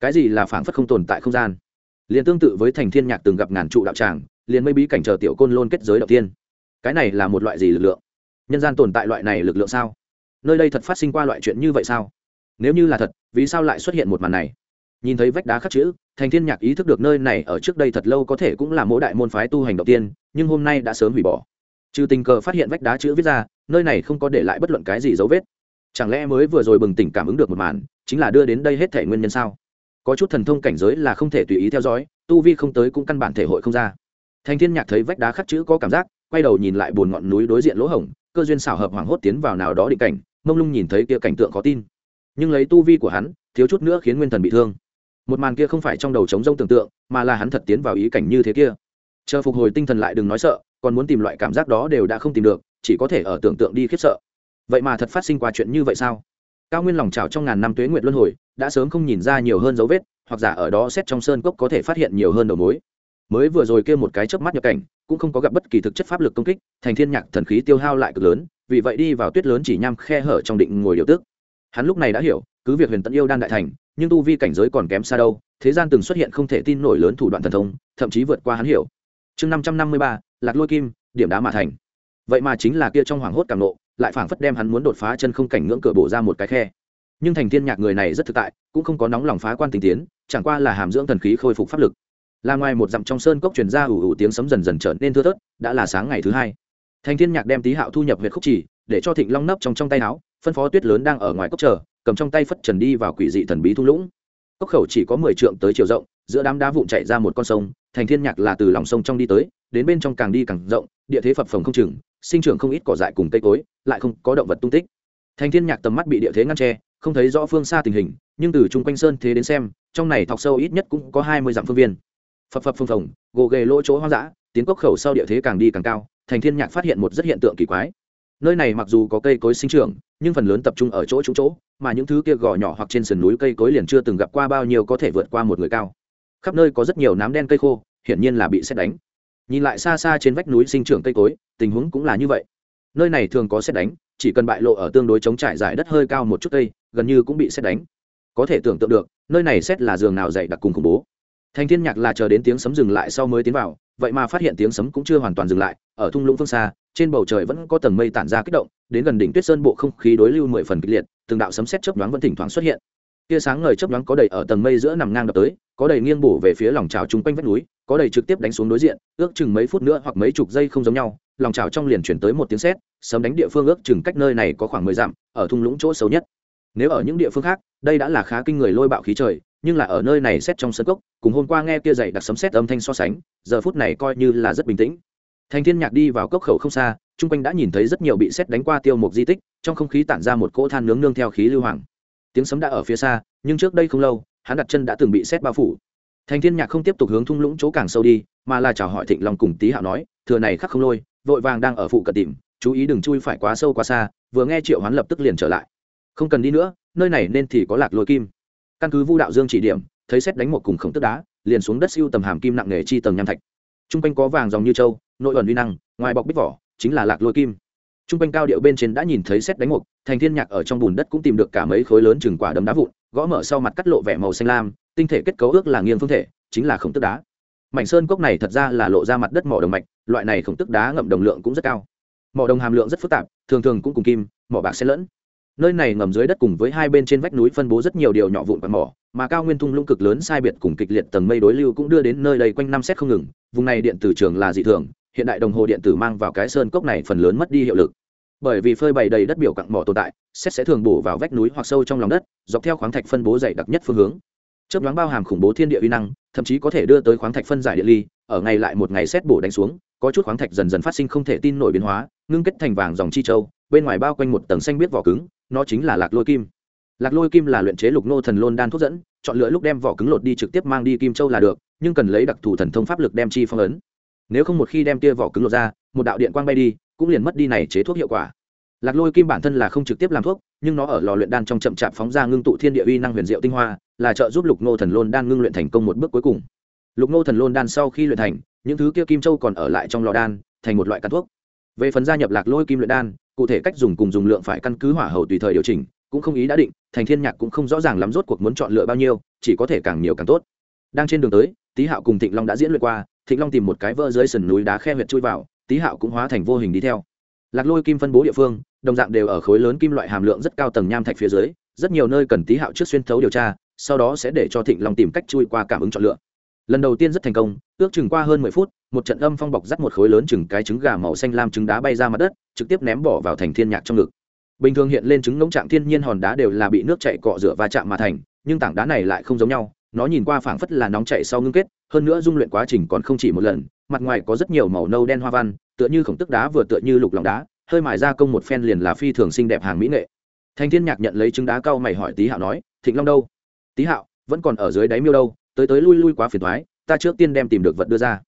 cái gì là phảng phất không tồn tại không gian. Liền tương tự với thành thiên nhạc từng gặp ngàn trụ đạo tràng, liền mây bí cảnh chờ tiểu côn lôn kết giới đầu tiên. Cái này là một loại gì lực lượng? Nhân gian tồn tại loại này lực lượng sao? Nơi đây thật phát sinh qua loại chuyện như vậy sao? Nếu như là thật, vì sao lại xuất hiện một màn này? Nhìn thấy vách đá khắc chữ, thành thiên nhạc ý thức được nơi này ở trước đây thật lâu có thể cũng là mỗi đại môn phái tu hành đầu tiên, nhưng hôm nay đã sớm hủy bỏ. Trừ tình cờ phát hiện vách đá chữ viết ra, nơi này không có để lại bất luận cái gì dấu vết. Chẳng lẽ mới vừa rồi bừng tỉnh cảm ứng được một màn, chính là đưa đến đây hết thể nguyên nhân sao? Có chút thần thông cảnh giới là không thể tùy ý theo dõi, tu vi không tới cũng căn bản thể hội không ra. Thành thiên nhạc thấy vách đá khắc chữ có cảm giác, quay đầu nhìn lại buồn ngọn núi đối diện lỗ hổng, cơ duyên xảo hợp hoàng hốt tiến vào nào đó định cảnh, mông lung nhìn thấy kia cảnh tượng khó tin. Nhưng lấy tu vi của hắn, thiếu chút nữa khiến nguyên thần bị thương. Một màn kia không phải trong đầu trống rông tưởng tượng, mà là hắn thật tiến vào ý cảnh như thế kia. Chờ phục hồi tinh thần lại đừng nói sợ, còn muốn tìm loại cảm giác đó đều đã không tìm được, chỉ có thể ở tưởng tượng đi khiếp sợ. Vậy mà thật phát sinh qua chuyện như vậy sao? Cao nguyên lòng trào trong ngàn năm tuế nguyện luân hồi đã sớm không nhìn ra nhiều hơn dấu vết, hoặc giả ở đó xét trong sơn cốc có thể phát hiện nhiều hơn đầu mối. Mới vừa rồi kia một cái chớp mắt nhập cảnh, cũng không có gặp bất kỳ thực chất pháp lực công kích, thành thiên nhạc thần khí tiêu hao lại cực lớn, vì vậy đi vào tuyết lớn chỉ nham khe hở trong định ngồi điều tức. Hắn lúc này đã hiểu, cứ việc huyền tận yêu đan đại thành, nhưng tu vi cảnh giới còn kém xa đâu, thế gian từng xuất hiện không thể tin nổi lớn thủ đoạn thần thông, thậm chí vượt qua hắn hiểu. Chương năm trăm năm mươi ba, lạc lôi kim, điểm đá mà thành. Vậy mà chính là kia trong hoàng hốt càng nộ, lại phảng phất đem hắn muốn đột phá chân không cảnh ngưỡng cửa bổ ra một cái khe nhưng thành thiên nhạc người này rất thực tại, cũng không có nóng lòng phá quan tình tiến, chẳng qua là hàm dưỡng thần khí khôi phục pháp lực. Là ngoài một dặm trong sơn cốc truyền ra ủ ủ tiếng sấm dần dần trở nên thưa thớt, đã là sáng ngày thứ hai. Thành thiên nhạc đem tý hạo thu nhập huyệt khúc chỉ để cho thịnh long nấp trong trong tay áo, phân phó tuyết lớn đang ở ngoài cốc chờ, cầm trong tay phất trần đi vào quỷ dị thần bí thung lũng. Cốc khẩu chỉ có mười trượng tới chiều rộng, giữa đám đá vụn chạy ra một con sông, thành thiên nhạc là từ lòng sông trong đi tới, đến bên trong càng đi càng rộng, địa thế phập phồng không chừng, sinh trưởng không ít cỏ dại cùng cây cối, lại không có động vật tung tích. Thành thiên nhạc tầm mắt bị địa thế ngăn tre không thấy rõ phương xa tình hình, nhưng từ chung quanh sơn thế đến xem, trong này thọc sâu ít nhất cũng có hai mươi dặm phương viên. Phập phập phương phồng, gồ ghề lỗ chỗ hoang dã, tiến cốc khẩu sau địa thế càng đi càng cao, thành thiên nhạc phát hiện một rất hiện tượng kỳ quái. Nơi này mặc dù có cây cối sinh trưởng, nhưng phần lớn tập trung ở chỗ trúng chỗ, mà những thứ kia gò nhỏ hoặc trên sườn núi cây cối liền chưa từng gặp qua bao nhiêu có thể vượt qua một người cao. Khắp nơi có rất nhiều nám đen cây khô, hiển nhiên là bị xét đánh. Nhìn lại xa xa trên vách núi sinh trưởng cây cối, tình huống cũng là như vậy nơi này thường có xét đánh, chỉ cần bại lộ ở tương đối chống trải dài đất hơi cao một chút cây, gần như cũng bị xét đánh. Có thể tưởng tượng được, nơi này xét là giường nào dày đặc cùng khủng bố. Thành thiên nhạc là chờ đến tiếng sấm dừng lại sau mới tiến vào, vậy mà phát hiện tiếng sấm cũng chưa hoàn toàn dừng lại, ở thung lũng phương xa, trên bầu trời vẫn có tầng mây tản ra kích động, đến gần đỉnh tuyết sơn bộ không khí đối lưu mười phần kịch liệt, từng đạo sấm xét chớp nhoáng vẫn thỉnh thoảng xuất hiện. Tia sáng ngời chớp nhoáng có đầy ở tầng mây giữa nằm ngang đập tới, có đầy nghiêng bổ về phía lòng trào chung quanh vách núi, có đầy trực tiếp đánh xuống đối diện, ước chừng mấy phút nữa hoặc mấy chục giây không giống nhau lòng trào trong liền chuyển tới một tiếng sét sấm đánh địa phương ước chừng cách nơi này có khoảng mười dặm, ở thung lũng chỗ xấu nhất. Nếu ở những địa phương khác, đây đã là khá kinh người lôi bạo khí trời, nhưng là ở nơi này xét trong sân cốc, cùng hôm qua nghe kia dậy đặc sấm xét âm thanh so sánh, giờ phút này coi như là rất bình tĩnh. Thành thiên nhạc đi vào cốc khẩu không xa, chung quanh đã nhìn thấy rất nhiều bị xét đánh qua tiêu mục di tích, trong không khí tản ra một cỗ than nướng nương theo khí lưu hoàng. Tiếng sấm đã ở phía xa, nhưng trước đây không lâu, hắn đặt chân đã từng bị xét bao phủ. Thành thiên nhạc không tiếp tục hướng thung lũng chỗ càng sâu đi, mà là chào hỏi thịnh long cùng tý hạo nói thừa này khắc không lôi vội vàng đang ở phụ cận tìm chú ý đừng chui phải quá sâu quá xa vừa nghe triệu hoán lập tức liền trở lại. Không cần đi nữa nơi này nên thì có lạc lôi kim. Căn cứ vu đạo dương chỉ điểm thấy xét đánh một cùng khổng tức đá liền xuống đất siêu tầm hàm kim nặng nghề chi tầng nham thạch. T r u n g quanh có vàng dòng như châu, nội ẩn uy năng ngoài bọc bích vỏ chính là lạc lôi kim. T r u n g quanh cao điệu bên trên đã nhìn thấy xét đánh một, thành thiên nhạc ở trong bùn đất cũng tìm được cả mấy khối lớn chừng quả đấm đá vụn gõ mở sau mặt cắt lộ vẻ màu xanh lam tinh thể kết cấu ước là nghiêng phương thể chính là khổng tức đá mảnh sơn cốc này thật ra là lộ ra mặt đất mỏ đồng mạch, loại này khổng tức đá ngậm đồng lượng cũng rất cao. Mỏ đồng hàm lượng rất phức tạp, thường thường cũng cùng kim, mỏ bạc xen lẫn. Nơi này ngầm dưới đất cùng với hai bên trên vách núi phân bố rất nhiều điều nhỏ vụn quạt mỏ, mà cao nguyên thung lũng cực lớn sai biệt cùng kịch liệt tầng mây đối lưu cũng đưa đến nơi đây quanh năm xét không ngừng, vùng này điện tử trường là dị thường, hiện đại đồng hồ điện tử mang vào cái sơn cốc này phần lớn mất đi hiệu lực. Bởi vì phơi bày đầy đất biểu cặn mỏ tồn tại, xét sẽ thường bổ vào vách núi hoặc sâu trong lòng đất, dọc theo khoáng thạch phân bố dày đặc nhất phương hướng chớp nhoáng bao hàm khủng bố thiên địa uy năng, thậm chí có thể đưa tới khoáng thạch phân giải địa ly, ở ngày lại một ngày xét bổ đánh xuống, có chút khoáng thạch dần dần phát sinh không thể tin nổi biến hóa, ngưng kết thành vàng dòng chi châu, bên ngoài bao quanh một tầng xanh biết vỏ cứng, nó chính là lạc lôi kim. Lạc lôi kim là luyện chế lục nô thần lôn đan thuốc dẫn, chọn lựa lúc đem vỏ cứng lột đi trực tiếp mang đi kim châu là được, nhưng cần lấy đặc thù thần thông pháp lực đem chi phong ấn. Nếu không một khi đem tia vỏ cứng lột ra, một đạo điện quang bay đi, cũng liền mất đi này chế thuốc hiệu quả lạc lôi kim bản thân là không trực tiếp làm thuốc, nhưng nó ở lò luyện đan trong chậm chạp phóng ra ngưng tụ thiên địa uy năng huyền diệu tinh hoa, là trợ giúp lục nô thần lôn đan ngưng luyện thành công một bước cuối cùng. Lục nô thần lôn đan sau khi luyện thành, những thứ kia kim châu còn ở lại trong lò đan, thành một loại căn thuốc. Về phần gia nhập lạc lôi kim luyện đan, cụ thể cách dùng cùng dùng lượng phải căn cứ hỏa hậu tùy thời điều chỉnh, cũng không ý đã định, thành thiên nhạc cũng không rõ ràng lắm rốt cuộc muốn chọn lựa bao nhiêu, chỉ có thể càng nhiều càng tốt. Đang trên đường tới, tý hạo cùng thịnh long đã diễn luyện qua, thịnh long tìm một cái vỡ dưới sườn núi đá khe huyệt chui vào, tý hạo cũng hóa thành vô hình đi theo lạc lôi kim phân bố địa phương, đồng dạng đều ở khối lớn kim loại hàm lượng rất cao tầng nham thạch phía dưới, rất nhiều nơi cần tý hạo trước xuyên thấu điều tra, sau đó sẽ để cho thịnh long tìm cách chui qua cảm ứng chọn lựa. Lần đầu tiên rất thành công, ước chừng qua hơn mười phút, một trận âm phong bọc dắt một khối lớn chừng cái trứng gà màu xanh lam trứng đá bay ra mặt đất, trực tiếp ném bỏ vào thành thiên nhạc trong ngực. Bình thường hiện lên trứng ngỗng trạng thiên nhiên hòn đá đều là bị nước chạy cọ rửa và chạm mà thành, nhưng tảng đá này lại không giống nhau, nó nhìn qua phảng phất là nóng chạy sau ngưng kết, hơn nữa dung luyện quá trình còn không chỉ một lần, mặt ngoài có rất nhiều màu nâu đen hoa văn tựa như khổng tức đá vừa tựa như lục lòng đá, hơi mài ra công một phen liền là phi thường xinh đẹp hàng mỹ nghệ. Thanh thiên nhạc nhận lấy trứng đá cao mày hỏi tý hạo nói, thịnh long đâu? Tý hạo, vẫn còn ở dưới đáy miêu đâu, tới tới lui lui quá phiền thoái ta trước tiên đem tìm được vật đưa ra.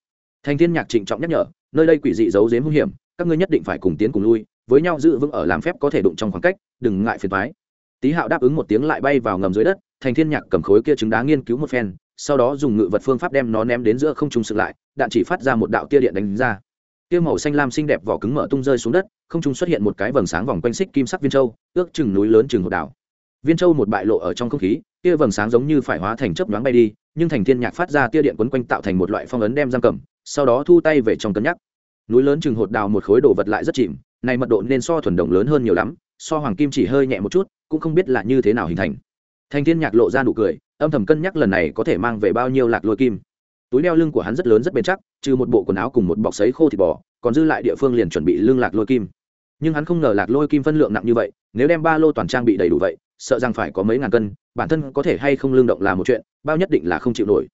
Thanh thiên nhạc trịnh trọng nhắc nhở, nơi đây quỷ dị giấu dếm hung hiểm, các ngươi nhất định phải cùng tiến cùng lui, với nhau giữ vững ở làm phép có thể đụng trong khoảng cách, đừng ngại phiền thoái tý hạo đáp ứng một tiếng lại bay vào ngầm dưới đất thành thiên nhạc cầm khối kia trứng đá nghiên cứu một phen, sau đó dùng ngự vật phương pháp đem nó ném đến giữa không trung sự lại, đạn chỉ phát ra một đạo tia điện đánh ra tia màu xanh lam xinh đẹp vỏ cứng mở tung rơi xuống đất, không trung xuất hiện một cái vầng sáng vòng quanh xích kim sắc viên châu, ước chừng núi lớn chừng hột đảo. Viên châu một bại lộ ở trong không khí tia vầng sáng giống như phải hóa thành chớp nhoáng bay đi, nhưng thành thiên nhạc phát ra tia điện quấn quanh tạo thành một loại phong ấn đem giam cầm, sau đó thu tay về trong cân nhắc. Núi lớn chừng hột đào một khối đồ vật lại rất chìm, này mật độ nên so thuần đồng lớn hơn nhiều lắm, so hoàng kim chỉ hơi nhẹ một chút, cũng không biết là như thế nào hình thành. Thành thiên nhạc lộ ra nụ cười, âm thầm cân nhắc lần này có thể mang về bao nhiêu lạc lôi kim túi đeo lưng của hắn rất lớn rất bền chắc, trừ một bộ quần áo cùng một bọc sấy khô thịt bò, còn dư lại địa phương liền chuẩn bị lương lạc lôi kim. Nhưng hắn không ngờ lạc lôi kim phân lượng nặng như vậy, nếu đem ba lô toàn trang bị đầy đủ vậy, sợ rằng phải có mấy ngàn cân, bản thân có thể hay không lương động là một chuyện, bao nhất định là không chịu nổi.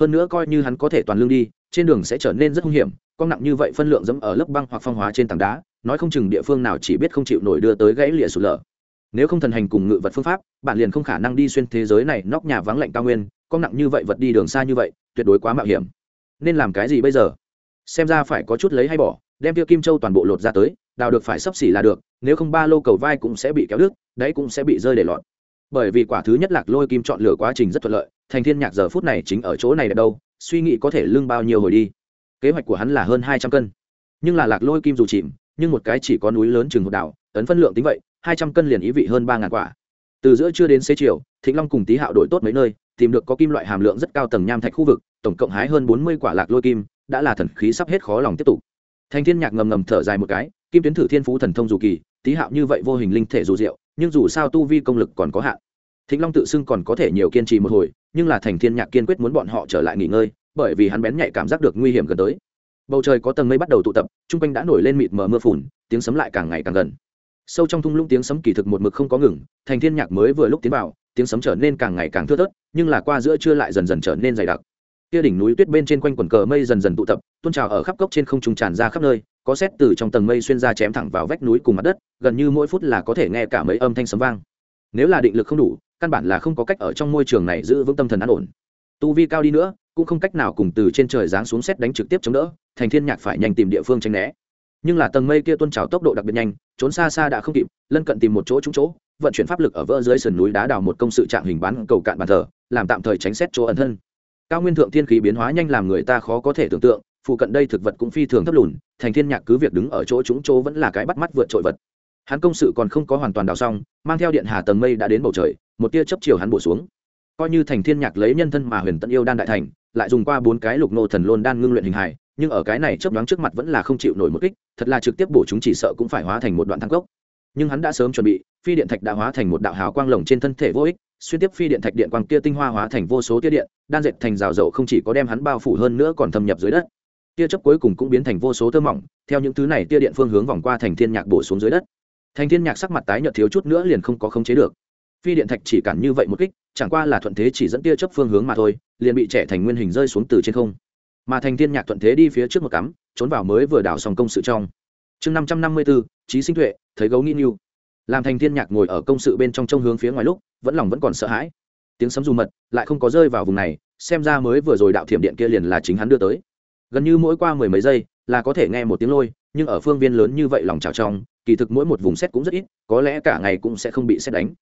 Hơn nữa coi như hắn có thể toàn lương đi, trên đường sẽ trở nên rất hung hiểm, con nặng như vậy phân lượng dẫm ở lớp băng hoặc phong hóa trên tảng đá, nói không chừng địa phương nào chỉ biết không chịu nổi đưa tới gãy lịa sụt lở. Nếu không thần hành cùng ngự vật phương pháp, bạn liền không khả năng đi xuyên thế giới này nóc nhà vắng lạnh cao nguyên, con nặng như vậy vật đi đường xa như vậy tuyệt đối quá mạo hiểm. Nên làm cái gì bây giờ? Xem ra phải có chút lấy hay bỏ, đem tiêu kim châu toàn bộ lột ra tới, đào được phải sấp xỉ là được, nếu không ba lô cầu vai cũng sẽ bị kéo đứt đấy cũng sẽ bị rơi để lọt. Bởi vì quả thứ nhất lạc lôi kim chọn lựa quá trình rất thuận lợi, thành thiên nhạc giờ phút này chính ở chỗ này là đâu, suy nghĩ có thể lưng bao nhiêu hồi đi. Kế hoạch của hắn là hơn hai trăm cân. Nhưng là lạc lôi kim dù chìm, nhưng một cái chỉ có núi lớn chừng một đảo tấn phân lượng tính vậy, hai trăm cân liền ý vị hơn ba ngàn quả. Từ giữa trưa đến xế chiều, thịnh long cùng tý hạo đổi tốt mấy nơi tìm được có kim loại hàm lượng rất cao tầng nham thạch khu vực, tổng cộng hái hơn bốn mươi quả lạc lôi kim, đã là thần khí sắp hết khó lòng tiếp tục. Thành thiên nhạc ngầm ngầm thở dài một cái, kim tuyến thử thiên phú thần thông dù kỳ, tí hạo như vậy vô hình linh thể dù diệu, nhưng dù sao tu vi công lực còn có hạn. Thịnh long tự xưng còn có thể nhiều kiên trì một hồi, nhưng là thành thiên nhạc kiên quyết muốn bọn họ trở lại nghỉ ngơi, bởi vì hắn bén nhạy cảm giác được nguy hiểm gần tới. Bầu trời có tầng mây bắt đầu tụ tập trung quanh đã nổi lên mịt mờ mưa phùn, tiếng sấm lại càng ngày càng gần. Sâu trong thung lũng tiếng sấm kỳ thực một mực không có ngừng, thành thiên nhạc mới vừa lúc tiến vào tiếng sấm trở nên càng ngày càng thưa thớt, nhưng là qua giữa trưa lại dần dần trở nên dày đặc. Kia đỉnh núi tuyết bên trên quanh quần cờ mây dần dần tụ tập, tuôn trào ở khắp cốc trên không trung tràn ra khắp nơi, có xét từ trong tầng mây xuyên ra chém thẳng vào vách núi cùng mặt đất, gần như mỗi phút là có thể nghe cả mấy âm thanh sấm vang. Nếu là định lực không đủ, căn bản là không có cách ở trong môi trường này giữ vững tâm thần an ổn. Tu vi cao đi nữa, cũng không cách nào cùng từ trên trời giáng xuống xét đánh trực tiếp chống đỡ, thành thiên nhạc phải nhanh tìm địa phương tránh né. Nhưng là tầng mây kia tuôn trào tốc độ đặc biệt nhanh, trốn xa xa đã không kịp, lân cận tìm một chỗ trúng chỗ vận chuyển pháp lực ở vỡ dưới sườn núi đá đào một công sự trạng hình bán cầu cạn bàn thờ, làm tạm thời tránh xét chỗ ẩn thân. Cao nguyên thượng thiên khí biến hóa nhanh làm người ta khó có thể tưởng tượng, phụ cận đây thực vật cũng phi thường thấp lùn, thành thiên nhạc cứ việc đứng ở chỗ chúng chỗ vẫn là cái bắt mắt vượt trội vật. Hắn công sự còn không có hoàn toàn đào xong, mang theo điện hà tầng mây đã đến bầu trời, một tia chấp chiều hắn bổ xuống. Coi như thành thiên nhạc lấy nhân thân mà huyền tận yêu đan đại thành, lại dùng qua bốn cái lục nô thần lôn đan ngưng luyện hình hài, nhưng ở cái này chấp đoán trước mặt vẫn là không chịu nổi một kích, thật là trực tiếp bổ chúng chỉ sợ cũng phải hóa thành một đoạn thang gốc nhưng hắn đã sớm chuẩn bị, phi điện thạch đã hóa thành một đạo hào quang lồng trên thân thể vô ích, xuyên tiếp phi điện thạch điện quang kia tinh hoa hóa thành vô số tia điện, đan dệt thành rào dầu không chỉ có đem hắn bao phủ hơn nữa còn thâm nhập dưới đất. Tia chấp cuối cùng cũng biến thành vô số tơ mỏng, theo những thứ này tia điện phương hướng vòng qua thành thiên nhạc bổ xuống dưới đất. Thành thiên nhạc sắc mặt tái nhợt thiếu chút nữa liền không có khống chế được. Phi điện thạch chỉ cản như vậy một kích, chẳng qua là thuận thế chỉ dẫn tia chấp phương hướng mà thôi, liền bị trẻ thành nguyên hình rơi xuống từ trên không. Mà thành thiên nhạc thuận thế đi phía trước một cắm, trốn vào mới vừa đảo xong công sự trong chương năm trăm năm mươi bốn, trí sinh tuệ, thấy gấu nghi nhu làm thành thiên nhạc ngồi ở công sự bên trong trông hướng phía ngoài lúc, vẫn lòng vẫn còn sợ hãi. Tiếng sấm dù mật lại không có rơi vào vùng này, xem ra mới vừa rồi đạo thiểm điện kia liền là chính hắn đưa tới. Gần như mỗi qua mười mấy giây là có thể nghe một tiếng lôi, nhưng ở phương viên lớn như vậy lòng trào trong, kỳ thực mỗi một vùng xét cũng rất ít, có lẽ cả ngày cũng sẽ không bị xét đánh.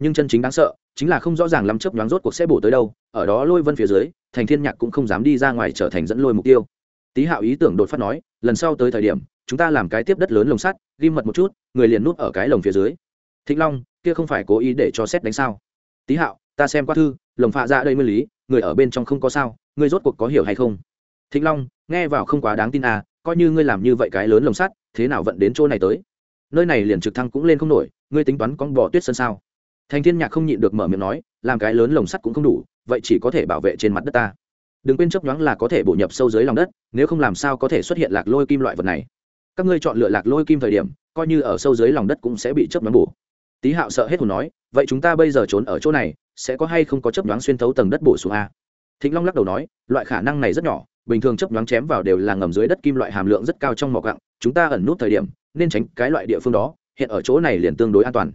Nhưng chân chính đáng sợ chính là không rõ ràng lắm chớp nhoáng rốt cuộc sẽ bổ tới đâu, ở đó lôi vân phía dưới, thành thiên nhạc cũng không dám đi ra ngoài trở thành dẫn lôi mục tiêu. Tý hạo ý tưởng đột phát nói, lần sau tới thời điểm chúng ta làm cái tiếp đất lớn lồng sắt, ghi mật một chút, người liền núp ở cái lồng phía dưới. Thịnh long, kia không phải cố ý để cho xét đánh sao? Tý hạo, ta xem qua thư, lồng phạ ra đây nguyên lý, người ở bên trong không có sao ngươi rốt cuộc có hiểu hay không? Thịnh long, nghe vào không quá đáng tin à coi như ngươi làm như vậy cái lớn lồng sắt, thế nào vận đến chỗ này tới? Nơi này liền trực thăng cũng lên không nổi, ngươi tính toán con bò tuyết sân sao? Thành thiên nhạc không nhịn được mở miệng nói, làm cái lớn lồng sắt cũng không đủ, vậy chỉ có thể bảo vệ trên mặt đất ta. Đừng quên chấp nhoáng là có thể bổ nhập sâu dưới lòng đất, nếu không làm sao có thể xuất hiện lạc lôi kim loại vật này? Các ngươi chọn lựa lạc lôi kim thời điểm, coi như ở sâu dưới lòng đất cũng sẽ bị chớp nhoáng bổ. Tý hạo sợ hết hồn nói, vậy chúng ta bây giờ trốn ở chỗ này, sẽ có hay không có chấp nhoáng xuyên thấu tầng đất bổ xuống a? Thịnh long lắc đầu nói, loại khả năng này rất nhỏ, bình thường chấp nhoáng chém vào đều là ngầm dưới đất kim loại hàm lượng rất cao trong mỏ gặng, chúng ta ẩn nút thời điểm, nên tránh cái loại địa phương đó, hiện ở chỗ này liền tương đối an toàn.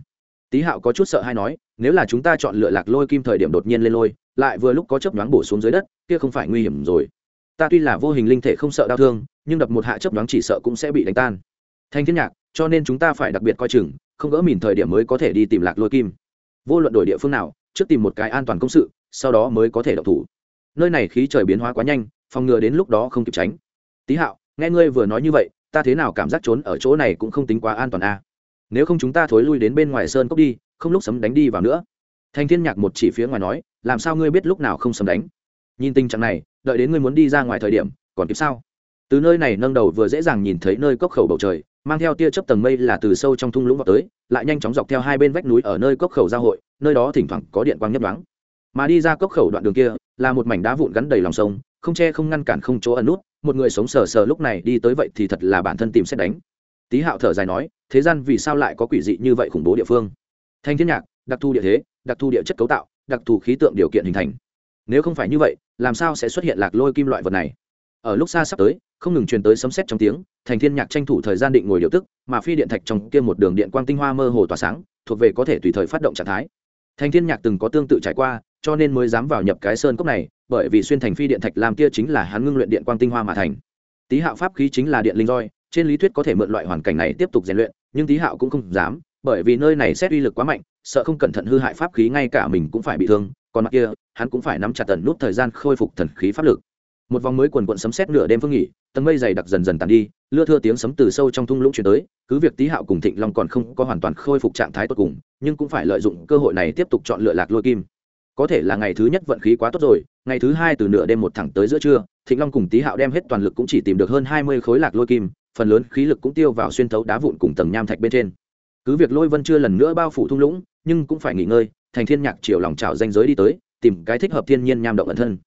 Tý hạo có chút sợ hay nói, nếu là chúng ta chọn lựa lạc lôi kim thời điểm đột nhiên lên lôi, lại vừa lúc có chấp nhoáng bổ xuống dưới đất, kia không phải nguy hiểm rồi ta tuy là vô hình linh thể không sợ đau thương, nhưng đập một hạ chấp đoán chỉ sợ cũng sẽ bị đánh tan. Thanh thiên nhạc, cho nên chúng ta phải đặc biệt coi chừng, không gỡ mìn thời điểm mới có thể đi tìm lạc lôi kim. Vô luận đổi địa phương nào, trước tìm một cái an toàn công sự, sau đó mới có thể độc thủ. Nơi này khí trời biến hóa quá nhanh, phòng ngừa đến lúc đó không kịp tránh. Tý hạo, nghe ngươi vừa nói như vậy, ta thế nào cảm giác trốn ở chỗ này cũng không tính quá an toàn a à? nếu không chúng ta thối lui đến bên ngoài sơn cốc đi, không lúc sấm đánh đi vào nữa. Thành thiên nhạc một chỉ phía ngoài nói, làm sao ngươi biết lúc nào không sấm đánh? Nhìn tình trạng này, đợi đến ngươi muốn đi ra ngoài thời điểm, còn kịp sao? Từ nơi này nâng đầu vừa dễ dàng nhìn thấy nơi cốc khẩu bầu trời, mang theo tia chớp tầng mây là từ sâu trong thung lũng vào tới, lại nhanh chóng dọc theo hai bên vách núi ở nơi cốc khẩu giao hội, nơi đó thỉnh thoảng có điện quang nhấp đoáng mà đi ra cốc khẩu đoạn đường kia, là một mảnh đá vụn gắn đầy lòng sông, không che không ngăn cản không chỗ ẩn nút, một người sống sờ sờ lúc này đi tới vậy thì thật là bản thân tìm xét đánh. Tý hạo thở dài nói, thế gian vì sao lại có quỷ dị như vậy khủng bố địa phương? Thanh thiên nhạc, đặc thù địa thế, đặc thù địa chất cấu tạo, đặc thù khí tượng điều kiện hình thành nếu không phải như vậy, làm sao sẽ xuất hiện lạc lôi kim loại vật này? Ở lúc xa sắp tới, không ngừng truyền tới sấm sét trong tiếng, thành thiên nhạc tranh thủ thời gian định ngồi điều tức, mà phi điện thạch trong kia một đường điện quang tinh hoa mơ hồ tỏa sáng, thuộc về có thể tùy thời phát động trạng thái. Thành thiên nhạc từng có tương tự trải qua, cho nên mới dám vào nhập cái sơn cốc này, bởi vì xuyên thành phi điện thạch làm kia chính là hắn ngưng luyện điện quang tinh hoa mà thành. Tý hạo pháp khí chính là điện linh roi, trên lý thuyết có thể mượn loại hoàn cảnh này tiếp tục rèn luyện, nhưng tý hạo cũng không dám, bởi vì nơi này xét uy lực quá mạnh, sợ không cẩn thận hư hại pháp khí ngay cả mình cũng phải bị thương còn mặt kia, hắn cũng phải nắm chặt tần nút thời gian khôi phục thần khí pháp lực. Một vòng mới quần quận sấm xét nửa đêm phương nghỉ, tầng mây dày đặc dần dần tàn đi, lưa thưa tiếng sấm từ sâu trong thung lũng chuyển tới, cứ việc tý hạo cùng thịnh long còn không có hoàn toàn khôi phục trạng thái tốt cùng, nhưng cũng phải lợi dụng cơ hội này tiếp tục chọn lựa lạc lôi kim. Có thể là ngày thứ nhất vận khí quá tốt rồi, ngày thứ hai từ nửa đêm một thẳng tới giữa trưa, thịnh long cùng tý hạo đem hết toàn lực cũng chỉ tìm được hơn hai mươi khối lạc lôi kim, phần lớn khí lực cũng tiêu vào xuyên thấu đá vụn cùng tầng nham thạch bên trên. Cứ việc lôi vân chưa lần nữa bao phủ thung lũng, nhưng cũng phải nghỉ ngơi thành thiên nhạc chiều lòng trào danh giới đi tới, tìm cái thích hợp thiên nhiên nham động ẩn thân.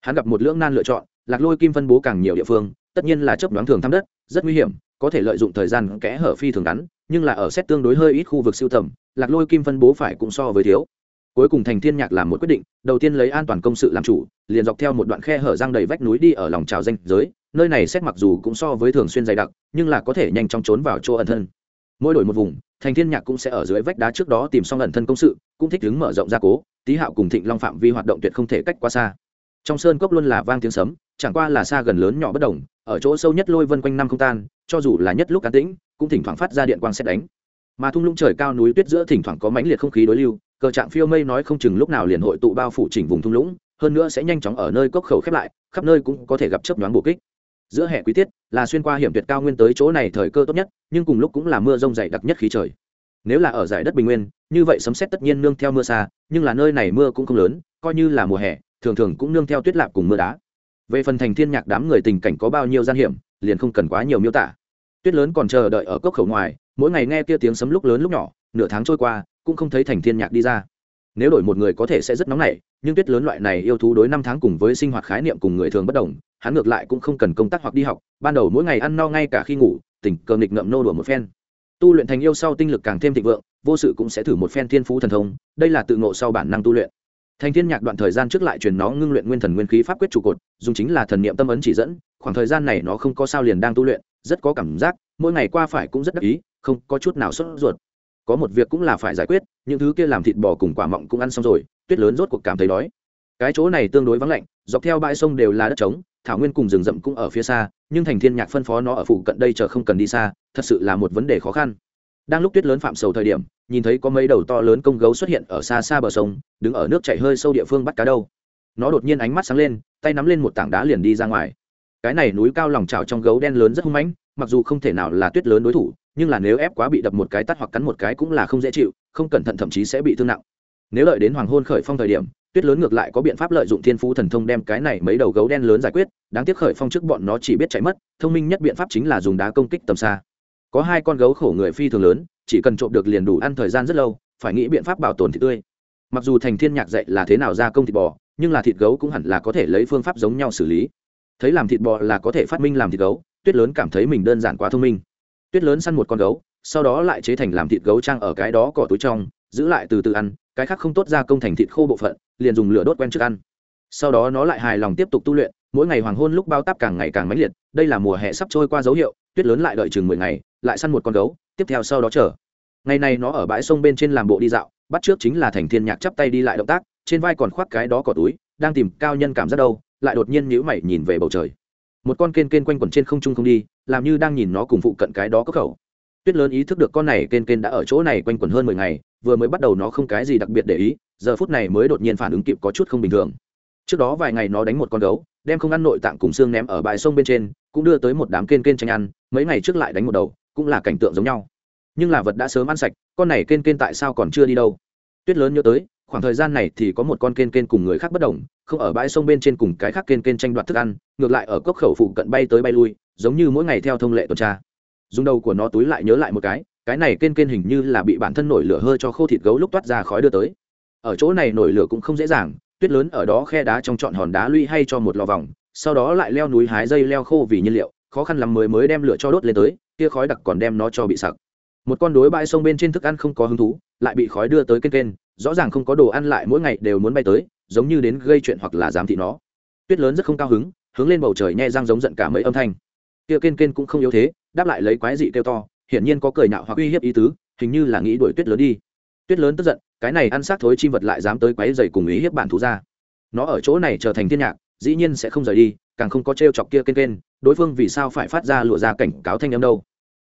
Hắn gặp một lưỡng nan lựa chọn, lạc lôi kim phân bố càng nhiều địa phương, tất nhiên là chấp đoán thường thăm đất, rất nguy hiểm, có thể lợi dụng thời gian kẽ hở phi thường ngắn, nhưng là ở xét tương đối hơi ít khu vực siêu tầm, lạc lôi kim phân bố phải cũng so với thiếu. Cuối cùng thành thiên nhạc làm một quyết định, đầu tiên lấy an toàn công sự làm chủ, liền dọc theo một đoạn khe hở răng đầy vách núi đi ở lòng trào danh giới, nơi này xét mặc dù cũng so với thường xuyên dày đặc, nhưng là có thể nhanh chóng trốn vào chỗ ẩn thân mỗi đổi một vùng, thành thiên nhạc cũng sẽ ở dưới vách đá trước đó tìm xong ẩn thân công sự, cũng thích đứng mở rộng gia cố tý hạo cùng thịnh long phạm vi hoạt động tuyệt không thể cách quá xa. Trong sơn cốc luôn là vang tiếng sấm, chẳng qua là xa gần lớn nhỏ bất đồng, ở chỗ sâu nhất lôi vân quanh năm không tan, cho dù là nhất lúc cá tĩnh, cũng thỉnh thoảng phát ra điện quang xét đánh. Mà thung lũng trời cao núi tuyết giữa thỉnh thoảng có mãnh liệt không khí đối lưu, cờ trạng phiêu mây nói không chừng lúc nào liền hội tụ bao phủ chỉnh vùng thung lũng, hơn nữa sẽ nhanh chóng ở nơi cốc khẩu khép lại, khắp nơi cũng có thể gặp chớp nhoáng bổ kích giữa hè quý tiết là xuyên qua hiểm tuyệt cao nguyên tới chỗ này thời cơ tốt nhất, nhưng cùng lúc cũng là mưa rông dày đặc nhất khí trời. Nếu là ở giải đất bình nguyên, như vậy sấm xét tất nhiên nương theo mưa xa, nhưng là nơi này mưa cũng không lớn, coi như là mùa hè, thường thường cũng nương theo tuyết lạp cùng mưa đá. Về phần thành thiên nhạc đám người tình cảnh có bao nhiêu gian hiểm, liền không cần quá nhiều miêu tả. Tuyết lớn còn chờ đợi ở cốc khẩu ngoài, mỗi ngày nghe kia tiếng sấm lúc lớn lúc nhỏ, nửa tháng trôi qua, cũng không thấy thành thiên nhạc đi ra nếu đổi một người có thể sẽ rất nóng nảy, nhưng tuyết lớn loại này yêu thú đối năm tháng cùng với sinh hoạt khái niệm cùng người thường bất đồng, hắn ngược lại cũng không cần công tác hoặc đi học, ban đầu mỗi ngày ăn no ngay cả khi ngủ, tỉnh cờ nghịch ngậm nô đùa một phen. Tu luyện thành yêu sau tinh lực càng thêm thịnh vượng, vô sự cũng sẽ thử một phen thiên phú thần thông, đây là tự ngộ sau bản năng tu luyện. Thành thiên nhạc đoạn thời gian trước lại truyền nó ngưng luyện nguyên thần nguyên khí pháp quyết trụ cột, dùng chính là thần niệm tâm ấn chỉ dẫn, khoảng thời gian này nó không có sao liền đang tu luyện, rất có cảm giác, mỗi ngày qua phải cũng rất đắc ý, không có chút nào sốt ruột có một việc cũng là phải giải quyết, những thứ kia làm thịt bò cùng quả mọng cũng ăn xong rồi, tuyết lớn rốt cuộc cảm thấy đói. Cái chỗ này tương đối vắng lạnh, dọc theo bãi sông đều là đất trống, thảo nguyên cùng rừng rậm cũng ở phía xa, nhưng thành thiên nhạc phân phó nó ở phụ cận đây chờ không cần đi xa, thật sự là một vấn đề khó khăn. Đang lúc tuyết lớn phạm sầu thời điểm, nhìn thấy có mấy đầu to lớn công gấu xuất hiện ở xa xa bờ sông, đứng ở nước chảy hơi sâu địa phương bắt cá đâu. Nó đột nhiên ánh mắt sáng lên, tay nắm lên một tảng đá liền đi ra ngoài. Cái này núi cao lòng trào trong gấu đen lớn rất hung mãnh, mặc dù không thể nào là tuyết lớn đối thủ nhưng là nếu ép quá bị đập một cái tắt hoặc cắn một cái cũng là không dễ chịu, không cẩn thận thậm chí sẽ bị thương nặng. Nếu đợi đến hoàng hôn khởi phong thời điểm, tuyết lớn ngược lại có biện pháp lợi dụng thiên phú thần thông đem cái này mấy đầu gấu đen lớn giải quyết, đáng tiếc khởi phong trước bọn nó chỉ biết chạy mất, thông minh nhất biện pháp chính là dùng đá công kích tầm xa. Có hai con gấu khổ người phi thường lớn, chỉ cần trộm được liền đủ ăn thời gian rất lâu, phải nghĩ biện pháp bảo tồn thịt tươi. Mặc dù thành thiên nhạc dạy là thế nào ra công thịt bò, nhưng là thịt gấu cũng hẳn là có thể lấy phương pháp giống nhau xử lý. Thấy làm thịt bò là có thể phát minh làm thịt gấu, tuyết lớn cảm thấy mình đơn giản quá thông minh tuyết lớn săn một con gấu, sau đó lại chế thành làm thịt gấu trang ở cái đó cỏ túi trong, giữ lại từ từ ăn, cái khác không tốt ra công thành thịt khô bộ phận, liền dùng lửa đốt quen trước ăn. Sau đó nó lại hài lòng tiếp tục tu luyện, mỗi ngày hoàng hôn lúc bao táp càng ngày càng mãnh liệt, đây là mùa hè sắp trôi qua dấu hiệu, tuyết lớn lại đợi chừng mười ngày, lại săn một con gấu, tiếp theo sau đó chờ. Ngày này nó ở bãi sông bên trên làm bộ đi dạo, bắt trước chính là thành thiên nhạc chắp tay đi lại động tác, trên vai còn khoác cái đó cỏ túi, đang tìm cao nhân cảm giác đâu, lại đột nhiên nhíu mày nhìn về bầu trời một con kên kên quanh quẩn trên không trung không đi, làm như đang nhìn nó cùng phụ cận cái đó cốc khẩu. Tuyết lớn ý thức được con này kên kên đã ở chỗ này quanh quẩn hơn mười ngày, vừa mới bắt đầu nó không cái gì đặc biệt để ý, giờ phút này mới đột nhiên phản ứng kịp có chút không bình thường. Trước đó vài ngày nó đánh một con gấu, đem không ăn nội tạng cùng xương ném ở bãi sông bên trên, cũng đưa tới một đám kên kên tranh ăn, mấy ngày trước lại đánh một đầu, cũng là cảnh tượng giống nhau. Nhưng là vật đã sớm ăn sạch, con này kên kên tại sao còn chưa đi đâu? Tuyết lớn nhớ tới khoảng thời gian này thì có một con kên kên cùng người khác bất đồng, không ở bãi sông bên trên cùng cái khác kên kên tranh đoạt thức ăn, ngược lại ở cốc khẩu phụ cận bay tới bay lui, giống như mỗi ngày theo thông lệ tuần tra. Dùng đầu của nó túi lại nhớ lại một cái cái này kên kên hình như là bị bản thân nổi lửa hơi cho khô thịt gấu lúc toát ra khói đưa tới. Ở chỗ này nổi lửa cũng không dễ dàng, tuyết lớn ở đó khe đá trong trọn hòn đá lũy hay cho một lò vòng, sau đó lại leo núi hái dây leo khô vì nhiên liệu, khó khăn lắm mới mới đem lửa cho đốt lên tới, kia khói đặc còn đem nó cho bị sặc. Một con đối bãi sông bên trên thức ăn không có hứng thú lại bị khói đưa tới kênh kênh, rõ ràng không có đồ ăn lại mỗi ngày đều muốn bay tới, giống như đến gây chuyện hoặc là giám thị nó. Tuyết lớn rất không cao hứng, hướng lên bầu trời nhẹ răng giống giận cả mấy âm thanh. Kia kênh kênh cũng không yếu thế, đáp lại lấy quái dị kêu to, hiển nhiên có cười nhạo hoặc uy hiếp ý tứ, hình như là nghĩ đuổi tuyết lớn đi. Tuyết lớn tức giận, cái này ăn xác thối chim vật lại dám tới quái dày cùng ý hiếp bản thú ra. Nó ở chỗ này trở thành thiên nhạc, dĩ nhiên sẽ không rời đi, càng không có trêu chọc kia kênh kênh, đối phương vì sao phải phát ra lụa ra cảnh cáo thanh âm đâu.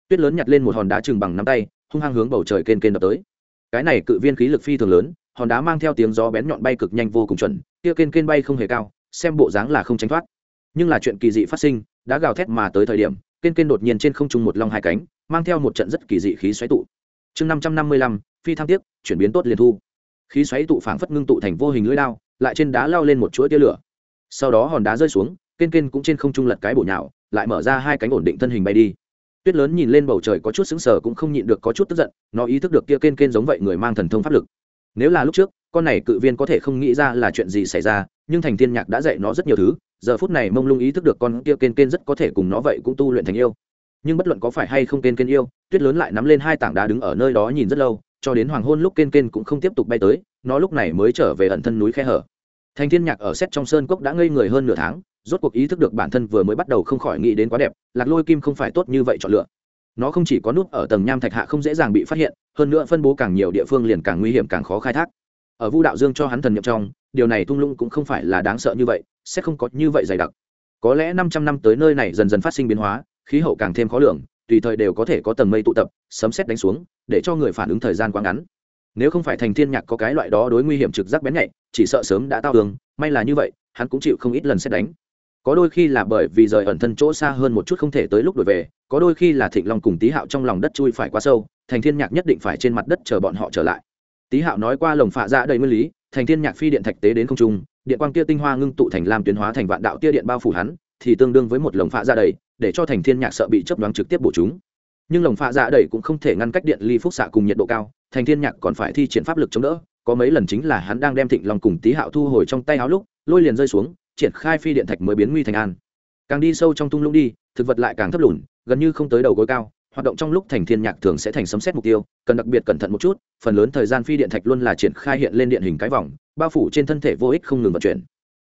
Tuyết lớn nhặt lên một hòn đá chừng bằng nắm tay, hung hăng hướng bầu trời kênh kênh đập tới cái này cự viên khí lực phi thường lớn, hòn đá mang theo tiếng gió bén nhọn bay cực nhanh vô cùng chuẩn, kia kên kên bay không hề cao, xem bộ dáng là không tránh thoát. Nhưng là chuyện kỳ dị phát sinh, đã gào thét mà tới thời điểm kên kên đột nhiên trên không trung một long hai cánh, mang theo một trận rất kỳ dị khí xoáy tụ. Chương năm trăm năm mươi lăm, phi tham tiếc chuyển biến tốt liền thu. Khí xoáy tụ phảng phất ngưng tụ thành vô hình lưỡi đao, lại trên đá lao lên một chuỗi tia lửa. Sau đó hòn đá rơi xuống kên kên cũng trên không trung lật cái bổ nhào, lại mở ra hai cánh ổn định thân hình bay đi tuyết lớn nhìn lên bầu trời có chút sững sờ cũng không nhịn được có chút tức giận, nó ý thức được kia kên kên giống vậy người mang thần thông pháp lực. Nếu là lúc trước, con này cự viên có thể không nghĩ ra là chuyện gì xảy ra, nhưng thành thiên nhạc đã dạy nó rất nhiều thứ, giờ phút này mông lung ý thức được con kia kên kên rất có thể cùng nó vậy cũng tu luyện thành yêu. Nhưng bất luận có phải hay không kên kên yêu, tuyết lớn lại nắm lên hai tảng đá đứng ở nơi đó nhìn rất lâu, cho đến hoàng hôn lúc kên kên cũng không tiếp tục bay tới, nó lúc này mới trở về ẩn thân núi khe hở. Thành thiên nhạc ở xét trong sơn cốc đã ngây người hơn nửa tháng rốt cuộc ý thức được bản thân vừa mới bắt đầu không khỏi nghĩ đến quá đẹp, lạc lôi kim không phải tốt như vậy chọn lựa. Nó không chỉ có nút ở tầng nham thạch hạ không dễ dàng bị phát hiện, hơn nữa phân bố càng nhiều địa phương liền càng nguy hiểm càng khó khai thác. Ở vu đạo dương cho hắn thần nhập trong, điều này Thung lũng cũng không phải là đáng sợ như vậy, sẽ không có như vậy dày đặc. Có lẽ năm trăm năm tới nơi này dần dần phát sinh biến hóa, khí hậu càng thêm khó lường, tùy thời đều có thể có tầng mây tụ tập, sấm xét đánh xuống, để cho người phản ứng thời gian quá ngắn. Nếu không phải thành thiên nhạc có cái loại đó đối nguy hiểm trực giác bén nhạy, chỉ sợ sớm đã tao tường, may là như vậy, hắn cũng chịu không ít lần xét đánh có đôi khi là bởi vì rời ẩn thân chỗ xa hơn một chút không thể tới lúc đổi về, có đôi khi là thịnh long cùng tý hạo trong lòng đất chui phải quá sâu, thành thiên nhạc nhất định phải trên mặt đất chờ bọn họ trở lại. Tý hạo nói qua lồng phạ ra đầy nguyên lý, thành thiên nhạc phi điện thạch tế đến không trung, điện quang kia tinh hoa ngưng tụ thành lam tuyến hóa thành vạn đạo tia điện bao phủ hắn, thì tương đương với một lồng phạ ra đầy, để cho thành thiên nhạc sợ bị chấp đoán trực tiếp bổ chúng. Nhưng lồng phạ ra đầy cũng không thể ngăn cách điện ly phúc xạ cùng nhiệt độ cao, thành thiên nhạc còn phải thi triển pháp lực chống đỡ, có mấy lần chính là hắn đang đem thịnh long cùng tý hạo thu hồi trong tay áo lúc, lôi liền rơi xuống triển khai phi điện thạch mới biến nguy thành an. Càng đi sâu trong tung lũng đi, thực vật lại càng thấp lùn, gần như không tới đầu gối cao, hoạt động trong lúc thành thiên nhạc thường sẽ thành sấm xét mục tiêu, cần đặc biệt cẩn thận một chút, phần lớn thời gian phi điện thạch luôn là triển khai hiện lên điện hình cái vòng, bao phủ trên thân thể vô ích không ngừng vận chuyển.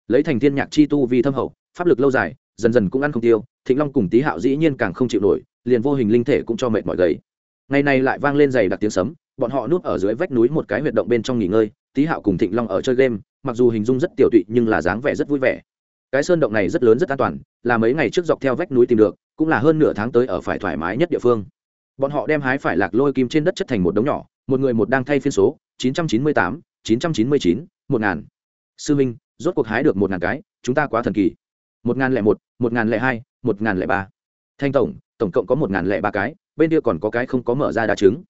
Lấy thành thiên nhạc chi tu vì thâm hậu, pháp lực lâu dài, dần dần cũng ăn không tiêu, thịnh long cùng tý hạo dĩ nhiên càng không chịu nổi, liền vô hình linh thể cũng cho mệt mỏi gầy. Ngày này lại vang lên dày đặc tiếng sấm, bọn họ núp ở dưới vách núi một cái huyệt động bên trong nghỉ ngơi tý hạo cùng thịnh long ở chơi game mặc dù hình dung rất tiểu tụy nhưng là dáng vẻ rất vui vẻ. Cái sơn động này rất lớn rất an toàn là mấy ngày trước dọc theo vách núi tìm được cũng là hơn nửa tháng tới ở phải thoải mái nhất địa phương. Bọn họ đem hái phải lạc lôi kim trên đất chất thành một đống nhỏ một người một đang thay phiên số 998, 999, 1000. sư minh rốt cuộc hái được một ngàn cái chúng ta quá thần kỳ. Một ngàn lẻ một một ngàn lẻ hai một ngàn lẻ ba. Thanh tổng tổng cộng có một ngàn lẻ ba cái bên kia còn có cái không có mở ra đá trứng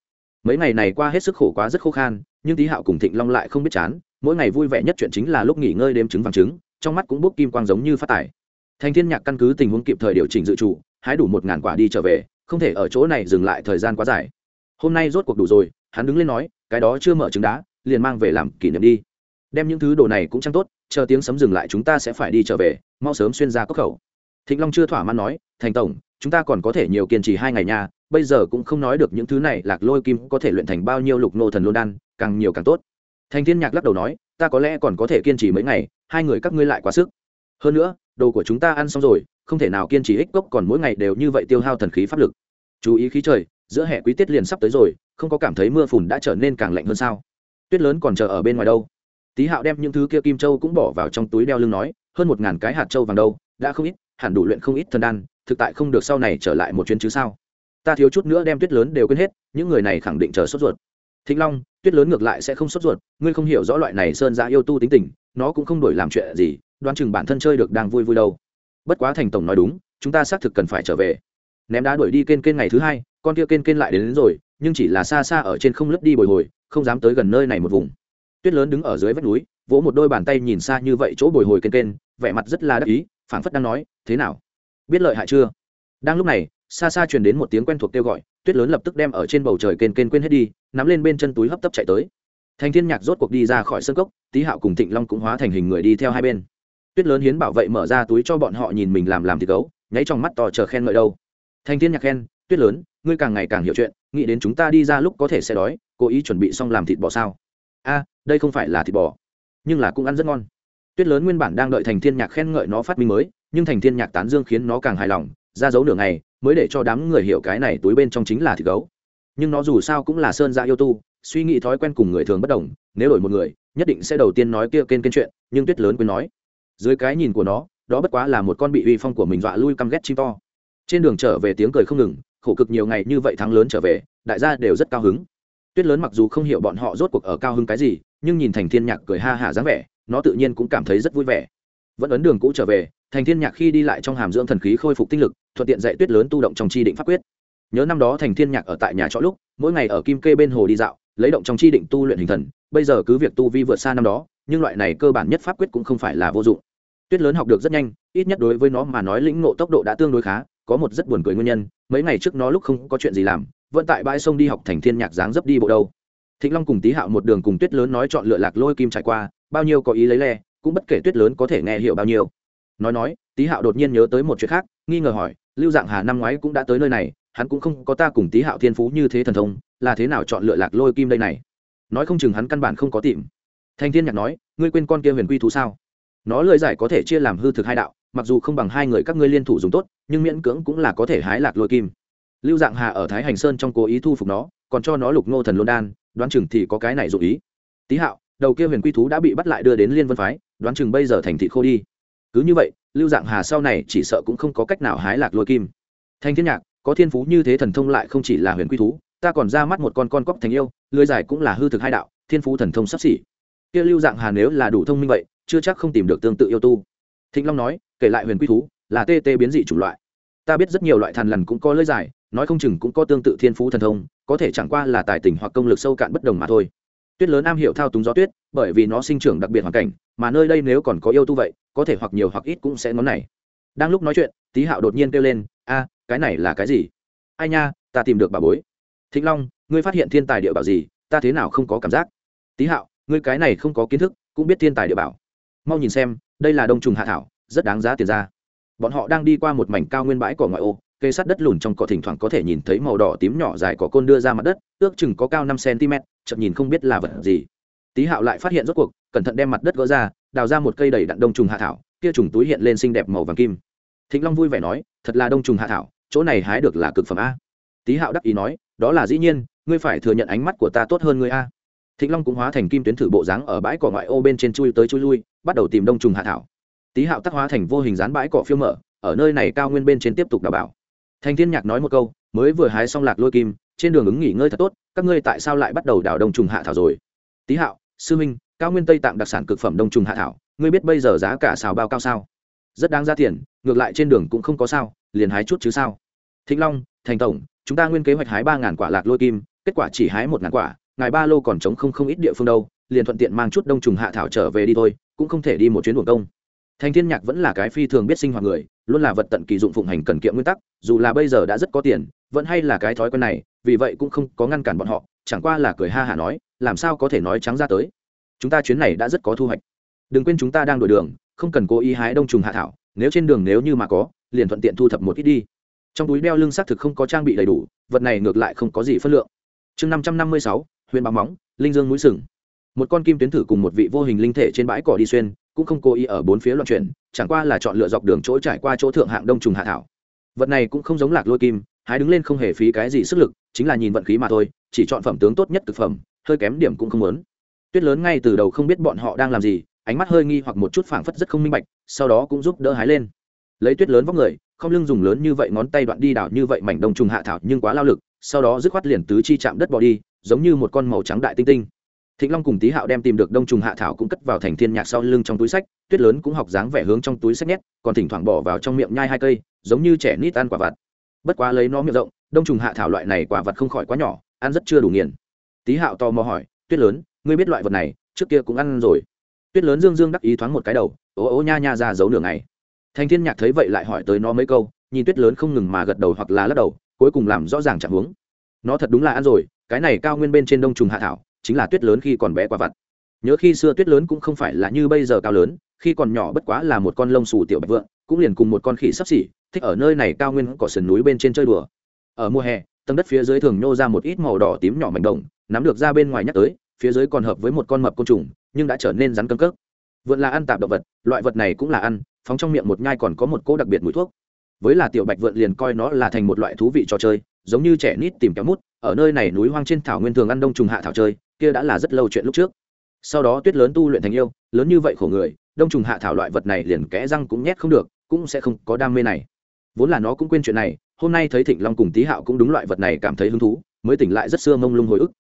mấy ngày này qua hết sức khổ quá rất khô khan, nhưng tý hạo cùng thịnh long lại không biết chán. Mỗi ngày vui vẻ nhất chuyện chính là lúc nghỉ ngơi đêm trứng vàng trứng, trong mắt cũng bốc kim quang giống như phát tải. Thành thiên nhạc căn cứ tình huống kịp thời điều chỉnh dự trù, hái đủ một ngàn quả đi trở về, không thể ở chỗ này dừng lại thời gian quá dài. Hôm nay rốt cuộc đủ rồi, hắn đứng lên nói, cái đó chưa mở trứng đá, liền mang về làm kỷ niệm đi. Đem những thứ đồ này cũng chăng tốt, chờ tiếng sấm dừng lại chúng ta sẽ phải đi trở về, mau sớm xuyên ra cốc khẩu. Thịnh long chưa thỏa mãn nói, thành tổng, chúng ta còn có thể nhiều kiên trì hai ngày nha bây giờ cũng không nói được những thứ này, lạc lôi kim có thể luyện thành bao nhiêu lục nô thần lôn đan, càng nhiều càng tốt. Thành thiên nhạc lắc đầu nói, ta có lẽ còn có thể kiên trì mấy ngày, hai người các ngươi lại quá sức. Hơn nữa, đồ của chúng ta ăn xong rồi, không thể nào kiên trì ích cốc còn mỗi ngày đều như vậy tiêu hao thần khí pháp lực. Chú ý khí trời, giữa hệ quý tiết liền sắp tới rồi, không có cảm thấy mưa phùn đã trở nên càng lạnh hơn sao? Tuyết lớn còn chờ ở bên ngoài đâu? Tý hạo đem những thứ kia kim châu cũng bỏ vào trong túi đeo lưng nói, hơn một ngàn cái hạt châu vàng đâu, đã không ít, hẳn đủ luyện không ít thần đan, thực tại không được sau này trở lại một chuyến chứ sao? Ta thiếu chút nữa đem tuyết lớn đều quên hết những người này khẳng định chờ sốt ruột. Thịnh long tuyết lớn ngược lại sẽ không sốt ruột ngươi không hiểu rõ loại này sơn giã yêu tu tính tình nó cũng không đổi làm chuyện gì đoán chừng bản thân chơi được đang vui vui đâu. Bất quá thành tổng nói đúng chúng ta xác thực cần phải trở về. Ném đá đuổi đi kên kên ngày thứ hai con kia kên kên lại đến, đến rồi nhưng chỉ là xa xa ở trên không lướt đi bồi hồi không dám tới gần nơi này một vùng. Tuyết lớn đứng ở dưới vách núi vỗ một đôi bàn tay nhìn xa như vậy chỗ bồi hồi kên kên vẻ mặt rất là đắc ý phảng phất đang nói thế nào? Biết lợi hại chưa? Đang lúc này xa xa truyền đến một tiếng quen thuộc kêu gọi, tuyết lớn lập tức đem ở trên bầu trời kên kên quên hết đi, nắm lên bên chân túi hấp tấp chạy tới. Thành thiên nhạc rốt cuộc đi ra khỏi sân cốc, tý hạo cùng thịnh long cũng hóa thành hình người đi theo hai bên. Tuyết lớn hiến bảo vệ mở ra túi cho bọn họ nhìn mình làm làm thịt gấu, nháy trong mắt to chờ khen ngợi đâu. Thành thiên nhạc khen, tuyết lớn, ngươi càng ngày càng hiểu chuyện, nghĩ đến chúng ta đi ra lúc có thể sẽ đói, cố ý chuẩn bị xong làm thịt bò sao? A, đây không phải là thịt bò, nhưng là cũng ăn rất ngon. Tuyết lớn nguyên bản đang đợi thành thiên nhạc khen ngợi nó phát minh mới, nhưng thành thiên nhạc tán dương khiến nó càng hài lòng ra dấu nửa ngày, mới để cho đám người hiểu cái này túi bên trong chính là thịt gấu. Nhưng nó dù sao cũng là sơn gia yêu tu, suy nghĩ thói quen cùng người thường bất đồng, nếu đổi một người, nhất định sẽ đầu tiên nói kia kênh kênh chuyện, nhưng tuyết lớn quên nói. Dưới cái nhìn của nó, đó bất quá là một con bị uy phong của mình dọa lui căm ghét chim to. Trên đường trở về tiếng cười không ngừng, khổ cực nhiều ngày như vậy thắng lớn trở về, đại gia đều rất cao hứng. Tuyết lớn mặc dù không hiểu bọn họ rốt cuộc ở cao hứng cái gì, nhưng nhìn thành thiên nhạc cười ha hả dáng vẻ, nó tự nhiên cũng cảm thấy rất vui vẻ. Vẫn ấn đường cũ trở về, thành thiên nhạc khi đi lại trong hàm dưỡng thần khí khôi phục tinh lực thuận tiện dạy tuyết lớn tu động trong chi định pháp quyết. Nhớ năm đó thành thiên nhạc ở tại nhà trọ lúc, mỗi ngày ở kim kê bên hồ đi dạo, lấy động trong chi định tu luyện hình thần, bây giờ cứ việc tu vi vượt xa năm đó, nhưng loại này cơ bản nhất pháp quyết cũng không phải là vô dụng. Tuyết lớn học được rất nhanh, ít nhất đối với nó mà nói lĩnh ngộ tốc độ đã tương đối khá, có một rất buồn cười nguyên nhân, mấy ngày trước nó lúc không có chuyện gì làm, vẫn tại bãi sông đi học thành thiên nhạc dáng dấp đi bộ đâu. Thịnh long cùng tý hạo một đường cùng tuyết lớn nói chọn lựa lạc lôi kim trải qua, bao nhiêu có ý lấy le, cũng bất kể tuyết lớn có thể nghe hiểu bao nhiêu. Nói nói tý hạo đột nhiên nhớ tới một chuyện khác, nghi ngờ hỏi, lưu dạng hà năm ngoái cũng đã tới nơi này, hắn cũng không có ta cùng tý hạo thiên phú như thế thần thông, là thế nào chọn lựa lạc lôi kim đây này? Nói không chừng hắn căn bản không có tìm. Thanh thiên nhạc nói, ngươi quên con kia huyền quy thú sao? Nó lời giải có thể chia làm hư thực hai đạo, mặc dù không bằng hai người các ngươi liên thủ dùng tốt, nhưng miễn cưỡng cũng là có thể hái lạc lôi kim. Lưu dạng hà ở thái hành sơn trong cố ý thu phục nó, còn cho nó lục ngô thần lôn đan, đoán chừng thì có cái này dụ ý. Tý hạo, đầu kia huyền quy thú đã bị bắt lại đưa đến liên vân phái, đoán chừng bây giờ thành thị khô đi cứ như vậy, lưu dạng hà sau này chỉ sợ cũng không có cách nào hái lạc lôi kim. Thanh thiên nhạc, có thiên phú như thế thần thông lại không chỉ là huyền quy thú, ta còn ra mắt một con con cóc thành yêu, lưới dài cũng là hư thực hai đạo, thiên phú thần thông sắp xỉ. Kia lưu dạng hà nếu là đủ thông minh vậy, chưa chắc không tìm được tương tự yêu tu. Thịnh long nói, kể lại huyền quy thú, là tê tê biến dị chủng loại. Ta biết rất nhiều loại thằn lằn cũng có lưới dài, nói không chừng cũng có tương tự thiên phú thần thông, có thể chẳng qua là tài tình hoặc công lực sâu cạn bất đồng mà thôi. Tuyết lớn am hiểu thao túng gió tuyết bởi vì nó sinh trưởng đặc biệt hoàn cảnh, mà nơi đây nếu còn có yêu tu vậy, có thể hoặc nhiều hoặc ít cũng sẽ ngón này. Đang lúc nói chuyện, tý hạo đột nhiên kêu lên, a, cái này là cái gì? Ai nha, ta tìm được bà bối. Thịnh long, ngươi phát hiện thiên tài địa bảo gì, ta thế nào không có cảm giác? Tý hạo, ngươi cái này không có kiến thức, cũng biết thiên tài địa bảo. Mau nhìn xem, đây là đông trùng hạ thảo, rất đáng giá tiền ra. Bọn họ đang đi qua một mảnh cao nguyên bãi cỏ ngoại ô cây sắt đất lùn trong cỏ thỉnh thoảng có thể nhìn thấy màu đỏ tím nhỏ dài cỏ côn đưa ra mặt đất, ước chừng có cao năm cm chậm nhìn không biết là vật gì tý hạo lại phát hiện rốt cuộc, cẩn thận đem mặt đất gỡ ra, đào ra một cây đầy đặn đông trùng hạ thảo, kia trùng túi hiện lên xinh đẹp màu vàng kim. Thịnh long vui vẻ nói, thật là đông trùng hạ thảo, chỗ này hái được là cực phẩm a. Tý hạo đắc ý nói, đó là dĩ nhiên, ngươi phải thừa nhận ánh mắt của ta tốt hơn ngươi a. Thịnh long cũng hóa thành kim tuyến thử bộ dáng ở bãi cỏ ngoại ô bên trên chui tới chui lui, bắt đầu tìm đông trùng hạ thảo. Tý hạo tắc hóa thành vô hình dán bãi cỏ phiêu mở, ở nơi này cao nguyên bên trên tiếp tục đào bảo. Thành thiên nhạc nói một câu, mới vừa hái xong lạc lôi kim, trên đường ứng nghỉ ngơi thật tốt, các ngươi tại sao lại bắt đầu đào đông trùng hạ thảo rồi? Tý hạo sư minh, cao nguyên tây tạng đặc sản cực phẩm đông trùng hạ thảo, ngươi biết bây giờ giá cả xào bao cao sao? Rất đáng ra tiền, ngược lại trên đường cũng không có sao, liền hái chút chứ sao? Thịnh long, thành tổng, chúng ta nguyên kế hoạch hái ba ngàn quả lạc lôi kim, kết quả chỉ hái một ngàn quả, ngài ba lô còn chống không không ít địa phương đâu, liền thuận tiện mang chút đông trùng hạ thảo trở về đi thôi, cũng không thể đi một chuyến buồng công. Thành thiên nhạc vẫn là cái phi thường biết sinh hoạt người, luôn là vật tận kỳ dụng phụng hành cần kiệm nguyên tắc, dù là bây giờ đã rất có tiền, vẫn hay là cái thói quen này, vì vậy cũng không có ngăn cản bọn họ, chẳng qua là cười ha hả nói làm sao có thể nói trắng ra tới? Chúng ta chuyến này đã rất có thu hoạch. Đừng quên chúng ta đang đổi đường, không cần cố ý hái đông trùng hạ thảo, nếu trên đường nếu như mà có, liền thuận tiện thu thập một ít đi. Trong túi đeo lưng xác thực không có trang bị đầy đủ, vật này ngược lại không có gì phân lượng. Chương năm trăm năm mươi sáu huyện báo móng, linh dương mũi sừng. Một con kim tuyến thử cùng một vị vô hình linh thể trên bãi cỏ đi xuyên, cũng không cố ý ở bốn phía loạn chuyển, chẳng qua là chọn lựa dọc đường chỗ trải qua chỗ thượng hạng đông trùng hạ thảo. Vật này cũng không giống lạc lôi kim, hái đứng lên không hề phí cái gì sức lực, chính là nhìn vận khí mà thôi, chỉ chọn phẩm tướng tốt nhất thực phẩm hơi kém điểm cũng không muốn. Tuyết lớn ngay từ đầu không biết bọn họ đang làm gì, ánh mắt hơi nghi hoặc một chút phảng phất rất không minh bạch, sau đó cũng giúp đỡ hái lên. Lấy tuyết lớn vóc người, không lưng dùng lớn như vậy ngón tay đoạn đi đảo như vậy mảnh đông trùng hạ thảo nhưng quá lao lực, sau đó dứt khoát liền tứ chi chạm đất bỏ đi, giống như một con màu trắng đại tinh tinh. Thịnh long cùng tý hạo đem tìm được đông trùng hạ thảo cũng cất vào thành thiên nhạc sau lưng trong túi sách, tuyết lớn cũng học dáng vẻ hướng trong túi sách nhét, còn thỉnh thoảng bỏ vào trong miệng nhai hai cây, giống như trẻ nít ăn quả vặt. Bất quá lấy nó miệng rộng, đông trùng hạ thảo loại này quả vặt không khỏi quá nhỏ, ăn rất chưa đủ nghiền tý hạo to mò hỏi, tuyết lớn, ngươi biết loại vật này, trước kia cũng ăn rồi. Tuyết lớn dương dương đắc ý thoáng một cái đầu, ố ố nha nha ra giấu nửa ngày. Thành thiên nhạc thấy vậy lại hỏi tới nó mấy câu, nhìn tuyết lớn không ngừng mà gật đầu hoặc là lắc đầu, cuối cùng làm rõ ràng trạng huống. Nó thật đúng là ăn rồi, cái này cao nguyên bên trên đông trùng hạ thảo, chính là tuyết lớn khi còn bé quả vặt. Nhớ khi xưa tuyết lớn cũng không phải là như bây giờ cao lớn, khi còn nhỏ bất quá là một con lông xù tiểu bạch vượng, cũng liền cùng một con khỉ sắp xỉ, thích ở nơi này cao nguyên cỏ sườn núi bên trên chơi đùa. Ở mùa hè, tầng đất phía dưới thường nhô ra một ít màu đỏ tím nhỏ mảnh đồng nắm được ra bên ngoài nhắc tới, phía dưới còn hợp với một con mập côn trùng, nhưng đã trở nên rắn cân cước. Vượn là ăn tạp động vật, loại vật này cũng là ăn, phóng trong miệng một nhai còn có một cỗ đặc biệt mùi thuốc. Với là tiểu bạch vượn liền coi nó là thành một loại thú vị trò chơi, giống như trẻ nít tìm kéo mút, ở nơi này núi hoang trên thảo nguyên thường ăn đông trùng hạ thảo chơi, kia đã là rất lâu chuyện lúc trước. Sau đó tuyết lớn tu luyện thành yêu, lớn như vậy khổ người, đông trùng hạ thảo loại vật này liền kẽ răng cũng nhét không được, cũng sẽ không có đam mê này. Vốn là nó cũng quên chuyện này, hôm nay thấy thịnh long cùng tý hạo cũng đúng loại vật này cảm thấy hứng thú, mới tỉnh lại rất xưa mông lung hồi ức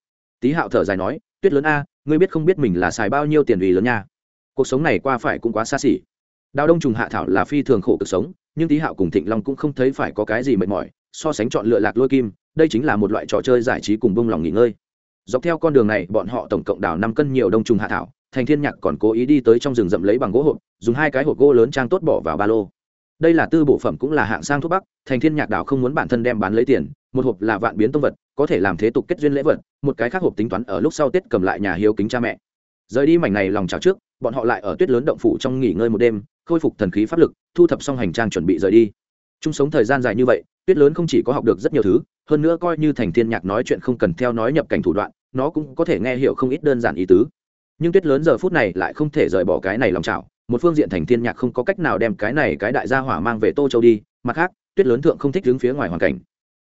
tý hạo thở dài nói, tuyết lớn a, ngươi biết không biết mình là xài bao nhiêu tiền vì lớn nha. Cuộc sống này qua phải cũng quá xa xỉ. Đào đông trùng hạ thảo là phi thường khổ cực sống, nhưng tý hạo cùng thịnh long cũng không thấy phải có cái gì mệt mỏi, so sánh chọn lựa lạc lôi kim, đây chính là một loại trò chơi giải trí cùng bông lòng nghỉ ngơi. Dọc theo con đường này, bọn họ tổng cộng đào năm cân nhiều đông trùng hạ thảo, thành thiên nhạc còn cố ý đi tới trong rừng rậm lấy bằng gỗ hộp, dùng hai cái hộp gỗ lớn trang tốt bỏ vào ba lô. Đây là tư bộ phẩm cũng là hạng sang thuốc bắc, thành thiên nhạc đảo không muốn bản thân đem bán lấy tiền, một hộp là vạn biến tông vật có thể làm thế tục kết duyên lễ vật, một cái khác hộp tính toán ở lúc sau tết cầm lại nhà hiếu kính cha mẹ. Rời đi mảnh này lòng chào trước, bọn họ lại ở tuyết lớn động phủ trong nghỉ ngơi một đêm, khôi phục thần khí pháp lực, thu thập xong hành trang chuẩn bị rời đi. Chung sống thời gian dài như vậy, tuyết lớn không chỉ có học được rất nhiều thứ, hơn nữa coi như thành thiên nhạc nói chuyện không cần theo nói nhập cảnh thủ đoạn, nó cũng có thể nghe hiểu không ít đơn giản ý tứ. Nhưng tuyết lớn giờ phút này lại không thể rời bỏ cái này lòng chào, một phương diện thành thiên nhạc không có cách nào đem cái này cái đại gia hỏa mang về tô châu đi, mặt khác, tuyết lớn thượng không thích đứng phía ngoài hoàn cảnh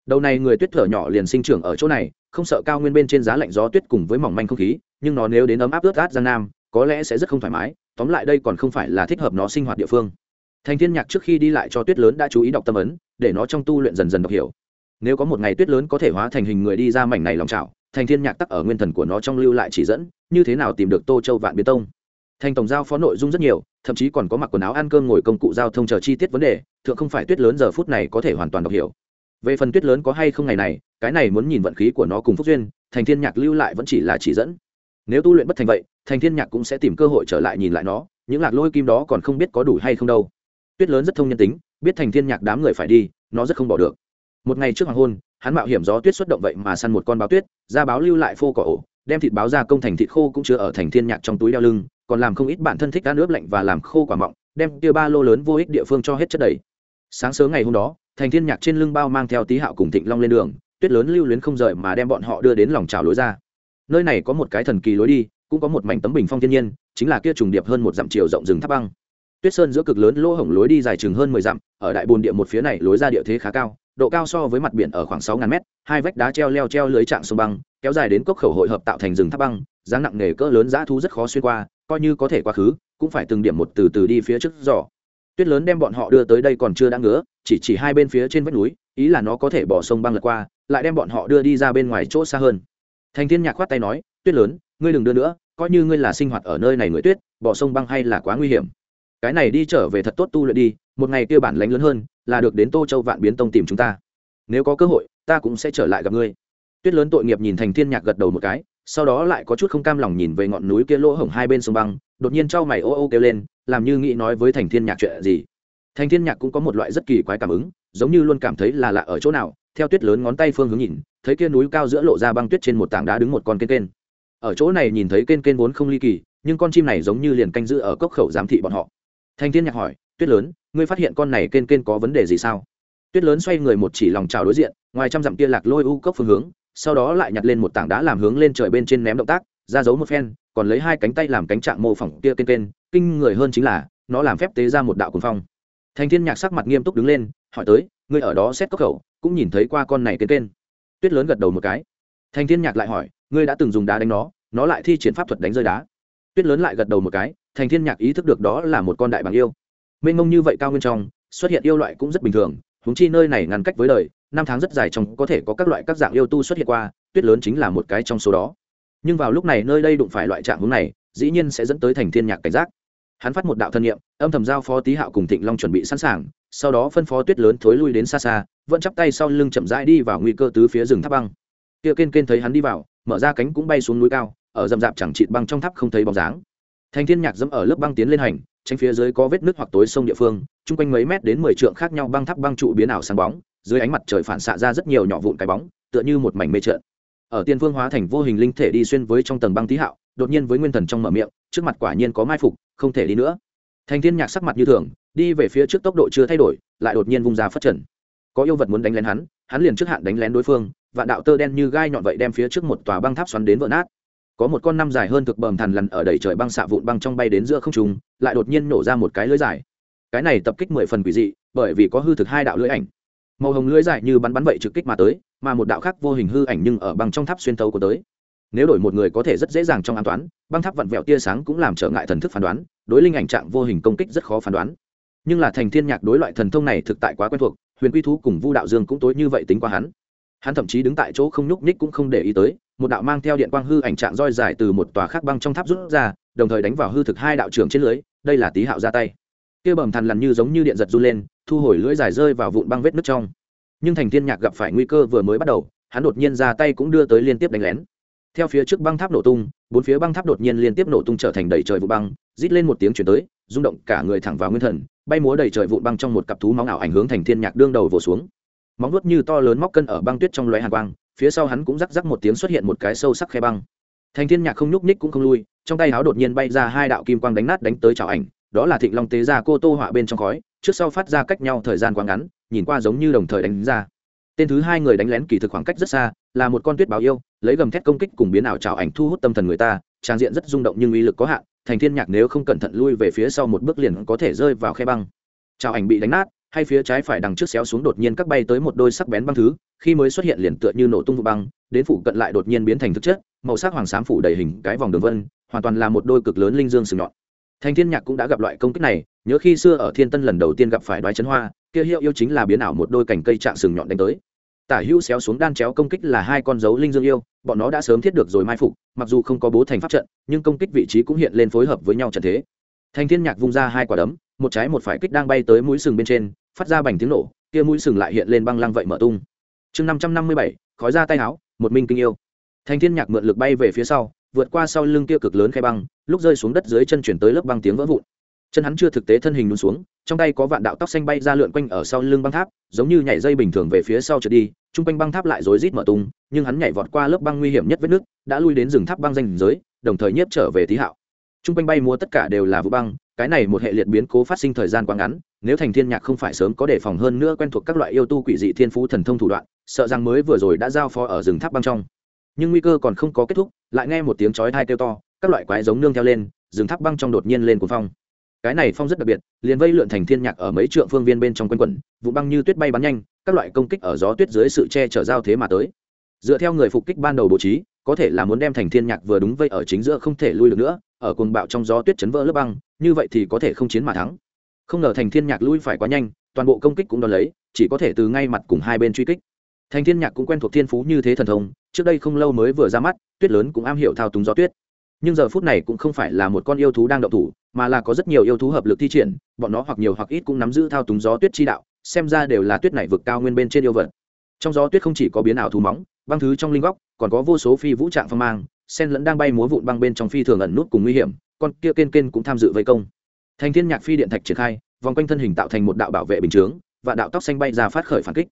đầu này người tuyết thở nhỏ liền sinh trưởng ở chỗ này, không sợ cao nguyên bên trên giá lạnh gió tuyết cùng với mỏng manh không khí, nhưng nó nếu đến ấm áp ướt át giang nam, có lẽ sẽ rất không thoải mái, tóm lại đây còn không phải là thích hợp nó sinh hoạt địa phương. Thành thiên nhạc trước khi đi lại cho tuyết lớn đã chú ý đọc tâm ấn, để nó trong tu luyện dần dần đọc hiểu. Nếu có một ngày tuyết lớn có thể hóa thành hình người đi ra mảnh này lòng trào thành thiên nhạc tắc ở nguyên thần của nó trong lưu lại chỉ dẫn, như thế nào tìm được tô châu vạn biến tông. Thành tổng giao phó nội dung rất nhiều, thậm chí còn có mặc quần áo ăn cơm ngồi công cụ giao thông chờ chi tiết vấn đề, thượng không phải tuyết lớn giờ phút này có thể hoàn toàn đọc hiểu về phần tuyết lớn có hay không ngày này, cái này muốn nhìn vận khí của nó cùng phúc duyên, thành thiên nhạc lưu lại vẫn chỉ là chỉ dẫn. Nếu tu luyện bất thành vậy, thành thiên nhạc cũng sẽ tìm cơ hội trở lại nhìn lại nó, những lạc lôi kim đó còn không biết có đủ hay không đâu. Tuyết lớn rất thông nhân tính, biết thành thiên nhạc đám người phải đi, nó rất không bỏ được. Một ngày trước hoàng hôn, hắn mạo hiểm gió tuyết xuất động vậy mà săn một con báo tuyết, ra báo lưu lại phô cỏ ổ, đem thịt báo ra công thành thịt khô cũng chứa ở thành thiên nhạc trong túi đeo lưng, còn làm không ít bạn thân thích ăn ướp lạnh và làm khô quả mọng, đem tia ba lô lớn vô ích địa phương cho hết chất đầy. Sáng sớm ngày hôm đó thành thiên nhạc trên lưng bao mang theo tí hạo cùng thịnh long lên đường, tuyết lớn lưu luyến không rời mà đem bọn họ đưa đến lòng trào lối ra. Nơi này có một cái thần kỳ lối đi, cũng có một mảnh tấm bình phong thiên nhiên, chính là kia trùng điệp hơn một dặm chiều rộng rừng tháp băng. Tuyết sơn giữa cực lớn lỗ hổng lối đi dài chừng hơn mười dặm, ở đại bồn địa một phía này lối ra địa thế khá cao, độ cao so với mặt biển ở khoảng sáu ngàn mét, hai vách đá treo leo treo lưới trạng sông băng, kéo dài đến cốc khẩu hội hợp tạo thành rừng tháp băng, dáng nặng nề cỡ lớn dã thú rất khó xuyên qua, coi như có thể quá khứ, cũng phải từng điểm một từ từ đi phía trước giỏ tuyết lớn đem bọn họ đưa tới đây còn chưa đã ngứa, chỉ chỉ hai bên phía trên vách núi, ý là nó có thể bỏ sông băng lật qua, lại đem bọn họ đưa đi ra bên ngoài chỗ xa hơn. Thành thiên nhạc khoát tay nói, tuyết lớn, ngươi đừng đưa nữa, coi như ngươi là sinh hoạt ở nơi này người tuyết, bỏ sông băng hay là quá nguy hiểm. Cái này đi trở về thật tốt tu luyện đi, một ngày kia bản lánh lớn hơn, là được đến tô châu vạn biến tông tìm chúng ta. Nếu có cơ hội, ta cũng sẽ trở lại gặp ngươi. Tuyết lớn tội nghiệp nhìn thành thiên nhạc gật đầu một cái sau đó lại có chút không cam lòng nhìn về ngọn núi kia lỗ hổng hai bên sông băng, đột nhiên trao mày ô ô kêu lên, làm như nghĩ nói với thành thiên nhạc chuyện gì. Thành thiên nhạc cũng có một loại rất kỳ quái cảm ứng, giống như luôn cảm thấy là lạ ở chỗ nào, theo tuyết lớn ngón tay phương hướng nhìn, thấy kia núi cao giữa lộ ra băng tuyết trên một tảng đá đứng một con kên kên ở chỗ này nhìn thấy kên kên vốn không ly kỳ, nhưng con chim này giống như liền canh giữ ở cốc khẩu giám thị bọn họ. Thành thiên nhạc hỏi, tuyết lớn, ngươi phát hiện con này kên kên có vấn đề gì sao? Tuyết lớn xoay người một chỉ lòng chào đối diện, ngoài trăm dặm kia lạc lôi u cốc phương hướng sau đó lại nhặt lên một tảng đá làm hướng lên trời bên trên ném động tác, ra giấu một phen, còn lấy hai cánh tay làm cánh trạng mô phỏng kia kênh kênh, kinh người hơn chính là, nó làm phép tế ra một đạo cuồng phong. Thành thiên nhạc sắc mặt nghiêm túc đứng lên, hỏi tới, ngươi ở đó xét cốc khẩu, cũng nhìn thấy qua con này kênh kênh? Tuyết lớn gật đầu một cái. Thành thiên nhạc lại hỏi, ngươi đã từng dùng đá đánh nó nó lại thi triển pháp thuật đánh rơi đá. Tuyết lớn lại gật đầu một cái, thành thiên nhạc ý thức được đó là một con đại bằng yêu. Mênh mông như vậy cao nguyên trong, xuất hiện yêu loại cũng rất bình thường húng chi nơi này ngăn cách với đời năm tháng rất dài trong có thể có các loại các dạng yêu tu xuất hiện qua, tuyết lớn chính là một cái trong số đó. Nhưng vào lúc này nơi đây đụng phải loại trạng hướng này, dĩ nhiên sẽ dẫn tới thành thiên nhạc cảnh giác. Hắn phát một đạo thân nhiệm âm thầm giao phó tý hạo cùng thịnh long chuẩn bị sẵn sàng, sau đó phân phó tuyết lớn thối lui đến xa xa, vẫn chắp tay sau lưng chậm rãi đi vào nguy cơ tứ phía rừng tháp băng. Kia kên kên thấy hắn đi vào, mở ra cánh cũng bay xuống núi cao, ở rậm rạp chẳng chịt băng trong tháp không thấy bóng dáng. Thành thiên nhạc dẫm ở lớp băng tiến lên hành, tránh phía dưới có vết nước hoặc tối sông địa phương, chung quanh mấy mét đến mười trượng khác nhau băng tháp băng trụ biến ảo sáng bóng dưới ánh mặt trời phản xạ ra rất nhiều nhỏ vụn cái bóng, tựa như một mảnh mê trợn. Ở tiên phương hóa thành vô hình linh thể đi xuyên với trong tầng băng tí hạo, đột nhiên với nguyên thần trong mở miệng, trước mặt quả nhiên có mai phục, không thể đi nữa. Thành thiên nhạc sắc mặt như thường, đi về phía trước tốc độ chưa thay đổi, lại đột nhiên vung ra phát trần. Có yêu vật muốn đánh lén hắn hắn liền trước hạn đánh lén đối phương, vạn đạo tơ đen như gai nhọn vậy đem phía trước một tòa băng tháp xoắn đến vỡ nát. Có một con năm dài hơn thực bầm thằn lằn ở đầy trời băng xạ vụn băng trong bay đến giữa không trung, lại đột nhiên nổ ra một cái lưới dài. Cái này tập kích mười phần quỷ dị, bởi vì có hư thực hai đạo lưỡi ảnh màu hồng lưỡi dài như bắn bắn vậy trực kích mà tới, mà một đạo khác vô hình hư ảnh nhưng ở băng trong tháp xuyên tấu của tới. Nếu đổi một người có thể rất dễ dàng trong an toán, băng tháp vặn vẹo tia sáng cũng làm trở ngại thần thức phán đoán, đối linh ảnh trạng vô hình công kích rất khó phán đoán. Nhưng là thành thiên nhạc đối loại thần thông này thực tại quá quen thuộc, huyền quy thú cùng vu đạo dương cũng tối như vậy tính qua hắn. Hắn thậm chí đứng tại chỗ không nhúc nhích cũng không để ý tới, một đạo mang theo điện quang hư ảnh trạng roi dài từ một tòa khác băng trong tháp rút ra, đồng thời đánh vào hư thực hai đạo trưởng trên lưới, đây là tý hạo ra tay. Kia bầm thằn lằn như giống như điện giật run lên thu hồi lưỡi dài rơi vào vụn băng vết nước trong. Nhưng thành thiên nhạc gặp phải nguy cơ vừa mới bắt đầu, hắn đột nhiên ra tay cũng đưa tới liên tiếp đánh lén. Theo phía trước băng tháp nổ tung, bốn phía băng tháp đột nhiên liên tiếp nổ tung trở thành đầy trời vụ băng, rít lên một tiếng chuyển tới, rung động cả người thẳng vào nguyên thần, bay múa đầy trời vụn băng trong một cặp thú máu ảo ảnh hướng thành thiên nhạc đương đầu vồ xuống. Móng vuốt như to lớn móc cân ở băng tuyết trong loé hàn quang, phía sau hắn cũng rắc rắc một tiếng xuất hiện một cái sâu sắc khe băng. Thành thiên nhạc không nhúc ních cũng không lui, trong tay áo đột nhiên bay ra hai đạo kim quang đánh nát đánh tới chảo ảnh, đó là thịnh long tế ra cô tô họa bên trong khói trước sau phát ra cách nhau thời gian quá ngắn, nhìn qua giống như đồng thời đánh ra. Tên thứ hai người đánh lén kỳ thực khoảng cách rất xa, là một con tuyết báo yêu, lấy gầm thét công kích cùng biến ảo trào ảnh thu hút tâm thần người ta, trang diện rất rung động nhưng uy lực có hạn, thành thiên nhạc nếu không cẩn thận lui về phía sau một bước liền có thể rơi vào khe băng. Trào ảnh bị đánh nát hay phía trái phải đằng trước xéo xuống đột nhiên các bay tới một đôi sắc bén băng thứ, khi mới xuất hiện liền tựa như nổ tung vụ băng, đến phủ cận lại đột nhiên biến thành thực chất, màu sắc hoàng xám phủ đầy hình cái vòng đường vân, hoàn toàn là một đôi cực lớn linh dương sừng nhọn thành thiên nhạc cũng đã gặp loại công kích này, nhớ khi xưa ở thiên tân lần đầu tiên gặp phải đoái chấn hoa, kia hiệu yêu chính là biến ảo một đôi cành cây trạng sừng nhọn đánh tới. Tả hữu xéo xuống đan chéo công kích là hai con dấu linh dương yêu, bọn nó đã sớm thiết được rồi mai phục, mặc dù không có bố thành pháp trận, nhưng công kích vị trí cũng hiện lên phối hợp với nhau trận thế. Thành thiên nhạc vung ra hai quả đấm, một trái một phải kích đang bay tới mũi sừng bên trên, phát ra bành tiếng nổ, kia mũi sừng lại hiện lên băng lăng vậy mở tung. Chương năm trăm năm mươi bảy, khói ra tay áo một minh kinh yêu. Thành thiên nhạc mượn lực bay về phía sau vượt qua sau lưng kia cực lớn khe băng, lúc rơi xuống đất dưới chân chuyển tới lớp băng tiếng vỡ vụn. Chân hắn chưa thực tế thân hình luôn xuống, trong tay có vạn đạo tóc xanh bay ra lượn quanh ở sau lưng băng tháp, giống như nhảy dây bình thường về phía sau trượt đi trung quanh băng tháp lại rối rít mở tung, nhưng hắn nhảy vọt qua lớp băng nguy hiểm nhất vết nước đã lui đến rừng tháp băng danh giới, đồng thời nhiếp trở về tí hạo. Trung quanh bay múa tất cả đều là vũ băng, cái này một hệ liệt biến cố phát sinh thời gian quá ngắn, nếu thành thiên nhạc không phải sớm có đề phòng hơn nữa quen thuộc các loại yêu tu quỷ dị thiên phú thần thông thủ đoạn, sợ rằng mới vừa rồi đã giao phó ở rừng tháp băng trong nhưng nguy cơ còn không có kết thúc, lại nghe một tiếng chói thai kêu to, các loại quái giống nương theo lên, rừng tháp băng trong đột nhiên lên cuồng phong. Cái này phong rất đặc biệt, liền vây lượn thành thiên nhạc ở mấy trượng phương viên bên trong quanh quẩn vụ băng như tuyết bay bắn nhanh, các loại công kích ở gió tuyết dưới sự che chở giao thế mà tới. Dựa theo người phục kích ban đầu bố trí, có thể là muốn đem thành thiên nhạc vừa đúng vây ở chính giữa không thể lui được nữa, ở cuồng bạo trong gió tuyết chấn vỡ lớp băng, như vậy thì có thể không chiến mà thắng. Không ngờ thành thiên nhạc lui phải quá nhanh, toàn bộ công kích cũng đón lấy, chỉ có thể từ ngay mặt cùng hai bên truy kích thành thiên nhạc cũng quen thuộc thiên phú như thế thần thông, trước đây không lâu mới vừa ra mắt, tuyết lớn cũng am hiểu thao túng gió tuyết. Nhưng giờ phút này cũng không phải là một con yêu thú đang động thủ, mà là có rất nhiều yêu thú hợp lực thi triển, bọn nó hoặc nhiều hoặc ít cũng nắm giữ thao túng gió tuyết chi đạo, xem ra đều là tuyết này vực cao nguyên bên trên yêu vật. Trong gió tuyết không chỉ có biến ảo thú móng, băng thứ trong linh góc, còn có vô số phi vũ trạng phong mang, sen lẫn đang bay múa vụn băng bên trong phi thường ẩn nút cùng nguy hiểm, con kia kên kên cũng tham dự vây công. Thành thiên nhạc phi điện thạch triển khai, vòng quanh thân hình tạo thành một đạo bảo vệ bình chướng, và đạo tóc xanh bay ra phát khởi phản kích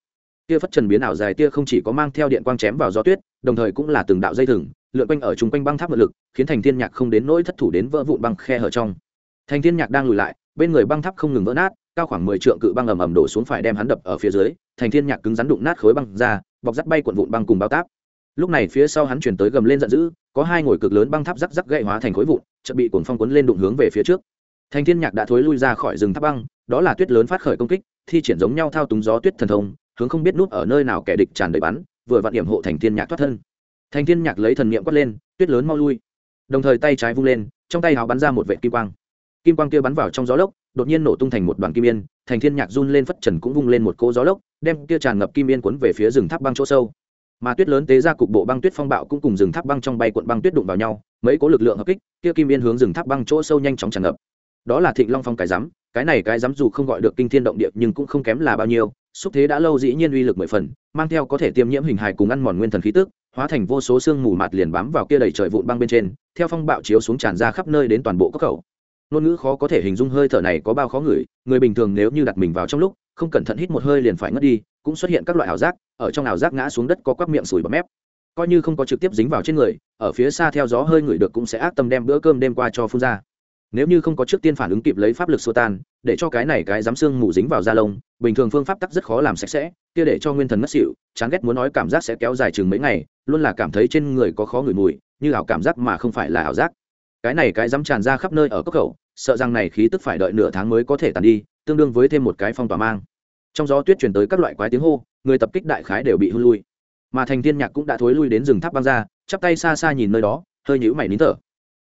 tia phất trần biến ảo dài tia không chỉ có mang theo điện quang chém vào gió tuyết, đồng thời cũng là từng đạo dây thừng, lượn quanh ở chung quanh băng tháp mượn lực, khiến thành thiên nhạc không đến nỗi thất thủ đến vỡ vụn băng khe hở trong. Thành thiên nhạc đang lùi lại, bên người băng tháp không ngừng vỡ nát, cao khoảng mười trượng cự băng ầm ầm đổ xuống phải đem hắn đập ở phía dưới, thành thiên nhạc cứng rắn đụng nát khối băng ra, bọc dắt bay cuộn vụn băng cùng bao táp. Lúc này phía sau hắn chuyển tới gầm lên giận dữ, có hai ngồi cực lớn băng tháp rắc rắc gậy hóa thành khối vụn, chợt bị cuồng phong cuốn lên đụng hướng về phía trước. Thành thiên nhạc đã thối lui ra khỏi rừng tháp băng, đó là tuyết lớn phát khởi công kích, thi triển giống nhau thao túng gió tuyết thần thông hướng không biết nút ở nơi nào kẻ địch tràn đầy bắn, vừa vặn điểm hộ thành thiên nhạc thoát thân. Thành thiên nhạc lấy thần niệm quát lên, tuyết lớn mau lui. Đồng thời tay trái vung lên, trong tay hào bắn ra một vệ kim quang. Kim quang kia bắn vào trong gió lốc, đột nhiên nổ tung thành một đoàn kim yên, thành thiên nhạc run lên phất trần cũng vung lên một cỗ gió lốc, đem kia tràn ngập kim yên cuốn về phía rừng tháp băng chỗ sâu. Mà tuyết lớn tế ra cục bộ băng tuyết phong bạo cũng cùng rừng tháp băng trong bay cuộn băng tuyết đụng vào nhau, mấy cố lực lượng hợp kích, kia kim yên hướng rừng tháp băng chỗ sâu nhanh chóng tràn ngập. Đó là thịnh long phong cái rắm cái này cái rắm dù không gọi được kinh thiên động địa nhưng cũng không kém là bao nhiêu xúc thế đã lâu dĩ nhiên uy lực mười phần, mang theo có thể tiêm nhiễm hình hài cùng ăn mòn nguyên thần khí tức, hóa thành vô số xương mù mạt liền bám vào kia đầy trời vụn băng bên trên, theo phong bạo chiếu xuống tràn ra khắp nơi đến toàn bộ cốc khẩu. Ngôn ngữ khó có thể hình dung hơi thở này có bao khó ngửi, người bình thường nếu như đặt mình vào trong lúc, không cẩn thận hít một hơi liền phải ngất đi, cũng xuất hiện các loại ảo giác, ở trong ảo giác ngã xuống đất có quắp miệng sùi bọt mép. Coi như không có trực tiếp dính vào trên người, ở phía xa theo gió hơi ngửi được cũng sẽ ác tâm đem bữa cơm đêm qua cho phun ra. Nếu như không có trước tiên phản ứng kịp lấy pháp lực xua tan, để cho cái này cái dám xương mù dính vào da lông bình thường phương pháp tắc rất khó làm sạch sẽ, kia để cho nguyên thần ngất xỉu, chán ghét muốn nói cảm giác sẽ kéo dài chừng mấy ngày, luôn là cảm thấy trên người có khó ngửi mùi, như ảo cảm giác mà không phải là ảo giác. Cái này cái dám tràn ra khắp nơi ở cốc khẩu, sợ rằng này khí tức phải đợi nửa tháng mới có thể tàn đi, tương đương với thêm một cái phong tỏa mang. Trong gió tuyết chuyển tới các loại quái tiếng hô, người tập kích đại khái đều bị hôn lui. Mà thành thiên nhạc cũng đã thối lui đến rừng tháp băng ra, chắp tay xa xa nhìn nơi đó, hơi nhũ mày nín thở.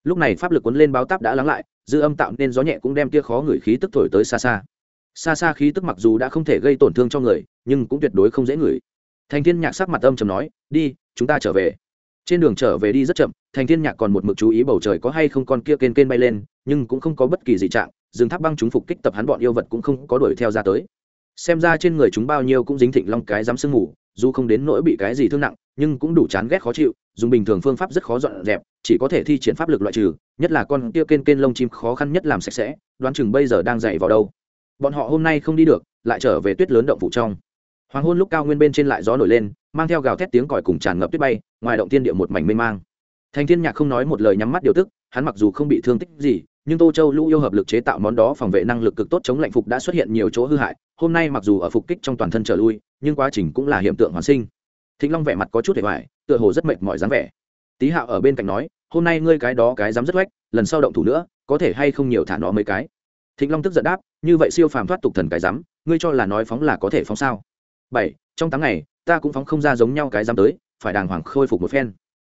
Lúc này pháp lực cuốn lên báo táp đã lắng lại, dư âm tạo nên gió nhẹ cũng đem kia khó người khí tức thổi tới xa xa xa xa khí tức mặc dù đã không thể gây tổn thương cho người, nhưng cũng tuyệt đối không dễ ngửi. Thành thiên nhạc sắc mặt âm trầm nói, đi, chúng ta trở về. Trên đường trở về đi rất chậm, thành thiên nhạc còn một mực chú ý bầu trời có hay không con kia kên kên bay lên, nhưng cũng không có bất kỳ dị trạng, rừng tháp băng chúng phục kích tập hắn bọn yêu vật cũng không có đuổi theo ra tới. Xem ra trên người chúng bao nhiêu cũng dính thịnh long cái dám sương mù, dù không đến nỗi bị cái gì thương nặng, nhưng cũng đủ chán ghét khó chịu, dùng bình thường phương pháp rất khó dọn dẹp, chỉ có thể thi triển pháp lực loại trừ, nhất là con kia kên kên lông chim khó khăn nhất làm sạch sẽ, đoán chừng bây giờ đang dậy vào đâu bọn họ hôm nay không đi được, lại trở về tuyết lớn động phủ trong. Hoàng hôn lúc cao nguyên bên trên lại gió nổi lên, mang theo gào thét tiếng còi cùng tràn ngập tuyết bay, ngoài động tiên địa một mảnh mênh mang. Thành thiên nhạc không nói một lời nhắm mắt điều tức, hắn mặc dù không bị thương tích gì, nhưng tô châu lũ yêu hợp lực chế tạo món đó phòng vệ năng lực cực tốt chống lạnh phục đã xuất hiện nhiều chỗ hư hại, hôm nay mặc dù ở phục kích trong toàn thân trở lui, nhưng quá trình cũng là hiện tượng hoàn sinh. Thịnh long vẻ mặt có chút hề hoài, tựa hồ rất mệt mỏi dáng vẻ. Tý hạo ở bên cạnh nói, hôm nay ngươi cái đó cái dám rất oách lần sau động thủ nữa, có thể hay không nhiều thả nó mấy cái? Thịnh long tức giận đáp như vậy siêu phàm thoát tục thần cái dám ngươi cho là nói phóng là có thể phóng sao? Bảy, trong tháng ngày, ta cũng phóng không ra giống nhau cái dám tới, phải đàng hoàng khôi phục một phen.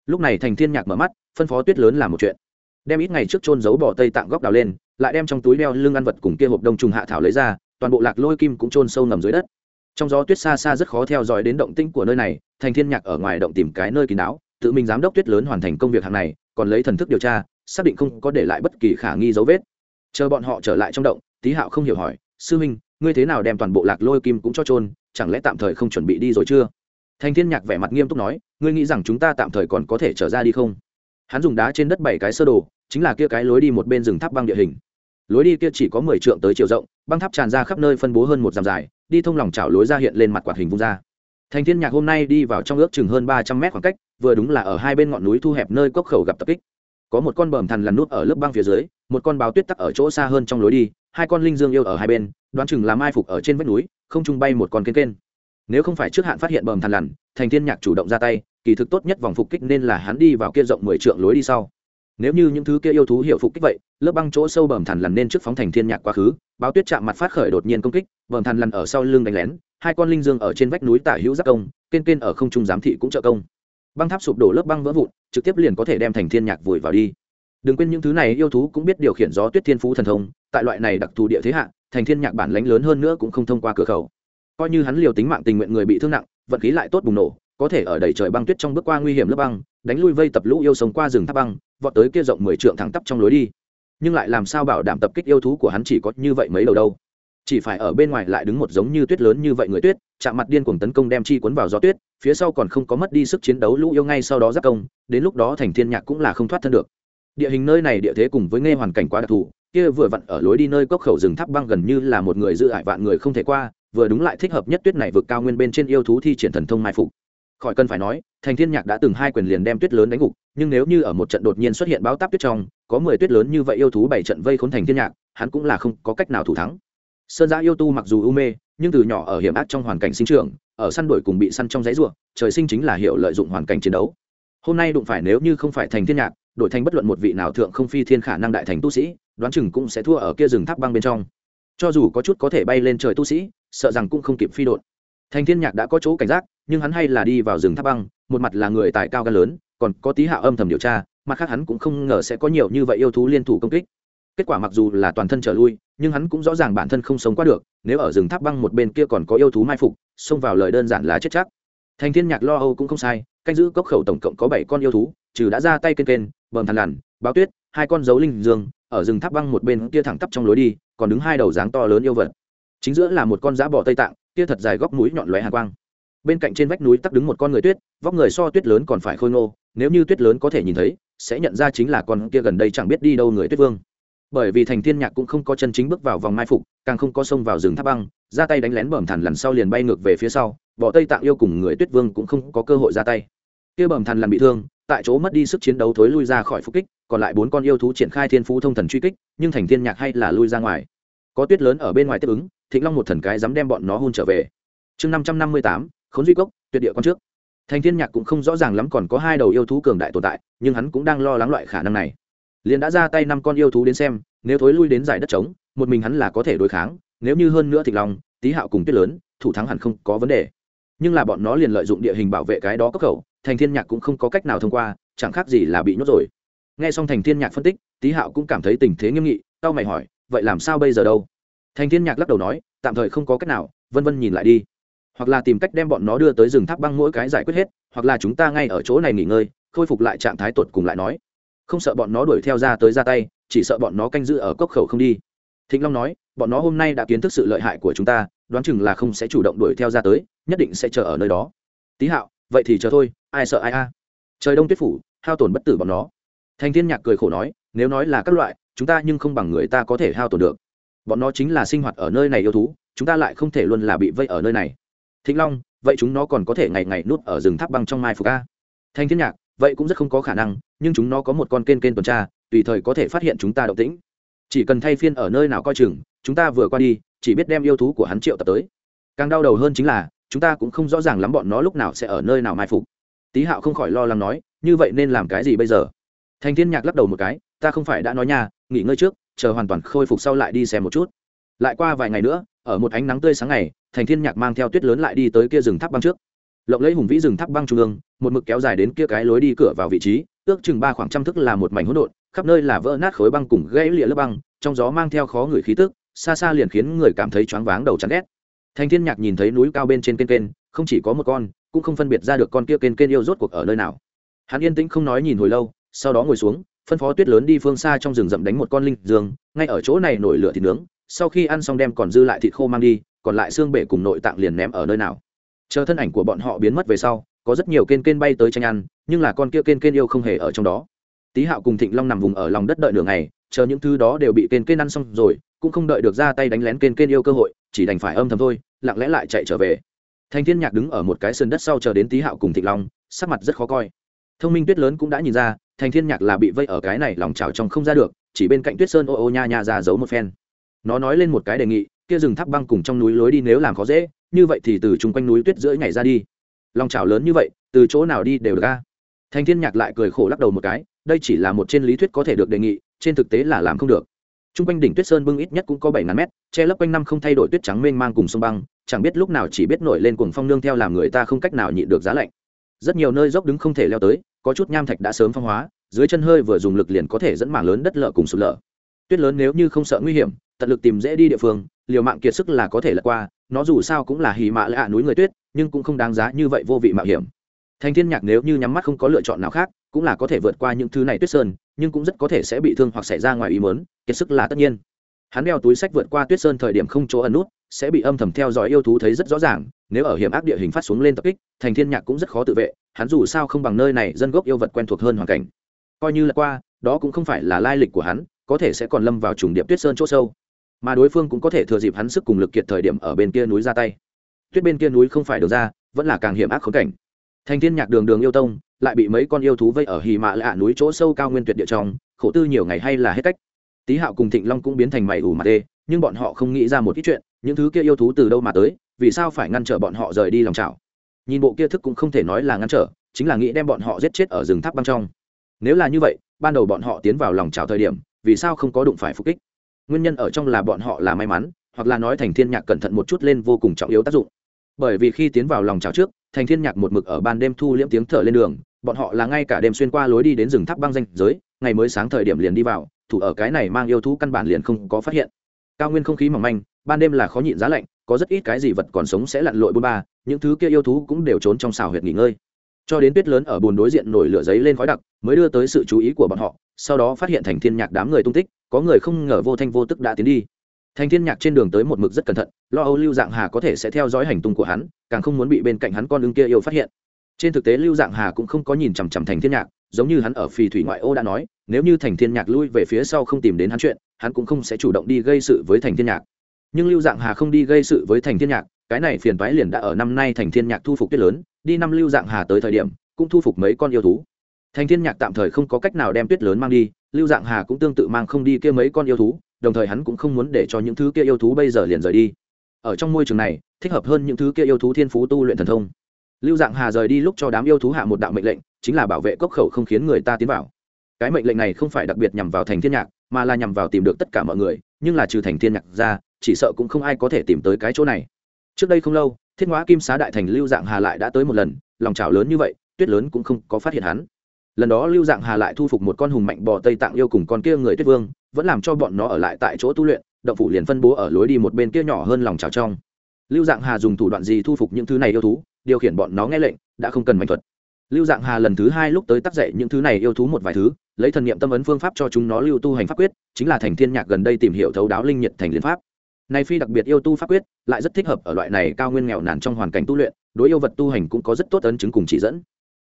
Lúc này thành thiên nhạc mở mắt, phân phó tuyết lớn làm một chuyện. Đem ít ngày trước trôn giấu bỏ tây tạng góc đào lên, lại đem trong túi đeo lưng ăn vật cùng kia hộp đông trùng hạ thảo lấy ra, toàn bộ lạc lôi kim cũng trôn sâu ngầm dưới đất. Trong gió tuyết xa xa rất khó theo dõi đến động tĩnh của nơi này, thành thiên nhạc ở ngoài động tìm cái nơi kín đáo, tự mình giám đốc tuyết lớn hoàn thành công việc hàng này, còn lấy thần thức điều tra, xác định không có để lại bất kỳ khả nghi dấu vết. Chờ bọn họ trở lại trong động tý hạo không hiểu hỏi, sư minh ngươi thế nào đem toàn bộ lạc lôi kim cũng cho trôn chẳng lẽ tạm thời không chuẩn bị đi rồi chưa? Thành thiên nhạc vẻ mặt nghiêm túc nói, ngươi nghĩ rằng chúng ta tạm thời còn có thể trở ra đi không? Hắn dùng đá trên đất bảy cái sơ đồ, chính là kia cái lối đi một bên rừng tháp băng địa hình. Lối đi kia chỉ có mười trượng tới chiều rộng, băng tháp tràn ra khắp nơi phân bố hơn một dặm dài, đi thông lòng chảo lối ra hiện lên mặt quạt hình vung ra. Thành thiên nhạc hôm nay đi vào trong ước chừng hơn ba trăm mét khoảng cách, vừa đúng là ở hai bên ngọn núi thu hẹp nơi cốc khẩu gặp tập kích. Có một con bờm thằn lằn nút ở lớp băng phía dưới, một con báo tuyết tắc ở chỗ xa hơn trong lối đi hai con linh dương yêu ở hai bên, đoán chừng là mai phục ở trên vách núi, không trung bay một con kênh kênh. Nếu không phải trước hạn phát hiện bờm thằn lằn, thành thiên nhạc chủ động ra tay, kỳ thực tốt nhất vòng phục kích nên là hắn đi vào kia rộng mười trượng lối đi sau. Nếu như những thứ kia yêu thú hiệu phục kích vậy, lớp băng chỗ sâu bờm thằn lằn nên trước phóng thành thiên nhạc quá khứ, báo tuyết chạm mặt phát khởi đột nhiên công kích, bờm thằn lằn ở sau lưng đánh lén, hai con linh dương ở trên vách núi tả hữu giác công, kênh kênh ở không trung giám thị cũng trợ công. Băng tháp sụp đổ lớp băng vỡ vụn, trực tiếp liền có thể đem thành thiên nhạc vùi vào đi đừng quên những thứ này yêu thú cũng biết điều khiển gió tuyết thiên phú thần thông, tại loại này đặc thù địa thế hạ, thành thiên nhạc bản lánh lớn hơn nữa cũng không thông qua cửa khẩu. Coi như hắn liều tính mạng tình nguyện người bị thương nặng, vận khí lại tốt bùng nổ, có thể ở đầy trời băng tuyết trong bước qua nguy hiểm lớp băng, đánh lui vây tập lũ yêu sống qua rừng tháp băng, vọt tới kia rộng mười trượng thẳng tắp trong lối đi. Nhưng lại làm sao bảo đảm tập kích yêu thú của hắn chỉ có như vậy mấy đầu đâu? Chỉ phải ở bên ngoài lại đứng một giống như tuyết lớn như vậy người tuyết, chạm mặt điên cuồng tấn công đem chi cuốn vào gió tuyết, phía sau còn không có mất đi sức chiến đấu lũ yêu ngay sau đó giáp công, đến lúc đó thành thiên nhạc cũng là không thoát thân được địa hình nơi này địa thế cùng với nghe hoàn cảnh quá đặc thù, kia vừa vặn ở lối đi nơi cốc khẩu rừng tháp băng gần như là một người dự hại vạn người không thể qua, vừa đúng lại thích hợp nhất tuyết này vượt cao nguyên bên trên yêu thú thi triển thần thông mai phục. Khỏi cần phải nói, thành thiên nhạc đã từng hai quyền liền đem tuyết lớn đánh gục, nhưng nếu như ở một trận đột nhiên xuất hiện báo táp tuyết trong, có mười tuyết lớn như vậy yêu thú bảy trận vây khốn thành thiên nhạc, hắn cũng là không có cách nào thủ thắng. Sơn giã yêu tu mặc dù u mê, nhưng từ nhỏ ở hiểm ác trong hoàn cảnh sinh trưởng, ở săn đuổi cùng bị săn trong giấy ruộng trời sinh chính là hiểu lợi dụng hoàn cảnh chiến đấu. Hôm nay đụng phải nếu như không phải thành thiên nhạc đổi thành bất luận một vị nào thượng không phi thiên khả năng đại thành tu sĩ, đoán chừng cũng sẽ thua ở kia rừng tháp băng bên trong. Cho dù có chút có thể bay lên trời tu sĩ, sợ rằng cũng không kịp phi đột thành thiên nhạc đã có chỗ cảnh giác, nhưng hắn hay là đi vào rừng tháp băng, một mặt là người tài cao gan lớn, còn có tí hạ âm thầm điều tra, mặt khác hắn cũng không ngờ sẽ có nhiều như vậy yêu thú liên thủ công kích. Kết quả mặc dù là toàn thân trở lui, nhưng hắn cũng rõ ràng bản thân không sống qua được, nếu ở rừng tháp băng một bên kia còn có yêu thú mai phục, xông vào lời đơn giản là chết chắc. Thành thiên nhạc lo âu cũng không sai, canh giữ cốc khẩu tổng cộng có bảy con yêu thú trừ đã ra tay kên kên bờm thằn lằn, báo tuyết, hai con dấu linh dương, ở rừng tháp băng một bên kia thẳng tắp trong lối đi, còn đứng hai đầu dáng to lớn yêu vật. Chính giữa là một con giã bò tây tạng, kia thật dài góc mũi nhọn lóe hàng quang. Bên cạnh trên vách núi tắc đứng một con người tuyết, vóc người so tuyết lớn còn phải khôi ngô, nếu như tuyết lớn có thể nhìn thấy, sẽ nhận ra chính là con kia gần đây chẳng biết đi đâu người tuyết vương. Bởi vì thành thiên nhạc cũng không có chân chính bước vào vòng mai phục, càng không có xông vào rừng tháp băng, ra tay đánh lén bẩm thằn lần sau liền bay ngược về phía sau bỏ tây tạng yêu cùng người tuyết vương cũng không có cơ hội ra tay. Kia bẩm thằn lần bị thương tại chỗ mất đi sức chiến đấu thối lui ra khỏi phục kích, còn lại bốn con yêu thú triển khai thiên phú thông thần truy kích, nhưng thành thiên nhạc hay là lui ra ngoài. Có tuyết lớn ở bên ngoài tiếp ứng, thịnh long một thần cái dám đem bọn nó hôn trở về. Chương năm trăm năm mươi tám, khốn duy cốc, tuyệt địa con trước. Thành thiên nhạc cũng không rõ ràng lắm còn có hai đầu yêu thú cường đại tồn tại, nhưng hắn cũng đang lo lắng loại khả năng này. Liền đã ra tay năm con yêu thú đến xem, nếu thối lui đến giải đất trống, một mình hắn là có thể đối kháng, nếu như hơn nữa thịnh long, tý hạo cùng tuyết lớn, thủ thắng hẳn không có vấn đề nhưng là bọn nó liền lợi dụng địa hình bảo vệ cái đó cấp khẩu, thành thiên nhạc cũng không có cách nào thông qua, chẳng khác gì là bị nhốt rồi. Nghe xong thành thiên nhạc phân tích, tý hạo cũng cảm thấy tình thế nghiêm nghị tao mày hỏi, vậy làm sao bây giờ đâu? Thành thiên nhạc lắc đầu nói, tạm thời không có cách nào, vân vân nhìn lại đi. Hoặc là tìm cách đem bọn nó đưa tới rừng tháp băng mỗi cái giải quyết hết, hoặc là chúng ta ngay ở chỗ này nghỉ ngơi, khôi phục lại trạng thái tột cùng lại nói. Không sợ bọn nó đuổi theo ra tới ra tay, chỉ sợ bọn nó canh giữ ở cốc khẩu không đi. Thịnh long nói, bọn nó hôm nay đã kiến thức sự lợi hại của chúng ta, đoán chừng là không sẽ chủ động đuổi theo ra tới nhất định sẽ chờ ở nơi đó. Tý hạo, vậy thì chờ thôi, ai sợ ai a? Trời đông tuyết phủ, hao tổn bất tử bọn nó. Thành thiên nhạc cười khổ nói, nếu nói là các loại, chúng ta nhưng không bằng người ta có thể hao tổn được. Bọn nó chính là sinh hoạt ở nơi này yêu thú, chúng ta lại không thể luôn là bị vây ở nơi này. Thịnh long, vậy chúng nó còn có thể ngày ngày nuốt ở rừng tháp băng trong mai phục a? Thanh thiên nhạc, vậy cũng rất không có khả năng, nhưng chúng nó có một con kênh kênh tuần tra, tùy thời có thể phát hiện chúng ta động tĩnh. Chỉ cần thay phiên ở nơi nào coi chừng, chúng ta vừa qua đi, chỉ biết đem yêu thú của hắn triệu tập tới. Càng đau đầu hơn chính là chúng ta cũng không rõ ràng lắm bọn nó lúc nào sẽ ở nơi nào mai phục. Tý hạo không khỏi lo lắng nói, như vậy nên làm cái gì bây giờ? Thành thiên nhạc lắc đầu một cái, ta không phải đã nói nha, nghỉ ngơi trước, chờ hoàn toàn khôi phục sau lại đi xem một chút. Lại qua vài ngày nữa, ở một ánh nắng tươi sáng ngày, thành thiên nhạc mang theo tuyết lớn lại đi tới kia rừng tháp băng trước. Lộng lấy hùng vĩ rừng tháp băng trung ương, một mực kéo dài đến kia cái lối đi cửa vào vị trí, ước chừng ba khoảng trăm thức là một mảnh hỗn độn, khắp nơi là vỡ nát khối băng cùng gãy lịa lớp băng, trong gió mang theo khó người khí tức, xa xa liền khiến người cảm thấy choáng váng, đầu chán ghét thành thiên nhạc nhìn thấy núi cao bên trên kênh kênh, không chỉ có một con, cũng không phân biệt ra được con kia kênh kênh yêu rốt cuộc ở nơi nào. Hắn yên tĩnh không nói nhìn hồi lâu, sau đó ngồi xuống, phân phó tuyết lớn đi phương xa trong rừng rậm đánh một con linh dương, ngay ở chỗ này nổi lửa thịt nướng, sau khi ăn xong đem còn dư lại thịt khô mang đi, còn lại xương bể cùng nội tạng liền ném ở nơi nào. Chờ thân ảnh của bọn họ biến mất về sau, có rất nhiều kên kên bay tới tranh ăn, nhưng là con kia kên kên yêu không hề ở trong đó. Tý hạo cùng thịnh long nằm vùng ở lòng đất đợi nửa ngày, chờ những thứ đó đều bị kên kên ăn xong rồi, cũng không đợi được ra tay đánh lén kên kên yêu cơ hội chỉ đành phải âm thầm thôi, lặng lẽ lại chạy trở về. Thành thiên nhạc đứng ở một cái sườn đất sau chờ đến tý hạo cùng thịnh long, sắc mặt rất khó coi. Thông minh tuyết lớn cũng đã nhìn ra, thành thiên nhạc là bị vây ở cái này lòng trào trong không ra được, chỉ bên cạnh tuyết sơn ô ô nha nha ra giấu một phen. Nó nói lên một cái đề nghị, kia rừng tháp băng cùng trong núi lối đi nếu làm khó dễ, như vậy thì từ chung quanh núi tuyết rưỡi nhảy ra đi. Lòng trào lớn như vậy, từ chỗ nào đi đều được ra thành thiên nhạc lại cười khổ lắc đầu một cái, đây chỉ là một trên lý thuyết có thể được đề nghị, trên thực tế là làm không được. Trung quanh đỉnh Tuyết Sơn bưng ít nhất cũng có bảy ngàn mét, che lấp quanh năm không thay đổi tuyết trắng mênh mang cùng sông băng, chẳng biết lúc nào chỉ biết nổi lên cuồng phong nương theo làm người ta không cách nào nhịn được giá lạnh. Rất nhiều nơi dốc đứng không thể leo tới, có chút nham thạch đã sớm phong hóa, dưới chân hơi vừa dùng lực liền có thể dẫn mảng lớn đất lở cùng sụt lở. Tuyết lớn nếu như không sợ nguy hiểm, tận lực tìm dễ đi địa phương, liều mạng kiệt sức là có thể lật qua, nó dù sao cũng là hì mạ lạ núi người tuyết, nhưng cũng không đáng giá như vậy vô vị mạo hiểm. Thành Thiên Nhạc nếu như nhắm mắt không có lựa chọn nào khác, cũng là có thể vượt qua những thứ này tuyết sơn, nhưng cũng rất có thể sẽ bị thương hoặc xảy ra ngoài ý muốn, kiệt sức là tất nhiên. Hắn đeo túi sách vượt qua tuyết sơn thời điểm không chỗ ẩn nút sẽ bị âm thầm theo dõi yêu thú thấy rất rõ ràng nếu ở hiểm ác địa hình phát xuống lên tập kích thành thiên nhạc cũng rất khó tự vệ hắn dù sao không bằng nơi này dân gốc yêu vật quen thuộc hơn hoàn cảnh. Coi như là qua đó cũng không phải là lai lịch của hắn có thể sẽ còn lâm vào trùng điệp tuyết sơn chỗ sâu. Mà đối phương cũng có thể thừa dịp hắn sức cùng lực kiệt thời điểm ở bên kia núi ra tay. Tuyết bên kia núi không phải được ra vẫn là càng hiểm ác khốn cảnh. Thành thiên nhạc đường đường yêu tông lại bị mấy con yêu thú vây ở hì mạ lạ núi chỗ sâu cao nguyên tuyệt địa trong, khổ tư nhiều ngày hay là hết cách. Tý hạo cùng thịnh long cũng biến thành mày ủ mặt đê, nhưng bọn họ không nghĩ ra một ít chuyện, những thứ kia yêu thú từ đâu mà tới, vì sao phải ngăn trở bọn họ rời đi lòng chảo? Nhìn bộ kia thức cũng không thể nói là ngăn trở, chính là nghĩ đem bọn họ giết chết ở rừng tháp băng trong. Nếu là như vậy, ban đầu bọn họ tiến vào lòng chảo thời điểm, vì sao không có đụng phải phục kích? Nguyên nhân ở trong là bọn họ là may mắn, hoặc là nói thành thiên nhạc cẩn thận một chút lên vô cùng trọng yếu tác dụng. Bởi vì khi tiến vào lòng chảo trước, thành thiên nhạc một mực ở ban đêm thu liễm tiếng thở lên đường bọn họ là ngay cả đêm xuyên qua lối đi đến rừng tháp băng danh giới, ngày mới sáng thời điểm liền đi vào, thủ ở cái này mang yêu thú căn bản liền không có phát hiện. Cao nguyên không khí mỏng manh, ban đêm là khó nhịn giá lạnh, có rất ít cái gì vật còn sống sẽ lặn lội bôn ba, những thứ kia yêu thú cũng đều trốn trong xào huyệt nghỉ ngơi. Cho đến tuyết lớn ở bồn đối diện nổi lửa giấy lên khói đặc, mới đưa tới sự chú ý của bọn họ, sau đó phát hiện thành thiên nhạc đám người tung tích, có người không ngờ vô thanh vô tức đã tiến đi. Thành thiên nhạc trên đường tới một mực rất cẩn thận, lo âu lưu dạng hà có thể sẽ theo dõi hành tung của hắn, càng không muốn bị bên cạnh hắn con ưng kia yêu phát hiện trên thực tế lưu dạng hà cũng không có nhìn chằm chằm thành thiên nhạc, giống như hắn ở phì thủy ngoại ô đã nói, nếu như thành thiên nhạc lui về phía sau không tìm đến hắn chuyện, hắn cũng không sẽ chủ động đi gây sự với thành thiên nhạc. Nhưng lưu dạng hà không đi gây sự với thành thiên nhạc, cái này phiền toái liền đã ở năm nay thành thiên nhạc thu phục tuyết lớn, đi năm lưu dạng hà tới thời điểm, cũng thu phục mấy con yêu thú. Thành thiên nhạc tạm thời không có cách nào đem tuyết lớn mang đi, lưu dạng hà cũng tương tự mang không đi kia mấy con yêu thú, đồng thời hắn cũng không muốn để cho những thứ kia yêu thú bây giờ liền rời đi. Ở trong môi trường này, thích hợp hơn những thứ kia yêu thú thiên phú tu luyện thần thông lưu dạng hà rời đi lúc cho đám yêu thú hạ một đạo mệnh lệnh, chính là bảo vệ cốc khẩu không khiến người ta tiến vào. Cái mệnh lệnh này không phải đặc biệt nhằm vào thành thiên nhạc, mà là nhằm vào tìm được tất cả mọi người, nhưng là trừ thành thiên nhạc ra, chỉ sợ cũng không ai có thể tìm tới cái chỗ này. Trước đây không lâu, thiết hóa kim xá đại thành lưu dạng hà lại đã tới một lần, lòng trào lớn như vậy, tuyết lớn cũng không có phát hiện hắn. Lần đó lưu dạng hà lại thu phục một con hùng mạnh bò tây tạng yêu cùng con kia người tuyết vương, vẫn làm cho bọn nó ở lại tại chỗ tu luyện, động phủ liền phân bố ở lối đi một bên kia nhỏ hơn lòng trào trong. Lưu dạng hà dùng thủ đoạn gì thu phục những thứ này yêu thú? Điều khiển bọn nó nghe lệnh, đã không cần mạnh thuật. Lưu dạng hà lần thứ hai lúc tới tác dạy những thứ này yêu thú một vài thứ, lấy thần niệm tâm ấn phương pháp cho chúng nó lưu tu hành pháp quyết, chính là thành thiên nhạc gần đây tìm hiểu thấu đáo linh nhiệt thành liên pháp. Này phi đặc biệt yêu tu pháp quyết, lại rất thích hợp ở loại này cao nguyên nghèo nàn trong hoàn cảnh tu luyện, đối yêu vật tu hành cũng có rất tốt ấn chứng cùng chỉ dẫn.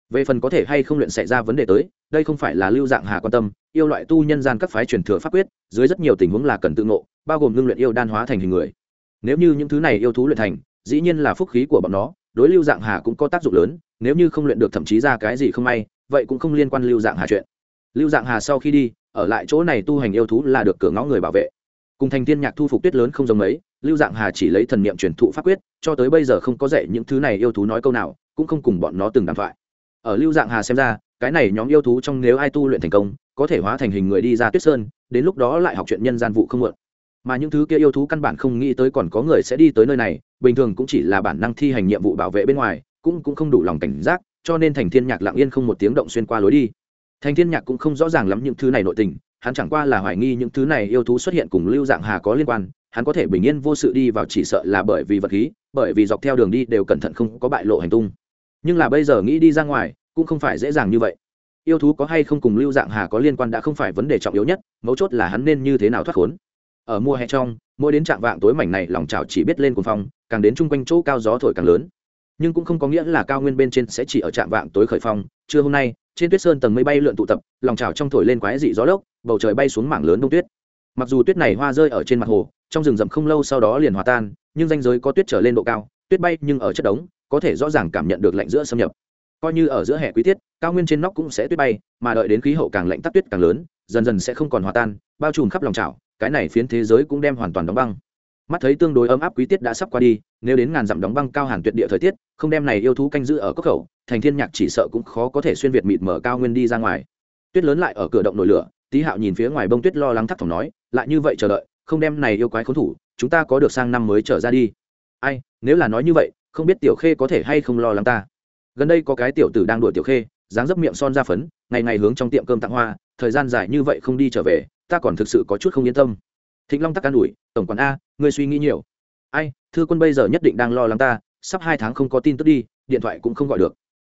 Về phần có thể hay không luyện xảy ra vấn đề tới, đây không phải là lưu dạng hà quan tâm, yêu loại tu nhân gian các phái truyền thừa pháp quyết, dưới rất nhiều tình huống là cần tự ngộ, bao gồm ngưng luyện yêu đan hóa thành hình người. Nếu như những thứ này yêu thú luyện thành, dĩ nhiên là phúc khí của bọn nó đối lưu dạng hà cũng có tác dụng lớn, nếu như không luyện được thậm chí ra cái gì không may, vậy cũng không liên quan lưu dạng hà chuyện. Lưu dạng hà sau khi đi, ở lại chỗ này tu hành yêu thú là được cửa ngõ người bảo vệ. Cùng thành tiên nhạc thu phục tuyết lớn không giống mấy, lưu dạng hà chỉ lấy thần niệm truyền thụ pháp quyết, cho tới bây giờ không có dạy những thứ này yêu thú nói câu nào, cũng không cùng bọn nó từng đàm thoại. Ở lưu dạng hà xem ra, cái này nhóm yêu thú trong nếu ai tu luyện thành công, có thể hóa thành hình người đi ra tuyết sơn, đến lúc đó lại học chuyện nhân gian vụ không mượn mà những thứ kia yêu thú căn bản không nghĩ tới còn có người sẽ đi tới nơi này bình thường cũng chỉ là bản năng thi hành nhiệm vụ bảo vệ bên ngoài, cũng cũng không đủ lòng cảnh giác, cho nên thành thiên nhạc lặng yên không một tiếng động xuyên qua lối đi. Thành thiên nhạc cũng không rõ ràng lắm những thứ này nội tình, hắn chẳng qua là hoài nghi những thứ này yêu thú xuất hiện cùng lưu dạng hà có liên quan, hắn có thể bình yên vô sự đi vào chỉ sợ là bởi vì vật khí, bởi vì dọc theo đường đi đều cẩn thận không có bại lộ hành tung. Nhưng là bây giờ nghĩ đi ra ngoài, cũng không phải dễ dàng như vậy. Yêu thú có hay không cùng lưu dạng hà có liên quan đã không phải vấn đề trọng yếu nhất, mấu chốt là hắn nên như thế nào thoát khốn. Ở mùa hè trong, mỗi đến trạng vạng tối mảnh này, lòng trào chỉ biết lên cuồng phong càng đến chung quanh chỗ cao gió thổi càng lớn. Nhưng cũng không có nghĩa là cao nguyên bên trên sẽ chỉ ở trạm vạng tối khởi phong. Trưa hôm nay, trên tuyết sơn tầng mây bay lượn tụ tập, lòng trào trong thổi lên quái dị gió lốc, bầu trời bay xuống mảng lớn đông tuyết. Mặc dù tuyết này hoa rơi ở trên mặt hồ, trong rừng rậm không lâu sau đó liền hòa tan, nhưng danh giới có tuyết trở lên độ cao, tuyết bay nhưng ở chất đống, có thể rõ ràng cảm nhận được lạnh giữa xâm nhập. Coi như ở giữa hè quý tiết, cao nguyên trên nóc cũng sẽ tuyết bay, mà đợi đến khí hậu càng lạnh tắc tuyết càng lớn, dần dần sẽ không còn hòa tan, bao trùm khắp lòng trào, cái này phiến thế giới cũng đem hoàn toàn đóng băng mắt thấy tương đối ấm áp quý tiết đã sắp qua đi, nếu đến ngàn dặm đóng băng cao hàn tuyệt địa thời tiết, không đem này yêu thú canh giữ ở cốc khẩu, thành thiên nhạc chỉ sợ cũng khó có thể xuyên việt mịt mở cao nguyên đi ra ngoài. Tuyết lớn lại ở cửa động nổi lửa, tý hạo nhìn phía ngoài bông tuyết lo lắng thắc thỏm nói, lại như vậy chờ đợi, không đem này yêu quái khốn thủ, chúng ta có được sang năm mới trở ra đi. Ai, nếu là nói như vậy, không biết tiểu khê có thể hay không lo lắng ta. Gần đây có cái tiểu tử đang đuổi tiểu khê, dáng dấp miệng son ra phấn, ngày ngày hướng trong tiệm cơm tặng hoa, thời gian dài như vậy không đi trở về, ta còn thực sự có chút không yên tâm thịnh long tắc can đuổi tổng quản a ngươi suy nghĩ nhiều. Ai thư quân bây giờ nhất định đang lo lắng ta sắp hai tháng không có tin tức đi điện thoại cũng không gọi được.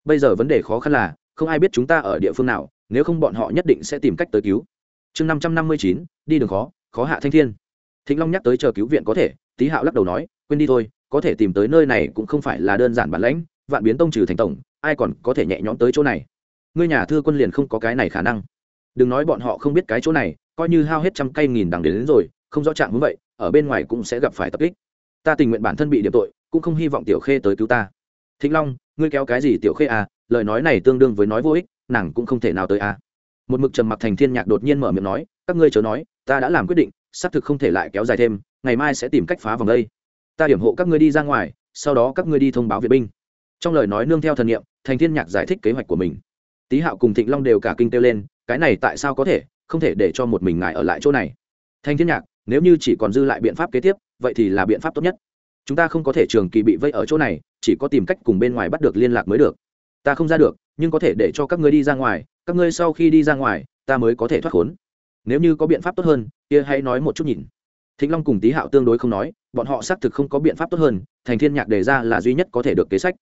Bây giờ vấn đề khó khăn là không ai biết chúng ta ở địa phương nào nếu không bọn họ nhất định sẽ tìm cách tới cứu. Chương năm trăm năm mươi chín đi đường khó khó hạ thanh thiên. Thịnh long nhắc tới chờ cứu viện có thể tý hạo lắc đầu nói quên đi thôi có thể tìm tới nơi này cũng không phải là đơn giản bản lãnh vạn biến tông trừ thành tổng ai còn có thể nhẹ nhõm tới chỗ này. Ngươi nhà thư quân liền không có cái này khả năng. Đừng nói bọn họ không biết cái chỗ này coi như hao hết trăm cây nghìn đằng đến, đến rồi không rõ trạng như vậy, ở bên ngoài cũng sẽ gặp phải tập kích. Ta tình nguyện bản thân bị điểm tội, cũng không hy vọng tiểu khê tới cứu ta. Thịnh long, ngươi kéo cái gì tiểu khê à? Lời nói này tương đương với nói vô ích, nàng cũng không thể nào tới à. Một mực trầm mặc thành thiên nhạc đột nhiên mở miệng nói, các ngươi chớ nói, ta đã làm quyết định, xác thực không thể lại kéo dài thêm, ngày mai sẽ tìm cách phá vòng đây. Ta điểm hộ các ngươi đi ra ngoài, sau đó các ngươi đi thông báo viện binh. Trong lời nói nương theo thần nghiệm thành thiên nhạc giải thích kế hoạch của mình. Tý hạo cùng thịnh long đều cả kinh kêu lên, cái này tại sao có thể, không thể để cho một mình ngài ở lại chỗ này. Thành thiên nhạc nếu như chỉ còn dư lại biện pháp kế tiếp, vậy thì là biện pháp tốt nhất. Chúng ta không có thể trường kỳ bị vây ở chỗ này, chỉ có tìm cách cùng bên ngoài bắt được liên lạc mới được. Ta không ra được, nhưng có thể để cho các ngươi đi ra ngoài, các ngươi sau khi đi ra ngoài, ta mới có thể thoát khốn. Nếu như có biện pháp tốt hơn, kia hãy nói một chút nhìn. Thịnh long cùng tý hạo tương đối không nói, bọn họ xác thực không có biện pháp tốt hơn, thành thiên nhạc đề ra là duy nhất có thể được kế sách.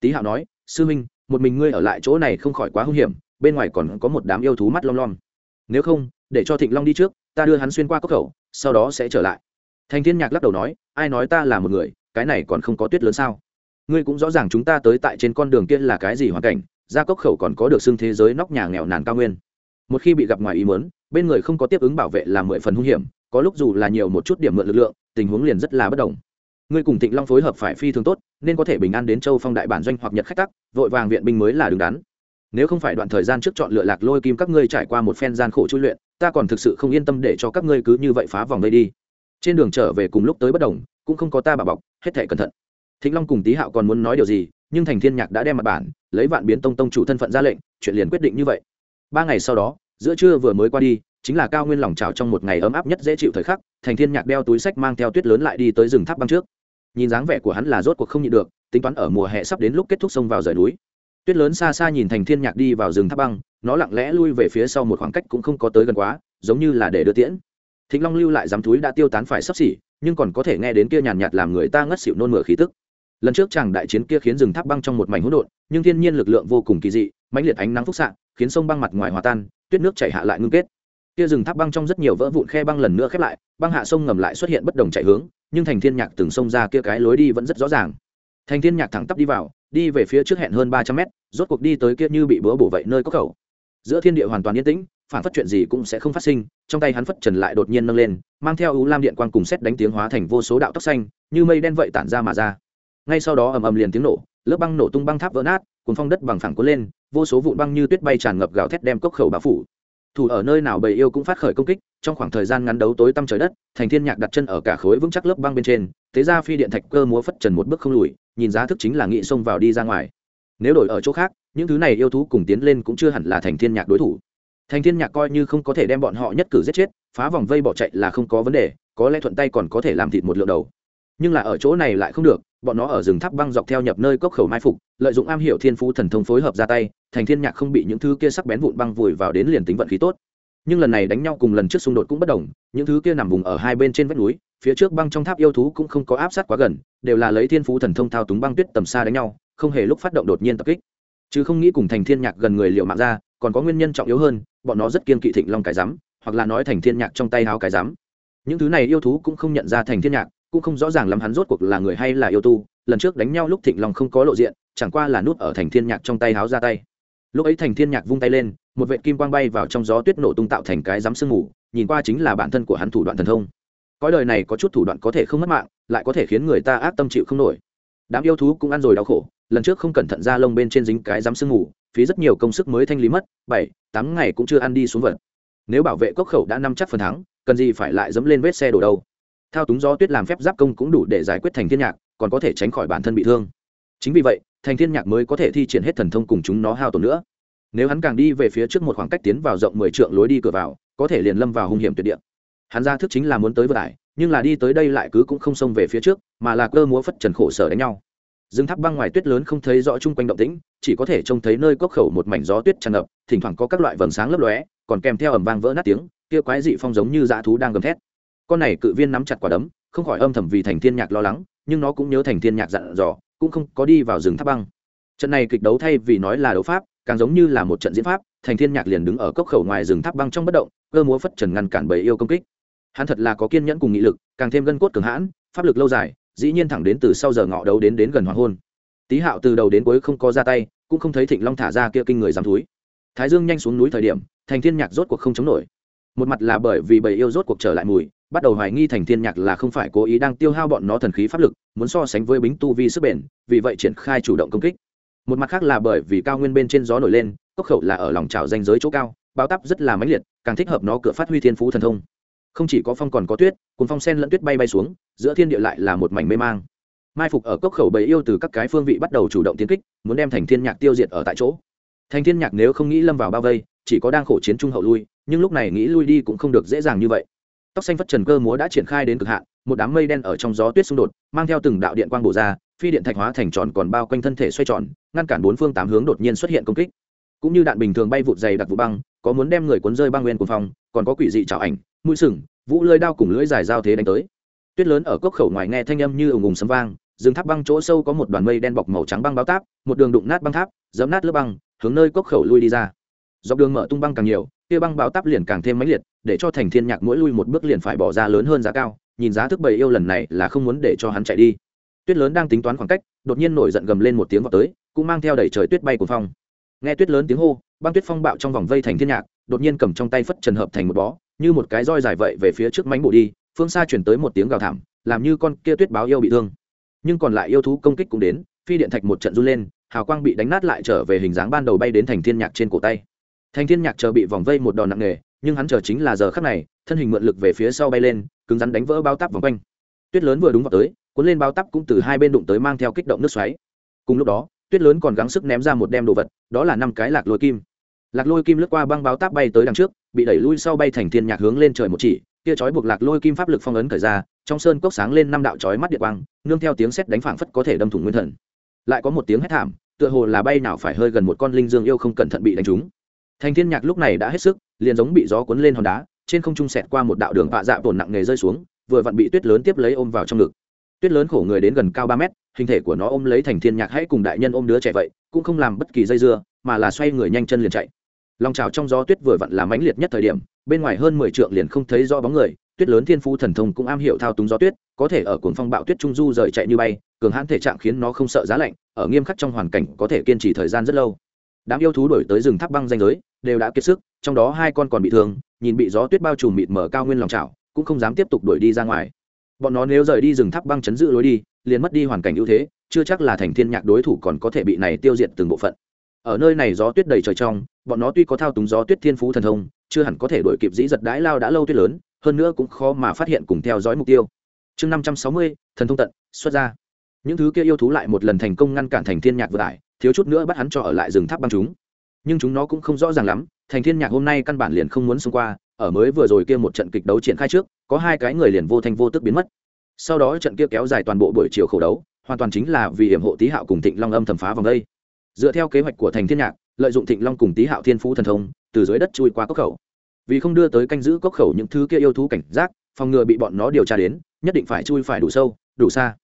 Tý hạo nói, sư minh một mình ngươi ở lại chỗ này không khỏi quá hung hiểm, bên ngoài còn có một đám yêu thú mắt long lom. Nếu không, để cho thịnh long đi trước ta đưa hắn xuyên qua cốc khẩu, sau đó sẽ trở lại. Thành thiên nhạc lắc đầu nói, ai nói ta là một người, cái này còn không có tuyết lớn sao? Ngươi cũng rõ ràng chúng ta tới tại trên con đường kia là cái gì hoàn cảnh, ra cốc khẩu còn có được xưng thế giới nóc nhà nghèo nàn cao nguyên. Một khi bị gặp ngoài ý mớn bên người không có tiếp ứng bảo vệ là mười phần hung hiểm, có lúc dù là nhiều một chút điểm mượn lực lượng, tình huống liền rất là bất đồng. Ngươi cùng thịnh long phối hợp phải phi thường tốt, nên có thể bình an đến châu phong đại bản doanh hoặc nhật khách tắc, vội vàng viện binh mới là đứng đắn. Nếu không phải đoạn thời gian trước chọn lựa lạc lôi kim các ngươi trải qua một phen gian khổ chui luyện ta còn thực sự không yên tâm để cho các ngươi cứ như vậy phá vòng đây đi. Trên đường trở về cùng lúc tới bất đồng, cũng không có ta bà bọc, hết thể cẩn thận. Thịnh long cùng tý hạo còn muốn nói điều gì, nhưng thành thiên nhạc đã đem mặt bản, lấy vạn biến tông tông chủ thân phận ra lệnh, chuyện liền quyết định như vậy. Ba ngày sau đó, giữa trưa vừa mới qua đi, chính là cao nguyên lòng trào trong một ngày ấm áp nhất dễ chịu thời khắc, thành thiên nhạc đeo túi sách mang theo tuyết lớn lại đi tới rừng tháp băng trước. Nhìn dáng vẻ của hắn là rốt cuộc không nhịn được, tính toán ở mùa hè sắp đến lúc kết thúc sông vào rời núi. Tuyết lớn xa xa nhìn thành thiên nhạc đi vào rừng tháp băng nó lặng lẽ lui về phía sau một khoảng cách cũng không có tới gần quá, giống như là để đưa tiễn. Thịnh long lưu lại dám thúi đã tiêu tán phải sắp xỉ, nhưng còn có thể nghe đến kia nhàn nhạt làm người ta ngất xỉu nôn mửa khí tức. Lần trước chàng đại chiến kia khiến rừng tháp băng trong một mảnh hỗn độn, nhưng thiên nhiên lực lượng vô cùng kỳ dị, mãnh liệt ánh nắng phúc xạ, khiến sông băng mặt ngoài hòa tan, tuyết nước chảy hạ lại ngưng kết. Kia rừng tháp băng trong rất nhiều vỡ vụn khe băng lần nữa khép lại, băng hạ sông ngầm lại xuất hiện bất đồng chạy hướng, nhưng thành thiên nhạc từng sông ra kia cái lối đi vẫn rất rõ ràng. Thành thiên nhạc thẳng tắp đi vào, đi về phía trước hẹn hơn ba trăm mét, rốt cuộc đi tới kia như bị búa bổ vậy nơi có khẩu giữa thiên địa hoàn toàn yên tĩnh phản phất chuyện gì cũng sẽ không phát sinh, trong tay hắn phất trần lại đột nhiên nâng lên, mang theo ưu lam điện quang cùng xét đánh tiếng hóa thành vô số đạo tóc xanh, như mây đen vậy tản ra mà ra. Ngay sau đó ầm ầm liền tiếng nổ, lớp băng nổ tung băng tháp vỡ nát cuốn phong đất bằng phẳng cuốn lên, vô số vụn băng như tuyết bay tràn ngập gào thét đem cốc khẩu bao phủ. Thủ ở nơi nào bầy yêu cũng phát khởi công kích, trong khoảng thời gian ngắn đấu tối tăm trời đất, thành thiên nhạc đặt chân ở cả khối vững chắc lớp băng bên trên, thế ra phi điện thạch cơ múa phất trần một bước không lùi, nhìn giá thức chính là nghị xông vào đi ra ngoài. Nếu đổi ở chỗ khác những thứ này yêu thú cùng tiến lên cũng chưa hẳn là thành thiên nhạc đối thủ. Thành thiên nhạc coi như không có thể đem bọn họ nhất cử giết chết, phá vòng vây bỏ chạy là không có vấn đề, có lẽ thuận tay còn có thể làm thịt một lượng đầu. Nhưng là ở chỗ này lại không được, bọn nó ở rừng tháp băng dọc theo nhập nơi cốc khẩu mai phục, lợi dụng am hiểu thiên phú thần thông phối hợp ra tay, thành thiên nhạc không bị những thứ kia sắc bén vụn băng vùi vào đến liền tính vận khí tốt. Nhưng lần này đánh nhau cùng lần trước xung đột cũng bất đồng, những thứ kia nằm vùng ở hai bên trên vách núi, phía trước băng trong tháp yêu thú cũng không có áp sát quá gần, đều là lấy thiên phú thần thông thao túng băng tuyết tầm xa đánh nhau, không hề lúc phát động đột nhiên tập kích chứ không nghĩ cùng thành thiên nhạc gần người liệu mạng ra, còn có nguyên nhân trọng yếu hơn, bọn nó rất kiên kỵ thịnh long cái rắm hoặc là nói thành thiên nhạc trong tay háo cái rắm những thứ này yêu thú cũng không nhận ra thành thiên nhạc, cũng không rõ ràng lắm hắn rốt cuộc là người hay là yêu tu, lần trước đánh nhau lúc thịnh long không có lộ diện, chẳng qua là nút ở thành thiên nhạc trong tay háo ra tay. Lúc ấy thành thiên nhạc vung tay lên, một vệ kim quang bay vào trong gió tuyết nổ tung tạo thành cái rắm sương mù, nhìn qua chính là bản thân của hắn thủ đoạn thần thông. Cõi đời này có chút thủ đoạn có thể không mất mạng, lại có thể khiến người ta ác tâm chịu không nổi. Đám yêu thú cũng ăn rồi đau khổ lần trước không cẩn thận ra lông bên trên dính cái rắm sương ngủ phí rất nhiều công sức mới thanh lý mất, bảy, tám ngày cũng chưa ăn đi xuống vật. Nếu bảo vệ cốc khẩu đã năm chắc phần thắng, cần gì phải lại dẫm lên vết xe đổ đâu? Thao túng gió tuyết làm phép giáp công cũng đủ để giải quyết thành thiên nhạc, còn có thể tránh khỏi bản thân bị thương. Chính vì vậy, thành thiên nhạc mới có thể thi triển hết thần thông cùng chúng nó hao tổn nữa. Nếu hắn càng đi về phía trước một khoảng cách tiến vào rộng mười trượng lối đi cửa vào, có thể liền lâm vào hung hiểm tuyệt địa. Hắn ra thức chính là muốn tới vượt ải, nhưng là đi tới đây lại cứ cũng không xông về phía trước, mà là cơ múa phất trần khổ sở đánh nhau rừng tháp băng ngoài tuyết lớn không thấy rõ chung quanh động tĩnh, chỉ có thể trông thấy nơi cốc khẩu một mảnh gió tuyết tràn ngập, thỉnh thoảng có các loại vầng sáng lấp lóe, còn kèm theo ẩm vang vỡ nát tiếng, kia quái dị phong giống như dã thú đang gầm thét. Con này cự viên nắm chặt quả đấm, không khỏi âm thầm vì thành thiên nhạc lo lắng, nhưng nó cũng nhớ thành thiên nhạc dặn dò, cũng không có đi vào rừng tháp băng. Trận này kịch đấu thay vì nói là đấu pháp, càng giống như là một trận diễn pháp, thành thiên nhạc liền đứng ở cốc khẩu ngoài rừng tháp băng trong bất động, cơ múa phất trần ngăn cản bầy yêu công kích. Hắn thật là có kiên nhẫn cùng nghị lực, càng thêm gân cốt cường hãn, pháp lực lâu dài dĩ nhiên thẳng đến từ sau giờ ngọ đấu đến đến gần hoàng hôn. Tý hạo từ đầu đến cuối không có ra tay, cũng không thấy thịnh long thả ra kia kinh người dám túi. Thái dương nhanh xuống núi thời điểm, thành thiên nhạc rốt cuộc không chống nổi. Một mặt là bởi vì bầy yêu rốt cuộc trở lại mùi, bắt đầu hoài nghi thành thiên nhạc là không phải cố ý đang tiêu hao bọn nó thần khí pháp lực, muốn so sánh với bính tu vi sức bền, vì vậy triển khai chủ động công kích. Một mặt khác là bởi vì cao nguyên bên trên gió nổi lên, cốc khẩu là ở lòng trào danh giới chỗ cao, bao tắp rất là mãnh liệt, càng thích hợp nó cửa phát huy thiên phú thần thông không chỉ có phong còn có tuyết cùng phong sen lẫn tuyết bay bay xuống, giữa thiên địa lại là một mảnh mê mang. Mai phục ở cốc khẩu bầy yêu từ các cái phương vị bắt đầu chủ động tiến kích, muốn đem thành thiên nhạc tiêu diệt ở tại chỗ. Thành thiên nhạc nếu không nghĩ lâm vào bao vây, chỉ có đang khổ chiến trung hậu lui, nhưng lúc này nghĩ lui đi cũng không được dễ dàng như vậy. Tóc xanh phất trần cơ múa đã triển khai đến cực hạn, một đám mây đen ở trong gió tuyết xung đột, mang theo từng đạo điện quang bổ ra, phi điện thạch hóa thành tròn còn bao quanh thân thể xoay tròn, ngăn cản bốn phương tám hướng đột nhiên xuất hiện công kích. Cũng như đạn bình thường bay vụt dày đặc vụ băng, có muốn đem người cuốn rơi băng nguyên cuồng phong, còn có quỷ dị trào ảnh mũi sừng, vũ lưỡi đao cùng lưỡi dài giao thế đánh tới. Tuyết lớn ở cốc khẩu ngoài nghe thanh âm như ùng ùng sấm vang, rừng tháp băng chỗ sâu có một đoàn mây đen bọc màu trắng băng báo táp, một đường đụng nát băng tháp, dẫm nát lớp băng, hướng nơi cốc khẩu lui đi ra. Dọc đường mở tung băng càng nhiều, kia băng báo táp liền càng thêm mãnh liệt, để cho thành thiên nhạc mỗi lui một bước liền phải bỏ ra lớn hơn giá cao, nhìn giá thức bầy yêu lần này là không muốn để cho hắn chạy đi. Tuyết lớn đang tính toán khoảng cách, đột nhiên nổi giận gầm lên một tiếng vào tới, cũng mang theo đẩy trời tuyết bay của phong. Nghe tuyết lớn tiếng hô, băng tuyết phong bạo trong vòng vây thành thiên nhạc, đột nhiên cầm trong tay phất trần hợp thành một bó như một cái roi dài vậy về phía trước mánh bộ đi, phương xa chuyển tới một tiếng gào thảm, làm như con kia tuyết báo yêu bị thương. Nhưng còn lại yêu thú công kích cũng đến, phi điện thạch một trận run lên, hào quang bị đánh nát lại trở về hình dáng ban đầu bay đến thành thiên nhạc trên cổ tay. Thành thiên nhạc chờ bị vòng vây một đòn nặng nề, nhưng hắn chờ chính là giờ khắc này, thân hình mượn lực về phía sau bay lên, cứng rắn đánh vỡ bao tắp vòng quanh. Tuyết lớn vừa đúng vào tới, cuốn lên bao tắp cũng từ hai bên đụng tới mang theo kích động nước xoáy. Cùng lúc đó, tuyết lớn còn gắng sức ném ra một đem đồ vật, đó là năm cái lạc lôi kim lạc lôi kim lướt qua băng báo táp bay tới đằng trước, bị đẩy lui sau bay thành thiên nhạc hướng lên trời một chỉ, kia chói buộc lạc lôi kim pháp lực phong ấn khởi ra, trong sơn cốc sáng lên năm đạo chói mắt điện quang, nương theo tiếng sét đánh phảng phất có thể đâm thủng nguyên thần. Lại có một tiếng hét thảm, tựa hồ là bay nào phải hơi gần một con linh dương yêu không cẩn thận bị đánh trúng. Thành thiên nhạc lúc này đã hết sức, liền giống bị gió cuốn lên hòn đá, trên không trung sẹt qua một đạo đường vạ dạ tổn nặng nề rơi xuống, vừa vặn bị tuyết lớn tiếp lấy ôm vào trong ngực. Tuyết lớn khổ người đến gần cao ba mét, hình thể của nó ôm lấy thành thiên nhạc hãy cùng đại nhân ôm đứa trẻ vậy, cũng không làm bất kỳ dây dưa, mà là xoay người nhanh chân liền chạy lòng trào trong gió tuyết vừa vặn là mãnh liệt nhất thời điểm, bên ngoài hơn mười trượng liền không thấy rõ bóng người, tuyết lớn thiên phú thần thông cũng am hiểu thao túng gió tuyết, có thể ở cuồng phong bạo tuyết trung du rời chạy như bay, cường hãn thể trạng khiến nó không sợ giá lạnh, ở nghiêm khắc trong hoàn cảnh có thể kiên trì thời gian rất lâu. Đám yêu thú đổi tới rừng tháp băng danh giới, đều đã kiệt sức, trong đó hai con còn bị thương, nhìn bị gió tuyết bao trùm mịt mở cao nguyên lòng trào, cũng không dám tiếp tục đuổi đi ra ngoài. Bọn nó nếu rời đi rừng tháp băng chấn giữ lối đi, liền mất đi hoàn cảnh ưu thế, chưa chắc là thành thiên nhạc đối thủ còn có thể bị này tiêu diệt từng bộ phận ở nơi này gió tuyết đầy trời trong, bọn nó tuy có thao túng gió tuyết thiên phú thần thông, chưa hẳn có thể đuổi kịp dĩ giật đãi lao đã lâu tuyết lớn, hơn nữa cũng khó mà phát hiện cùng theo dõi mục tiêu. Chương năm trăm sáu mươi, thần thông tận, xuất ra. Những thứ kia yêu thú lại một lần thành công ngăn cản thành thiên nhạc vừa tải, thiếu chút nữa bắt hắn cho ở lại rừng tháp băng chúng. Nhưng chúng nó cũng không rõ ràng lắm, thành thiên nhạc hôm nay căn bản liền không muốn xông qua, ở mới vừa rồi kia một trận kịch đấu triển khai trước, có hai cái người liền vô thanh vô tức biến mất. Sau đó trận kia kéo dài toàn bộ buổi chiều khẩu đấu, hoàn toàn chính là vì hiểm hộ tý hạo cùng thịnh long âm thầm phá vòng đây dựa theo kế hoạch của thành thiên nhạc, lợi dụng thịnh long cùng tý hạo thiên phú thần thông, từ dưới đất chui qua cốc khẩu. Vì không đưa tới canh giữ cốc khẩu những thứ kia yêu thú cảnh giác, phòng ngừa bị bọn nó điều tra đến, nhất định phải chui phải đủ sâu, đủ xa.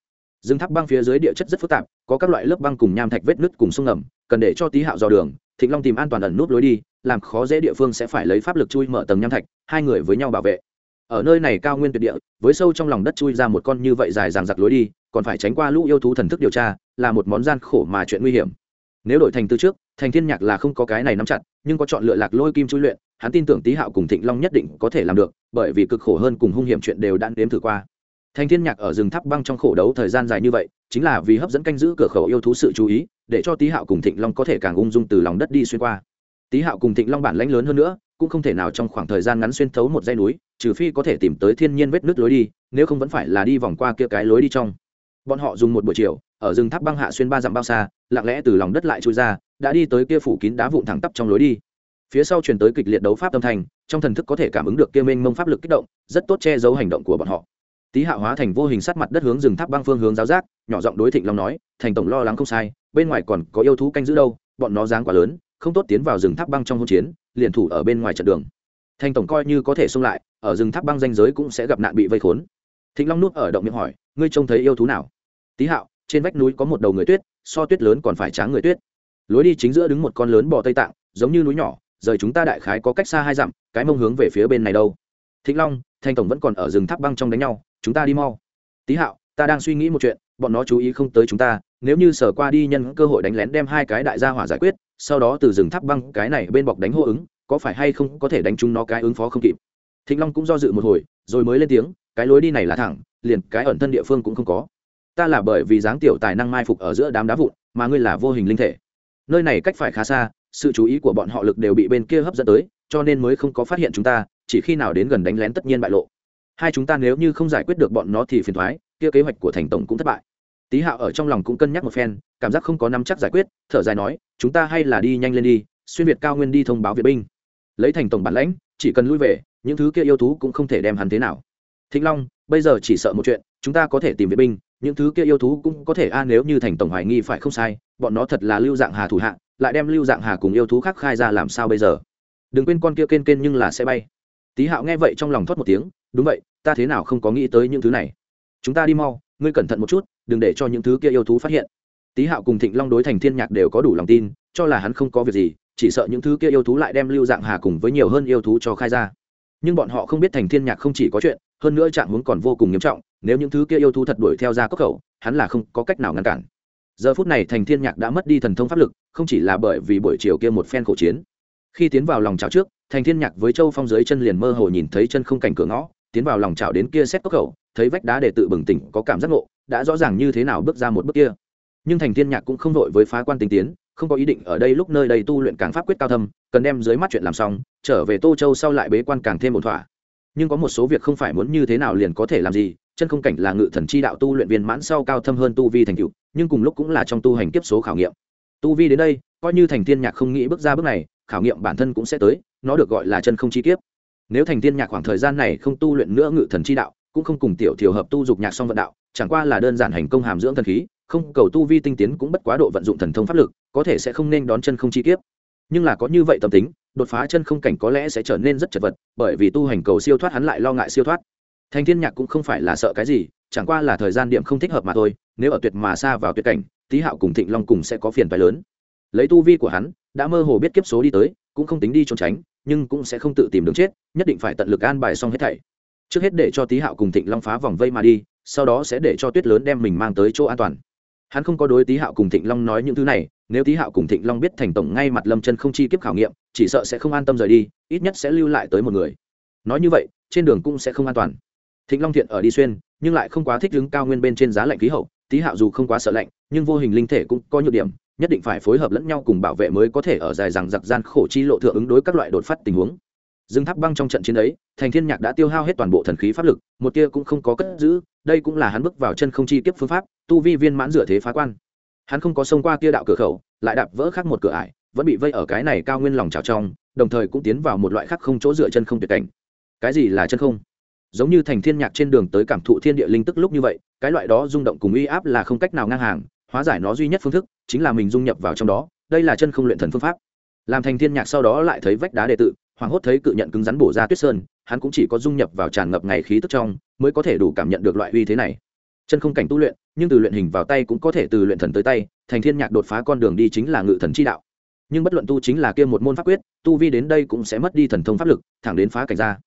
Rừng tháp băng phía dưới địa chất rất phức tạp, có các loại lớp băng cùng nham thạch vết nứt cùng sông ngầm, cần để cho tý hạo dò đường, thịnh long tìm an toàn ẩn nút lối đi, làm khó dễ địa phương sẽ phải lấy pháp lực chui mở tầng nham thạch, hai người với nhau bảo vệ. Ở nơi này cao nguyên tuyệt địa, với sâu trong lòng đất chui ra một con như vậy dài dằng giặc lối đi, còn phải tránh qua lũ yêu thú thần thức điều tra, là một món gian khổ mà chuyện nguy hiểm nếu đổi thành từ trước, thành thiên nhạc là không có cái này nắm chặt, nhưng có chọn lựa lạc lôi kim chui luyện, hắn tin tưởng tý hạo cùng thịnh long nhất định có thể làm được, bởi vì cực khổ hơn cùng hung hiểm chuyện đều đã đếm thử qua. Thành thiên nhạc ở rừng tháp băng trong khổ đấu thời gian dài như vậy, chính là vì hấp dẫn canh giữ cửa khẩu yêu thú sự chú ý, để cho tý hạo cùng thịnh long có thể càng ung dung từ lòng đất đi xuyên qua. Tý hạo cùng thịnh long bản lãnh lớn hơn nữa, cũng không thể nào trong khoảng thời gian ngắn xuyên thấu một dãy núi, trừ phi có thể tìm tới thiên nhiên vết nứt lối đi, nếu không vẫn phải là đi vòng qua kia cái lối đi trong. Bọn họ dùng một buổi chiều, ở rừng tháp băng hạ xuyên ba dặm bao xa lặng lẽ từ lòng đất lại trôi ra, đã đi tới kia phủ kín đá vụn thẳng tắp trong lối đi. Phía sau truyền tới kịch liệt đấu pháp tâm thành trong thần thức có thể cảm ứng được kia mênh mông pháp lực kích động, rất tốt che giấu hành động của bọn họ. Tý hạ hóa thành vô hình sát mặt đất hướng rừng tháp băng phương hướng giáo giác, nhỏ giọng đối thịnh long nói, thành tổng lo lắng không sai, bên ngoài còn có yêu thú canh giữ đâu, bọn nó dáng quá lớn, không tốt tiến vào rừng tháp băng trong hỗn chiến, liền thủ ở bên ngoài trận đường. Thành tổng coi như có thể xông lại, ở rừng tháp băng danh giới cũng sẽ gặp nạn bị vây khốn. Thịnh long nuốt ở động miệng hỏi, ngươi trông thấy yêu thú nào? Tý hạo, trên vách núi có một đầu người tuyết so tuyết lớn còn phải tráng người tuyết. Lối đi chính giữa đứng một con lớn bò tây tạng, giống như núi nhỏ, rời chúng ta đại khái có cách xa hai dặm, cái mông hướng về phía bên này đâu. Thịnh long, thanh tổng vẫn còn ở rừng tháp băng trong đánh nhau, chúng ta đi mau. Tý hạo, ta đang suy nghĩ một chuyện, bọn nó chú ý không tới chúng ta, nếu như sở qua đi nhân cơ hội đánh lén đem hai cái đại gia hỏa giải quyết, sau đó từ rừng tháp băng cái này bên bọc đánh hô ứng, có phải hay không có thể đánh chúng nó cái ứng phó không kịp? Thịnh long cũng do dự một hồi, rồi mới lên tiếng, cái lối đi này là thẳng, liền cái ẩn thân địa phương cũng không có ta là bởi vì dáng tiểu tài năng mai phục ở giữa đám đá vụn, mà ngươi là vô hình linh thể. Nơi này cách phải khá xa, sự chú ý của bọn họ lực đều bị bên kia hấp dẫn tới, cho nên mới không có phát hiện chúng ta, chỉ khi nào đến gần đánh lén tất nhiên bại lộ. Hai chúng ta nếu như không giải quyết được bọn nó thì phiền thoái kia kế hoạch của thành tổng cũng thất bại. Tý hạo ở trong lòng cũng cân nhắc một phen, cảm giác không có nắm chắc giải quyết, thở dài nói, chúng ta hay là đi nhanh lên đi, xuyên việt cao nguyên đi thông báo viện binh. Lấy thành tổng bản lãnh, chỉ cần lui về, những thứ kia yêu thú cũng không thể đem hắn thế nào. Thịnh long, bây giờ chỉ sợ một chuyện, chúng ta có thể tìm viện binh những thứ kia yêu thú cũng có thể, a, nếu như thành tổng hoài nghi phải không sai, bọn nó thật là lưu dạng hà thủ hạ, lại đem lưu dạng hà cùng yêu thú khác khai ra làm sao bây giờ? Đừng quên con kia kên kên nhưng là sẽ bay. Tý hạo nghe vậy trong lòng thoát một tiếng, đúng vậy, ta thế nào không có nghĩ tới những thứ này. Chúng ta đi mau, ngươi cẩn thận một chút, đừng để cho những thứ kia yêu thú phát hiện. Tý hạo cùng thịnh long đối thành thiên nhạc đều có đủ lòng tin, cho là hắn không có việc gì, chỉ sợ những thứ kia yêu thú lại đem lưu dạng hà cùng với nhiều hơn yêu thú cho khai ra. Nhưng bọn họ không biết thành thiên nhạc không chỉ có chuyện hơn nữa trạng huống còn vô cùng nghiêm trọng, nếu những thứ kia yêu thú thật đuổi theo ra cốc khẩu, hắn là không có cách nào ngăn cản. Giờ phút này thành thiên nhạc đã mất đi thần thông pháp lực, không chỉ là bởi vì buổi chiều kia một phen khổ chiến. Khi tiến vào lòng chảo trước, thành thiên nhạc với châu phong dưới chân liền mơ hồ nhìn thấy chân không cảnh cửa ngõ, tiến vào lòng chảo đến kia xét cốc khẩu, thấy vách đá để tự bừng tỉnh, có cảm giác ngộ, đã rõ ràng như thế nào bước ra một bước kia. Nhưng thành thiên nhạc cũng không vội với phá quan tinh tiến, không có ý định ở đây lúc nơi đây tu luyện càng pháp quyết cao thâm, cần đem dưới mắt chuyện làm xong, trở về tô châu sau lại bế quan càng thêm một thỏa nhưng có một số việc không phải muốn như thế nào liền có thể làm gì, chân không cảnh là ngự thần chi đạo tu luyện viên mãn sau cao thâm hơn tu vi thành tựu, nhưng cùng lúc cũng là trong tu hành kiếp số khảo nghiệm. Tu vi đến đây, coi như thành thiên nhạc không nghĩ bước ra bước này, khảo nghiệm bản thân cũng sẽ tới, nó được gọi là chân không chi kiếp. Nếu thành thiên nhạc khoảng thời gian này không tu luyện nữa ngự thần chi đạo, cũng không cùng tiểu thiểu hợp tu dục nhạc song vận đạo, chẳng qua là đơn giản hành công hàm dưỡng thần khí, không cầu tu vi tinh tiến cũng bất quá độ vận dụng thần thông pháp lực, có thể sẽ không nên đón chân không chi kiếp nhưng là có như vậy tâm tính, đột phá chân không cảnh có lẽ sẽ trở nên rất chật vật, bởi vì tu hành cầu siêu thoát hắn lại lo ngại siêu thoát. Thanh thiên nhạc cũng không phải là sợ cái gì, chẳng qua là thời gian điểm không thích hợp mà thôi, nếu ở tuyệt mà xa vào tuyệt cảnh, tý hạo cùng thịnh long cùng sẽ có phiền phái lớn. Lấy tu vi của hắn, đã mơ hồ biết kiếp số đi tới, cũng không tính đi trốn tránh, nhưng cũng sẽ không tự tìm đường chết, nhất định phải tận lực an bài xong hết thảy. Trước hết để cho tý hạo cùng thịnh long phá vòng vây mà đi, sau đó sẽ để cho tuyết lớn đem mình mang tới chỗ an toàn. Hắn không có đối tý hạo cùng thịnh long nói những thứ này nếu tý hạo cùng thịnh long biết thành tổng ngay mặt lâm chân không chi kiếp khảo nghiệm, chỉ sợ sẽ không an tâm rời đi, ít nhất sẽ lưu lại tới một người. Nói như vậy, trên đường cũng sẽ không an toàn. Thịnh long thiện ở đi xuyên, nhưng lại không quá thích đứng cao nguyên bên trên giá lạnh khí hậu, tý hạo dù không quá sợ lạnh, nhưng vô hình linh thể cũng có nhược điểm, nhất định phải phối hợp lẫn nhau cùng bảo vệ mới có thể ở dài rằng giặc gian khổ chi lộ thượng ứng đối các loại đột phát tình huống. Dương tháp băng trong trận chiến ấy, thành thiên nhạc đã tiêu hao hết toàn bộ thần khí pháp lực, một tia cũng không có cất giữ, đây cũng là hắn bước vào chân không chi tiếp phương pháp, tu vi viên mãn rửa thế phá quan hắn không có xông qua kia đạo cửa khẩu, lại đạp vỡ khác một cửa ải, vẫn bị vây ở cái này cao nguyên lòng trào trong, đồng thời cũng tiến vào một loại khác không chỗ dựa chân không tuyệt cảnh. Cái gì là chân không? Giống như thành thiên nhạc trên đường tới cảm thụ thiên địa linh tức lúc như vậy, cái loại đó rung động cùng uy áp là không cách nào ngang hàng, hóa giải nó duy nhất phương thức, chính là mình dung nhập vào trong đó, đây là chân không luyện thần phương pháp. Làm thành thiên nhạc sau đó lại thấy vách đá đệ tự hoàng hốt thấy cự nhận cứng rắn bổ ra tuyết sơn, hắn cũng chỉ có dung nhập vào tràn ngập ngày khí tức trong, mới có thể đủ cảm nhận được loại uy thế này chân không cảnh tu luyện, nhưng từ luyện hình vào tay cũng có thể từ luyện thần tới tay, thành thiên nhạc đột phá con đường đi chính là ngự thần chi đạo. Nhưng bất luận tu chính là kia một môn pháp quyết, tu vi đến đây cũng sẽ mất đi thần thông pháp lực, thẳng đến phá cảnh ra.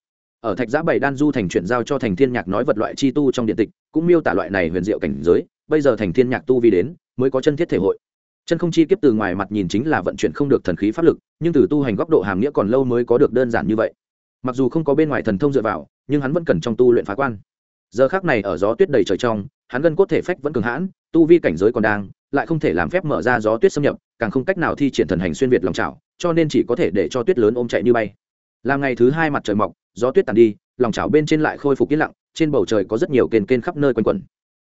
Ở thạch giã bảy đan du thành chuyển giao cho thành thiên nhạc nói vật loại chi tu trong điện tịch, cũng miêu tả loại này huyền diệu cảnh giới, bây giờ thành thiên nhạc tu vi đến, mới có chân thiết thể hội. Chân không chi kiếp từ ngoài mặt nhìn chính là vận chuyển không được thần khí pháp lực, nhưng từ tu hành góc độ hàm nghĩa còn lâu mới có được đơn giản như vậy. Mặc dù không có bên ngoài thần thông dựa vào, nhưng hắn vẫn cần trong tu luyện phá quan giờ khác này ở gió tuyết đầy trời trong, hắn gân cốt thể phách vẫn cường hãn, tu vi cảnh giới còn đang, lại không thể làm phép mở ra gió tuyết xâm nhập, càng không cách nào thi triển thần hành xuyên việt lòng trào cho nên chỉ có thể để cho tuyết lớn ôm chạy như bay. Làm ngày thứ hai mặt trời mọc, gió tuyết tàn đi, lòng chảo bên trên lại khôi phục yên lặng, trên bầu trời có rất nhiều kền kên khắp nơi quanh quẩn.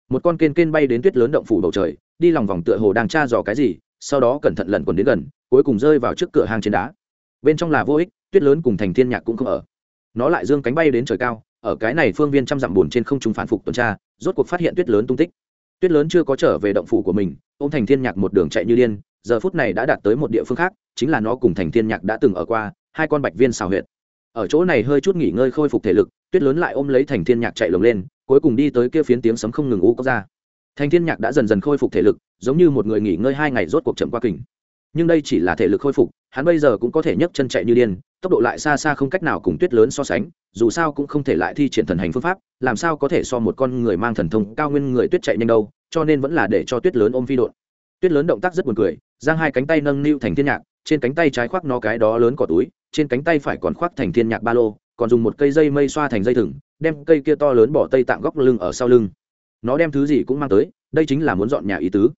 Một con kên kên bay đến tuyết lớn động phủ bầu trời, đi lòng vòng tựa hồ đang tra dò cái gì, sau đó cẩn thận lần quần đến gần, cuối cùng rơi vào trước cửa hang trên đá. Bên trong là vô ích, tuyết lớn cùng thành thiên nhạc cũng không ở. Nó lại dương cánh bay đến trời cao ở cái này phương viên trăm dặm buồn trên không trung phản phục tuần tra, rốt cuộc phát hiện tuyết lớn tung tích. Tuyết lớn chưa có trở về động phủ của mình ô m thành thiên nhạc một đường chạy như điên, giờ phút này đã đạt tới một địa phương khác, chính là nó cùng thành thiên nhạc đã từng ở qua, hai con bạch viên xào huyệt. Ở chỗ này hơi chút nghỉ ngơi khôi phục thể lực, tuyết lớn lại ôm lấy thành thiên nhạc chạy lồng lên, cuối cùng đi tới kia phiến tiếng sấm không ngừng u ra. Thành thiên nhạc đã dần dần khôi phục thể lực, giống như một người nghỉ ngơi hai ngày rốt cuộc chậm qua kình nhưng đây chỉ là thể lực khôi phục, hắn bây giờ cũng có thể nhấc chân chạy như điên, tốc độ lại xa xa không cách nào cùng tuyết lớn so sánh, dù sao cũng không thể lại thi triển thần hành phương pháp, làm sao có thể so một con người mang thần thông cao nguyên người tuyết chạy nhanh đâu, cho nên vẫn là để cho tuyết lớn ôm phi đột tuyết lớn động tác rất buồn cười, giang hai cánh tay nâng niu thành thiên nhạc, trên cánh tay trái khoác nó cái đó lớn cỏ túi, trên cánh tay phải còn khoác thành thiên nhạc ba lô, còn dùng một cây dây mây xoa thành dây thừng, đem cây kia to lớn bỏ tây tạng góc lưng ở sau lưng. Nó đem thứ gì cũng mang tới, đây chính là muốn dọn nhà ý tứ.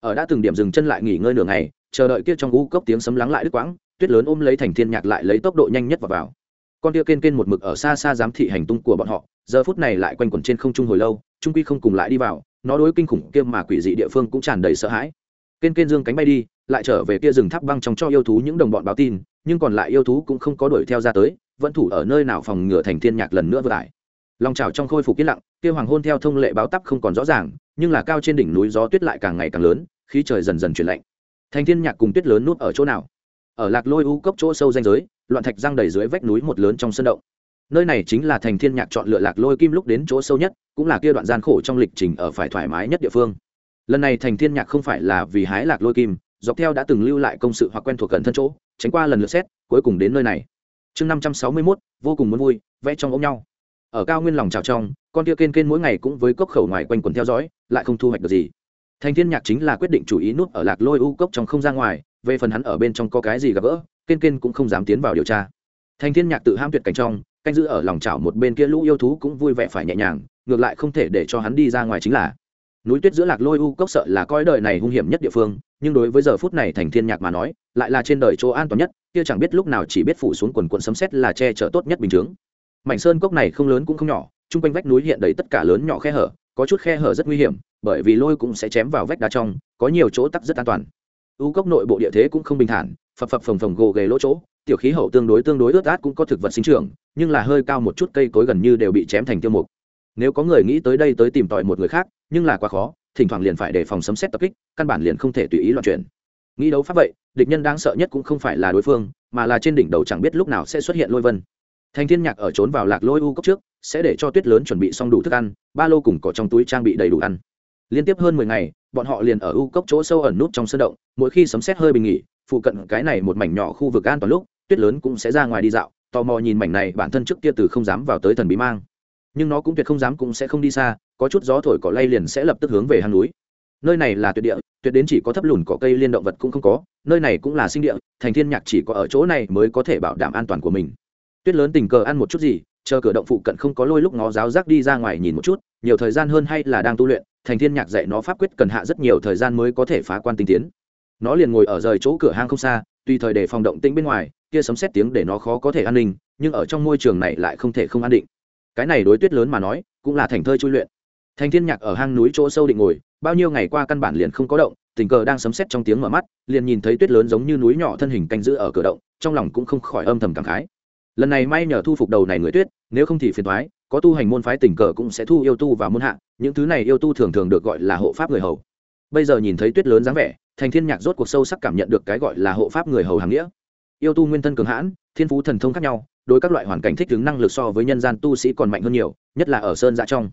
Ở đã từng điểm dừng chân lại nghỉ ngơi nửa ngày chờ đợi kia trong u cốc tiếng sấm lắng lại đứt quãng, tuyết lớn ôm lấy thành thiên nhạc lại lấy tốc độ nhanh nhất vào vào. Con tia kên kên một mực ở xa xa giám thị hành tung của bọn họ, giờ phút này lại quanh quẩn trên không trung hồi lâu, trung quy không cùng lại đi vào, nó đối kinh khủng kia mà quỷ dị địa phương cũng tràn đầy sợ hãi. Kên kên dương cánh bay đi, lại trở về kia rừng tháp băng trong cho yêu thú những đồng bọn báo tin, nhưng còn lại yêu thú cũng không có đuổi theo ra tới, vẫn thủ ở nơi nào phòng ngừa thành thiên nhạc lần nữa vừa lại. Lòng trào trong khôi phục yên lặng, kia hoàng hôn theo thông lệ báo tắp không còn rõ ràng, nhưng là cao trên đỉnh núi gió tuyết lại càng ngày càng lớn, khí trời dần dần chuyển lạnh thành thiên nhạc cùng tuyết lớn nuốt ở chỗ nào? Ở lạc lôi u cốc chỗ sâu danh giới loạn thạch răng đầy dưới vách núi một lớn trong sân động. Nơi này chính là thành thiên nhạc chọn lựa lạc lôi kim lúc đến chỗ sâu nhất cũng là kia đoạn gian khổ trong lịch trình ở phải thoải mái nhất địa phương. Lần này thành thiên nhạc không phải là vì hái lạc lôi kim dọc theo đã từng lưu lại công sự hoặc quen thuộc gần thân chỗ tránh qua lần lượt xét cuối cùng đến nơi này. Chương năm trăm sáu mươi 561, vô cùng muốn vui vẽ trong ôm nhau. Ở cao nguyên lòng trào trong con tia kên kên mỗi ngày cũng với cốc khẩu ngoài quanh quần theo dõi lại không thu hoạch được gì thành thiên nhạc chính là quyết định chủ ý nút ở lạc lôi u cốc trong không ra ngoài, về phần hắn ở bên trong có cái gì gặp gỡ, kiên kiên cũng không dám tiến vào điều tra. Thành thiên nhạc tự ham tuyệt cảnh trong, canh giữ ở lòng chảo một bên kia lũ yêu thú cũng vui vẻ phải nhẹ nhàng, ngược lại không thể để cho hắn đi ra ngoài chính là. Núi tuyết giữa lạc lôi u cốc sợ là coi đời này hung hiểm nhất địa phương, nhưng đối với giờ phút này thành thiên nhạc mà nói, lại là trên đời chỗ an toàn nhất, kia chẳng biết lúc nào chỉ biết phủ xuống quần quần sấm sét là che chở tốt nhất bình thường. Mảnh sơn cốc này không lớn cũng không nhỏ, chung quanh vách núi hiện đầy tất cả lớn nhỏ khe hở, có chút khe hở rất nguy hiểm bởi vì lôi cũng sẽ chém vào vách đá trong, có nhiều chỗ tắc rất an toàn. U cốc nội bộ địa thế cũng không bình thản, phập phập phồng phồng gồ ghề lỗ chỗ, tiểu khí hậu tương đối tương đối ướt át cũng có thực vật sinh trưởng, nhưng là hơi cao một chút cây cối gần như đều bị chém thành tiêu mục. Nếu có người nghĩ tới đây tới tìm tòi một người khác, nhưng là quá khó, thỉnh thoảng liền phải đề phòng sấm xét tập kích, căn bản liền không thể tùy ý loạn chuyển. Nghĩ đấu pháp vậy, địch nhân đáng sợ nhất cũng không phải là đối phương, mà là trên đỉnh đầu chẳng biết lúc nào sẽ xuất hiện lôi vân. Thành thiên nhạc ở trốn vào lạc lôi u cốc trước, sẽ để cho tuyết lớn chuẩn bị xong đủ thức ăn, ba lô cùng cỏ trong túi trang bị đầy đủ ăn liên tiếp hơn mười ngày, bọn họ liền ở u cốc chỗ sâu ẩn nút trong sân động, mỗi khi sấm xét hơi bình nghỉ, phụ cận cái này một mảnh nhỏ khu vực an toàn lúc, tuyết lớn cũng sẽ ra ngoài đi dạo, tò mò nhìn mảnh này bản thân trước kia từ không dám vào tới thần bí mang. Nhưng nó cũng tuyệt không dám cũng sẽ không đi xa, có chút gió thổi cỏ lay liền sẽ lập tức hướng về hang núi. Nơi này là tuyệt địa, tuyệt đến chỉ có thấp lùn cỏ cây liên động vật cũng không có, nơi này cũng là sinh địa, thành thiên nhạc chỉ có ở chỗ này mới có thể bảo đảm an toàn của mình. Tuyết lớn tình cờ ăn một chút gì, chờ cửa động phụ cận không có lôi lúc ngó giáo giác đi ra ngoài nhìn một chút, nhiều thời gian hơn hay là đang tu luyện thành thiên nhạc dạy nó pháp quyết cần hạ rất nhiều thời gian mới có thể phá quan tinh tiến. Nó liền ngồi ở rời chỗ cửa hang không xa, tùy thời để phòng động tĩnh bên ngoài, kia sấm xét tiếng để nó khó có thể an ninh, nhưng ở trong môi trường này lại không thể không an định. Cái này đối tuyết lớn mà nói, cũng là thành thơi chui luyện. Thành thiên nhạc ở hang núi chỗ sâu định ngồi, bao nhiêu ngày qua căn bản liền không có động, tình cờ đang sấm xét trong tiếng mở mắt, liền nhìn thấy tuyết lớn giống như núi nhỏ thân hình canh giữ ở cửa động, trong lòng cũng không khỏi âm thầm cảm khái. Lần này may nhờ thu phục đầu này người tuyết, nếu không thì phiền thoái có tu hành môn phái tình cờ cũng sẽ thu yêu tu và môn hạ, những thứ này yêu tu thường thường được gọi là hộ pháp người hầu. Bây giờ nhìn thấy tuyết lớn dáng vẻ, thành thiên nhạc rốt cuộc sâu sắc cảm nhận được cái gọi là hộ pháp người hầu hàng nghĩa. Yêu tu nguyên thân cường hãn, thiên phú thần thông khác nhau, đối các loại hoàn cảnh thích ứng năng lực so với nhân gian tu sĩ còn mạnh hơn nhiều, nhất là ở sơn dạ trong.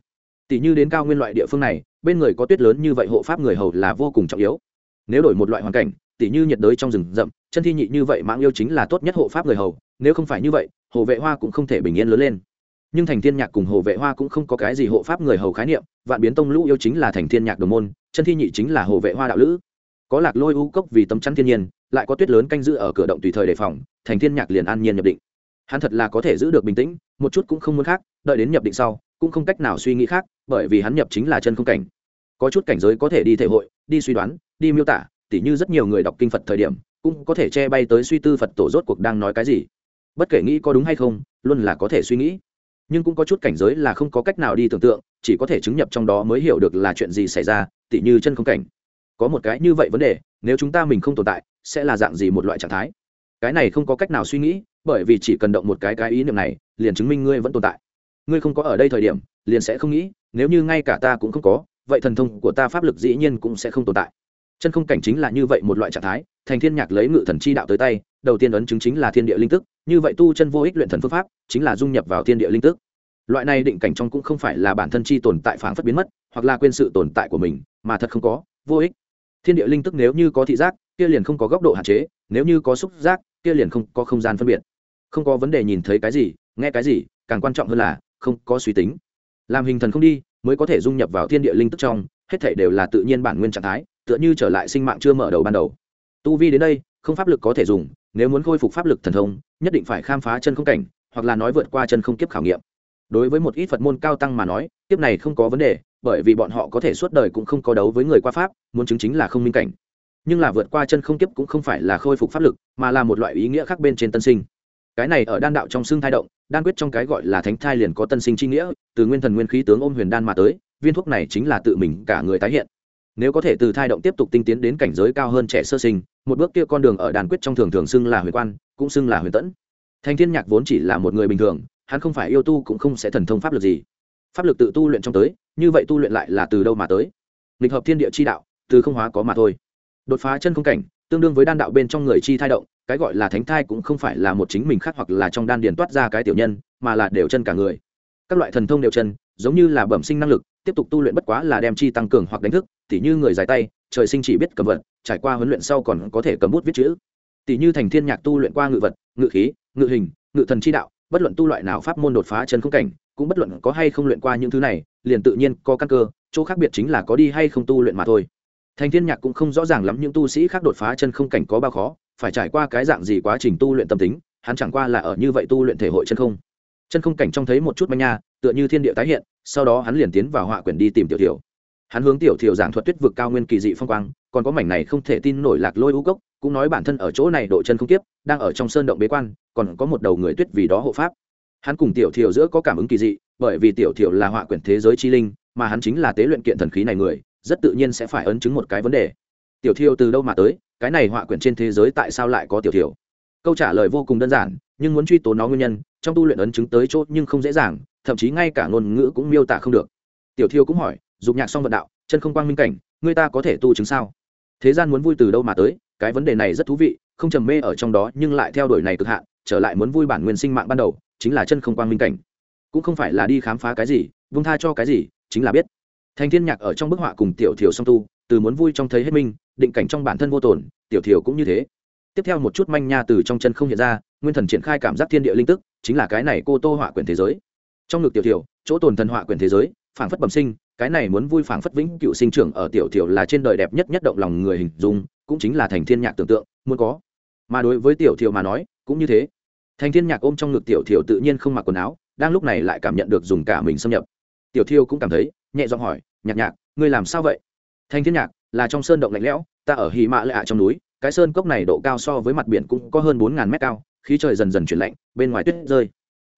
Tỷ như đến cao nguyên loại địa phương này, bên người có tuyết lớn như vậy hộ pháp người hầu là vô cùng trọng yếu. Nếu đổi một loại hoàn cảnh, tỷ như nhiệt đới trong rừng rậm, chân thi nhị như vậy mạng yêu chính là tốt nhất hộ pháp người hầu, nếu không phải như vậy, hồ vệ hoa cũng không thể bình yên lớn lên nhưng thành thiên nhạc cùng hồ vệ hoa cũng không có cái gì hộ pháp người hầu khái niệm, vạn biến tông lũ yêu chính là thành thiên nhạc đồng môn, chân thi nhị chính là hồ vệ hoa đạo lữ. Có lạc lôi u cốc vì tấm chắn thiên nhiên, lại có tuyết lớn canh giữ ở cửa động tùy thời đề phòng, thành thiên nhạc liền an nhiên nhập định. Hắn thật là có thể giữ được bình tĩnh, một chút cũng không muốn khác, đợi đến nhập định sau, cũng không cách nào suy nghĩ khác, bởi vì hắn nhập chính là chân không cảnh. Có chút cảnh giới có thể đi thể hội, đi suy đoán, đi miêu tả, tỉ như rất nhiều người đọc kinh phật thời điểm, cũng có thể che bay tới suy tư phật tổ rốt cuộc đang nói cái gì. Bất kể nghĩ có đúng hay không, luôn là có thể suy nghĩ nhưng cũng có chút cảnh giới là không có cách nào đi tưởng tượng, chỉ có thể chứng nhập trong đó mới hiểu được là chuyện gì xảy ra, tỉ như chân không cảnh. Có một cái như vậy vấn đề, nếu chúng ta mình không tồn tại, sẽ là dạng gì một loại trạng thái? Cái này không có cách nào suy nghĩ, bởi vì chỉ cần động một cái cái ý niệm này, liền chứng minh ngươi vẫn tồn tại. Ngươi không có ở đây thời điểm, liền sẽ không nghĩ, nếu như ngay cả ta cũng không có, vậy thần thông của ta pháp lực dĩ nhiên cũng sẽ không tồn tại chân không cảnh chính là như vậy một loại trạng thái, thành thiên nhạc lấy ngự thần chi đạo tới tay, đầu tiên ấn chứng chính là thiên địa linh tức, như vậy tu chân vô ích luyện thần phương pháp, chính là dung nhập vào thiên địa linh tức. Loại này định cảnh trong cũng không phải là bản thân chi tồn tại phản phất biến mất, hoặc là quên sự tồn tại của mình, mà thật không có, vô ích. Thiên địa linh tức nếu như có thị giác, kia liền không có góc độ hạn chế, nếu như có xúc giác, kia liền không có không gian phân biệt. Không có vấn đề nhìn thấy cái gì, nghe cái gì, càng quan trọng hơn là không có suy tính. Làm hình thần không đi, mới có thể dung nhập vào thiên địa linh tức trong, hết thể đều là tự nhiên bản nguyên trạng thái tựa như trở lại sinh mạng chưa mở đầu ban đầu. Tu vi đến đây, không pháp lực có thể dùng, nếu muốn khôi phục pháp lực thần thông, nhất định phải khám phá chân không cảnh, hoặc là nói vượt qua chân không kiếp khảo nghiệm. Đối với một ít phật môn cao tăng mà nói, kiếp này không có vấn đề, bởi vì bọn họ có thể suốt đời cũng không có đấu với người qua pháp, muốn chứng chính là không minh cảnh. Nhưng là vượt qua chân không kiếp cũng không phải là khôi phục pháp lực, mà là một loại ý nghĩa khác bên trên tân sinh. Cái này ở đan đạo trong xương thai động, đan quyết trong cái gọi là thánh thai liền có tân sinh chi nghĩa, từ nguyên thần nguyên khí tướng ôm huyền đan mà tới, viên thuốc này chính là tự mình cả người tái hiện nếu có thể từ thai động tiếp tục tinh tiến đến cảnh giới cao hơn trẻ sơ sinh, một bước kia con đường ở đàn quyết trong thường thường xưng là huyền quan, cũng xưng là huyền tẫn. Thanh thiên nhạc vốn chỉ là một người bình thường, hắn không phải yêu tu cũng không sẽ thần thông pháp lực gì. Pháp lực tự tu luyện trong tới, như vậy tu luyện lại là từ đâu mà tới? Nghịch hợp thiên địa chi đạo, từ không hóa có mà thôi. Đột phá chân không cảnh, tương đương với đan đạo bên trong người chi thai động, cái gọi là thánh thai cũng không phải là một chính mình khác hoặc là trong đan điền toát ra cái tiểu nhân, mà là đều chân cả người. Các loại thần thông đều chân, giống như là bẩm sinh năng lực tiếp tục tu luyện bất quá là đem chi tăng cường hoặc đánh thức, tỉ như người dài tay, trời sinh chỉ biết cầm vật, trải qua huấn luyện sau còn có thể cầm bút viết chữ. Tỉ như thành thiên nhạc tu luyện qua ngự vật, ngự khí, ngự hình, ngự thần chi đạo, bất luận tu loại nào pháp môn đột phá chân không cảnh, cũng bất luận có hay không luyện qua những thứ này, liền tự nhiên có căn cơ, chỗ khác biệt chính là có đi hay không tu luyện mà thôi. Thành thiên nhạc cũng không rõ ràng lắm những tu sĩ khác đột phá chân không cảnh có bao khó, phải trải qua cái dạng gì quá trình tu luyện tâm tính, hắn chẳng qua là ở như vậy tu luyện thể hội chân không. Chân không cảnh trong thấy một chút manh nha tựa như thiên địa tái hiện, sau đó hắn liền tiến vào họa quyển đi tìm tiểu thiểu. Hắn hướng tiểu thiểu giảng thuật tuyết vực cao nguyên kỳ dị phong quang, còn có mảnh này không thể tin nổi lạc lôi u cốc, cũng nói bản thân ở chỗ này độ chân không tiếp đang ở trong sơn động bế quan, còn có một đầu người tuyết vì đó hộ pháp. Hắn cùng tiểu thiểu giữa có cảm ứng kỳ dị, bởi vì tiểu thiểu là họa quyển thế giới chi linh, mà hắn chính là tế luyện kiện thần khí này người, rất tự nhiên sẽ phải ấn chứng một cái vấn đề. Tiểu thiểu từ đâu mà tới, cái này họa quyển trên thế giới tại sao lại có tiểu thiểu? Câu trả lời vô cùng đơn giản, nhưng muốn truy tố nó nguyên nhân, trong tu luyện ấn chứng tới chỗ nhưng không dễ dàng thậm chí ngay cả ngôn ngữ cũng miêu tả không được. Tiểu thiêu cũng hỏi, dục nhạc song vận đạo, chân không quang minh cảnh, người ta có thể tu chứng sao? Thế gian muốn vui từ đâu mà tới, cái vấn đề này rất thú vị, không trầm mê ở trong đó nhưng lại theo đuổi này cực hạn, trở lại muốn vui bản nguyên sinh mạng ban đầu, chính là chân không quang minh cảnh. Cũng không phải là đi khám phá cái gì vung tha cho cái gì, chính là biết. Thành thiên nhạc ở trong bức họa cùng tiểu thiều song tu, từ muốn vui trong thấy hết minh định cảnh trong bản thân vô tổn tiểu thiều cũng như thế. Tiếp theo một chút manh nha từ trong chân không hiện ra, nguyên thần triển khai cảm giác thiên địa linh tức, chính là cái này cô tô họa quyển thế giới trong ngực tiểu tiểu chỗ tồn thần họa quyền thế giới, phảng phất bẩm sinh, cái này muốn vui phảng phất vĩnh cựu sinh trưởng ở tiểu tiểu là trên đời đẹp nhất nhất động lòng người hình dung, cũng chính là thành thiên nhạc tưởng tượng, muốn có. Mà đối với tiểu tiểu mà nói, cũng như thế. Thành thiên nhạc ôm trong ngực tiểu tiểu tự nhiên không mặc quần áo, đang lúc này lại cảm nhận được dùng cả mình xâm nhập. Tiểu thiêu cũng cảm thấy, nhẹ giọng hỏi, nhạc nhạc, ngươi làm sao vậy? Thành thiên nhạc, là trong sơn động lạnh lẽo, ta ở hì mã lạ trong núi, cái sơn cốc này độ cao so với mặt biển cũng có hơn bốn ngàn mét cao, khí trời dần dần chuyển lạnh, bên ngoài tuyết rơi.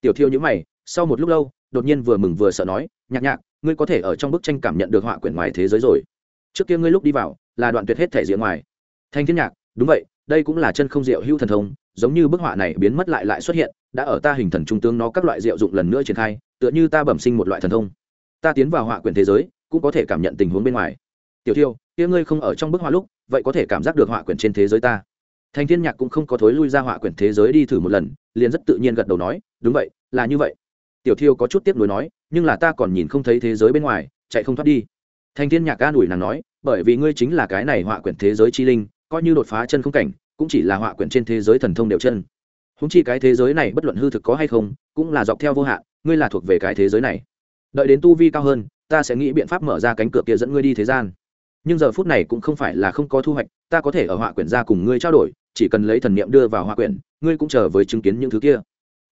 Tiểu thiêu nhữ mày sau một lúc lâu, đột nhiên vừa mừng vừa sợ nói, nhạc nhạc, ngươi có thể ở trong bức tranh cảm nhận được họa quyển ngoài thế giới rồi. Trước kia ngươi lúc đi vào, là đoạn tuyệt hết thể diện ngoài. Thanh thiên nhạc, đúng vậy, đây cũng là chân không diệu hữu thần thông, giống như bức họa này biến mất lại lại xuất hiện, đã ở ta hình thần trung tướng nó các loại diệu dụng lần nữa triển khai, tựa như ta bẩm sinh một loại thần thông. Ta tiến vào họa quyển thế giới, cũng có thể cảm nhận tình huống bên ngoài. Tiểu thiêu, kia ngươi không ở trong bức họa lúc, vậy có thể cảm giác được họa quyển trên thế giới ta. Thành thiên nhạc cũng không có thối lui ra họa quyển thế giới đi thử một lần, liền rất tự nhiên gật đầu nói, đúng vậy, là như vậy tiểu thiêu có chút tiếp nối nói, nhưng là ta còn nhìn không thấy thế giới bên ngoài, chạy không thoát đi. Thanh thiên nhạc ca đuổi nàng nói, bởi vì ngươi chính là cái này họa quyển thế giới chi linh, coi như đột phá chân không cảnh, cũng chỉ là họa quyển trên thế giới thần thông đều chân. Húng chi cái thế giới này bất luận hư thực có hay không, cũng là dọc theo vô hạn, ngươi là thuộc về cái thế giới này. Đợi đến tu vi cao hơn, ta sẽ nghĩ biện pháp mở ra cánh cửa kia dẫn ngươi đi thế gian. Nhưng giờ phút này cũng không phải là không có thu hoạch, ta có thể ở họa quyển ra cùng ngươi trao đổi, chỉ cần lấy thần niệm đưa vào họa quyển, ngươi cũng chờ với chứng kiến những thứ kia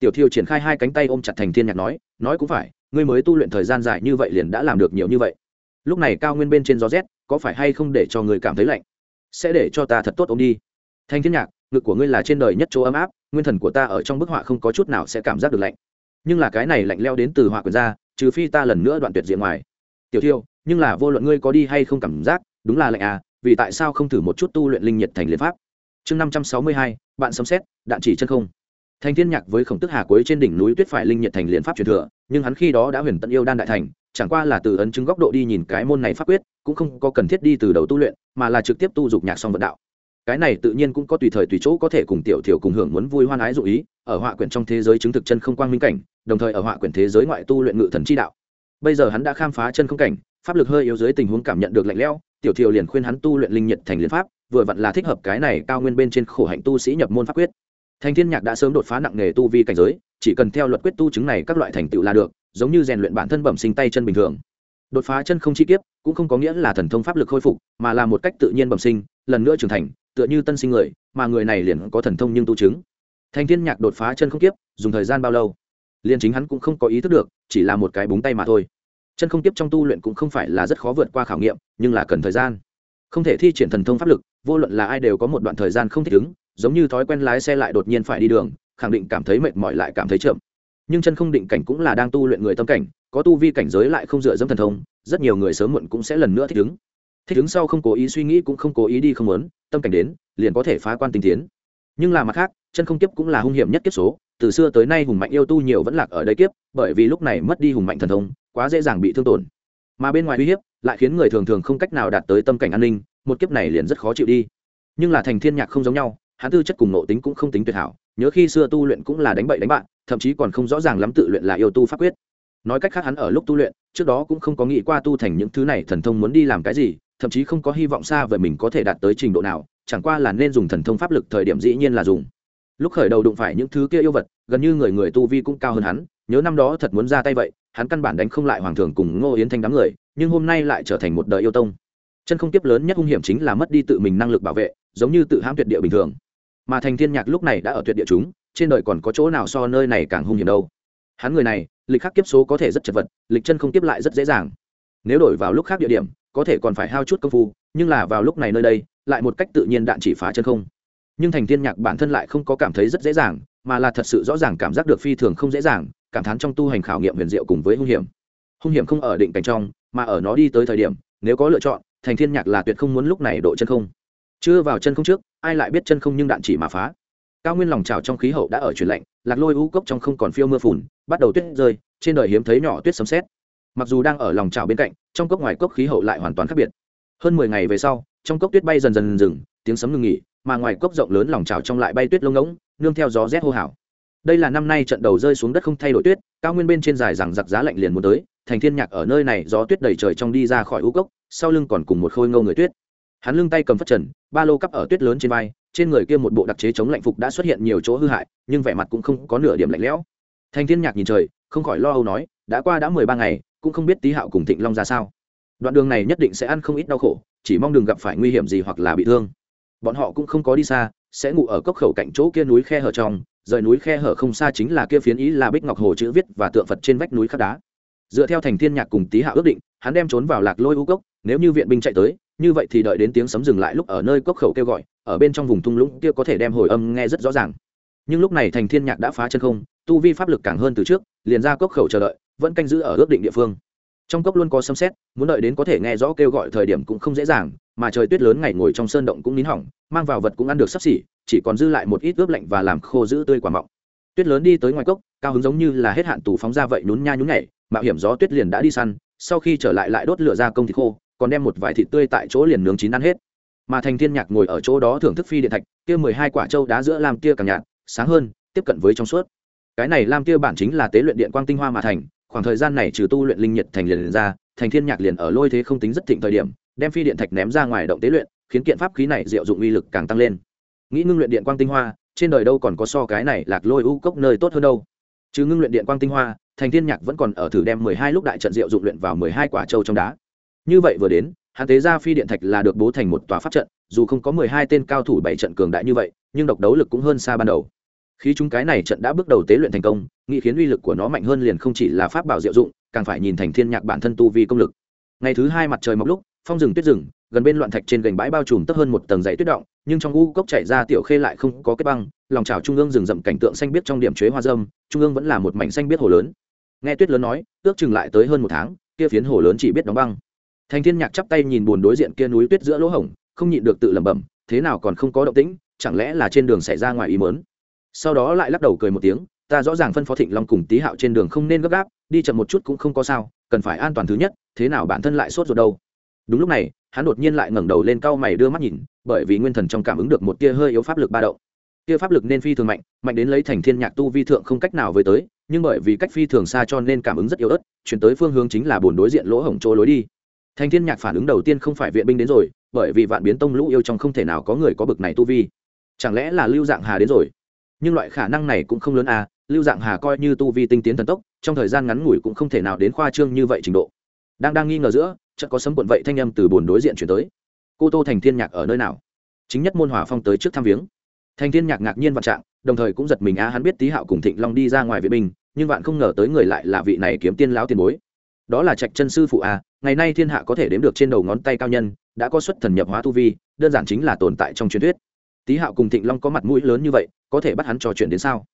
tiểu thiêu triển khai hai cánh tay ôm chặt thành thiên nhạc nói nói cũng phải, ngươi mới tu luyện thời gian dài như vậy liền đã làm được nhiều như vậy. Lúc này cao nguyên bên trên gió rét, có phải hay không để cho người cảm thấy lạnh? Sẽ để cho ta thật tốt ôm đi. Thanh thiên nhạc, ngực của ngươi là trên đời nhất chỗ ấm áp, nguyên thần của ta ở trong bức họa không có chút nào sẽ cảm giác được lạnh. Nhưng là cái này lạnh leo đến từ họa quyền ra, trừ phi ta lần nữa đoạn tuyệt diện ngoài. Tiểu thiêu, nhưng là vô luận ngươi có đi hay không cảm giác, đúng là lạnh à vì tại sao không thử một chút tu luyện linh nhiệt thành liệt pháp? Chương năm trăm sáu mươi hai, bạn sấm xét đạn chỉ chân không thành thiên nhạc với khổng tức hà cuối trên đỉnh núi tuyết phải linh nhiệt thành liên pháp truyền thừa, nhưng hắn khi đó đã huyền tận yêu đan đại thành, chẳng qua là từ ấn chứng góc độ đi nhìn cái môn này pháp quyết, cũng không có cần thiết đi từ đầu tu luyện, mà là trực tiếp tu dục nhạc song vận đạo. Cái này tự nhiên cũng có tùy thời tùy chỗ có thể cùng tiểu thiểu cùng hưởng muốn vui hoan ái dụ ý, ở họa quyển trong thế giới chứng thực chân không quang minh cảnh, đồng thời ở họa quyển thế giới ngoại tu luyện ngự thần chi đạo. Bây giờ hắn đã khám phá chân không cảnh, pháp lực hơi yếu dưới tình huống cảm nhận được lạnh lẽo, tiểu tiểu liền khuyên hắn tu luyện linh nhiệt thành liên pháp, vừa vặn là thích hợp cái này cao nguyên bên trên khổ hạnh tu sĩ nhập môn pháp quyết thành thiên nhạc đã sớm đột phá nặng nghề tu vi cảnh giới, chỉ cần theo luật quyết tu chứng này các loại thành tựu là được, giống như rèn luyện bản thân bẩm sinh tay chân bình thường. Đột phá chân không chi kiếp, cũng không có nghĩa là thần thông pháp lực khôi phục, mà là một cách tự nhiên bẩm sinh, lần nữa trưởng thành, tựa như tân sinh người, mà người này liền có thần thông nhưng tu chứng. Thành thiên nhạc đột phá chân không kiếp, dùng thời gian bao lâu? Liền chính hắn cũng không có ý thức được, chỉ là một cái búng tay mà thôi. Chân không kiếp trong tu luyện cũng không phải là rất khó vượt qua khảo nghiệm, nhưng là cần thời gian. Không thể thi triển thần thông pháp lực, vô luận là ai đều có một đoạn thời gian không thích ứng giống như thói quen lái xe lại đột nhiên phải đi đường, khẳng định cảm thấy mệt mỏi lại cảm thấy chậm. Nhưng chân không định cảnh cũng là đang tu luyện người tâm cảnh, có tu vi cảnh giới lại không dựa dẫm thần thông, rất nhiều người sớm muộn cũng sẽ lần nữa thích ứng. Thích ứng sau không cố ý suy nghĩ cũng không cố ý đi không muốn, tâm cảnh đến, liền có thể phá quan tinh tiến. Nhưng là mặt khác, chân không kiếp cũng là hung hiểm nhất kiếp số, từ xưa tới nay hùng mạnh yêu tu nhiều vẫn lạc ở đây kiếp, bởi vì lúc này mất đi hùng mạnh thần thông, quá dễ dàng bị thương tổn. Mà bên ngoài uy hiếp, lại khiến người thường thường không cách nào đạt tới tâm cảnh an ninh, một kiếp này liền rất khó chịu đi. Nhưng là thành thiên nhạc không giống nhau hắn tư chất cùng nộ tính cũng không tính tuyệt hảo, nhớ khi xưa tu luyện cũng là đánh bậy đánh bạn, thậm chí còn không rõ ràng lắm tự luyện là yêu tu pháp quyết. Nói cách khác hắn ở lúc tu luyện, trước đó cũng không có nghĩ qua tu thành những thứ này thần thông muốn đi làm cái gì, thậm chí không có hy vọng xa về mình có thể đạt tới trình độ nào, chẳng qua là nên dùng thần thông pháp lực thời điểm dĩ nhiên là dùng. Lúc khởi đầu đụng phải những thứ kia yêu vật, gần như người người tu vi cũng cao hơn hắn, nhớ năm đó thật muốn ra tay vậy, hắn căn bản đánh không lại hoàng thường cùng ngô yến thanh đám người, nhưng hôm nay lại trở thành một đời yêu tông. Chân không tiếp lớn nhất hung hiểm chính là mất đi tự mình năng lực bảo vệ, giống như tự hãm tuyệt địa bình thường mà thành thiên nhạc lúc này đã ở tuyệt địa chúng, trên đời còn có chỗ nào so nơi này càng hung hiểm đâu? Hắn người này, lịch khắc kiếp số có thể rất chật vật, lịch chân không tiếp lại rất dễ dàng. Nếu đổi vào lúc khác địa điểm, có thể còn phải hao chút công phu, nhưng là vào lúc này nơi đây, lại một cách tự nhiên đạn chỉ phá chân không. Nhưng thành thiên nhạc bản thân lại không có cảm thấy rất dễ dàng, mà là thật sự rõ ràng cảm giác được phi thường không dễ dàng, cảm thán trong tu hành khảo nghiệm huyền diệu cùng với hung hiểm. Hung hiểm không ở định cảnh trong, mà ở nó đi tới thời điểm, nếu có lựa chọn, thành thiên nhạc là tuyệt không muốn lúc này độ chân không. Chưa vào chân không trước ai lại biết chân không nhưng đạn chỉ mà phá. Cao nguyên lòng trào trong khí hậu đã ở chuyển lạnh, lạc lôi u cốc trong không còn phiêu mưa phùn, bắt đầu tuyết rơi, trên đời hiếm thấy nhỏ tuyết sấm sét. Mặc dù đang ở lòng trào bên cạnh, trong cốc ngoài cốc khí hậu lại hoàn toàn khác biệt. Hơn mười ngày về sau, trong cốc tuyết bay dần dần dừng, tiếng sấm ngừng nghỉ, mà ngoài cốc rộng lớn lòng trào trong lại bay tuyết lông ngỗng, nương theo gió rét hô hào. Đây là năm nay trận đầu rơi xuống đất không thay đổi tuyết, cao nguyên bên trên dài rằng giặc giá lạnh liền muốn tới, thành thiên nhạc ở nơi này gió tuyết đầy trời trong đi ra khỏi u cốc, sau lưng còn cùng một khôi ngâu người tuyết hắn lưng tay cầm phất trần, ba lô cắp ở tuyết lớn trên vai, trên người kia một bộ đặc chế chống lạnh phục đã xuất hiện nhiều chỗ hư hại, nhưng vẻ mặt cũng không có nửa điểm lạnh lẽo. Thanh thiên nhạc nhìn trời, không khỏi lo âu nói, đã qua đã mười ba ngày, cũng không biết tý hạo cùng thịnh long ra sao. Đoạn đường này nhất định sẽ ăn không ít đau khổ, chỉ mong đừng gặp phải nguy hiểm gì hoặc là bị thương. Bọn họ cũng không có đi xa, sẽ ngủ ở cốc khẩu cạnh chỗ kia núi khe hở trong, rời núi khe hở không xa chính là kia phiến ý là bích ngọc hồ chữ viết và tượng phật trên vách núi khắc đá. Dựa theo thành thiên nhạc cùng tý hạ ước định, hắn đem trốn vào lạc lôi u cốc, nếu như viện binh chạy tới như vậy thì đợi đến tiếng sấm dừng lại lúc ở nơi cốc khẩu kêu gọi, ở bên trong vùng thung lũng kia có thể đem hồi âm nghe rất rõ ràng. Nhưng lúc này thành thiên nhạc đã phá chân không, tu vi pháp lực càng hơn từ trước, liền ra cốc khẩu chờ đợi, vẫn canh giữ ở ước định địa phương. Trong cốc luôn có sấm xét muốn đợi đến có thể nghe rõ kêu gọi thời điểm cũng không dễ dàng, mà trời tuyết lớn ngày ngồi trong sơn động cũng nín hỏng, mang vào vật cũng ăn được sắp xỉ, chỉ còn dư lại một ít ướp lạnh và làm khô giữ tươi quả mọng. Tuyết lớn đi tới ngoài cốc, cao hứng giống như là hết hạn tù phóng ra vậy nhún nha nhún nhảy, mạo hiểm gió tuyết liền đã đi săn, sau khi trở lại lại đốt lửa ra công thịt khô còn đem một vài thịt tươi tại chỗ liền nướng chín ăn hết. Mà thành thiên nhạc ngồi ở chỗ đó thưởng thức phi điện thạch kia mười hai quả châu đá giữa lam kia càng nhạt sáng hơn tiếp cận với trong suốt. Cái này lam kia bản chính là tế luyện điện quang tinh hoa mà thành khoảng thời gian này trừ tu luyện linh nhiệt thành liền, liền ra thành thiên nhạc liền ở lôi thế không tính rất thịnh thời điểm đem phi điện thạch ném ra ngoài động tế luyện khiến kiện pháp khí này diệu dụng uy lực càng tăng lên. Nghĩ ngưng luyện điện quang tinh hoa trên đời đâu còn có so cái này lạc lôi u cốc nơi tốt hơn đâu. Chứ ngưng luyện điện quang tinh hoa thành thiên nhạc vẫn còn ở thử đem mười hai lúc đại trận diệu dụng luyện vào mười hai quả châu trong đá như vậy vừa đến, hắn tế ra phi điện thạch là được bố thành một tòa pháp trận, dù không có mười hai tên cao thủ bảy trận cường đại như vậy, nhưng độc đấu lực cũng hơn xa ban đầu. Khi chúng cái này trận đã bước đầu tế luyện thành công, nghĩ khiến uy lực của nó mạnh hơn liền không chỉ là pháp bảo diệu dụng, càng phải nhìn thành thiên nhạc bản thân tu vi công lực. Ngày thứ hai mặt trời mọc lúc, phong rừng tuyết rừng, gần bên loạn thạch trên gành bãi bao trùm tấp hơn một tầng dãy tuyết động, nhưng trong u cốc chạy ra tiểu khê lại không có kết băng, lòng trào trung ương rừng rậm cảnh tượng xanh biết trong điểm chế hoa dâm, trung ương vẫn là một mảnh xanh biết hồ lớn. Nghe tuyết lớn nói, ước chừng lại tới hơn một tháng, kia phiến hồ lớn chỉ biết đóng băng thành thiên nhạc chắp tay nhìn buồn đối diện kia núi tuyết giữa lỗ hổng, không nhịn được tự lẩm bẩm, thế nào còn không có động tĩnh, chẳng lẽ là trên đường xảy ra ngoài ý mớn sau đó lại lắc đầu cười một tiếng, ta rõ ràng phân phó thịnh long cùng tý hạo trên đường không nên gấp gáp, đi chậm một chút cũng không có sao, cần phải an toàn thứ nhất, thế nào bản thân lại sốt ruột đâu? Đúng lúc này, hắn đột nhiên lại ngẩng đầu lên cao mày đưa mắt nhìn, bởi vì nguyên thần trong cảm ứng được một tia hơi yếu pháp lực ba động. Tia pháp lực nên phi thường mạnh mạnh đến lấy thành thiên nhạc tu vi thượng không cách nào với tới, nhưng bởi vì cách phi thường xa cho nên cảm ứng rất yếu ớt, chuyển tới phương hướng chính là buồn đối diện lỗ hổng chỗ lối đi thành thiên nhạc phản ứng đầu tiên không phải viện binh đến rồi, bởi vì vạn biến tông lũ yêu trong không thể nào có người có bực này tu vi. Chẳng lẽ là lưu dạng hà đến rồi? Nhưng loại khả năng này cũng không lớn à lưu dạng hà coi như tu vi tinh tiến thần tốc, trong thời gian ngắn ngủi cũng không thể nào đến khoa trương như vậy trình độ. Đang đang nghi ngờ giữa, chợt có sấm cuộn vậy thanh âm từ bồn đối diện chuyển tới. Cô tô thành thiên nhạc ở nơi nào? Chính nhất môn hòa phong tới trước thăm viếng. Thành thiên nhạc ngạc nhiên vạn trạng, đồng thời cũng giật mình á hắn biết tý hạo cùng thịnh long đi ra ngoài vệ binh, nhưng bạn không ngờ tới người lại là vị này kiếm tiên lão tiền bối đó là trạch chân sư phụ a, ngày nay thiên hạ có thể đếm được trên đầu ngón tay cao nhân, đã có xuất thần nhập hóa tu vi, đơn giản chính là tồn tại trong truyền thuyết. Tý hạo cùng thịnh long có mặt mũi lớn như vậy, có thể bắt hắn trò chuyện đến sao?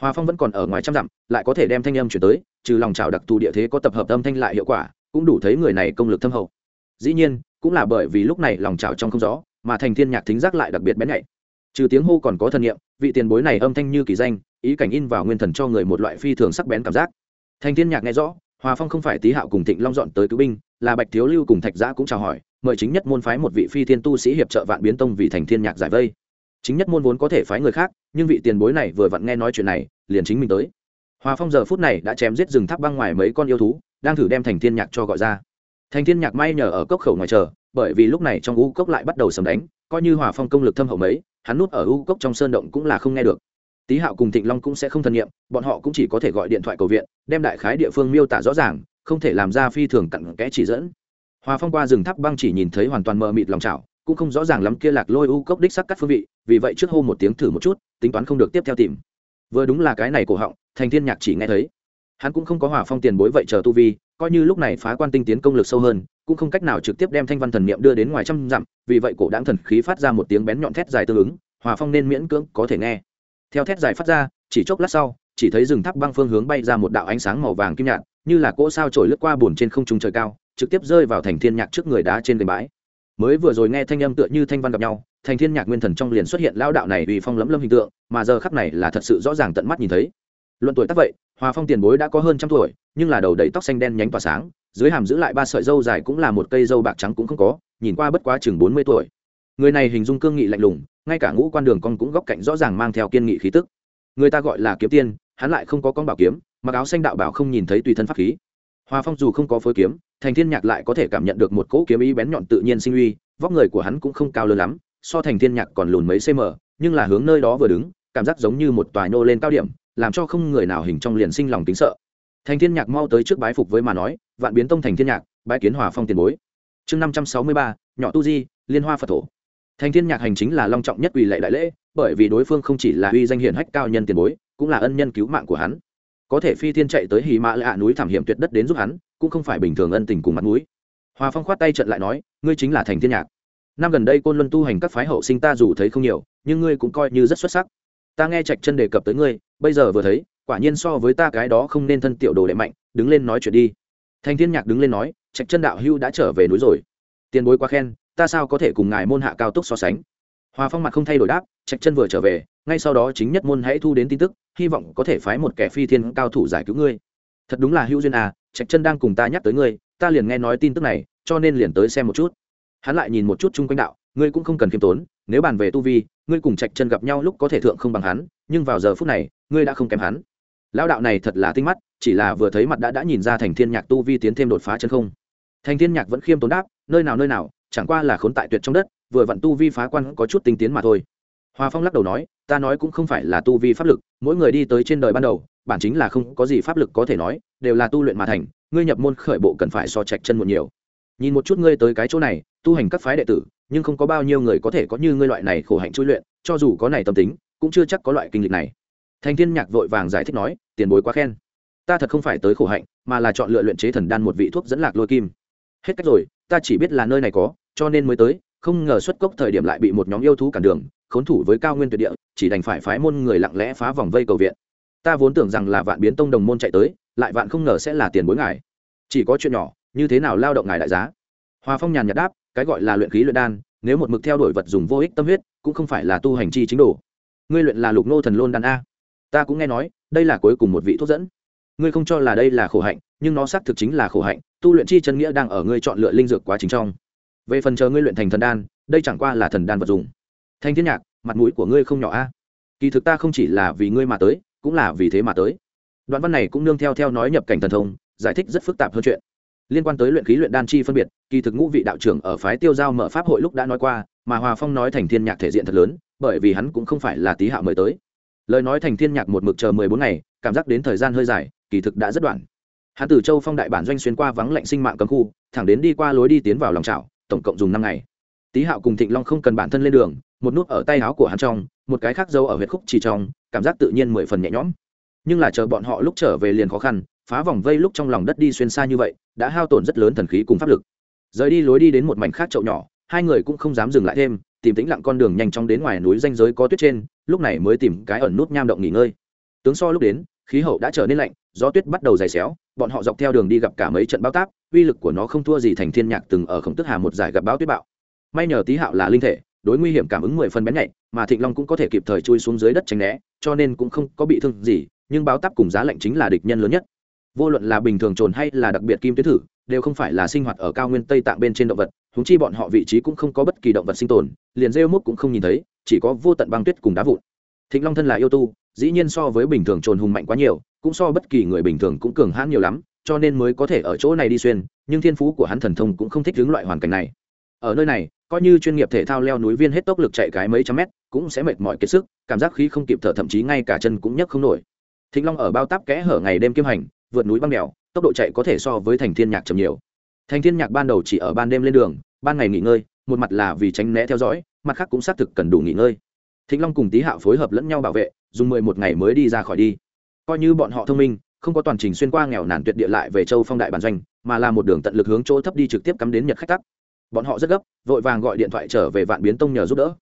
Hòa phong vẫn còn ở ngoài trăm dặm, lại có thể đem thanh âm chuyển tới, trừ lòng trào đặc thù địa thế có tập hợp âm thanh lại hiệu quả, cũng đủ thấy người này công lực thâm hậu. Dĩ nhiên, cũng là bởi vì lúc này lòng trào trong không rõ, mà thành thiên nhạc thính giác lại đặc biệt bén nhạy. Trừ tiếng hô còn có thần nghiệm vị tiền bối này âm thanh như kỳ danh, ý cảnh in vào nguyên thần cho người một loại phi thường sắc bén cảm giác. Thành thiên nhạc nghe rõ hòa phong không phải tý hạo cùng thịnh long dọn tới cứu binh, là bạch thiếu lưu cùng thạch giã cũng chào hỏi, mời chính nhất môn phái một vị phi thiên tu sĩ hiệp trợ vạn biến tông vì thành thiên nhạc giải vây. Chính nhất môn vốn có thể phái người khác, nhưng vị tiền bối này vừa vặn nghe nói chuyện này, liền chính mình tới. Hòa phong giờ phút này đã chém giết rừng tháp băng ngoài mấy con yêu thú, đang thử đem thành thiên nhạc cho gọi ra. Thành thiên nhạc may nhờ ở cốc khẩu ngoài chờ, bởi vì lúc này trong u cốc lại bắt đầu sầm đánh, coi như hòa phong công lực thâm hậu mấy, hắn núp ở u cốc trong sơn động cũng là không nghe được tý hạo cùng thịnh long cũng sẽ không thân nhiệm, bọn họ cũng chỉ có thể gọi điện thoại cầu viện, đem đại khái địa phương miêu tả rõ ràng, không thể làm ra phi thường cặn kẽ chỉ dẫn. Hòa phong qua rừng tháp băng chỉ nhìn thấy hoàn toàn mờ mịt lòng chảo, cũng không rõ ràng lắm kia lạc lôi u cốc đích sắc cắt phương vị, vì vậy trước hô một tiếng thử một chút, tính toán không được tiếp theo tìm. Vừa đúng là cái này cổ họng, thành thiên nhạc chỉ nghe thấy. Hắn cũng không có hòa phong tiền bối vậy chờ tu vi, coi như lúc này phá quan tinh tiến công lực sâu hơn, cũng không cách nào trực tiếp đem thanh văn thần niệm đưa đến ngoài trăm dặm, vì vậy cổ đáng thần khí phát ra một tiếng bén nhọn thét dài tương ứng hòa phong nên miễn cưỡng có thể nghe theo thét dài phát ra, chỉ chốc lát sau, chỉ thấy rừng tháp băng phương hướng bay ra một đạo ánh sáng màu vàng kim nhạt, như là cỗ sao trổi lướt qua bùn trên không trung trời cao, trực tiếp rơi vào thành thiên nhạc trước người đá trên gành bãi. Mới vừa rồi nghe thanh âm tựa như thanh văn gặp nhau, thành thiên nhạc nguyên thần trong liền xuất hiện lao đạo này vì phong lấm lâm hình tượng, mà giờ khắc này là thật sự rõ ràng tận mắt nhìn thấy. Luận tuổi tác vậy, hòa phong tiền bối đã có hơn trăm tuổi, nhưng là đầu đầy tóc xanh đen nhánh tỏa sáng, dưới hàm giữ lại ba sợi dâu dài cũng là một cây dâu bạc trắng cũng không có, nhìn qua bất quá chừng bốn mươi tuổi người này hình dung cương nghị lạnh lùng, ngay cả ngũ quan đường con cũng góc cạnh rõ ràng mang theo kiên nghị khí tức. Người ta gọi là kiếm tiên, hắn lại không có con bảo kiếm, mặc áo xanh đạo bảo không nhìn thấy tùy thân pháp khí. Hòa phong dù không có phối kiếm, thành thiên nhạc lại có thể cảm nhận được một cỗ kiếm ý bén nhọn tự nhiên sinh uy, vóc người của hắn cũng không cao lớn lắm, so thành thiên nhạc còn lùn mấy cm nhưng là hướng nơi đó vừa đứng, cảm giác giống như một tòa nhô lên cao điểm, làm cho không người nào hình trong liền sinh lòng tính sợ. Thành thiên nhạc mau tới trước bái phục với mà nói, vạn biến tông thành thiên nhạc, bái kiến hòa phong tiền bối. Chương năm trăm sáu mươi ba, nhỏ tu di, liên hoa phật thổ thành thiên nhạc hành chính là long trọng nhất quỳ lệ đại lễ, bởi vì đối phương không chỉ là uy danh hiển hách cao nhân tiền bối, cũng là ân nhân cứu mạng của hắn. Có thể phi thiên chạy tới hì mã lạ núi thảm hiểm tuyệt đất đến giúp hắn, cũng không phải bình thường ân tình cùng mặt mũi. Hòa phong khoát tay trận lại nói, ngươi chính là thành thiên nhạc. Năm gần đây côn luân tu hành các phái hậu sinh ta dù thấy không nhiều, nhưng ngươi cũng coi như rất xuất sắc. Ta nghe trạch chân đề cập tới ngươi, bây giờ vừa thấy, quả nhiên so với ta cái đó không nên thân tiểu đồ đệ mạnh, đứng lên nói chuyện đi. Thành thiên nhạc đứng lên nói, trạch chân đạo hưu đã trở về núi rồi. Tiền bối quá khen ta sao có thể cùng ngài môn hạ cao tốc so sánh? Hòa phong mặt không thay đổi đáp trạch chân vừa trở về, ngay sau đó chính nhất môn hãy thu đến tin tức, hy vọng có thể phái một kẻ phi thiên cao thủ giải cứu ngươi. Thật đúng là hữu duyên à trạch chân đang cùng ta nhắc tới ngươi, ta liền nghe nói tin tức này, cho nên liền tới xem một chút. Hắn lại nhìn một chút chung quanh đạo, ngươi cũng không cần khiêm tốn, nếu bàn về tu vi, ngươi cùng trạch chân gặp nhau lúc có thể thượng không bằng hắn, nhưng vào giờ phút này, ngươi đã không kém hắn. Lão đạo này thật là tinh mắt, chỉ là vừa thấy mặt đã đã nhìn ra thành thiên nhạc tu vi tiến thêm đột phá chân không. Thành thiên nhạc vẫn khiêm tốn đáp, nơi nào nơi nào chẳng qua là khốn tại tuyệt trong đất, vừa vặn tu vi phá quan có chút tinh tiến mà thôi. Hoa phong lắc đầu nói, ta nói cũng không phải là tu vi pháp lực, mỗi người đi tới trên đời ban đầu, bản chính là không có gì pháp lực có thể nói, đều là tu luyện mà thành, ngươi nhập môn khởi bộ cần phải so trạch chân một nhiều. Nhìn một chút ngươi tới cái chỗ này, tu hành các phái đệ tử, nhưng không có bao nhiêu người có thể có như ngươi loại này khổ hạnh chui luyện, cho dù có này tâm tính, cũng chưa chắc có loại kinh lịch này. Thành thiên nhạc vội vàng giải thích nói, tiền bối quá khen. Ta thật không phải tới khổ hạnh, mà là chọn lựa luyện chế thần đan một vị thuốc dẫn lạc lôi kim. Hết cách rồi ta chỉ biết là nơi này có, cho nên mới tới, không ngờ xuất cốc thời điểm lại bị một nhóm yêu thú cản đường, khốn thủ với cao nguyên tuyệt địa, chỉ đành phải phái môn người lặng lẽ phá vòng vây cầu viện. Ta vốn tưởng rằng là vạn biến tông đồng môn chạy tới, lại vạn không ngờ sẽ là tiền bối ngài. Chỉ có chuyện nhỏ, như thế nào lao động ngài đại giá? Hòa phong nhàn nhạt đáp, cái gọi là luyện khí luyện đan, nếu một mực theo đuổi vật dùng vô ích tâm huyết, cũng không phải là tu hành chi chính đồ. Ngươi luyện là lục nô thần lôn đan a. Ta cũng nghe nói, đây là cuối cùng một vị thuốc dẫn. Ngươi không cho là đây là khổ hạnh, nhưng nó xác thực chính là khổ hạnh tu luyện chi chân nghĩa đang ở ngươi chọn lựa linh dược quá trình trong. Về phần chờ ngươi luyện thành thần đan, đây chẳng qua là thần đan vật dùng. Thanh thiên nhạc, mặt mũi của ngươi không nhỏ a. Kỳ thực ta không chỉ là vì ngươi mà tới, cũng là vì thế mà tới. Đoạn văn này cũng nương theo theo nói nhập cảnh thần thông, giải thích rất phức tạp hơn chuyện. Liên quan tới luyện khí luyện đan chi phân biệt, kỳ thực ngũ vị đạo trưởng ở phái tiêu giao mở pháp hội lúc đã nói qua, mà hòa phong nói thành thiên nhạc thể diện thật lớn, bởi vì hắn cũng không phải là tý hạo mời tới. Lời nói thành thiên nhạc một mực chờ mười bốn ngày, cảm giác đến thời gian hơi dài, kỳ thực đã rất đoạn hắn từ châu phong đại bản doanh xuyên qua vắng lạnh sinh mạng cấm khu, thẳng đến đi qua lối đi tiến vào lòng trào tổng cộng dùng năm ngày. Tý hạo cùng thịnh long không cần bản thân lên đường, một nút ở tay áo của hắn trong, một cái khác dâu ở huyệt khúc chỉ trong, cảm giác tự nhiên mười phần nhẹ nhõm. Nhưng là chờ bọn họ lúc trở về liền khó khăn, phá vòng vây lúc trong lòng đất đi xuyên xa như vậy, đã hao tổn rất lớn thần khí cùng pháp lực. Rời đi lối đi đến một mảnh khác chậu nhỏ, hai người cũng không dám dừng lại thêm, tìm tĩnh lặng con đường nhanh chóng đến ngoài núi danh giới có tuyết trên, lúc này mới tìm cái ẩn nút nham động nghỉ ngơi. Tướng so lúc đến, khí hậu đã trở nên lạnh, gió tuyết bắt đầu dày xéo bọn họ dọc theo đường đi gặp cả mấy trận bão táp uy lực của nó không thua gì thành thiên nhạc từng ở khổng tức hà một giải gặp báo tuyết bạo may nhờ tý hạo là linh thể, đối nguy hiểm cảm ứng mười phần bén nhạy, mà thịnh long cũng có thể kịp thời chui xuống dưới đất tránh né, cho nên cũng không có bị thương gì, nhưng báo táp cùng giá lạnh chính là địch nhân lớn nhất. Vô luận là bình thường trồn hay là đặc biệt kim tuyết thử, đều không phải là sinh hoạt ở cao nguyên tây tạng bên trên động vật húng chi bọn họ vị trí cũng không có bất kỳ động vật sinh tồn, liền rêu mốc cũng không nhìn thấy, chỉ có vô tận băng tuyết cùng đá vụn. Thịnh long thân là yêu tu, dĩ nhiên so với bình thường trồn hùng mạnh quá nhiều cũng so bất kỳ người bình thường cũng cường hãn nhiều lắm, cho nên mới có thể ở chỗ này đi xuyên, nhưng thiên phú của hắn thần thông cũng không thích hướng loại hoàn cảnh này. Ở nơi này, coi như chuyên nghiệp thể thao leo núi viên hết tốc lực chạy cái mấy trăm mét, cũng sẽ mệt mỏi kiệt sức, cảm giác khí không kịp thở thậm chí ngay cả chân cũng nhấc không nổi. Thịnh long ở bao táp kẽ hở ngày đêm kiêm hành, vượt núi băng đèo, tốc độ chạy có thể so với thành thiên nhạc chậm nhiều. Thành thiên nhạc ban đầu chỉ ở ban đêm lên đường, ban ngày nghỉ ngơi, một mặt là vì tránh né theo dõi, mặt khác cũng xác thực cần đủ nghỉ ngơi. Thịnh long cùng tý hạo phối hợp lẫn nhau bảo vệ, dùng mười một ngày mới đi ra khỏi đi coi như bọn họ thông minh, không có toàn trình xuyên qua nghèo nàn tuyệt địa lại về châu phong đại bản doanh, mà là một đường tận lực hướng chỗ thấp đi trực tiếp cắm đến nhật khách tắc. Bọn họ rất gấp, vội vàng gọi điện thoại trở về vạn biến tông nhờ giúp đỡ.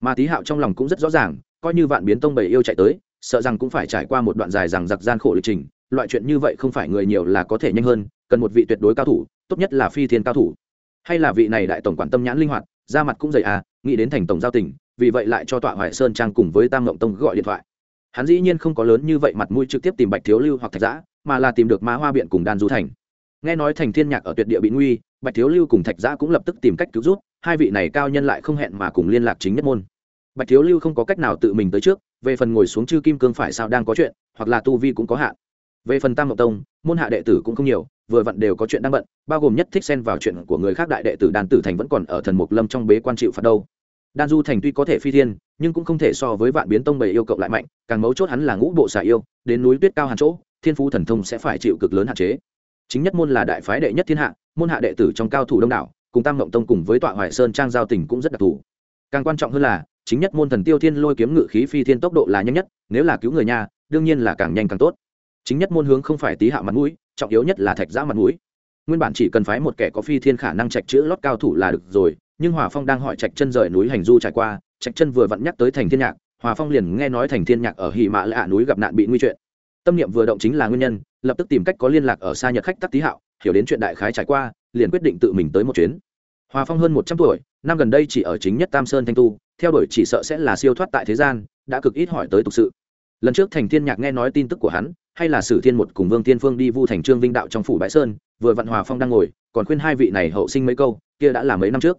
Mà tý hạo trong lòng cũng rất rõ ràng, coi như vạn biến tông bầy yêu chạy tới, sợ rằng cũng phải trải qua một đoạn dài rằng giặc gian khổ lịch trình, loại chuyện như vậy không phải người nhiều là có thể nhanh hơn, cần một vị tuyệt đối cao thủ, tốt nhất là phi thiên cao thủ. Hay là vị này đại tổng quản tâm nhãn linh hoạt ra mặt cũng dày à nghĩ đến thành tổng giao tình, vì vậy lại cho tọa hoài sơn trang cùng với tam ngộng tông gọi điện thoại hắn dĩ nhiên không có lớn như vậy mặt mũi trực tiếp tìm bạch thiếu lưu hoặc thạch giã, mà là tìm được ma hoa biện cùng đan du thành. Nghe nói thành thiên nhạc ở tuyệt địa bị nguy, bạch thiếu lưu cùng thạch giã cũng lập tức tìm cách cứu giúp, hai vị này cao nhân lại không hẹn mà cùng liên lạc chính nhất môn. Bạch thiếu lưu không có cách nào tự mình tới trước, về phần ngồi xuống chư kim cương phải sao đang có chuyện, hoặc là tu vi cũng có hạn. Về phần tam mộng tông, môn hạ đệ tử cũng không nhiều, vừa vặn đều có chuyện đang bận, bao gồm nhất thích xen vào chuyện của người khác đại đệ tử Đàn tử thành vẫn còn ở thần mục lâm trong bế quan chịu phạt đâu đan du thành tuy có thể phi thiên, nhưng cũng không thể so với vạn biến tông bầy yêu cộng lại mạnh, càng mấu chốt hắn là ngũ bộ xà yêu, đến núi tuyết cao hàn chỗ, thiên phú thần thông sẽ phải chịu cực lớn hạn chế. Chính nhất môn là đại phái đệ nhất thiên hạ, môn hạ đệ tử trong cao thủ đông đảo, cùng tam ngộng tông cùng với tọa hoài sơn trang giao tình cũng rất đặc thù. Càng quan trọng hơn là, chính nhất môn thần tiêu thiên lôi kiếm ngự khí phi thiên tốc độ là nhanh nhất, nếu là cứu người nhà, đương nhiên là càng nhanh càng tốt. Chính nhất môn hướng không phải tí hạ mặt mũi, trọng yếu nhất là thạch giã mặt mũi. Nguyên bản chỉ cần phái một kẻ có phi thiên khả năng trạch chữ lót cao thủ là được rồi nhưng hòa phong đang hỏi trạch chân rời núi hành du trải qua, trạch chân vừa vặn nhắc tới thành thiên nhạc, hòa phong liền nghe nói thành thiên nhạc ở hì mạ lạ núi gặp nạn bị nguy chuyện. Tâm niệm vừa động chính là nguyên nhân, lập tức tìm cách có liên lạc ở xa nhật khách tắc tý hạo, hiểu đến chuyện đại khái trải qua, liền quyết định tự mình tới một chuyến. Hòa phong hơn một trăm tuổi, năm gần đây chỉ ở chính nhất tam sơn thanh tu, theo đuổi chỉ sợ sẽ là siêu thoát tại thế gian, đã cực ít hỏi tới tục sự. Lần trước thành thiên nhạc nghe nói tin tức của hắn, hay là sử thiên một cùng vương tiên phương đi vu thành trương vinh đạo trong phủ bãi sơn, vừa vạn hòa phong đang ngồi, còn khuyên hai vị này hậu sinh mấy câu, kia đã là mấy năm trước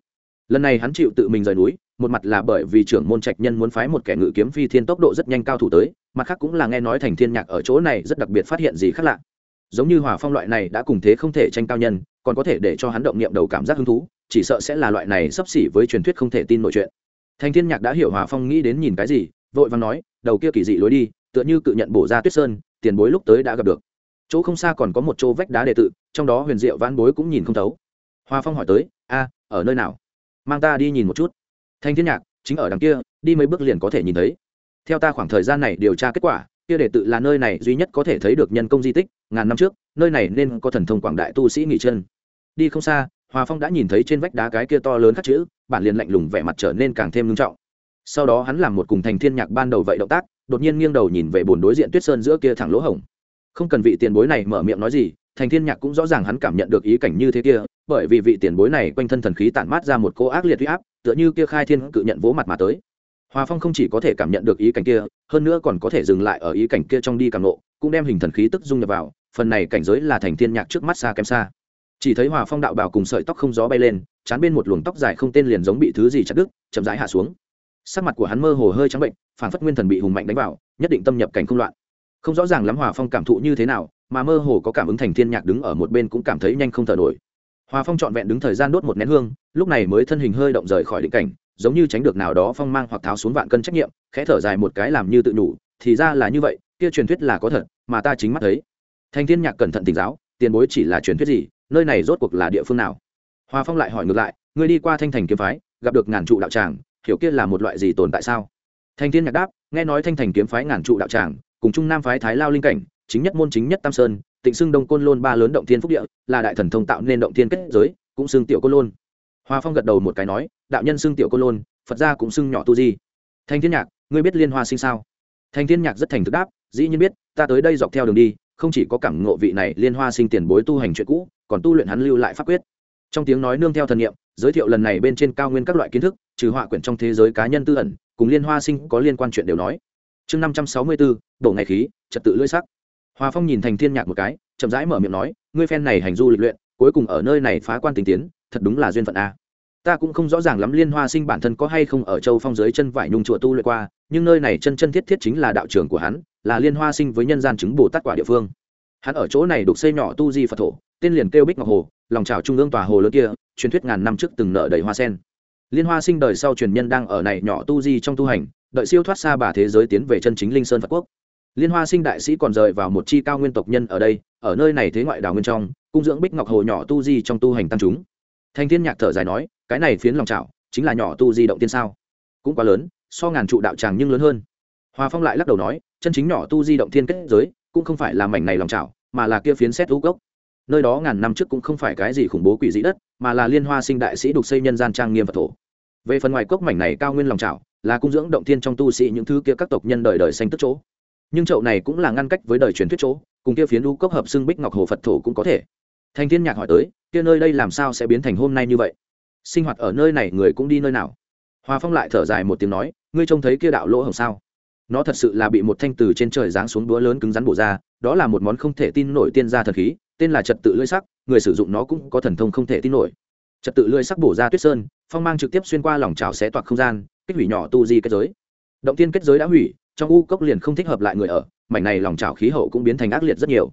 lần này hắn chịu tự mình rời núi, một mặt là bởi vì trưởng môn trạch nhân muốn phái một kẻ ngự kiếm phi thiên tốc độ rất nhanh cao thủ tới, mặt khác cũng là nghe nói thành thiên nhạc ở chỗ này rất đặc biệt phát hiện gì khác lạ. Giống như hòa phong loại này đã cùng thế không thể tranh cao nhân, còn có thể để cho hắn động niệm đầu cảm giác hứng thú, chỉ sợ sẽ là loại này sắp xỉ với truyền thuyết không thể tin nội chuyện. Thành thiên nhạc đã hiểu hòa phong nghĩ đến nhìn cái gì, vội vàng nói, đầu kia kỳ dị lối đi, tựa như cự nhận bổ ra tuyết sơn, tiền bối lúc tới đã gặp được. Chỗ không xa còn có một chỗ vách đá đệ tự, trong đó huyền diệu vãn bối cũng nhìn không thấu. Hòa phong hỏi tới, a, ở nơi nào? Mang ta đi nhìn một chút. Thanh thiên nhạc, chính ở đằng kia, đi mấy bước liền có thể nhìn thấy. Theo ta khoảng thời gian này điều tra kết quả, kia để tự là nơi này duy nhất có thể thấy được nhân công di tích, ngàn năm trước, nơi này nên có thần thông quảng đại tu sĩ nghỉ chân. Đi không xa, hòa phong đã nhìn thấy trên vách đá cái kia to lớn khắc chữ, bản liền lạnh lùng vẻ mặt trở nên càng thêm nghiêm trọng. Sau đó hắn làm một cùng thành thiên nhạc ban đầu vậy động tác, đột nhiên nghiêng đầu nhìn về bồn đối diện tuyết sơn giữa kia thẳng lỗ hổng không cần vị tiền bối này mở miệng nói gì, thành thiên nhạc cũng rõ ràng hắn cảm nhận được ý cảnh như thế kia, bởi vì vị tiền bối này quanh thân thần khí tản mát ra một cô ác liệt huy áp, tựa như kia khai thiên cự nhận vỗ mặt mà tới. Hòa phong không chỉ có thể cảm nhận được ý cảnh kia, hơn nữa còn có thể dừng lại ở ý cảnh kia trong đi càng nộ cũng đem hình thần khí tức dung nhập vào, phần này cảnh giới là thành thiên nhạc trước mắt xa kém xa. Chỉ thấy hòa phong đạo bào cùng sợi tóc không gió bay lên, chán bên một luồng tóc dài không tên liền giống bị thứ gì chặt đứt, chậm rãi hạ xuống. Sắc mặt của hắn mơ hồ hơi trắng bệnh phản phất nguyên thần bị hùng mạnh đánh vào, nhất định tâm nhập cảnh không loạn không rõ ràng lắm hòa phong cảm thụ như thế nào, mà mơ hồ có cảm ứng thành thiên nhạc đứng ở một bên cũng cảm thấy nhanh không thở nổi. Hòa phong trọn vẹn đứng thời gian đốt một nén hương, lúc này mới thân hình hơi động rời khỏi định cảnh, giống như tránh được nào đó phong mang hoặc tháo xuống vạn cân trách nhiệm, khẽ thở dài một cái làm như tự nhủ, thì ra là như vậy, kia truyền thuyết là có thật, mà ta chính mắt thấy. Thành thiên nhạc cẩn thận tỉnh giáo, tiền bối chỉ là truyền thuyết gì, nơi này rốt cuộc là địa phương nào? Hòa phong lại hỏi ngược lại, ngươi đi qua thanh thành kiếm phái, gặp được ngàn trụ đạo tràng, hiểu kia là một loại gì tồn tại sao? Thành thiên nhạc đáp, nghe nói thanh thành kiếm phái ngàn trụ đạo tràng cùng trung nam phái thái lao linh cảnh, chính nhất môn chính nhất tam sơn, tịnh xưng đông côn lôn ba lớn động thiên phúc địa, là đại thần thông tạo nên động thiên kết giới, cũng xưng tiểu côn lôn. Hoa phong gật đầu một cái nói, đạo nhân xưng tiểu côn lôn, phật gia cũng xưng nhỏ tu di. Thanh thiên nhạc, ngươi biết liên hoa sinh sao? Thanh thiên nhạc rất thành thực đáp, dĩ nhiên biết, ta tới đây dọc theo đường đi, không chỉ có cảm ngộ vị này liên hoa sinh tiền bối tu hành chuyện cũ, còn tu luyện hắn lưu lại pháp quyết. Trong tiếng nói nương theo thần nghiệm giới thiệu lần này bên trên cao nguyên các loại kiến thức, trừ họa quyển trong thế giới cá nhân tư ẩn, cùng liên hoa sinh có liên quan chuyện đều nói chương năm trăm sáu mươi bốn đổ ngày khí, trật tự lưỡi sắc. Hòa phong nhìn thành thiên nhạc một cái, chậm rãi mở miệng nói, ngươi phen này hành du lịch luyện, cuối cùng ở nơi này phá quan tình tiến, thật đúng là duyên phận a. Ta cũng không rõ ràng lắm liên hoa sinh bản thân có hay không ở châu phong dưới chân vải nhung chùa tu luyện qua, nhưng nơi này chân chân thiết thiết chính là đạo trưởng của hắn, là liên hoa sinh với nhân gian chứng bồ tát quả địa phương. Hắn ở chỗ này đục xây nhỏ tu di phật thổ, tên liền kêu bích ngọc hồ, lòng trào trung ương tòa hồ lớn kia, truyền thuyết ngàn năm trước từng nợ đầy hoa sen. Liên hoa sinh đời sau truyền nhân đang ở này nhỏ tu di trong tu hành đợi siêu thoát xa bà thế giới tiến về chân chính linh sơn phật quốc. Liên hoa sinh đại sĩ còn rời vào một chi cao nguyên tộc nhân ở đây, ở nơi này thế ngoại đào nguyên trong, cung dưỡng bích ngọc hồ nhỏ tu di trong tu hành tăng chúng. Thanh thiên nhạc thở dài nói, cái này phiến lòng trào chính là nhỏ tu di động tiên sao? Cũng quá lớn, so ngàn trụ đạo tràng nhưng lớn hơn. Hòa phong lại lắc đầu nói, chân chính nhỏ tu di động thiên kết giới, cũng không phải là mảnh này lòng trào mà là kia phiến xét thú gốc nơi đó ngàn năm trước cũng không phải cái gì khủng bố quỷ dĩ đất, mà là liên hoa sinh đại sĩ đục xây nhân gian trang nghiêm và thổ. Về phần ngoài cốc mảnh này cao nguyên lòng trào là cung dưỡng động thiên trong tu sĩ những thứ kia các tộc nhân đời đời xanh tức chỗ. Nhưng chậu này cũng là ngăn cách với đời truyền thuyết chỗ, cùng kia phiến u cốc hợp xưng bích ngọc hồ phật thổ cũng có thể. Thành thiên nhạc hỏi tới, kia nơi đây làm sao sẽ biến thành hôm nay như vậy? Sinh hoạt ở nơi này người cũng đi nơi nào? Hòa phong lại thở dài một tiếng nói, ngươi trông thấy kia đạo lỗ hồng sao? Nó thật sự là bị một thanh từ trên trời giáng xuống đũa lớn cứng rắn bổ ra, đó là một món không thể tin nổi tiên gia thần khí, tên là trật tự lưỡi sắc, người sử dụng nó cũng có thần thông không thể tin nổi. Trật tự lưỡi sắc bổ ra tuyết sơn, phong mang trực tiếp xuyên qua lòng trào xé toạc không gian kích hủy nhỏ tu di kết giới. Động tiên kết giới đã hủy, trong u cốc liền không thích hợp lại người ở, mảnh này lòng trào khí hậu cũng biến thành ác liệt rất nhiều.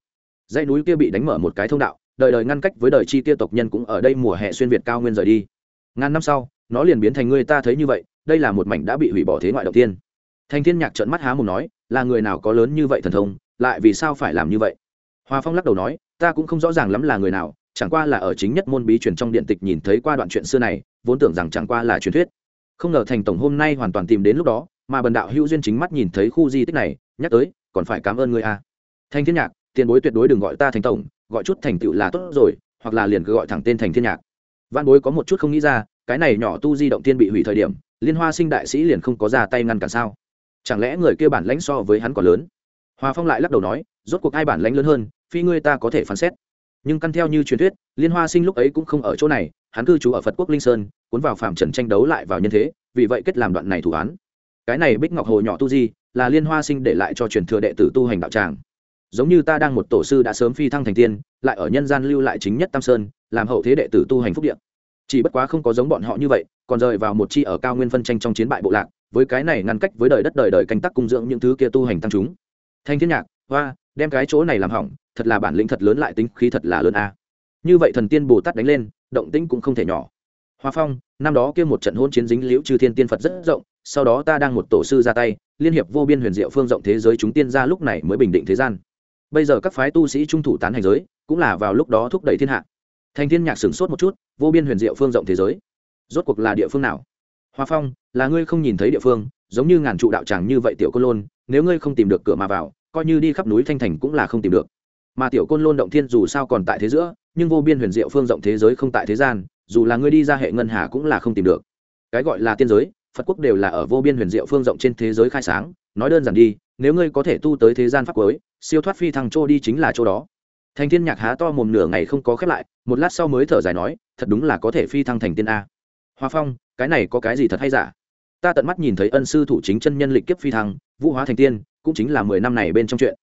Dãy núi kia bị đánh mở một cái thông đạo, đời đời ngăn cách với đời chi tiêu tộc nhân cũng ở đây mùa hè xuyên việt cao nguyên rời đi. Ngàn năm sau, nó liền biến thành người ta thấy như vậy, đây là một mảnh đã bị hủy bỏ thế ngoại đầu tiên thanh thiên nhạc trợn mắt há mồm nói, là người nào có lớn như vậy thần thông, lại vì sao phải làm như vậy? Hoa phong lắc đầu nói, ta cũng không rõ ràng lắm là người nào, chẳng qua là ở chính nhất môn bí truyền trong điện tịch nhìn thấy qua đoạn chuyện xưa này, vốn tưởng rằng chẳng qua là truyền thuyết không ngờ thành tổng hôm nay hoàn toàn tìm đến lúc đó, mà bần đạo hữu duyên chính mắt nhìn thấy khu di tích này, nhắc tới, còn phải cảm ơn người a thanh thiên nhạc, tiền bối tuyệt đối đừng gọi ta thành tổng, gọi chút thành tựu là tốt rồi, hoặc là liền cứ gọi thẳng tên thành thiên nhạc. Văn bối có một chút không nghĩ ra, cái này nhỏ tu di động tiên bị hủy thời điểm, liên hoa sinh đại sĩ liền không có ra tay ngăn cản sao? Chẳng lẽ người kia bản lãnh so với hắn còn lớn? Hòa phong lại lắc đầu nói, rốt cuộc ai bản lãnh lớn hơn, phi ngươi ta có thể phán xét. Nhưng căn theo như truyền thuyết, liên hoa sinh lúc ấy cũng không ở chỗ này, hắn cư trú ở phật quốc linh sơn cuốn vào phạm trần tranh đấu lại vào nhân thế, vì vậy kết làm đoạn này thủ án. Cái này bích ngọc hồ nhỏ tu di, là liên hoa sinh để lại cho truyền thừa đệ tử tu hành đạo tràng. Giống như ta đang một tổ sư đã sớm phi thăng thành tiên, lại ở nhân gian lưu lại chính nhất tam sơn, làm hậu thế đệ tử tu hành phúc điện chỉ bất quá không có giống bọn họ như vậy, còn rời vào một chi ở cao nguyên phân tranh trong chiến bại bộ lạc, với cái này ngăn cách với đời đất đời đời canh tác cung dưỡng những thứ kia tu hành tăng chúng. Thanh thiên nhạc, hoa, đem cái chỗ này làm hỏng, thật là bản lĩnh thật lớn lại tính khí thật là lớn a. Như vậy thần tiên bồ tát đánh lên, động tĩnh cũng không thể nhỏ hoa phong, năm đó kia một trận hôn chiến dính liễu chư thiên tiên phật rất rộng, sau đó ta đang một tổ sư ra tay, liên hiệp vô biên huyền diệu phương rộng thế giới chúng tiên ra lúc này mới bình định thế gian. Bây giờ các phái tu sĩ trung thủ tán hành giới, cũng là vào lúc đó thúc đẩy thiên hạ. Thành thiên nhạc sửng sốt một chút, vô biên huyền diệu phương rộng thế giới. Rốt cuộc là địa phương nào? Hoa phong, là ngươi không nhìn thấy địa phương, giống như ngàn trụ đạo tràng như vậy tiểu côn lôn, nếu ngươi không tìm được cửa mà vào, coi như đi khắp núi thanh thành cũng là không tìm được. Mà tiểu côn lôn động thiên dù sao còn tại thế giữa, nhưng vô biên huyền diệu phương rộng thế giới không tại thế gian dù là ngươi đi ra hệ ngân hà cũng là không tìm được. Cái gọi là tiên giới, phật quốc đều là ở vô biên huyền diệu phương rộng trên thế giới khai sáng. Nói đơn giản đi, nếu ngươi có thể tu tới thế gian pháp cuối, siêu thoát phi thăng chỗ đi chính là chỗ đó. Thành thiên nhạc há to mồm nửa ngày không có khép lại, một lát sau mới thở dài nói, thật đúng là có thể phi thăng thành tiên a. Hoa phong, cái này có cái gì thật hay giả? Ta tận mắt nhìn thấy ân sư thủ chính chân nhân lịch kiếp phi thăng, vũ hóa thành tiên, cũng chính là mười năm này bên trong chuyện.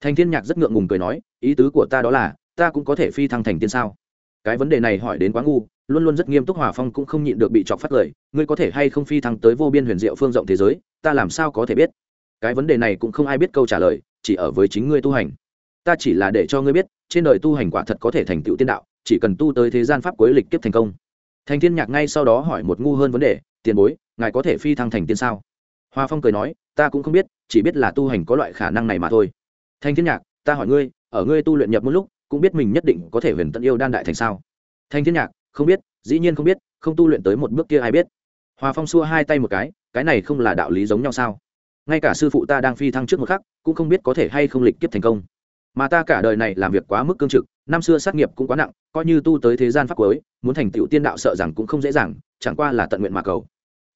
Thành thiên nhạc rất ngượng ngùng cười nói, ý tứ của ta đó là, ta cũng có thể phi thăng thành tiên sao? Cái vấn đề này hỏi đến quá ngu, luôn luôn rất nghiêm túc hòa phong cũng không nhịn được bị chọc phát lời, ngươi có thể hay không phi thăng tới vô biên huyền diệu phương rộng thế giới, ta làm sao có thể biết? Cái vấn đề này cũng không ai biết câu trả lời, chỉ ở với chính ngươi tu hành. Ta chỉ là để cho ngươi biết, trên đời tu hành quả thật có thể thành tựu tiên đạo, chỉ cần tu tới thế gian pháp cuối lịch kiếp thành công. Thành thiên nhạc ngay sau đó hỏi một ngu hơn vấn đề, tiền bối, ngài có thể phi thăng thành tiên sao? Hoa phong cười nói, ta cũng không biết, chỉ biết là tu hành có loại khả năng này mà thôi. Thành thiên nhạc, ta hỏi ngươi, ở ngươi tu luyện nhập một lúc cũng biết mình nhất định có thể huyền tận yêu đan đại thành sao. Thanh thiên nhạc, không biết, dĩ nhiên không biết, không tu luyện tới một bước kia ai biết. Hoa phong xua hai tay một cái cái này không là đạo lý giống nhau sao? Ngay cả sư phụ ta đang phi thăng trước một khắc, cũng không biết có thể hay không lịch kiếp thành công. Mà ta cả đời này làm việc quá mức cương trực, năm xưa sát nghiệp cũng quá nặng, coi như tu tới thế gian pháp cuối, muốn thành tựu tiên đạo sợ rằng cũng không dễ dàng, chẳng qua là tận nguyện mà cầu.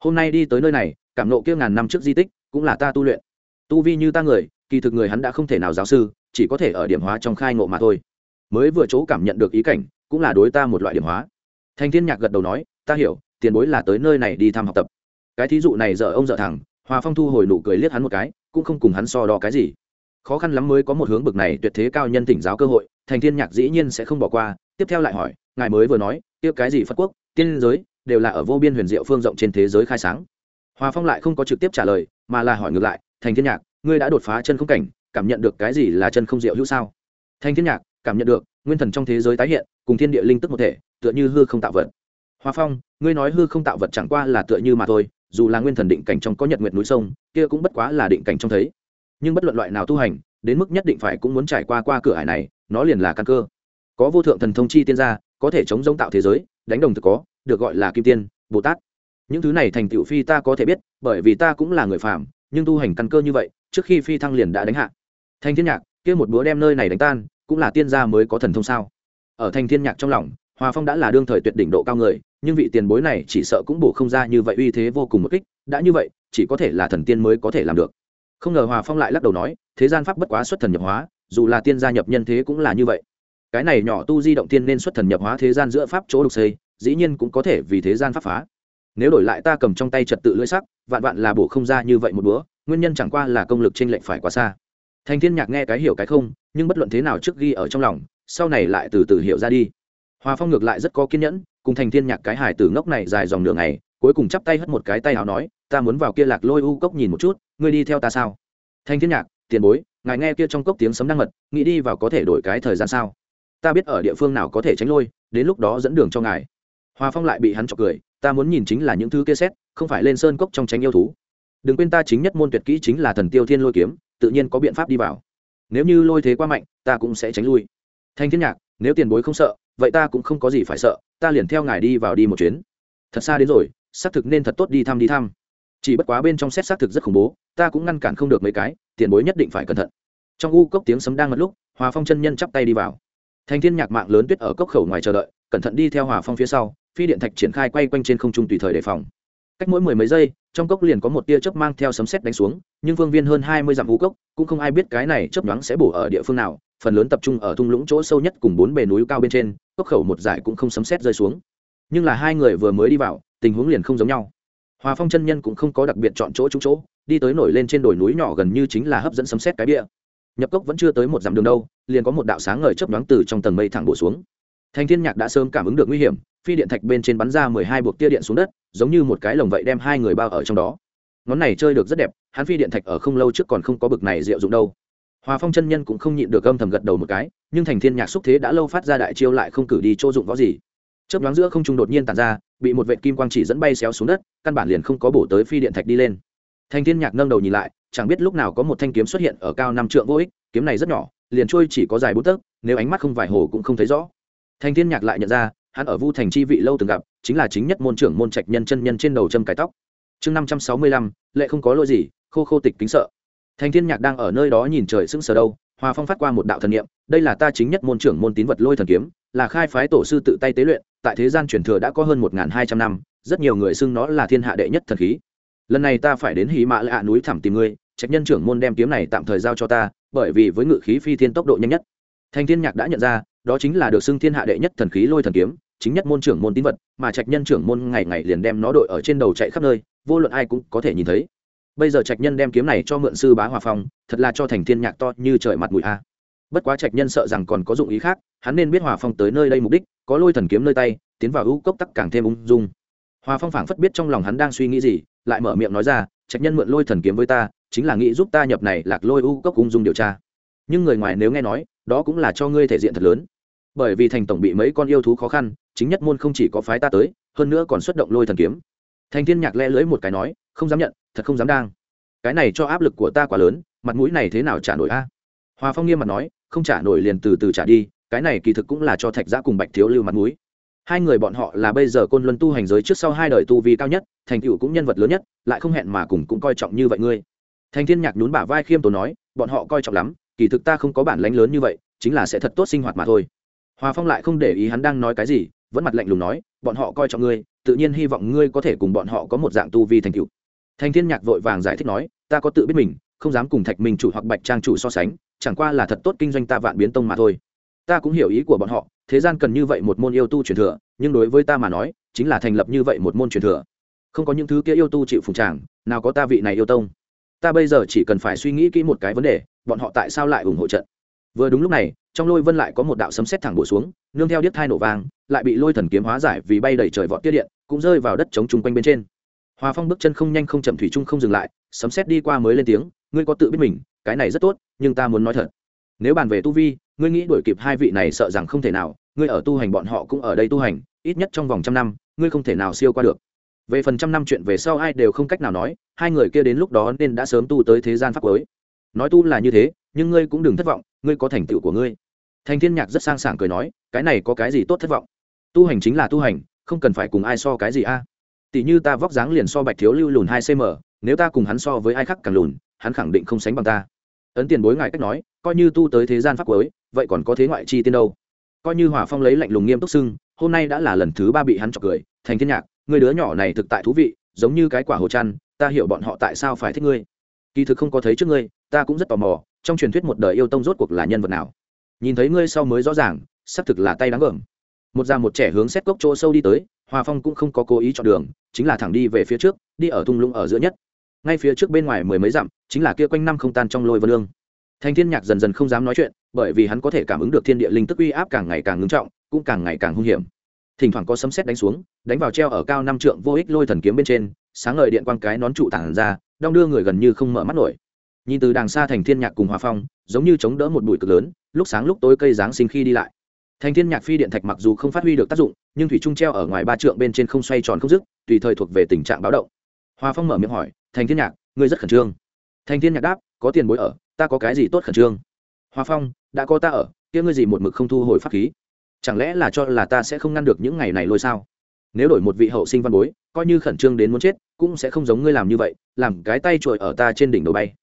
Hôm nay đi tới nơi này, cảm nộ kia ngàn năm trước di tích, cũng là ta tu luyện. Tu vi như ta người, kỳ thực người hắn đã không thể nào giáo sư, chỉ có thể ở điểm hóa trong khai ngộ mà thôi mới vừa chỗ cảm nhận được ý cảnh, cũng là đối ta một loại điểm hóa. Thanh thiên nhạc gật đầu nói, ta hiểu, tiền bối là tới nơi này đi thăm học tập. Cái thí dụ này dở ông dở thẳng hòa phong thu hồi nụ cười liếc hắn một cái, cũng không cùng hắn so đo cái gì. Khó khăn lắm mới có một hướng bực này tuyệt thế cao nhân tỉnh giáo cơ hội, thành thiên nhạc dĩ nhiên sẽ không bỏ qua, tiếp theo lại hỏi, ngài mới vừa nói tiếp cái gì phật quốc, tiên giới, đều là ở vô biên huyền diệu phương rộng trên thế giới khai sáng. Hòa phong lại không có trực tiếp trả lời, mà là hỏi ngược lại, thành thiên nhạc, ngươi đã đột phá chân không cảnh, cảm nhận được cái gì là chân không diệu hữu sao? Thành thiên nhạc cảm nhận được, nguyên thần trong thế giới tái hiện, cùng thiên địa linh tức một thể, tựa như hư không tạo vật. Hoa phong, ngươi nói hư không tạo vật chẳng qua là tựa như mà thôi, dù là nguyên thần định cảnh trong có nhật nguyệt núi sông, kia cũng bất quá là định cảnh trong thấy. Nhưng bất luận loại nào tu hành, đến mức nhất định phải cũng muốn trải qua qua cửa hải này, nó liền là căn cơ. Có vô thượng thần thông chi tiên gia, có thể chống giống tạo thế giới, đánh đồng thực có, được gọi là kim tiên, bồ tát. Những thứ này thành tựu phi ta có thể biết, bởi vì ta cũng là người phàm, nhưng tu hành căn cơ như vậy, trước khi phi thăng liền đã đánh hạ. Thanh thiên nhạc, kia một búa đem nơi này đánh tan cũng là tiên gia mới có thần thông sao? Ở thành thiên nhạc trong lòng, hòa phong đã là đương thời tuyệt đỉnh độ cao người, nhưng vị tiền bối này chỉ sợ cũng bổ không ra như vậy uy thế vô cùng một kích, đã như vậy, chỉ có thể là thần tiên mới có thể làm được. Không ngờ hòa phong lại lắc đầu nói, thế gian pháp bất quá xuất thần nhập hóa, dù là tiên gia nhập nhân thế cũng là như vậy. Cái này nhỏ tu di động tiên nên xuất thần nhập hóa thế gian giữa pháp chỗ đục xây dĩ nhiên cũng có thể vì thế gian pháp phá. Nếu đổi lại ta cầm trong tay trật tự lưỡi sắc, vạn vạn là bổ không ra như vậy một búa nguyên nhân chẳng qua là công lực trên lệnh phải quá xa thành thiên nhạc nghe cái hiểu cái không nhưng bất luận thế nào trước ghi ở trong lòng sau này lại từ từ hiểu ra đi. Hòa phong ngược lại rất có kiên nhẫn cùng thành thiên nhạc cái hài tử ngốc này dài dòng nửa ngày, cuối cùng chắp tay hất một cái tay hào nói ta muốn vào kia lạc lôi u cốc nhìn một chút ngươi đi theo ta sao? Thanh thiên nhạc tiền bối ngài nghe kia trong cốc tiếng sấm năng mật nghĩ đi vào có thể đổi cái thời gian sao? Ta biết ở địa phương nào có thể tránh lôi đến lúc đó dẫn đường cho ngài. Hòa phong lại bị hắn chọc cười ta muốn nhìn chính là những thứ kia xét không phải lên sơn cốc trong tránh yêu thú. Đừng quên ta chính nhất môn tuyệt kỹ chính là thần tiêu thiên lôi kiếm tự nhiên có biện pháp đi vào. Nếu như lôi thế quá mạnh, ta cũng sẽ tránh lui. Thanh thiên nhạc, nếu tiền bối không sợ, vậy ta cũng không có gì phải sợ, ta liền theo ngài đi vào đi một chuyến. Thật xa đến rồi, xác thực nên thật tốt đi thăm đi thăm. Chỉ bất quá bên trong xét xác thực rất khủng bố, ta cũng ngăn cản không được mấy cái, tiền bối nhất định phải cẩn thận. Trong u cốc tiếng sấm đang mất lúc, hòa phong chân nhân chắp tay đi vào. Thành thiên nhạc mạng lớn tuyết ở cốc khẩu ngoài chờ đợi, cẩn thận đi theo hòa phong phía sau, phi điện thạch triển khai quay quanh trên không trung tùy thời đề phòng cách mỗi mười mấy giây, trong cốc liền có một tia chớp mang theo sấm sét đánh xuống, nhưng vương viên hơn hai mươi dặm vũ cốc, cũng không ai biết cái này chớp nhoáng sẽ bổ ở địa phương nào. Phần lớn tập trung ở thung lũng chỗ sâu nhất cùng bốn bề núi cao bên trên, cốc khẩu một giải cũng không sấm sét rơi xuống. Nhưng là hai người vừa mới đi vào, tình huống liền không giống nhau. Hòa phong chân nhân cũng không có đặc biệt chọn chỗ trúng chỗ, đi tới nổi lên trên đồi núi nhỏ gần như chính là hấp dẫn sấm xét cái bia nhập cốc vẫn chưa tới một dặm đường đâu, liền có một đạo sáng ngời chớp nhoáng từ trong tầng mây thẳng bổ xuống thành thiên nhạc đã sớm cảm ứng được nguy hiểm, phi điện thạch bên trên bắn ra mười hai buộc tia điện xuống đất, giống như một cái lồng vậy đem hai người bao ở trong đó. Ngón này chơi được rất đẹp, hắn phi điện thạch ở không lâu trước còn không có bực này diệu dụng đâu. Hòa phong chân nhân cũng không nhịn được âm thầm gật đầu một cái, nhưng thành thiên nhạc xúc thế đã lâu phát ra đại chiêu lại không cử đi chỗ dụng võ gì. Chớp nhoáng giữa không trung đột nhiên tàn ra, bị một vệ kim quang chỉ dẫn bay xéo xuống đất, căn bản liền không có bổ tới phi điện thạch đi lên. Thanh thiên nhạc nâng đầu nhìn lại, chẳng biết lúc nào có một thanh kiếm xuất hiện ở cao năm trượng vô ích, kiếm này rất nhỏ, liền trôi chỉ có dài bốn tấc, nếu ánh mắt không vài hồ cũng không thấy rõ thanh thiên nhạc lại nhận ra, hắn ở vu thành chi vị lâu từng gặp, chính là chính nhất môn trưởng môn trạch nhân chân nhân trên đầu châm cái tóc. Chương năm trăm sáu mươi lăm, lệ không có lỗi gì, khô khô tịch kính sợ. Thanh thiên nhạc đang ở nơi đó nhìn trời sững sờ đâu, hòa phong phát qua một đạo thần niệm, đây là ta chính nhất môn trưởng môn tín vật lôi thần kiếm, là khai phái tổ sư tự tay tế luyện, tại thế gian truyền thừa đã có hơn một hai trăm năm, rất nhiều người xưng nó là thiên hạ đệ nhất thần khí. Lần này ta phải đến hí mã lạ núi thẳm tìm ngươi, trạch nhân trưởng môn đem kiếm này tạm thời giao cho ta, bởi vì với ngự khí phi thiên tốc độ nhanh nhất. Thanh thiên nhạc đã nhận ra đó chính là được xưng thiên hạ đệ nhất thần khí lôi thần kiếm, chính nhất môn trưởng môn tín vật, mà trạch nhân trưởng môn ngày ngày liền đem nó đội ở trên đầu chạy khắp nơi, vô luận ai cũng có thể nhìn thấy. Bây giờ trạch nhân đem kiếm này cho mượn sư bá hòa phong, thật là cho thành thiên nhạc to như trời mặt mũi a. Bất quá trạch nhân sợ rằng còn có dụng ý khác, hắn nên biết hòa phong tới nơi đây mục đích, có lôi thần kiếm nơi tay, tiến vào ưu cốc tắc càng thêm ung dung. Hòa phong phảng phất biết trong lòng hắn đang suy nghĩ gì, lại mở miệng nói ra, trạch nhân mượn lôi thần kiếm với ta, chính là nghĩ giúp ta nhập này lạc lôi ưu cốc ung dung điều tra. Nhưng người ngoài nếu nghe nói, đó cũng là cho ngươi thể diện thật lớn bởi vì thành tổng bị mấy con yêu thú khó khăn, chính nhất môn không chỉ có phái ta tới, hơn nữa còn xuất động lôi thần kiếm. Thành thiên nhạc le lưỡi một cái nói, không dám nhận, thật không dám đang. Cái này cho áp lực của ta quá lớn, mặt mũi này thế nào trả nổi a? Hòa phong nghiêm mặt nói, không trả nổi liền từ từ trả đi, cái này kỳ thực cũng là cho thạch giã cùng bạch thiếu lưu mặt mũi. Hai người bọn họ là bây giờ côn luân tu hành giới trước sau hai đời tu vi cao nhất, thành tựu cũng nhân vật lớn nhất, lại không hẹn mà cùng cũng coi trọng như vậy ngươi. Thành thiên nhạc nhún bả vai khiêm tốn nói, bọn họ coi trọng lắm, kỳ thực ta không có bản lãnh lớn như vậy, chính là sẽ thật tốt sinh hoạt mà thôi hòa phong lại không để ý hắn đang nói cái gì, vẫn mặt lạnh lùng nói, bọn họ coi trọng ngươi, tự nhiên hy vọng ngươi có thể cùng bọn họ có một dạng tu vi thành tựu. Thành thiên nhạc vội vàng giải thích nói, ta có tự biết mình, không dám cùng thạch minh chủ hoặc bạch trang chủ so sánh, chẳng qua là thật tốt kinh doanh ta vạn biến tông mà thôi. Ta cũng hiểu ý của bọn họ, thế gian cần như vậy một môn yêu tu truyền thừa, nhưng đối với ta mà nói, chính là thành lập như vậy một môn truyền thừa. Không có những thứ kia yêu tu chịu phùng tràng, nào có ta vị này yêu tông. Ta bây giờ chỉ cần phải suy nghĩ kỹ một cái vấn đề, bọn họ tại sao lại ủng hộ trận? Vừa đúng lúc này, trong lôi vân lại có một đạo sấm sét thẳng bổ xuống, nương theo điếc thai nổ vang, lại bị lôi thần kiếm hóa giải vì bay đầy trời vọt tiết điện, cũng rơi vào đất chống chung quanh bên trên. Hòa phong bước chân không nhanh không chậm thủy chung không dừng lại, sấm sét đi qua mới lên tiếng, ngươi có tự biết mình, cái này rất tốt, nhưng ta muốn nói thật. Nếu bàn về tu vi, ngươi nghĩ đuổi kịp hai vị này sợ rằng không thể nào, ngươi ở tu hành bọn họ cũng ở đây tu hành, ít nhất trong vòng trăm năm, ngươi không thể nào siêu qua được. Về phần trăm năm chuyện về sau ai đều không cách nào nói, hai người kia đến lúc đó nên đã sớm tu tới thế gian pháp cuối. Nói tu là như thế, nhưng ngươi cũng đừng thất vọng ngươi có thành tựu của ngươi. Thành thiên nhạc rất sang sảng cười nói, cái này có cái gì tốt thất vọng? Tu hành chính là tu hành, không cần phải cùng ai so cái gì a. Tỷ như ta vóc dáng liền so bạch thiếu lưu lùn hai cm nếu ta cùng hắn so với ai khác càng lùn, hắn khẳng định không sánh bằng ta. Ấn tiền bối ngài cách nói, coi như tu tới thế gian pháp cuối, vậy còn có thế ngoại chi tiên đâu? Coi như hòa phong lấy lạnh lùng nghiêm túc xưng, hôm nay đã là lần thứ ba bị hắn chọc cười. Thành thiên nhạc, người đứa nhỏ này thực tại thú vị, giống như cái quả hồ chăn, ta hiểu bọn họ tại sao phải thích ngươi. Kỳ thực không có thấy trước ngươi, ta cũng rất tò mò trong truyền thuyết một đời yêu tông rốt cuộc là nhân vật nào? Nhìn thấy ngươi sau mới rõ ràng, xác thực là tay đáng gờm. Một già một trẻ hướng xét cốc chỗ sâu đi tới, hòa phong cũng không có cố ý chọn đường, chính là thẳng đi về phía trước, đi ở thung lũng ở giữa nhất. Ngay phía trước bên ngoài mười mấy dặm, chính là kia quanh năm không tan trong lôi vân lương. Thanh thiên nhạc dần dần không dám nói chuyện, bởi vì hắn có thể cảm ứng được thiên địa linh tức uy áp càng ngày càng ngưng trọng, cũng càng ngày càng hung hiểm. Thỉnh thoảng có sấm sét đánh xuống, đánh vào treo ở cao năm trượng vô ích lôi thần kiếm bên trên, sáng ngời điện quang cái nón trụ tản ra, đong đưa người gần như không mở mắt nổi nhìn từ đàng xa thành thiên nhạc cùng hòa phong, giống như chống đỡ một bụi cực lớn, lúc sáng lúc tối cây giáng sinh khi đi lại. Thành thiên nhạc phi điện thạch mặc dù không phát huy được tác dụng, nhưng thủy trung treo ở ngoài ba trượng bên trên không xoay tròn không dứt, tùy thời thuộc về tình trạng báo động. Hòa phong mở miệng hỏi, thành thiên nhạc, ngươi rất khẩn trương. Thành thiên nhạc đáp, có tiền bối ở, ta có cái gì tốt khẩn trương? Hòa phong, đã có ta ở, kia ngươi gì một mực không thu hồi pháp khí? Chẳng lẽ là cho là ta sẽ không ngăn được những ngày này lôi sao? Nếu đổi một vị hậu sinh văn bối, coi như khẩn trương đến muốn chết, cũng sẽ không giống ngươi làm như vậy, làm cái tay trội ở ta trên đỉnh đầu bay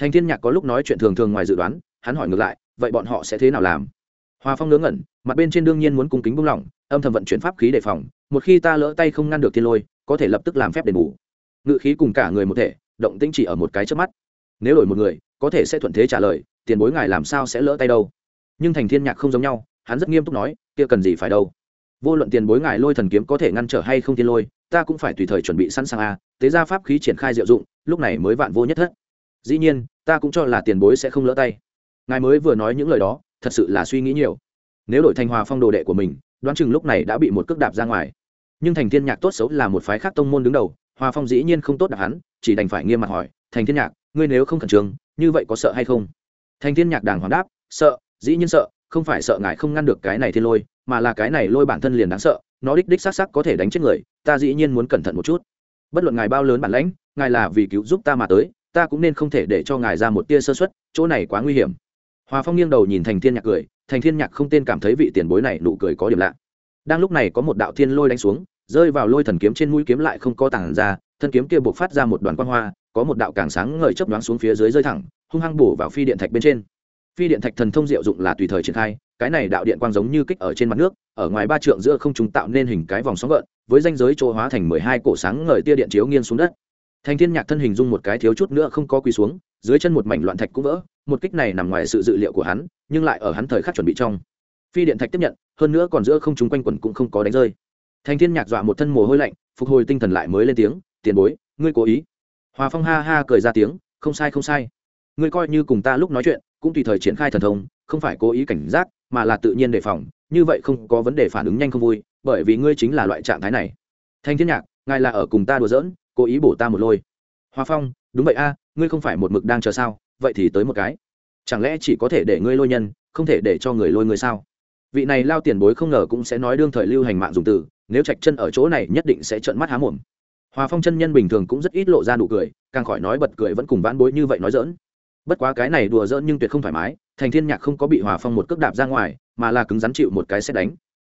thành thiên nhạc có lúc nói chuyện thường thường ngoài dự đoán, hắn hỏi ngược lại, vậy bọn họ sẽ thế nào làm? Hòa phong ngớ ngẩn, mặt bên trên đương nhiên muốn cung kính buông lỏng, âm thầm vận chuyển pháp khí đề phòng, một khi ta lỡ tay không ngăn được thiên lôi, có thể lập tức làm phép đền bù. Ngự khí cùng cả người một thể, động tĩnh chỉ ở một cái trước mắt. Nếu đổi một người, có thể sẽ thuận thế trả lời, tiền bối ngài làm sao sẽ lỡ tay đâu? Nhưng thành thiên nhạc không giống nhau, hắn rất nghiêm túc nói, kia cần gì phải đâu? Vô luận tiền bối ngài lôi thần kiếm có thể ngăn trở hay không thiên lôi, ta cũng phải tùy thời chuẩn bị sẵn sàng a tế ra pháp khí triển khai diệu dụng, lúc này mới vạn vô nhất thất dĩ nhiên, ta cũng cho là tiền bối sẽ không lỡ tay. Ngài mới vừa nói những lời đó, thật sự là suy nghĩ nhiều. Nếu đổi thành hòa phong đồ đệ của mình, đoán chừng lúc này đã bị một cước đạp ra ngoài. Nhưng thành thiên nhạc tốt xấu là một phái khác tông môn đứng đầu, hòa phong dĩ nhiên không tốt đạp hắn, chỉ đành phải nghiêm mặt hỏi, thành thiên nhạc, ngươi nếu không khẩn trương, như vậy có sợ hay không? Thành thiên nhạc đàng hoàng đáp, sợ, dĩ nhiên sợ, không phải sợ ngài không ngăn được cái này thiên lôi, mà là cái này lôi bản thân liền đáng sợ, nó đích đích xác xác có thể đánh chết người, ta dĩ nhiên muốn cẩn thận một chút. Bất luận ngài bao lớn bản lãnh, ngài là vì cứu giúp ta mà tới ta cũng nên không thể để cho ngài ra một tia sơ suất, chỗ này quá nguy hiểm. Hòa phong nghiêng đầu nhìn thành thiên nhạc cười, thành thiên nhạc không tên cảm thấy vị tiền bối này nụ cười có điểm lạ. Đang lúc này có một đạo thiên lôi đánh xuống, rơi vào lôi thần kiếm trên mũi kiếm lại không có tảng ra, thân kiếm kia buộc phát ra một đoàn quang hoa, có một đạo càng sáng ngời chớp nhoáng xuống phía dưới rơi thẳng, hung hăng bổ vào phi điện thạch bên trên. Phi điện thạch thần thông diệu dụng là tùy thời triển khai, cái này đạo điện quang giống như kích ở trên mặt nước, ở ngoài ba trượng giữa không chúng tạo nên hình cái vòng sóng gợn, với danh giới chỗ hóa thành mười hai cổ sáng ngời tia điện chiếu nghiêng xuống đất thành thiên nhạc thân hình dung một cái thiếu chút nữa không có quỳ xuống, dưới chân một mảnh loạn thạch cũng vỡ, một kích này nằm ngoài sự dự liệu của hắn, nhưng lại ở hắn thời khắc chuẩn bị trong. Phi điện thạch tiếp nhận, hơn nữa còn giữa không chúng quanh quẩn cũng không có đánh rơi. Thành thiên nhạc dọa một thân mồ hôi lạnh, phục hồi tinh thần lại mới lên tiếng, tiền bối, ngươi cố ý. Hòa phong ha ha cười ra tiếng, không sai không sai. Ngươi coi như cùng ta lúc nói chuyện, cũng tùy thời triển khai thần thông, không phải cố ý cảnh giác, mà là tự nhiên đề phòng, như vậy không có vấn đề phản ứng nhanh không vui, bởi vì ngươi chính là loại trạng thái này. Thanh thiên nhạc, ngài là ở cùng ta đùa giỡn cố ý bổ ta một lôi. Hoa phong, đúng vậy a, ngươi không phải một mực đang chờ sao? Vậy thì tới một cái. Chẳng lẽ chỉ có thể để ngươi lôi nhân, không thể để cho người lôi ngươi sao? Vị này lao tiền bối không ngờ cũng sẽ nói đương thời lưu hành mạng dùng từ, nếu trạch chân ở chỗ này nhất định sẽ trợn mắt há mồm. Hòa phong chân nhân bình thường cũng rất ít lộ ra nụ cười, càng khỏi nói bật cười vẫn cùng vãn bối như vậy nói dỡn bất quá cái này đùa dỡn nhưng tuyệt không thoải mái, thành thiên nhạc không có bị hòa phong một cước đạp ra ngoài, mà là cứng rắn chịu một cái xét đánh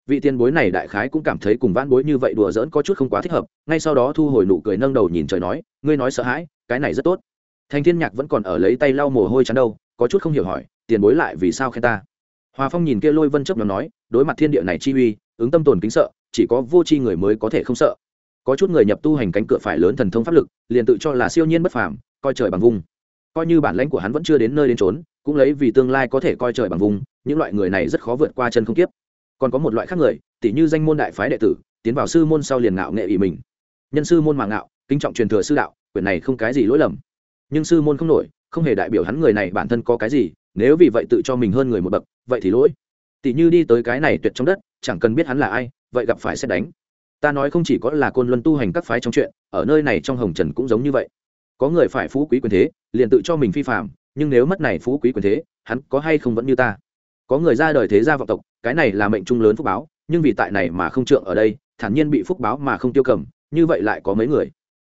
vị tiền bối này đại khái cũng cảm thấy cùng vãn bối như vậy đùa giỡn có chút không quá thích hợp, ngay sau đó thu hồi nụ cười nâng đầu nhìn trời nói, ngươi nói sợ hãi, cái này rất tốt. Thành thiên nhạc vẫn còn ở lấy tay lau mồ hôi chắn đâu, có chút không hiểu hỏi, tiền bối lại vì sao khen ta? Hòa phong nhìn kia lôi vân chấp nhóm nói, đối mặt thiên địa này chi uy, ứng tâm tồn kính sợ, chỉ có vô tri người mới có thể không sợ. Có chút người nhập tu hành cánh cửa phải lớn thần thông pháp lực, liền tự cho là siêu nhiên bất phàm, coi trời bằng vung coi như bản lãnh của hắn vẫn chưa đến nơi đến trốn cũng lấy vì tương lai có thể coi trời bằng vùng, những loại người này rất khó vượt qua chân không kiếp còn có một loại khác người tỷ như danh môn đại phái đệ tử, tiến vào sư môn sau liền ngạo nghệ ỷ mình. Nhân sư môn mà ngạo, kính trọng truyền thừa sư đạo quyền này không cái gì lỗi lầm. Nhưng sư môn không nổi, không hề đại biểu hắn người này bản thân có cái gì, nếu vì vậy tự cho mình hơn người một bậc, vậy thì lỗi. Tỷ như đi tới cái này tuyệt trong đất, chẳng cần biết hắn là ai, vậy gặp phải sẽ đánh. Ta nói không chỉ có là côn luân tu hành các phái trong chuyện, ở nơi này trong hồng trần cũng giống như vậy. Có người phải phú quý quyền thế, liền tự cho mình phi phạm nhưng nếu mất này phú quý quyền thế, hắn có hay không vẫn như ta? Có người ra đời thế gia vọng tộc, cái này là mệnh trung lớn phúc báo, nhưng vì tại này mà không trượng ở đây, thản nhiên bị phúc báo mà không tiêu cầm, như vậy lại có mấy người?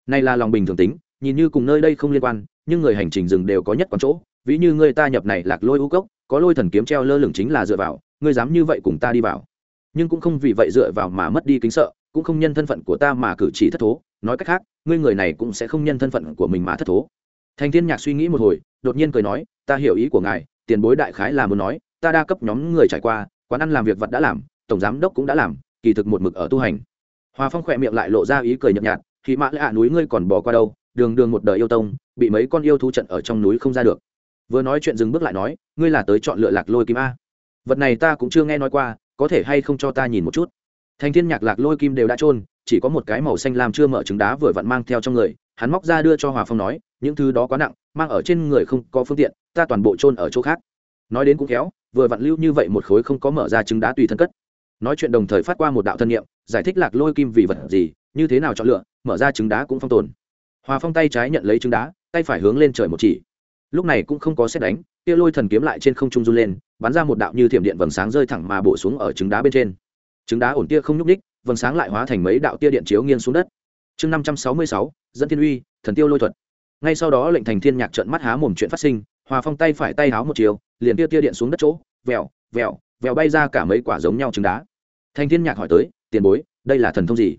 Này là lòng bình thường tính, nhìn như cùng nơi đây không liên quan, nhưng người hành trình rừng đều có nhất quán chỗ, ví như người ta nhập này lạc lôi u cốc, có lôi thần kiếm treo lơ lửng chính là dựa vào, ngươi dám như vậy cùng ta đi vào. Nhưng cũng không vì vậy dựa vào mà mất đi kính sợ, cũng không nhân thân phận của ta mà cử chỉ thất thố, nói cách khác, ngươi người này cũng sẽ không nhân thân phận của mình mà thất thố. Thành thiên nhạc suy nghĩ một hồi, đột nhiên cười nói, ta hiểu ý của ngài, tiền bối đại khái là muốn nói ta đa cấp nhóm người trải qua, quán ăn làm việc vật đã làm, tổng giám đốc cũng đã làm, kỳ thực một mực ở tu hành. Hòa phong khỏe miệng lại lộ ra ý cười nhợt nhạt khi mã lạ núi ngươi còn bỏ qua đâu? Đường đường một đời yêu tông, bị mấy con yêu thú trận ở trong núi không ra được. Vừa nói chuyện dừng bước lại nói, ngươi là tới chọn lựa lạc lôi kim a. Vật này ta cũng chưa nghe nói qua, có thể hay không cho ta nhìn một chút? Thành thiên nhạc lạc lôi kim đều đã trôn chỉ có một cái màu xanh lam chưa mở trứng đá vừa vặn mang theo trong người, hắn móc ra đưa cho hòa phong nói, những thứ đó quá nặng, mang ở trên người không có phương tiện, ta toàn bộ trôn ở chỗ khác nói đến cũng khéo, vừa vặn lưu như vậy một khối không có mở ra trứng đá tùy thân cất. Nói chuyện đồng thời phát qua một đạo thân nhiệm giải thích lạc lôi kim vì vật gì, như thế nào chọn lựa, mở ra trứng đá cũng phong tồn. Hòa phong tay trái nhận lấy trứng đá, tay phải hướng lên trời một chỉ. Lúc này cũng không có xét đánh, kia lôi thần kiếm lại trên không trung run lên, bắn ra một đạo như thiểm điện vầng sáng rơi thẳng mà bổ xuống ở trứng đá bên trên. Trứng đá ổn tia không nhúc ních vầng sáng lại hóa thành mấy đạo tia điện chiếu nghiêng xuống đất. Chương năm trăm sáu mươi sáu, dẫn thiên uy, thần tiêu lôi thuật. Ngay sau đó lệnh thành thiên nhạc trợn mắt há mồm chuyện phát sinh hòa phong tay phải tay háo một chiều, liền tia tia điện xuống đất chỗ, vèo vèo vèo bay ra cả mấy quả giống nhau trứng đá. Thanh thiên nhạc hỏi tới, tiền bối, đây là thần thông gì?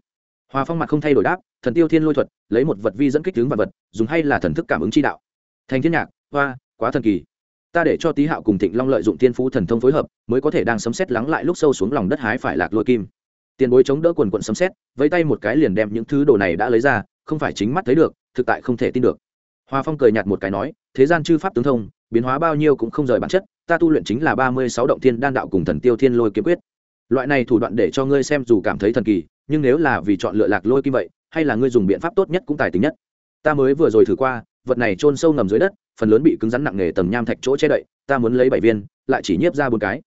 Hòa phong mặt không thay đổi đáp, thần tiêu thiên lôi thuật, lấy một vật vi dẫn kích tướng vật vật, dùng hay là thần thức cảm ứng chi đạo? Thanh thiên nhạc, hoa, quá thần kỳ. Ta để cho tý hạo cùng thịnh long lợi dụng thiên phú thần thông phối hợp, mới có thể đang sấm xét lắng lại lúc sâu xuống lòng đất hái phải lạc lôi kim. Tiền bối chống đỡ quần quận sấm xét vẫy tay một cái liền đem những thứ đồ này đã lấy ra, không phải chính mắt thấy được, thực tại không thể tin được hoa phong cười nhạt một cái nói, thế gian chư pháp tướng thông, biến hóa bao nhiêu cũng không rời bản chất, ta tu luyện chính là ba mươi sáu động thiên đan đạo cùng thần tiêu thiên lôi kiếm quyết. Loại này thủ đoạn để cho ngươi xem dù cảm thấy thần kỳ, nhưng nếu là vì chọn lựa lạc lôi kim vậy, hay là ngươi dùng biện pháp tốt nhất cũng tài tính nhất. Ta mới vừa rồi thử qua, vật này trôn sâu ngầm dưới đất, phần lớn bị cứng rắn nặng nề tầng nham thạch chỗ che đậy, ta muốn lấy bảy viên, lại chỉ nhiếp ra bốn cái.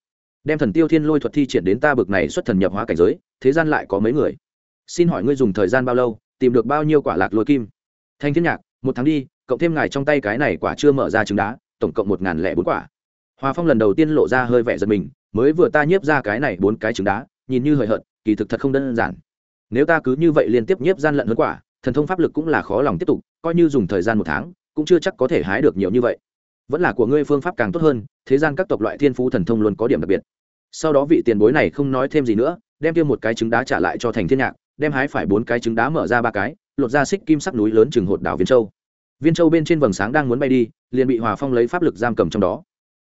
Đem thần tiêu thiên lôi thuật thi triển đến ta bực này xuất thần nhập hóa cảnh giới, thế gian lại có mấy người? Xin hỏi ngươi dùng thời gian bao lâu, tìm được bao nhiêu quả lạc lôi kim? Thanh thiên nhạc, một tháng đi cộng thêm ngài trong tay cái này quả chưa mở ra trứng đá, tổng cộng một ngàn lẻ bốn quả. Hòa phong lần đầu tiên lộ ra hơi vẻ giật mình, mới vừa ta nhiếp ra cái này bốn cái trứng đá, nhìn như hời hợt, kỳ thực thật không đơn giản. Nếu ta cứ như vậy liên tiếp nhiếp gian lận hơn quả, thần thông pháp lực cũng là khó lòng tiếp tục, coi như dùng thời gian một tháng, cũng chưa chắc có thể hái được nhiều như vậy. Vẫn là của ngươi phương pháp càng tốt hơn, thế gian các tộc loại thiên phú thần thông luôn có điểm đặc biệt. Sau đó vị tiền bối này không nói thêm gì nữa, đem tiêu một cái trứng đá trả lại cho thành thiên nhạc, đem hái phải bốn cái trứng đá mở ra ba cái, lột ra xích kim sắc núi lớn chừng hột đảo viên châu viên châu bên trên vầng sáng đang muốn bay đi liền bị hòa phong lấy pháp lực giam cầm trong đó.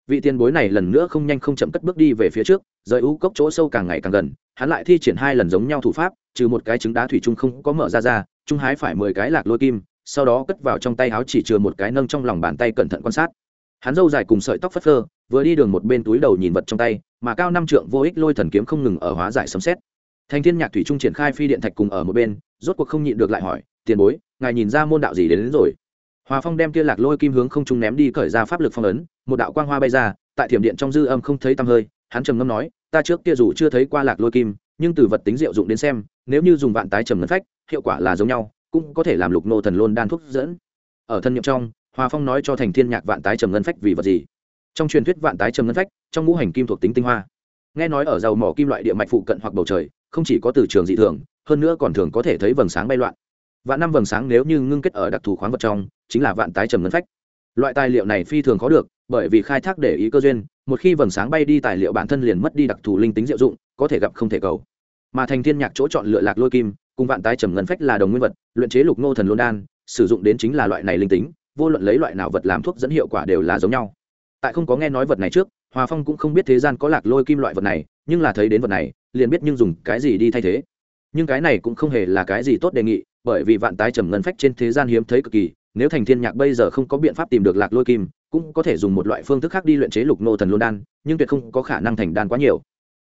Vị tiền bối này lần nữa không nhanh không chậm cất bước đi về phía trước rời u cốc chỗ sâu càng ngày càng gần hắn lại thi triển hai lần giống nhau thủ pháp trừ một cái trứng đá thủy chung không có mở ra ra trung hái phải mười cái lạc lôi kim sau đó cất vào trong tay áo chỉ chừa một cái nâng trong lòng bàn tay cẩn thận quan sát. Hắn râu dài cùng sợi tóc phất phơ vừa đi đường một bên túi đầu nhìn vật trong tay mà cao năm trượng vô ích lôi thần kiếm không ngừng ở hóa giải sấm xét thành thiên nhạc thủy trung triển khai phi điện thạch cùng ở một bên rốt cuộc không nhịn được lại hỏi tiền bối ngài nhìn ra môn đạo gì đến, đến rồi? Hòa phong đem kia lạc lôi kim hướng không trung ném đi cởi ra pháp lực phong ấn, một đạo quang hoa bay ra, tại thiểm điện trong dư âm không thấy tăm hơi, hắn trầm ngâm nói, ta trước kia dù chưa thấy qua lạc lôi kim, nhưng từ vật tính diệu dụng đến xem, nếu như dùng vạn tái trầm ngân phách, hiệu quả là giống nhau, cũng có thể làm lục nô thần lôn đan thuốc dẫn. Ở thân nhiệm trong, hòa phong nói cho thành thiên nhạc vạn tái trầm ngân phách vì vật gì? Trong truyền thuyết vạn tái trầm ngân phách, trong ngũ hành kim thuộc tính tinh hoa. Nghe nói ở dầu mỏ kim loại địa mạch phụ cận hoặc bầu trời, không chỉ có từ trường dị thường, hơn nữa còn thường có thể thấy vầng sáng bay loạn. Vạn năm vầng sáng nếu như ngưng kết ở đặc thù khoáng vật trong chính là vạn tái trầm ngân phách. Loại tài liệu này phi thường khó được, bởi vì khai thác để ý cơ duyên, một khi vầng sáng bay đi tài liệu bản thân liền mất đi đặc thù linh tính diệu dụng, có thể gặp không thể cầu. Mà thành thiên nhạc chỗ chọn lựa lạc lôi kim, cùng vạn tái trầm ngân phách là đồng nguyên vật, luyện chế lục ngô thần lôn đan, sử dụng đến chính là loại này linh tính, vô luận lấy loại nào vật làm thuốc dẫn hiệu quả đều là giống nhau. Tại không có nghe nói vật này trước, hòa phong cũng không biết thế gian có lạc lôi kim loại vật này, nhưng là thấy đến vật này, liền biết nhưng dùng cái gì đi thay thế. Nhưng cái này cũng không hề là cái gì tốt đề nghị, bởi vì vạn tái trầm ngân phách trên thế gian hiếm thấy cực kỳ nếu thành thiên nhạc bây giờ không có biện pháp tìm được lạc lôi kim, cũng có thể dùng một loại phương thức khác đi luyện chế lục nô thần luân đan, nhưng tuyệt không có khả năng thành đan quá nhiều.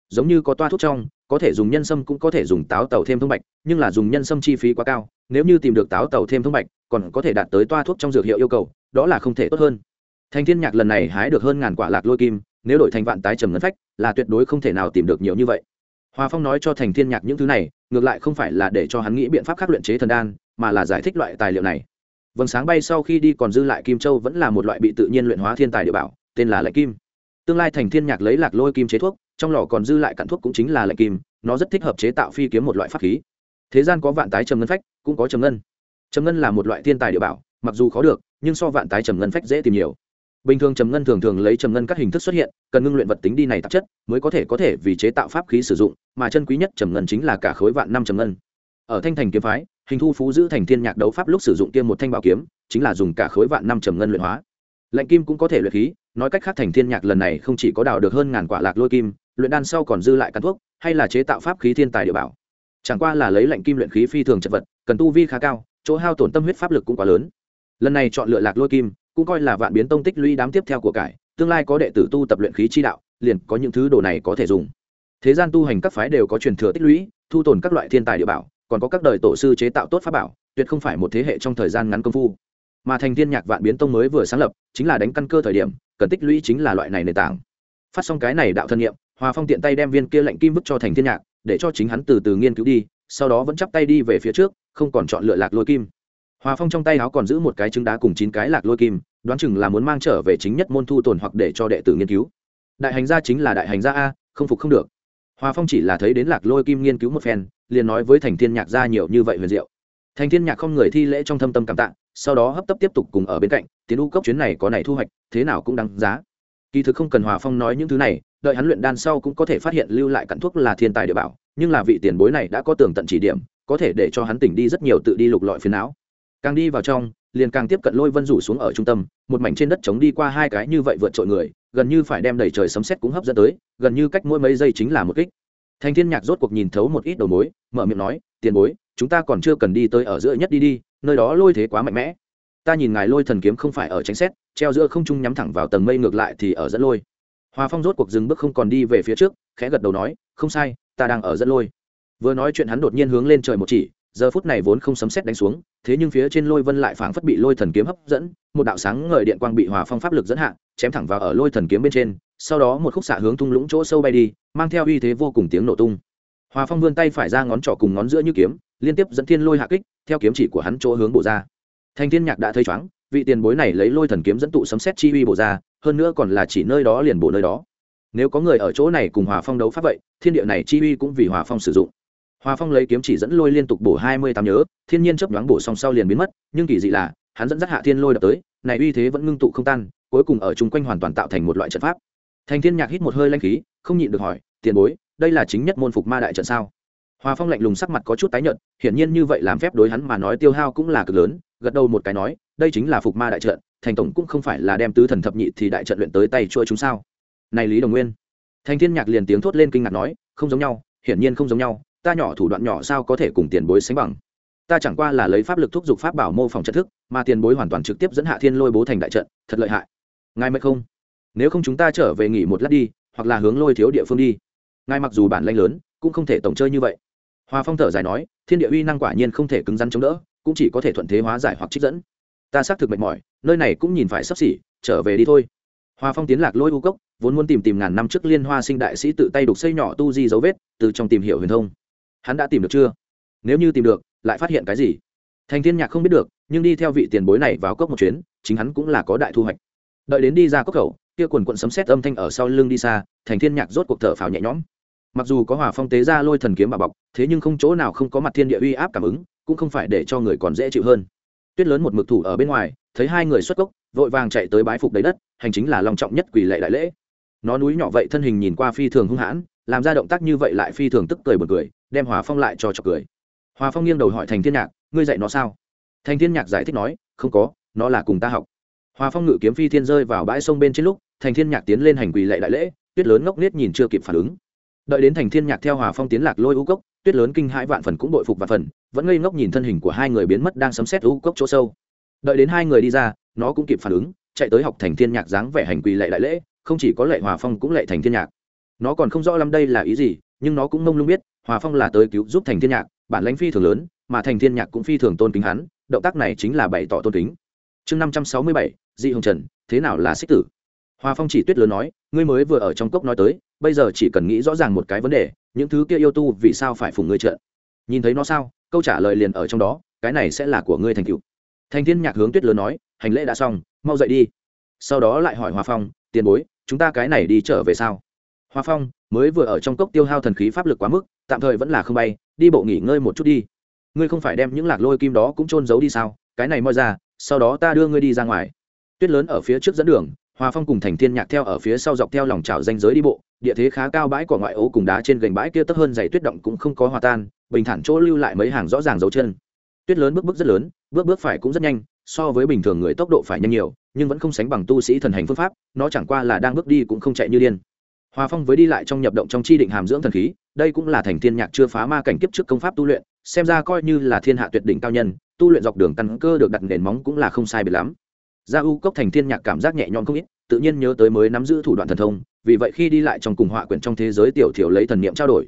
Giống như có toa thuốc trong, có thể dùng nhân sâm cũng có thể dùng táo tàu thêm thông bạch, nhưng là dùng nhân sâm chi phí quá cao, nếu như tìm được táo tàu thêm thông bạch, còn có thể đạt tới toa thuốc trong dược hiệu yêu cầu, đó là không thể tốt hơn. Thành thiên nhạc lần này hái được hơn ngàn quả lạc lôi kim, nếu đổi thành vạn tái trầm ngân phách, là tuyệt đối không thể nào tìm được nhiều như vậy. Hòa phong nói cho thành thiên nhạc những thứ này, ngược lại không phải là để cho hắn nghĩ biện pháp khác luyện chế thần đan, mà là giải thích loại tài liệu này vầng sáng bay sau khi đi còn dư lại kim châu vẫn là một loại bị tự nhiên luyện hóa thiên tài địa bảo, tên là lạnh kim. Tương lai thành thiên nhạc lấy lạc lôi kim chế thuốc, trong lò còn dư lại cặn thuốc cũng chính là lạnh kim, nó rất thích hợp chế tạo phi kiếm một loại pháp khí. Thế gian có vạn tái trầm ngân phách, cũng có trầm ngân. Trầm ngân là một loại thiên tài địa bảo, mặc dù khó được, nhưng so vạn tái trầm ngân phách dễ tìm nhiều. Bình thường trầm ngân thường thường lấy trầm ngân các hình thức xuất hiện, cần ngưng luyện vật tính đi này tạp chất, mới có thể có thể vì chế tạo pháp khí sử dụng, mà chân quý nhất trầm ngân chính là cả khối vạn năm trầm ngân. Ở thanh thành kiếm phái hình thu phú giữ thành thiên nhạc đấu pháp lúc sử dụng kia một thanh bảo kiếm, chính là dùng cả khối vạn năm trầm ngân luyện hóa. Lệnh kim cũng có thể luyện khí, nói cách khác thành thiên nhạc lần này không chỉ có đào được hơn ngàn quả lạc lôi kim, luyện đan sau còn dư lại cắn thuốc, hay là chế tạo pháp khí thiên tài địa bảo. Chẳng qua là lấy lệnh kim luyện khí phi thường chật vật, cần tu vi khá cao, chỗ hao tổn tâm huyết pháp lực cũng quá lớn. Lần này chọn lựa lạc lôi kim, cũng coi là vạn biến tông tích lũy đám tiếp theo của cải, tương lai có đệ tử tu tập luyện khí chi đạo, liền có những thứ đồ này có thể dùng. Thế gian tu hành các phái đều có truyền thừa tích lũy, thu tồn các loại thiên tài địa bảo còn có các đời tổ sư chế tạo tốt pháp bảo, tuyệt không phải một thế hệ trong thời gian ngắn công phu. Mà thành thiên nhạc vạn biến tông mới vừa sáng lập, chính là đánh căn cơ thời điểm, cần tích lũy chính là loại này nền tảng. Phát xong cái này đạo thân nhiệm hòa phong tiện tay đem viên kia lệnh kim bức cho thành thiên nhạc, để cho chính hắn từ từ nghiên cứu đi, sau đó vẫn chắp tay đi về phía trước, không còn chọn lựa lạc lôi kim. Hòa phong trong tay áo còn giữ một cái trứng đá cùng chín cái lạc lôi kim, đoán chừng là muốn mang trở về chính nhất môn thu tồn hoặc để cho đệ tử nghiên cứu. Đại hành gia chính là đại hành gia a, không phục không được hòa phong chỉ là thấy đến lạc lôi kim nghiên cứu một phen, liền nói với thành thiên nhạc ra nhiều như vậy huyền diệu. Thành thiên nhạc không người thi lễ trong thâm tâm cảm tạ, sau đó hấp tấp tiếp tục cùng ở bên cạnh, tiến u cốc chuyến này có này thu hoạch, thế nào cũng đáng giá. Kỳ thực không cần hòa phong nói những thứ này, đợi hắn luyện đan sau cũng có thể phát hiện lưu lại cặn thuốc là thiên tài địa bảo, nhưng là vị tiền bối này đã có tường tận chỉ điểm, có thể để cho hắn tỉnh đi rất nhiều tự đi lục lọi phiền não. Càng đi vào trong liền càng tiếp cận lôi vân rủ xuống ở trung tâm, một mảnh trên đất trống đi qua hai cái như vậy vượt trội người, gần như phải đem đầy trời sấm sét cũng hấp dẫn tới, gần như cách mỗi mấy giây chính là một kích. Thành thiên nhạc rốt cuộc nhìn thấu một ít đầu mối, mở miệng nói, tiền bối, chúng ta còn chưa cần đi tới ở giữa nhất đi đi, nơi đó lôi thế quá mạnh mẽ. Ta nhìn ngài lôi thần kiếm không phải ở tránh xét, treo giữa không trung nhắm thẳng vào tầng mây ngược lại thì ở dẫn lôi. Hòa phong rốt cuộc dừng bước không còn đi về phía trước, khẽ gật đầu nói, không sai, ta đang ở dẫn lôi. Vừa nói chuyện hắn đột nhiên hướng lên trời một chỉ, giờ phút này vốn không sấm xét đánh xuống thế nhưng phía trên lôi vân lại phảng phất bị lôi thần kiếm hấp dẫn, một đạo sáng ngời điện quang bị hòa phong pháp lực dẫn hạ, chém thẳng vào ở lôi thần kiếm bên trên, sau đó một khúc xạ hướng thung lũng chỗ sâu bay đi, mang theo uy thế vô cùng tiếng nổ tung. Hòa phong vươn tay phải ra ngón trỏ cùng ngón giữa như kiếm, liên tiếp dẫn thiên lôi hạ kích, theo kiếm chỉ của hắn chỗ hướng bổ ra. Thanh thiên nhạc đã thấy chóng, vị tiền bối này lấy lôi thần kiếm dẫn tụ sấm xét chi uy bổ ra, hơn nữa còn là chỉ nơi đó liền bổ nơi đó. Nếu có người ở chỗ này cùng hòa phong đấu pháp vậy, thiên địa này chi uy cũng vì hòa phong sử dụng hòa phong lấy kiếm chỉ dẫn lôi liên tục bổ hai mươi tám nhớ, thiên nhiên chấp nhoáng bổ song sau liền biến mất, nhưng kỳ dị là, hắn dẫn dắt hạ thiên lôi đập tới, này uy thế vẫn ngưng tụ không tan, cuối cùng ở chung quanh hoàn toàn tạo thành một loại trận pháp. Thành thiên nhạc hít một hơi lanh khí, không nhịn được hỏi, tiền bối, đây là chính nhất môn phục ma đại trận sao? Hòa phong lạnh lùng sắc mặt có chút tái nhợt, hiển nhiên như vậy làm phép đối hắn mà nói tiêu hao cũng là cực lớn, gật đầu một cái nói, đây chính là phục ma đại trận, thành tổng cũng không phải là đem tứ thần thập nhị thì đại trận luyện tới tay chua chúng sao? Này lý đồng nguyên. Thành thiên nhạc liền tiếng thốt lên kinh ngạc nói, không giống nhau, hiển nhiên không giống nhau ta nhỏ thủ đoạn nhỏ sao có thể cùng tiền bối sánh bằng? Ta chẳng qua là lấy pháp lực thúc giục pháp bảo mô phỏng trận thức, mà tiền bối hoàn toàn trực tiếp dẫn hạ thiên lôi bố thành đại trận, thật lợi hại. Ngài mới không? Nếu không chúng ta trở về nghỉ một lát đi, hoặc là hướng lôi thiếu địa phương đi. Ngài mặc dù bản lanh lớn, cũng không thể tổng chơi như vậy. Hòa phong thở dài nói, thiên địa uy năng quả nhiên không thể cứng rắn chống đỡ, cũng chỉ có thể thuận thế hóa giải hoặc trích dẫn. Ta xác thực mệt mỏi, nơi này cũng nhìn phải sắp xỉ, trở về đi thôi. Hòa phong tiến lạc lôi u cốc, vốn muốn tìm tìm ngàn năm trước liên hoa sinh đại sĩ tự tay đục xây nhỏ tu di dấu vết, từ trong tìm hiểu huyền thông hắn đã tìm được chưa? Nếu như tìm được, lại phát hiện cái gì? Thành thiên nhạc không biết được, nhưng đi theo vị tiền bối này vào cốc một chuyến, chính hắn cũng là có đại thu hoạch. Đợi đến đi ra cốc khẩu, kia quần quận sấm sét âm thanh ở sau lưng đi xa, thành thiên nhạc rốt cuộc thở phào nhẹ nhõm. Mặc dù có hỏa phong tế ra lôi thần kiếm bà bọc, thế nhưng không chỗ nào không có mặt thiên địa uy áp cảm ứng, cũng không phải để cho người còn dễ chịu hơn. Tuyết lớn một mực thủ ở bên ngoài, thấy hai người xuất cốc, vội vàng chạy tới bái phục đầy đất, hành chính là long trọng nhất quỳ lệ đại lễ. Nó núi nhỏ vậy thân hình nhìn qua phi thường hung hãn làm ra động tác như vậy lại phi thường tức cười bật cười, đem hòa phong lại cho chọc cười. Hòa phong nghiêng đầu hỏi thành thiên nhạc, ngươi dạy nó sao? Thành thiên nhạc giải thích nói, không có, nó là cùng ta học. Hòa phong ngự kiếm phi thiên rơi vào bãi sông bên trên lúc, thành thiên nhạc tiến lên hành quỳ lệ đại lễ, tuyết lớn ngốc nết nhìn chưa kịp phản ứng. Đợi đến thành thiên nhạc theo hòa phong tiến lạc lôi u cốc, tuyết lớn kinh hãi vạn phần cũng bội phục vạn phần, vẫn ngây ngốc nhìn thân hình của hai người biến mất đang sấm xét u cốc chỗ sâu. Đợi đến hai người đi ra, nó cũng kịp phản ứng, chạy tới học thành thiên nhạc dáng vẻ hành quỳ lệ đại lễ, không chỉ có lệ hòa phong cũng lệ thành thiên nhạc nó còn không rõ lắm đây là ý gì, nhưng nó cũng mông lung biết, hòa phong là tới cứu giúp thành thiên nhạc, bản lãnh phi thường lớn, mà thành thiên nhạc cũng phi thường tôn kính hắn, động tác này chính là bày tỏ tôn kính. Chương năm trăm sáu mươi bảy, dị hồng trần, thế nào là xích tử? Hòa phong chỉ tuyết lớn nói, ngươi mới vừa ở trong cốc nói tới, bây giờ chỉ cần nghĩ rõ ràng một cái vấn đề, những thứ kia yêu tu vì sao phải phụng ngươi trợ? Nhìn thấy nó sao, câu trả lời liền ở trong đó, cái này sẽ là của ngươi thành cựu thành thiên nhạc hướng tuyết lớn nói, hành lễ đã xong, mau dậy đi. Sau đó lại hỏi hòa phong, tiền bối, chúng ta cái này đi trở về sao? Hoa phong, mới vừa ở trong cốc tiêu hao thần khí pháp lực quá mức, tạm thời vẫn là không bay, đi bộ nghỉ ngơi một chút đi. Ngươi không phải đem những lạc lôi kim đó cũng trôn giấu đi sao? Cái này moi ra, sau đó ta đưa ngươi đi ra ngoài. Tuyết lớn ở phía trước dẫn đường hòa phong cùng thành thiên nhạc theo ở phía sau dọc theo lòng trào danh giới đi bộ, địa thế khá cao bãi của ngoại ố cùng đá trên gành bãi kia tấp hơn dày tuyết động cũng không có hòa tan, bình thản chỗ lưu lại mấy hàng rõ ràng dấu chân. Tuyết lớn bước bước rất lớn, bước bước phải cũng rất nhanh, so với bình thường người tốc độ phải nhanh nhiều, nhưng vẫn không sánh bằng tu sĩ thần hành phương pháp, nó chẳng qua là đang bước đi cũng không chạy như điên hòa phong với đi lại trong nhập động trong chi định hàm dưỡng thần khí, đây cũng là thành thiên nhạc chưa phá ma cảnh kiếp trước công pháp tu luyện, xem ra coi như là thiên hạ tuyệt đỉnh cao nhân, tu luyện dọc đường căn cơ được đặt nền móng cũng là không sai biệt lắm. Gia u cốc thành thiên nhạc cảm giác nhẹ nhõm không ít, tự nhiên nhớ tới mới nắm giữ thủ đoạn thần thông, vì vậy khi đi lại trong cùng họa quyển trong thế giới tiểu thiểu lấy thần niệm trao đổi.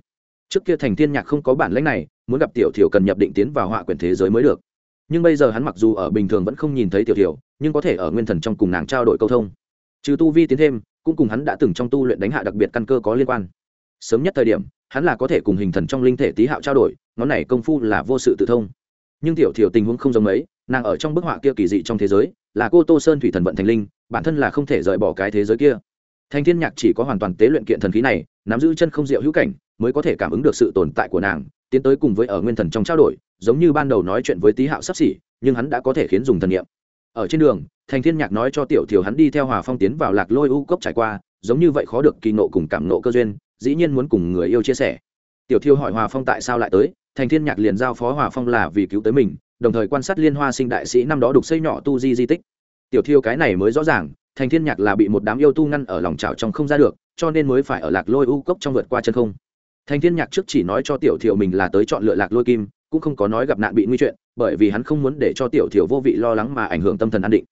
Trước kia thành thiên nhạc không có bản lãnh này, muốn gặp tiểu thiểu cần nhập định tiến vào họa quyển thế giới mới được. Nhưng bây giờ hắn mặc dù ở bình thường vẫn không nhìn thấy tiểu thiểu, nhưng có thể ở nguyên thần trong cùng nàng trao đổi câu thông. Trừ tu vi tiến thêm cũng cùng hắn đã từng trong tu luyện đánh hạ đặc biệt căn cơ có liên quan. Sớm nhất thời điểm, hắn là có thể cùng hình thần trong linh thể tý hạo trao đổi, ngón này công phu là vô sự tự thông. Nhưng tiểu thiểu tình huống không giống ấy nàng ở trong bức họa kia kỳ dị trong thế giới, là cô tô sơn thủy thần vận thành linh, bản thân là không thể rời bỏ cái thế giới kia. Thanh thiên nhạc chỉ có hoàn toàn tế luyện kiện thần khí này, nắm giữ chân không diệu hữu cảnh, mới có thể cảm ứng được sự tồn tại của nàng, tiến tới cùng với ở nguyên thần trong trao đổi, giống như ban đầu nói chuyện với tý hạo sắp xỉ, nhưng hắn đã có thể khiến dùng thần niệm. Ở trên đường thành thiên nhạc nói cho tiểu thiểu hắn đi theo hòa phong tiến vào lạc lôi u cốc trải qua, giống như vậy khó được kỳ nộ cùng cảm nộ cơ duyên, dĩ nhiên muốn cùng người yêu chia sẻ. Tiểu thiêu hỏi hòa phong tại sao lại tới, thành thiên nhạc liền giao phó hòa phong là vì cứu tới mình, đồng thời quan sát liên hoa sinh đại sĩ năm đó đục xây nhỏ tu di di tích. Tiểu thiêu cái này mới rõ ràng, thành thiên nhạc là bị một đám yêu tu ngăn ở lòng trào trong không ra được, cho nên mới phải ở lạc lôi u cốc trong vượt qua chân không. Thành thiên nhạc trước chỉ nói cho tiểu thiều mình là tới chọn lựa lạc lôi kim, cũng không có nói gặp nạn bị nguy chuyện, bởi vì hắn không muốn để cho tiểu thiều vô vị lo lắng mà ảnh hưởng tâm thần an định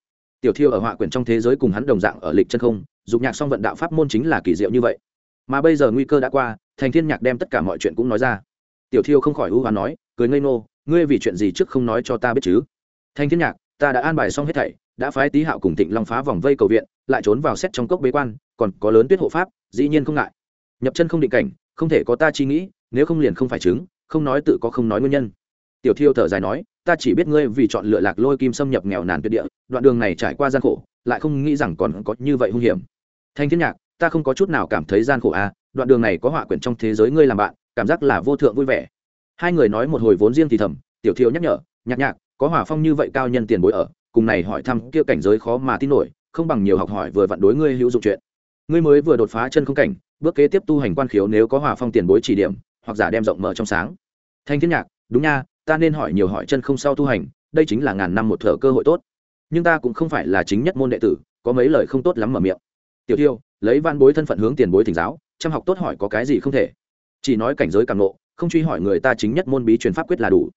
tiểu thiêu ở họa quyển trong thế giới cùng hắn đồng dạng ở lịch chân không, dục nhạc song vận đạo pháp môn chính là kỳ diệu như vậy. Mà bây giờ nguy cơ đã qua, thành thiên nhạc đem tất cả mọi chuyện cũng nói ra. Tiểu thiêu không khỏi ưu hoán nói, cười ngây ngô, ngươi vì chuyện gì trước không nói cho ta biết chứ? Thành thiên nhạc, ta đã an bài xong hết thảy, đã phái tý hạo cùng tịnh long phá vòng vây cầu viện, lại trốn vào xét trong cốc bế quan, còn có lớn tuyết hộ pháp, dĩ nhiên không ngại. Nhập chân không định cảnh, không thể có ta chi nghĩ, nếu không liền không phải chứng, không nói tự có không nói nguyên nhân. Tiểu thiêu thở dài nói ta chỉ biết ngươi vì chọn lựa lạc lôi kim xâm nhập nghèo nàn tuyệt địa, đoạn đường này trải qua gian khổ, lại không nghĩ rằng còn có như vậy hung hiểm. Thanh thiên nhạc, ta không có chút nào cảm thấy gian khổ à đoạn đường này có họa quyển trong thế giới ngươi làm bạn, cảm giác là vô thượng vui vẻ. Hai người nói một hồi vốn riêng thì thầm, tiểu Thiếu nhắc nhở, nhạc nhạc, có hỏa phong như vậy cao nhân tiền bối ở, cùng này hỏi thăm kia cảnh giới khó mà tin nổi, không bằng nhiều học hỏi vừa vặn đối ngươi hữu dụng chuyện. Ngươi mới vừa đột phá chân không cảnh, bước kế tiếp tu hành quan khiếu nếu có hỏa phong tiền bối chỉ điểm, hoặc giả đem rộng mở trong sáng. Thanh thiên nhạc, đúng nha ta nên hỏi nhiều hỏi chân không sau tu hành, đây chính là ngàn năm một thở cơ hội tốt. Nhưng ta cũng không phải là chính nhất môn đệ tử, có mấy lời không tốt lắm mở miệng. Tiểu thiêu lấy văn bối thân phận hướng tiền bối thỉnh giáo, chăm học tốt hỏi có cái gì không thể. Chỉ nói cảnh giới càng nộ không truy hỏi người ta chính nhất môn bí truyền pháp quyết là đủ.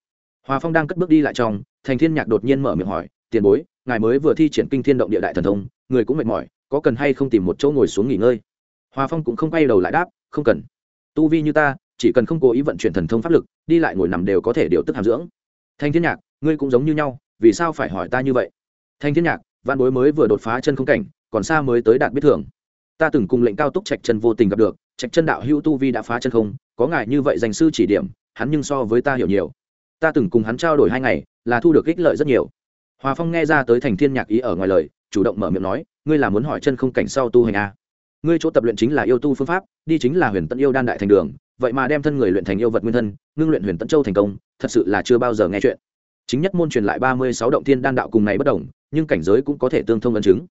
Hòa phong đang cất bước đi lại trong, thành thiên nhạc đột nhiên mở miệng hỏi, tiền bối, ngài mới vừa thi triển kinh thiên động địa đại thần thông, người cũng mệt mỏi, có cần hay không tìm một chỗ ngồi xuống nghỉ ngơi? Hòa phong cũng không quay đầu lại đáp, không cần. Tu vi như ta chỉ cần không cố ý vận chuyển thần thông pháp lực, đi lại ngồi nằm đều có thể điều tức hàm dưỡng. Thanh thiên nhạc, ngươi cũng giống như nhau, vì sao phải hỏi ta như vậy? Thanh thiên nhạc văn bối mới vừa đột phá chân không cảnh, còn xa mới tới đạt biết thường ta từng cùng lệnh cao túc trạch chân vô tình gặp được, trạch chân đạo hữu tu vi đã phá chân không, có ngài như vậy dành sư chỉ điểm, hắn nhưng so với ta hiểu nhiều. Ta từng cùng hắn trao đổi hai ngày, là thu được ích lợi rất nhiều. Hòa phong nghe ra tới thành thiên nhạc ý ở ngoài lời, chủ động mở miệng nói, ngươi là muốn hỏi chân không cảnh sau tu hành a ngươi chỗ tập luyện chính là yêu tu phương pháp, đi chính là huyền tận yêu đan đại thành đường, vậy mà đem thân người luyện thành yêu vật nguyên thân, ngưng luyện huyền tận châu thành công, thật sự là chưa bao giờ nghe chuyện. Chính nhất môn truyền lại ba mươi sáu động thiên đan đạo cùng này bất đồng, nhưng cảnh giới cũng có thể tương thông ấn chứng.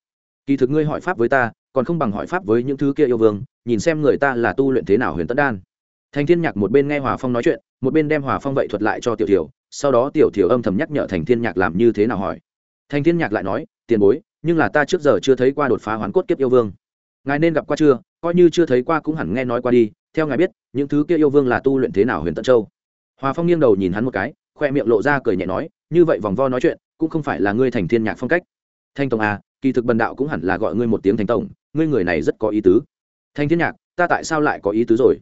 Kỳ thực ngươi hỏi pháp với ta, còn không bằng hỏi pháp với những thứ kia yêu vương, nhìn xem người ta là tu luyện thế nào huyền tận đan. Thành thiên nhạc một bên nghe hòa phong nói chuyện, một bên đem hòa phong vậy thuật lại cho tiểu thiểu, sau đó tiểu thiểu âm thầm nhắc nhở thành thiên nhạc làm như thế nào hỏi. Thành thiên nhạc lại nói, tiền bối, nhưng là ta trước giờ chưa thấy qua đột phá hoán cốt kiếp yêu vương ngài nên gặp qua chưa? Coi như chưa thấy qua cũng hẳn nghe nói qua đi. Theo ngài biết, những thứ kia yêu vương là tu luyện thế nào huyền tận châu? Hòa phong nghiêng đầu nhìn hắn một cái, khoe miệng lộ ra cười nhẹ nói, như vậy vòng vo nói chuyện, cũng không phải là ngươi thành thiên nhạc phong cách. Thanh tổng à kỳ thực bần đạo cũng hẳn là gọi ngươi một tiếng thanh tổng, ngươi người này rất có ý tứ. Thanh thiên nhạc, ta tại sao lại có ý tứ rồi?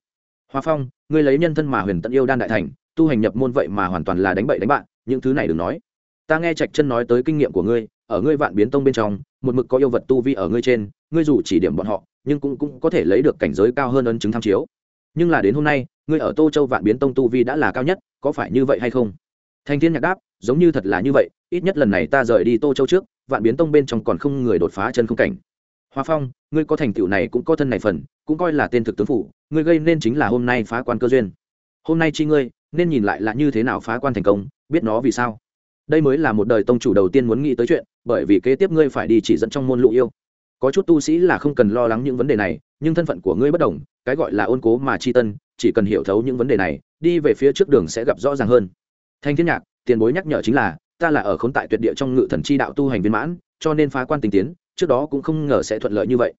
Hòa phong, ngươi lấy nhân thân mà huyền tận yêu đan đại thành, tu hành nhập môn vậy mà hoàn toàn là đánh bậy đánh bạn, những thứ này đừng nói. Ta nghe trạch chân nói tới kinh nghiệm của ngươi ở ngươi vạn biến tông bên trong, một mực có yêu vật tu vi ở ngươi trên, ngươi dù chỉ điểm bọn họ, nhưng cũng cũng có thể lấy được cảnh giới cao hơn ấn chứng tham chiếu. Nhưng là đến hôm nay, ngươi ở tô châu vạn biến tông tu vi đã là cao nhất, có phải như vậy hay không? Thanh thiên nhạc đáp, giống như thật là như vậy, ít nhất lần này ta rời đi tô châu trước, vạn biến tông bên trong còn không người đột phá chân không cảnh. Hoa phong, ngươi có thành tựu này cũng có thân này phần, cũng coi là tên thực tướng phủ, ngươi gây nên chính là hôm nay phá quan cơ duyên. Hôm nay chi ngươi, nên nhìn lại là như thế nào phá quan thành công, biết nó vì sao? Đây mới là một đời tông chủ đầu tiên muốn nghĩ tới chuyện, bởi vì kế tiếp ngươi phải đi chỉ dẫn trong môn lũ yêu. Có chút tu sĩ là không cần lo lắng những vấn đề này, nhưng thân phận của ngươi bất đồng, cái gọi là ôn cố mà chi tân, chỉ cần hiểu thấu những vấn đề này, đi về phía trước đường sẽ gặp rõ ràng hơn. Thanh thiên nhạc, tiền bối nhắc nhở chính là, ta là ở khốn tại tuyệt địa trong ngự thần chi đạo tu hành viên mãn, cho nên phá quan tình tiến, trước đó cũng không ngờ sẽ thuận lợi như vậy.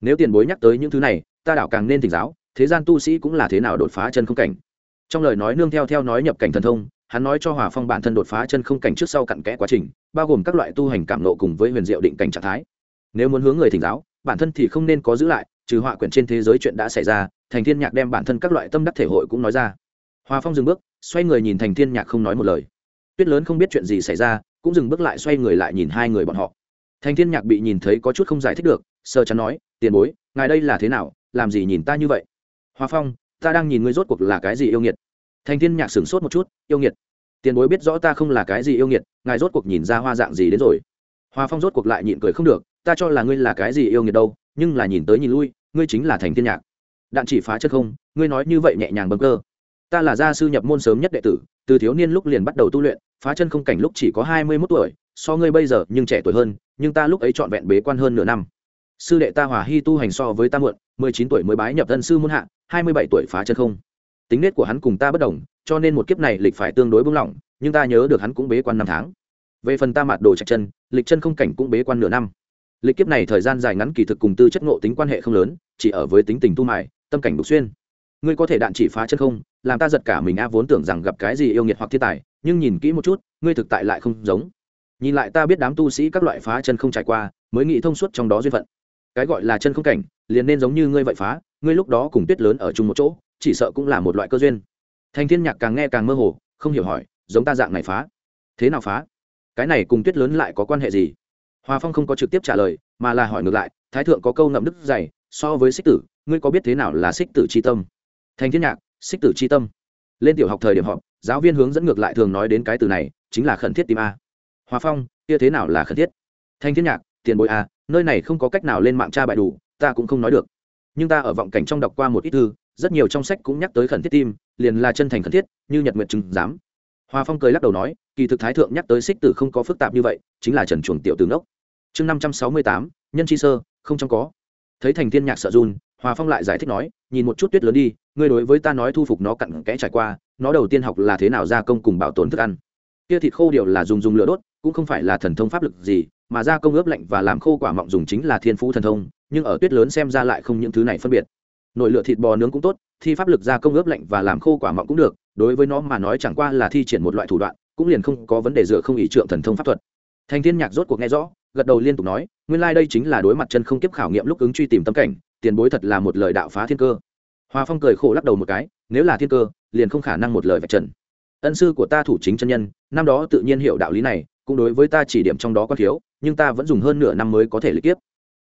Nếu tiền bối nhắc tới những thứ này, ta đảo càng nên tỉnh giáo, thế gian tu sĩ cũng là thế nào đột phá chân không cảnh. Trong lời nói nương theo theo nói nhập cảnh thần thông hắn nói cho hòa phong bản thân đột phá chân không cảnh trước sau cặn kẽ quá trình, bao gồm các loại tu hành cảm nộ cùng với huyền diệu định cảnh trạng thái. Nếu muốn hướng người thỉnh giáo, bản thân thì không nên có giữ lại, trừ họa quyển trên thế giới chuyện đã xảy ra, thành thiên nhạc đem bản thân các loại tâm đắc thể hội cũng nói ra. Hòa phong dừng bước, xoay người nhìn thành thiên nhạc không nói một lời. Tuyết lớn không biết chuyện gì xảy ra, cũng dừng bước lại xoay người lại nhìn hai người bọn họ. Thành thiên nhạc bị nhìn thấy có chút không giải thích được sơ chắn nói, tiền bối, ngài đây là thế nào, làm gì nhìn ta như vậy? Hòa phong, ta đang nhìn ngươi rốt cuộc là cái gì yêu nghiệt? Thành thiên nhạc sửng sốt một chút, yêu nghiệt, tiền bối biết rõ ta không là cái gì yêu nghiệt, ngài rốt cuộc nhìn ra hoa dạng gì đến rồi. Hoa phong rốt cuộc lại nhịn cười không được, ta cho là ngươi là cái gì yêu nghiệt đâu, nhưng là nhìn tới nhìn lui, ngươi chính là thành thiên nhạc. Đạn chỉ phá chất không, ngươi nói như vậy nhẹ nhàng bấm cơ. Ta là gia sư nhập môn sớm nhất đệ tử, từ thiếu niên lúc liền bắt đầu tu luyện, phá chân không cảnh lúc chỉ có hai mươi mốt tuổi, so ngươi bây giờ nhưng trẻ tuổi hơn, nhưng ta lúc ấy trọn vẹn bế quan hơn nửa năm. Sư đệ ta hòa hy tu hành so với ta muộn, mười chín tuổi mới bái nhập thân sư môn hạ, hai mươi bảy tuổi phá chân không tính nết của hắn cùng ta bất đồng, cho nên một kiếp này lịch phải tương đối bung lỏng, nhưng ta nhớ được hắn cũng bế quan năm tháng. Về phần ta mạt đồ chặt chân, lịch chân không cảnh cũng bế quan nửa năm. Lịch kiếp này thời gian dài ngắn kỳ thực cùng tư chất ngộ tính quan hệ không lớn, chỉ ở với tính tình tu mài tâm cảnh đục xuyên. Ngươi có thể đạn chỉ phá chân không, làm ta giật cả mình a vốn tưởng rằng gặp cái gì yêu nghiệt hoặc thiên tài, nhưng nhìn kỹ một chút, ngươi thực tại lại không giống. Nhìn lại ta biết đám tu sĩ các loại phá chân không trải qua, mới nghĩ thông suốt trong đó duyên phận. Cái gọi là chân không cảnh, liền nên giống như ngươi vậy phá, ngươi lúc đó cùng tuyết lớn ở chung một chỗ chỉ sợ cũng là một loại cơ duyên. Thành thiên nhạc càng nghe càng mơ hồ, không hiểu hỏi, giống ta dạng này phá? Thế nào phá? Cái này cùng tuyết lớn lại có quan hệ gì? Hòa phong không có trực tiếp trả lời, mà là hỏi ngược lại, thái thượng có câu ngậm đức dày, so với xích tử, ngươi có biết thế nào là xích tử c h i tâm? Thành thiên nhạc, xích tử c h i tâm. Lên tiểu học thời điểm họp, giáo viên hướng dẫn ngược lại thường nói đến cái từ này, chính là khẩn thiết tìm a. Hòa phong, kia thế nào là khẩn thiết? Thanh thiên nhạc, tiền bối a, nơi này không có cách nào lên mạng tra bài đủ, ta cũng không nói được. Nhưng ta ở vọng cảnh trong đọc qua một ít thư rất nhiều trong sách cũng nhắc tới khẩn thiết tim, liền là chân thành khẩn thiết, như nhật nguyện chứng giám. Hoa phong cười lắc đầu nói, kỳ thực thái thượng nhắc tới xích tử không có phức tạp như vậy, chính là trần chuồng tiểu tướng ốc chương năm trăm sáu mươi tám, nhân chi sơ, không trong có. Thấy thành thiên nhạc sợ run, Hoa phong lại giải thích nói, nhìn một chút tuyết lớn đi, ngươi đối với ta nói thu phục nó cặn kẽ trải qua, nó đầu tiên học là thế nào gia công cùng bảo tồn thức ăn. Kia thịt khô điều là dùng dùng lửa đốt, cũng không phải là thần thông pháp lực gì, mà gia công ướp lạnh và làm khô quả mọng dùng chính là thiên phú thần thông, nhưng ở tuyết lớn xem ra lại không những thứ này phân biệt nội lựa thịt bò nướng cũng tốt, thi pháp lực gia công ướp lạnh và làm khô quả mọng cũng được, đối với nó mà nói chẳng qua là thi triển một loại thủ đoạn, cũng liền không có vấn đề dựa không ý trượng thần thông pháp thuật. Thành thiên nhạc rốt cuộc nghe rõ, gật đầu liên tục nói, nguyên lai đây chính là đối mặt chân không kiếp khảo nghiệm lúc ứng truy tìm tâm cảnh, tiền bối thật là một lời đạo phá thiên cơ. Hoa phong cười khổ lắc đầu một cái, nếu là thiên cơ, liền không khả năng một lời vạch trần. Ân sư của ta thủ chính chân nhân, năm đó tự nhiên hiểu đạo lý này, cũng đối với ta chỉ điểm trong đó có thiếu, nhưng ta vẫn dùng hơn nửa năm mới có thể lý tiếp.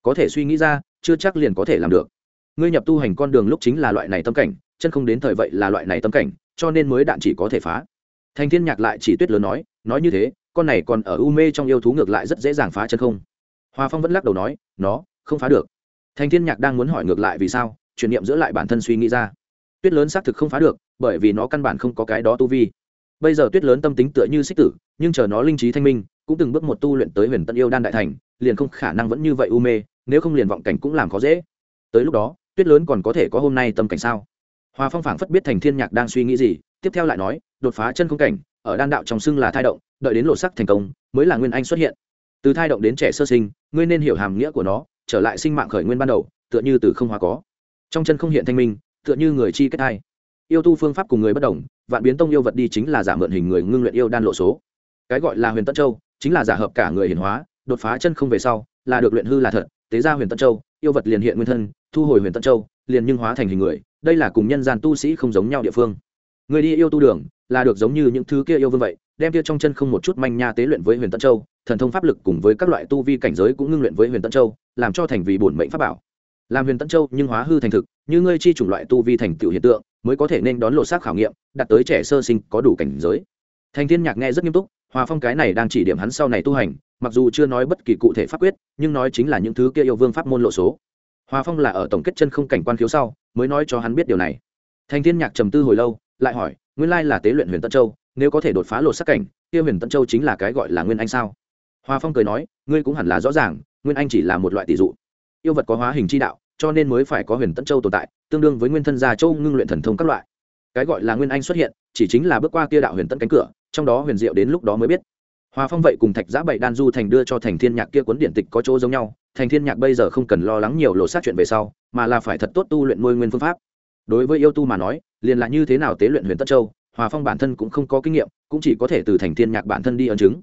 Có thể suy nghĩ ra, chưa chắc liền có thể làm được ngươi nhập tu hành con đường lúc chính là loại này tâm cảnh, chân không đến thời vậy là loại này tâm cảnh, cho nên mới đạn chỉ có thể phá. Thành thiên nhạc lại chỉ tuyết lớn nói nói như thế, con này còn ở u mê trong yêu thú ngược lại rất dễ dàng phá chân không. Hoa phong vẫn lắc đầu nói, nó, không phá được. Thành thiên nhạc đang muốn hỏi ngược lại vì sao, chuyển niệm giữa lại bản thân suy nghĩ ra. Tuyết lớn xác thực không phá được, bởi vì nó căn bản không có cái đó tu vi. Bây giờ tuyết lớn tâm tính tựa như xích tử, nhưng chờ nó linh trí thanh minh, cũng từng bước một tu luyện tới huyền tân yêu đan đại thành, liền không khả năng vẫn như vậy u mê, nếu không liền vọng cảnh cũng làm khó dễ. Tới lúc đó tuyết lớn còn có thể có hôm nay tâm cảnh sao? Hòa phong phảng phất biết thành thiên nhạc đang suy nghĩ gì, tiếp theo lại nói, đột phá chân không cảnh, ở đan đạo trong xưng là thai động, đợi đến lộ sắc thành công, mới là nguyên anh xuất hiện. Từ thai động đến trẻ sơ sinh, ngươi nên hiểu hàm nghĩa của nó, trở lại sinh mạng khởi nguyên ban đầu, tựa như từ không hóa có. Trong chân không hiện thanh minh, tựa như người chi kết thai. Yêu tu phương pháp cùng người bất đồng, vạn biến tông yêu vật đi chính là giả mượn hình người ngưng luyện yêu đan lộ số. Cái gọi là huyền tân châu, chính là giả hợp cả người hiển hóa, đột phá chân không về sau, là được luyện hư là thật, tế ra huyền tân châu, yêu vật liền hiện nguyên thân thu hồi huyền tân châu, liền nhưng hóa thành hình người, đây là cùng nhân gian tu sĩ không giống nhau địa phương. Người đi yêu tu đường, là được giống như những thứ kia yêu vương vậy, đem kia trong chân không một chút manh nha tế luyện với huyền tân châu, thần thông pháp lực cùng với các loại tu vi cảnh giới cũng ngưng luyện với huyền tân châu, làm cho thành vì bổn mệnh pháp bảo. Làm huyền tân châu nhưng hóa hư thành thực, như ngươi chi chủng loại tu vi thành tựu hiện tượng, mới có thể nên đón lộ xác khảo nghiệm đặt tới trẻ sơ sinh có đủ cảnh giới. Thành thiên nhạc nghe rất nghiêm túc, hòa phong cái này đang chỉ điểm hắn sau này tu hành, mặc dù chưa nói bất kỳ cụ thể pháp quyết, nhưng nói chính là những thứ kia yêu vương pháp môn lộ số hòa phong là ở tổng kết chân không cảnh quan khiếu sau, mới nói cho hắn biết điều này. Thành thiên nhạc trầm tư hồi lâu, lại hỏi, nguyên lai là tế luyện huyền tân châu, nếu có thể đột phá lột sắc cảnh, kia huyền tân châu chính là cái gọi là nguyên anh sao? Hòa phong cười nói, ngươi cũng hẳn là rõ ràng, nguyên anh chỉ là một loại tỷ dụ. Yêu vật có hóa hình chi đạo, cho nên mới phải có huyền tân châu tồn tại, tương đương với nguyên thân gia châu ngưng luyện thần thông các loại. Cái gọi là nguyên anh xuất hiện, chỉ chính là bước qua kia đạo huyền tân cánh cửa, trong đó huyền diệu đến lúc đó mới biết hòa phong vậy cùng thạch giã bảy đan du thành đưa cho thành thiên nhạc kia cuốn điện tịch có chỗ giống nhau, thành thiên nhạc bây giờ không cần lo lắng nhiều lộ sát chuyện về sau, mà là phải thật tốt tu luyện nuôi nguyên phương pháp. Đối với yêu tu mà nói, liền là như thế nào tế luyện huyền tất châu, hòa phong bản thân cũng không có kinh nghiệm, cũng chỉ có thể từ thành thiên nhạc bản thân đi ấn chứng.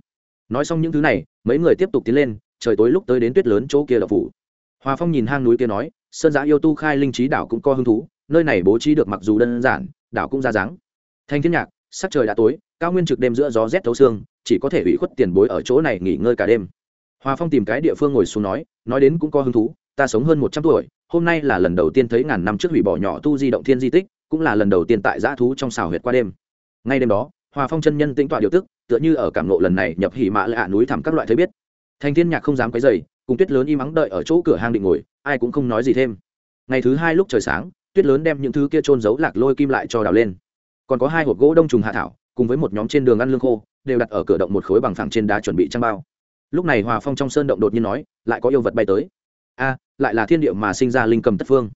Nói xong những thứ này, mấy người tiếp tục tiến lên, trời tối lúc tới đến tuyết lớn chỗ kia là phủ. Hòa phong nhìn hang núi kia nói, sơn giã yêu tu khai linh trí đảo cũng có hứng thú, nơi này bố trí được mặc dù đơn giản, đảo cũng ra dáng. Thanh thiên nhạc sắc trời đã tối, cao nguyên trực đêm giữa gió rét thấu xương, chỉ có thể ủy khuất tiền bối ở chỗ này nghỉ ngơi cả đêm. Hòa phong tìm cái địa phương ngồi xuống nói nói đến cũng có hứng thú, ta sống hơn một trăm tuổi, hôm nay là lần đầu tiên thấy ngàn năm trước hủy bỏ nhỏ tu di động thiên di tích, cũng là lần đầu tiên tại dã thú trong xào huyệt qua đêm. Ngay đêm đó, hòa phong chân nhân tĩnh tọa điều tức, tựa như ở cảm lộ lần này nhập hỉ mã lạ núi thẳm các loại thấy biết. Thành thiên nhạc không dám quấy dày cùng tuyết lớn im ắng đợi ở chỗ cửa hang định ngồi, ai cũng không nói gì thêm. Ngày thứ hai lúc trời sáng, tuyết lớn đem những thứ kia trôn giấu lạc lôi kim lại cho đào lên còn có hai hộp gỗ đông trùng hạ thảo, cùng với một nhóm trên đường ăn lương khô, đều đặt ở cửa động một khối bằng phẳng trên đá chuẩn bị trang bao. Lúc này hòa phong trong sơn động đột nhiên nói, lại có yêu vật bay tới. A, lại là thiên địa mà sinh ra linh cầm tất phương.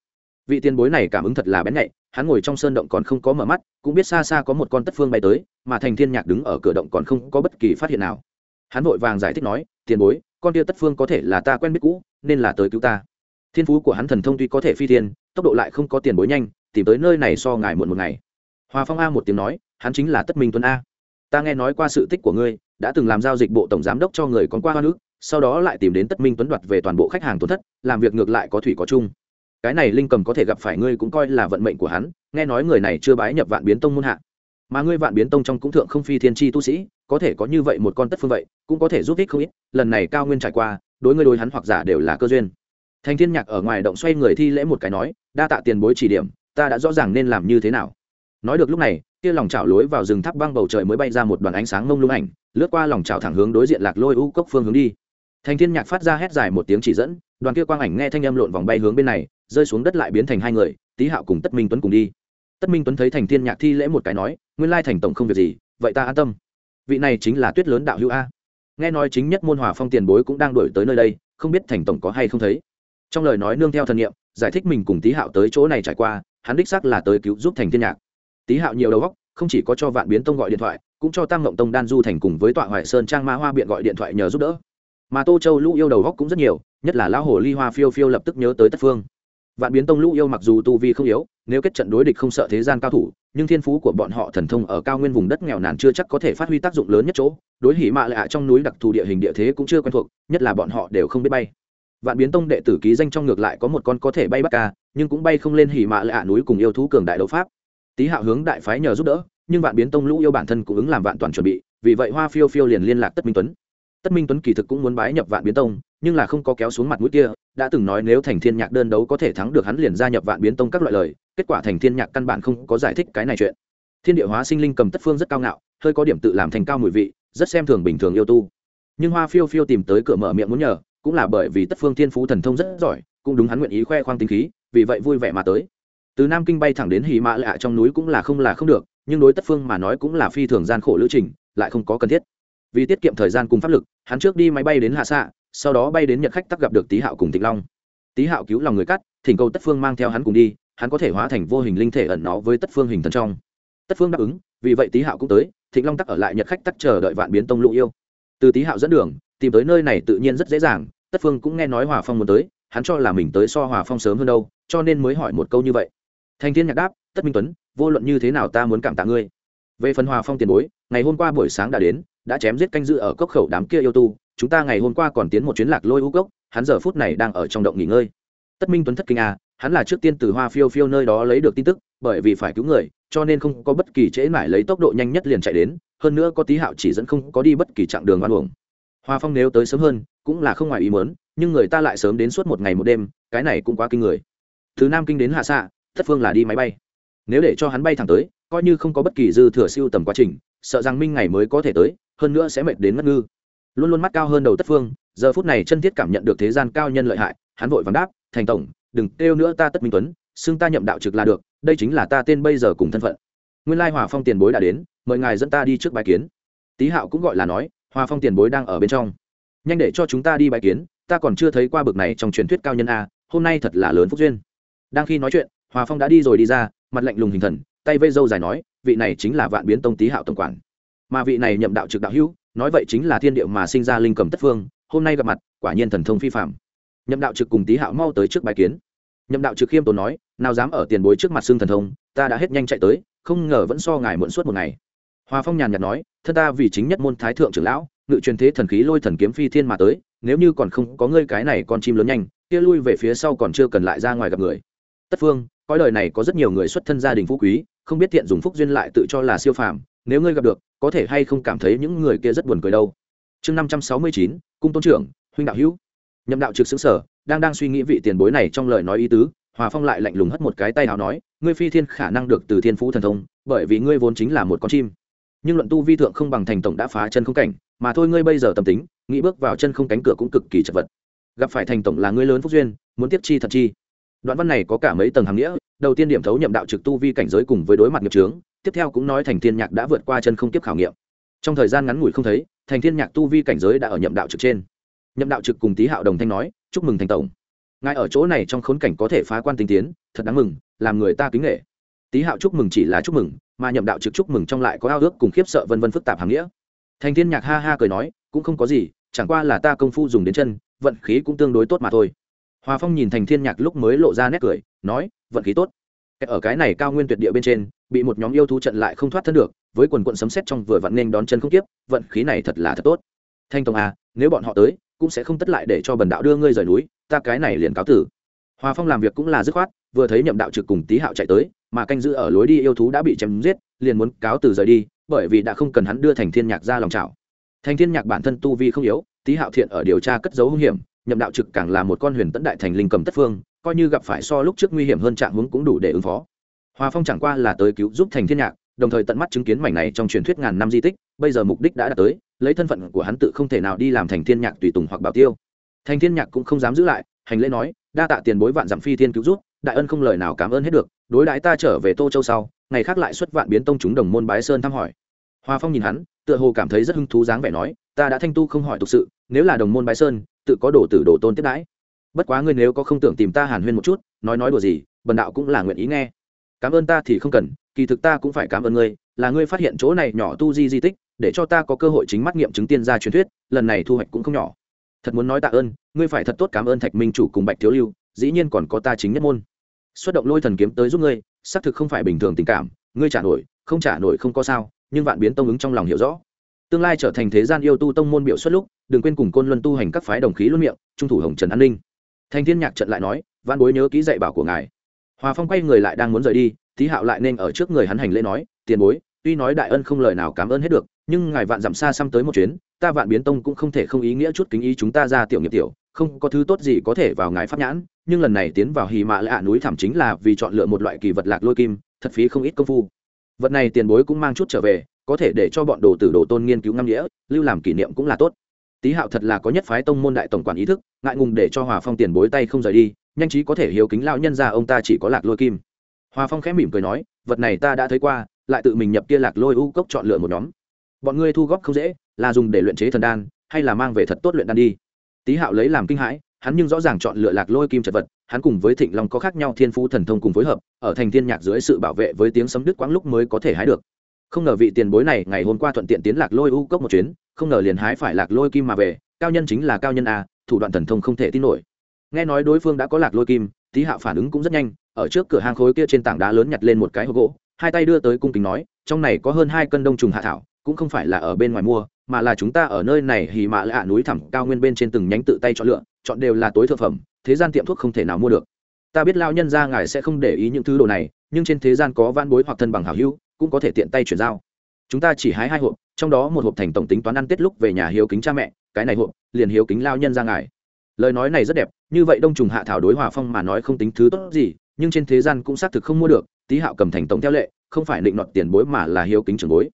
Vị tiền bối này cảm ứng thật là bén nhạy, hắn ngồi trong sơn động còn không có mở mắt, cũng biết xa xa có một con tất phương bay tới, mà thành thiên nhạc đứng ở cửa động còn không có bất kỳ phát hiện nào. Hắn vội vàng giải thích nói tiền bối, con tia tất phương có thể là ta quen biết cũ, nên là tới cứu ta. Thiên phú của hắn thần thông tuy có thể phi thiên, tốc độ lại không có tiền bối nhanh, tìm tới nơi này so ngài muộn một ngày hòa phong a một tiếng nói, hắn chính là tất minh tuấn a. Ta nghe nói qua sự tích của ngươi, đã từng làm giao dịch bộ tổng giám đốc cho người con qua hoa nước, sau đó lại tìm đến tất minh tuấn đoạt về toàn bộ khách hàng tổn thất, làm việc ngược lại có thủy có chung. Cái này linh cầm có thể gặp phải ngươi cũng coi là vận mệnh của hắn, nghe nói người này chưa bái nhập vạn biến tông môn hạ. Mà ngươi vạn biến tông trong cũng thượng không phi thiên tri tu sĩ, có thể có như vậy một con tất phương vậy, cũng có thể giúp ích không ít, lần này cao nguyên trải qua, đối ngươi đối hắn hoặc giả đều là cơ duyên. Thành thiên nhạc ở ngoài động xoay người thi lễ một cái nói, đa tạ tiền bối chỉ điểm, ta đã rõ ràng nên làm như thế nào nói được lúc này, kia lòng chảo lối vào rừng tháp băng bầu trời mới bay ra một đoàn ánh sáng mông lung ảnh, lướt qua lòng chảo thẳng hướng đối diện lạc lôi u cốc phương hướng đi. Thành thiên nhạc phát ra hét dài một tiếng chỉ dẫn, đoàn kia quang ảnh nghe thanh âm lộn vòng bay hướng bên này, rơi xuống đất lại biến thành hai người, tý hạo cùng tất minh tuấn cùng đi. Tất minh tuấn thấy thành thiên nhạc thi lễ một cái nói, nguyên lai thành tổng không việc gì, vậy ta an tâm. Vị này chính là tuyết lớn đạo hữu a. Nghe nói chính nhất môn hòa phong tiền bối cũng đang đổi tới nơi đây, không biết thành tổng có hay không thấy. Trong lời nói nương theo thần nghiệm giải thích mình cùng tý hạo tới chỗ này trải qua, hắn đích xác là tới cứu giúp thành thiên nhạc tý hạo nhiều đầu góc không chỉ có cho vạn biến tông gọi điện thoại, cũng cho tăng ngộng tông đan du thành cùng với tọa hoài sơn trang ma hoa biện gọi điện thoại nhờ giúp đỡ. Mà tô châu lũ yêu đầu góc cũng rất nhiều, nhất là lão hồ ly hoa phiêu phiêu lập tức nhớ tới tất phương. Vạn biến tông lũ yêu mặc dù tu vi không yếu, nếu kết trận đối địch không sợ thế gian cao thủ, nhưng thiên phú của bọn họ thần thông ở cao nguyên vùng đất nghèo nàn chưa chắc có thể phát huy tác dụng lớn nhất chỗ, đối hỉ mạ lạ trong núi đặc thù địa hình địa thế cũng chưa quen thuộc, nhất là bọn họ đều không biết bay. Vạn biến tông đệ tử ký danh trong ngược lại có một con có thể bay bắt ca, nhưng cũng bay không lên hỉ mạ lạ núi cùng yêu thú cường đại đấu pháp tý hạo hướng đại phái nhờ giúp đỡ, nhưng vạn biến tông lũ yêu bản thân cũng ứng làm vạn toàn chuẩn bị, vì vậy hoa phiêu phiêu liền liên lạc tất minh tuấn. Tất minh tuấn kỳ thực cũng muốn bái nhập vạn biến tông, nhưng là không có kéo xuống mặt mũi kia, đã từng nói nếu thành thiên nhạc đơn đấu có thể thắng được hắn liền gia nhập vạn biến tông các loại lời, kết quả thành thiên nhạc căn bản không có giải thích cái này chuyện. Thiên địa hóa sinh linh cầm tất phương rất cao ngạo, hơi có điểm tự làm thành cao mùi vị, rất xem thường bình thường yêu tu. Nhưng hoa phiêu phiêu tìm tới cửa mở miệng muốn nhờ, cũng là bởi vì tất phương thiên phú thần thông rất giỏi, cũng đúng hắn nguyện ý khoe khoang tính khí, vì vậy vui vẻ mà tới từ nam kinh bay thẳng đến hì mã lạ trong núi cũng là không là không được, nhưng đối tất phương mà nói cũng là phi thường gian khổ lữ trình, lại không có cần thiết. Vì tiết kiệm thời gian cùng pháp lực, hắn trước đi máy bay đến hạ xạ sau đó bay đến nhật khách tắc gặp được tý hạo cùng tịnh long. Tý hạo cứu lòng người cắt, thỉnh cầu tất phương mang theo hắn cùng đi, hắn có thể hóa thành vô hình linh thể ẩn nó với tất phương hình thần trong. Tất phương đáp ứng, vì vậy tý hạo cũng tới, thịnh long tắc ở lại nhật khách tắc chờ đợi vạn biến tông lũ yêu. Từ tý hạo dẫn đường, tìm tới nơi này tự nhiên rất dễ dàng, tất phương cũng nghe nói hòa phong muốn tới, hắn cho là mình tới so hòa phong sớm hơn đâu, cho nên mới hỏi một câu như vậy thành thiên nhạc đáp, tất minh tuấn, vô luận như thế nào ta muốn cảm tạ ngươi. Về phần hòa phong tiền bối, ngày hôm qua buổi sáng đã đến, đã chém giết canh dự ở cốc khẩu đám kia yêu tu, chúng ta ngày hôm qua còn tiến một chuyến lạc lôi u cốc, hắn giờ phút này đang ở trong động nghỉ ngơi. Tất minh tuấn thất kinh à hắn là trước tiên từ hoa phiêu phiêu nơi đó lấy được tin tức, bởi vì phải cứu người, cho nên không có bất kỳ trễ mải lấy tốc độ nhanh nhất liền chạy đến, hơn nữa có tí hạo chỉ dẫn không có đi bất kỳ chặng đường oan uổng. Hoa phong nếu tới sớm hơn, cũng là không ngoài ý mớn nhưng người ta lại sớm đến suốt một ngày một đêm, cái này cũng quá kinh người. Từ nam kinh đến hạ xạ thất phương là đi máy bay. Nếu để cho hắn bay thẳng tới, coi như không có bất kỳ dư thừa siêu tầm quá trình, sợ rằng minh ngày mới có thể tới, hơn nữa sẽ mệt đến ngất ngư. Luôn luôn mắt cao hơn đầu tất phương, giờ phút này chân thiết cảm nhận được thế gian cao nhân lợi hại, hắn vội vàng đáp, thành tổng, đừng kêu nữa ta tất minh tuấn, xưng ta nhậm đạo trực là được, đây chính là ta tên bây giờ cùng thân phận. Nguyên lai hòa phong tiền bối đã đến, mời ngài dẫn ta đi trước bài kiến. Tý hạo cũng gọi là nói, hòa phong tiền bối đang ở bên trong. Nhanh để cho chúng ta đi bài kiến, ta còn chưa thấy qua bực này trong truyền thuyết cao nhân a, hôm nay thật là lớn phúc duyên. Đang khi nói chuyện hòa phong đã đi rồi đi ra, mặt lạnh lùng hình thần, tay vây dâu dài nói, vị này chính là vạn biến tông tý hạo tổng quản. Mà vị này nhậm đạo trực đạo hữu, nói vậy chính là thiên địa mà sinh ra linh cầm tất phương, hôm nay gặp mặt, quả nhiên thần thông phi phạm nhậm đạo trực cùng tý hạo mau tới trước bài kiến. Nhậm đạo trực khiêm tốn nói, nào dám ở tiền bối trước mặt xương thần thông, ta đã hết nhanh chạy tới, không ngờ vẫn so ngài muộn suốt một ngày. Hòa phong nhàn nhạt nói, thân ta vì chính nhất môn thái thượng trưởng lão, ngự truyền thế thần khí lôi thần kiếm phi thiên mà tới, nếu như còn không có ngươi cái này con chim lớn nhanh, kia lui về phía sau còn chưa cần lại ra ngoài gặp người. Tất phương coi đời này có rất nhiều người xuất thân gia đình phú quý, không biết thiện dùng phúc duyên lại tự cho là siêu phàm, nếu ngươi gặp được, có thể hay không cảm thấy những người kia rất buồn cười đâu. Chương năm trăm sáu mươi chín, cung tôn trưởng, huynh đạo hữu. Nhậm đạo trực xứng sở đang đang suy nghĩ vị tiền bối này trong lời nói ý tứ, hòa phong lại lạnh lùng hất một cái tay nào nói, ngươi phi thiên khả năng được từ thiên phú thần thông, bởi vì ngươi vốn chính là một con chim. Nhưng luận tu vi thượng không bằng thành tổng đã phá chân không cảnh, mà thôi ngươi bây giờ tâm tính, nghĩ bước vào chân không cánh cửa cũng cực kỳ chật vật. Gặp phải thành tổng là ngươi lớn phúc duyên, muốn tiếp chi thật chi đoạn văn này có cả mấy tầng hàng nghĩa, đầu tiên điểm thấu nhậm đạo trực tu vi cảnh giới cùng với đối mặt nghiệp trướng tiếp theo cũng nói thành thiên nhạc đã vượt qua chân không tiếp khảo nghiệm. Trong thời gian ngắn ngủi không thấy, thành thiên nhạc tu vi cảnh giới đã ở nhậm đạo trực trên. Nhậm đạo trực cùng tý hạo đồng thanh nói, chúc mừng thành tổng. Ngài ở chỗ này trong khốn cảnh có thể phá quan tinh tiến, thật đáng mừng, làm người ta kính nghệ. Tý hạo chúc mừng chỉ là chúc mừng, mà nhậm đạo trực chúc mừng trong lại có ao ước cùng khiếp sợ vân vân phức tạp hàng nghĩa. Thành thiên nhạc ha ha cười nói, cũng không có gì, chẳng qua là ta công phu dùng đến chân, vận khí cũng tương đối tốt mà thôi hòa phong nhìn thành thiên nhạc lúc mới lộ ra nét cười, nói, vận khí tốt. Ở cái này cao nguyên tuyệt địa bên trên, bị một nhóm yêu thú trận lại không thoát thân được, với quần quận sấm xét trong vừa vặn nên đón chân không tiếp vận khí này thật là thật tốt. Thanh tông à nếu bọn họ tới, cũng sẽ không tất lại để cho bần đạo đưa ngươi rời núi, ta cái này liền cáo tử. Hòa phong làm việc cũng là dứt khoát, vừa thấy nhậm đạo trực cùng tý hạo chạy tới, mà canh giữ ở lối đi yêu thú đã bị chém giết, liền muốn cáo từ rời đi, bởi vì đã không cần hắn đưa thành thiên nhạc ra lòng trào thành thiên nhạc bản thân tu vi không yếu, tý hạo thiện ở điều tra cất giấu hung hiểm nhậm đạo trực càng là một con huyền tấn đại thành linh cầm tất phương, coi như gặp phải so lúc trước nguy hiểm hơn trạng hướng cũng đủ để ứng phó. Hòa phong chẳng qua là tới cứu giúp thành thiên nhạc, đồng thời tận mắt chứng kiến mảnh này trong truyền thuyết ngàn năm di tích, bây giờ mục đích đã đạt tới, lấy thân phận của hắn tự không thể nào đi làm thành thiên nhạc tùy tùng hoặc bảo tiêu. Thành thiên nhạc cũng không dám giữ lại, hành lễ nói, đa tạ tiền bối vạn dặm phi thiên cứu giúp, đại ân không lời nào cảm ơn hết được, đối đãi ta trở về tô châu sau, ngày khác lại xuất vạn biến tông chúng đồng môn bái sơn thăm hỏi. Hoa phong nhìn hắn, tựa hồ cảm thấy rất hứng thú dáng vẻ nói, ta đã thanh tu không hỏi thực sự, nếu là đồng môn bái sơn tự có đồ tử đồ tôn tiếp đãi. Bất quá ngươi nếu có không tưởng tìm ta hàn huyên một chút, nói nói đùa gì, bần đạo cũng là nguyện ý nghe. Cảm ơn ta thì không cần, kỳ thực ta cũng phải cảm ơn ngươi, là ngươi phát hiện chỗ này nhỏ tu di di tích, để cho ta có cơ hội chính mắt nghiệm chứng tiên gia truyền thuyết, lần này thu hoạch cũng không nhỏ. Thật muốn nói tạ ơn, ngươi phải thật tốt cảm ơn thạch minh chủ cùng bạch thiếu lưu, dĩ nhiên còn có ta chính nhất môn. Xuất động lôi thần kiếm tới giúp ngươi, xác thực không phải bình thường tình cảm, ngươi trả nổi, không trả nổi không có sao, nhưng vạn biến tông ứng trong lòng hiểu rõ tương lai trở thành thế gian yêu tu tông môn biểu xuất lúc, đừng quên cùng côn luân tu hành các phái đồng khí luôn miệng, trung thủ hồng trần an ninh. Thanh thiên nhạc trận lại nói văn bối nhớ ký dạy bảo của ngài. Hòa phong quay người lại đang muốn rời đi tý hạo lại nên ở trước người hắn hành lễ nói, tiền bối, tuy nói đại ân không lời nào cảm ơn hết được, nhưng ngài vạn dặm xa xăm tới một chuyến, ta vạn biến tông cũng không thể không ý nghĩa chút kính ý chúng ta ra tiểu nghiệp tiểu, không có thứ tốt gì có thể vào ngài pháp nhãn, nhưng lần này tiến vào hì mạ lạ núi thảm chính là vì chọn lựa một loại kỳ vật lạc lôi kim, thật phí không ít công phu. Vật này tiền bối cũng mang chút trở về có thể để cho bọn đồ tử đồ tôn nghiên cứu ngâm nghĩa, lưu làm kỷ niệm cũng là tốt. Tý hạo thật là có nhất phái tông môn đại tổng quản ý thức, ngại ngùng để cho hòa phong tiền bối tay không rời đi, nhanh trí có thể hiếu kính lao nhân ra ông ta chỉ có lạc lôi kim. Hòa phong khẽ mỉm cười nói, vật này ta đã thấy qua, lại tự mình nhập kia lạc lôi u cốc chọn lựa một nhóm. Bọn ngươi thu góp không dễ, là dùng để luyện chế thần đan, hay là mang về thật tốt luyện đan đi. Tý hạo lấy làm kinh hãi, hắn nhưng rõ ràng chọn lựa lạc lôi kim chật vật, hắn cùng với thịnh long có khác nhau thiên phú thần thông cùng phối hợp, ở thành thiên nhạc dưới sự bảo vệ với tiếng sấm đứt quãng lúc mới có thể hái được không ngờ vị tiền bối này ngày hôm qua thuận tiện tiến lạc lôi u cốc một chuyến, không ngờ liền hái phải lạc lôi kim mà về, cao nhân chính là cao nhân a, thủ đoạn thần thông không thể tin nổi. Nghe nói đối phương đã có lạc lôi kim tý hạo phản ứng cũng rất nhanh, ở trước cửa hang khối kia trên tảng đá lớn nhặt lên một cái hộp gỗ, hai tay đưa tới cung kính nói, trong này có hơn hai cân đông trùng hạ thảo, cũng không phải là ở bên ngoài mua, mà là chúng ta ở nơi này hì mạ lạ núi thẳm cao nguyên bên trên từng nhánh tự tay chọn lựa, chọn đều là tối thượng phẩm, thế gian tiệm thuốc không thể nào mua được. Ta biết lao nhân ra ngài sẽ không để ý những thứ đồ này, nhưng trên thế gian có van bối hoặc thân bằng hảo hữu cũng có thể tiện tay chuyển giao. Chúng ta chỉ hái hai hộp, trong đó một hộp thành tổng tính toán ăn tết lúc về nhà hiếu kính cha mẹ, cái này hộp, liền hiếu kính lao nhân ra ngài. Lời nói này rất đẹp, như vậy đông trùng hạ thảo đối hòa phong mà nói không tính thứ tốt gì, nhưng trên thế gian cũng xác thực không mua được, tý hạo cầm thành tổng theo lệ, không phải định nọt tiền bối mà là hiếu kính trường bối.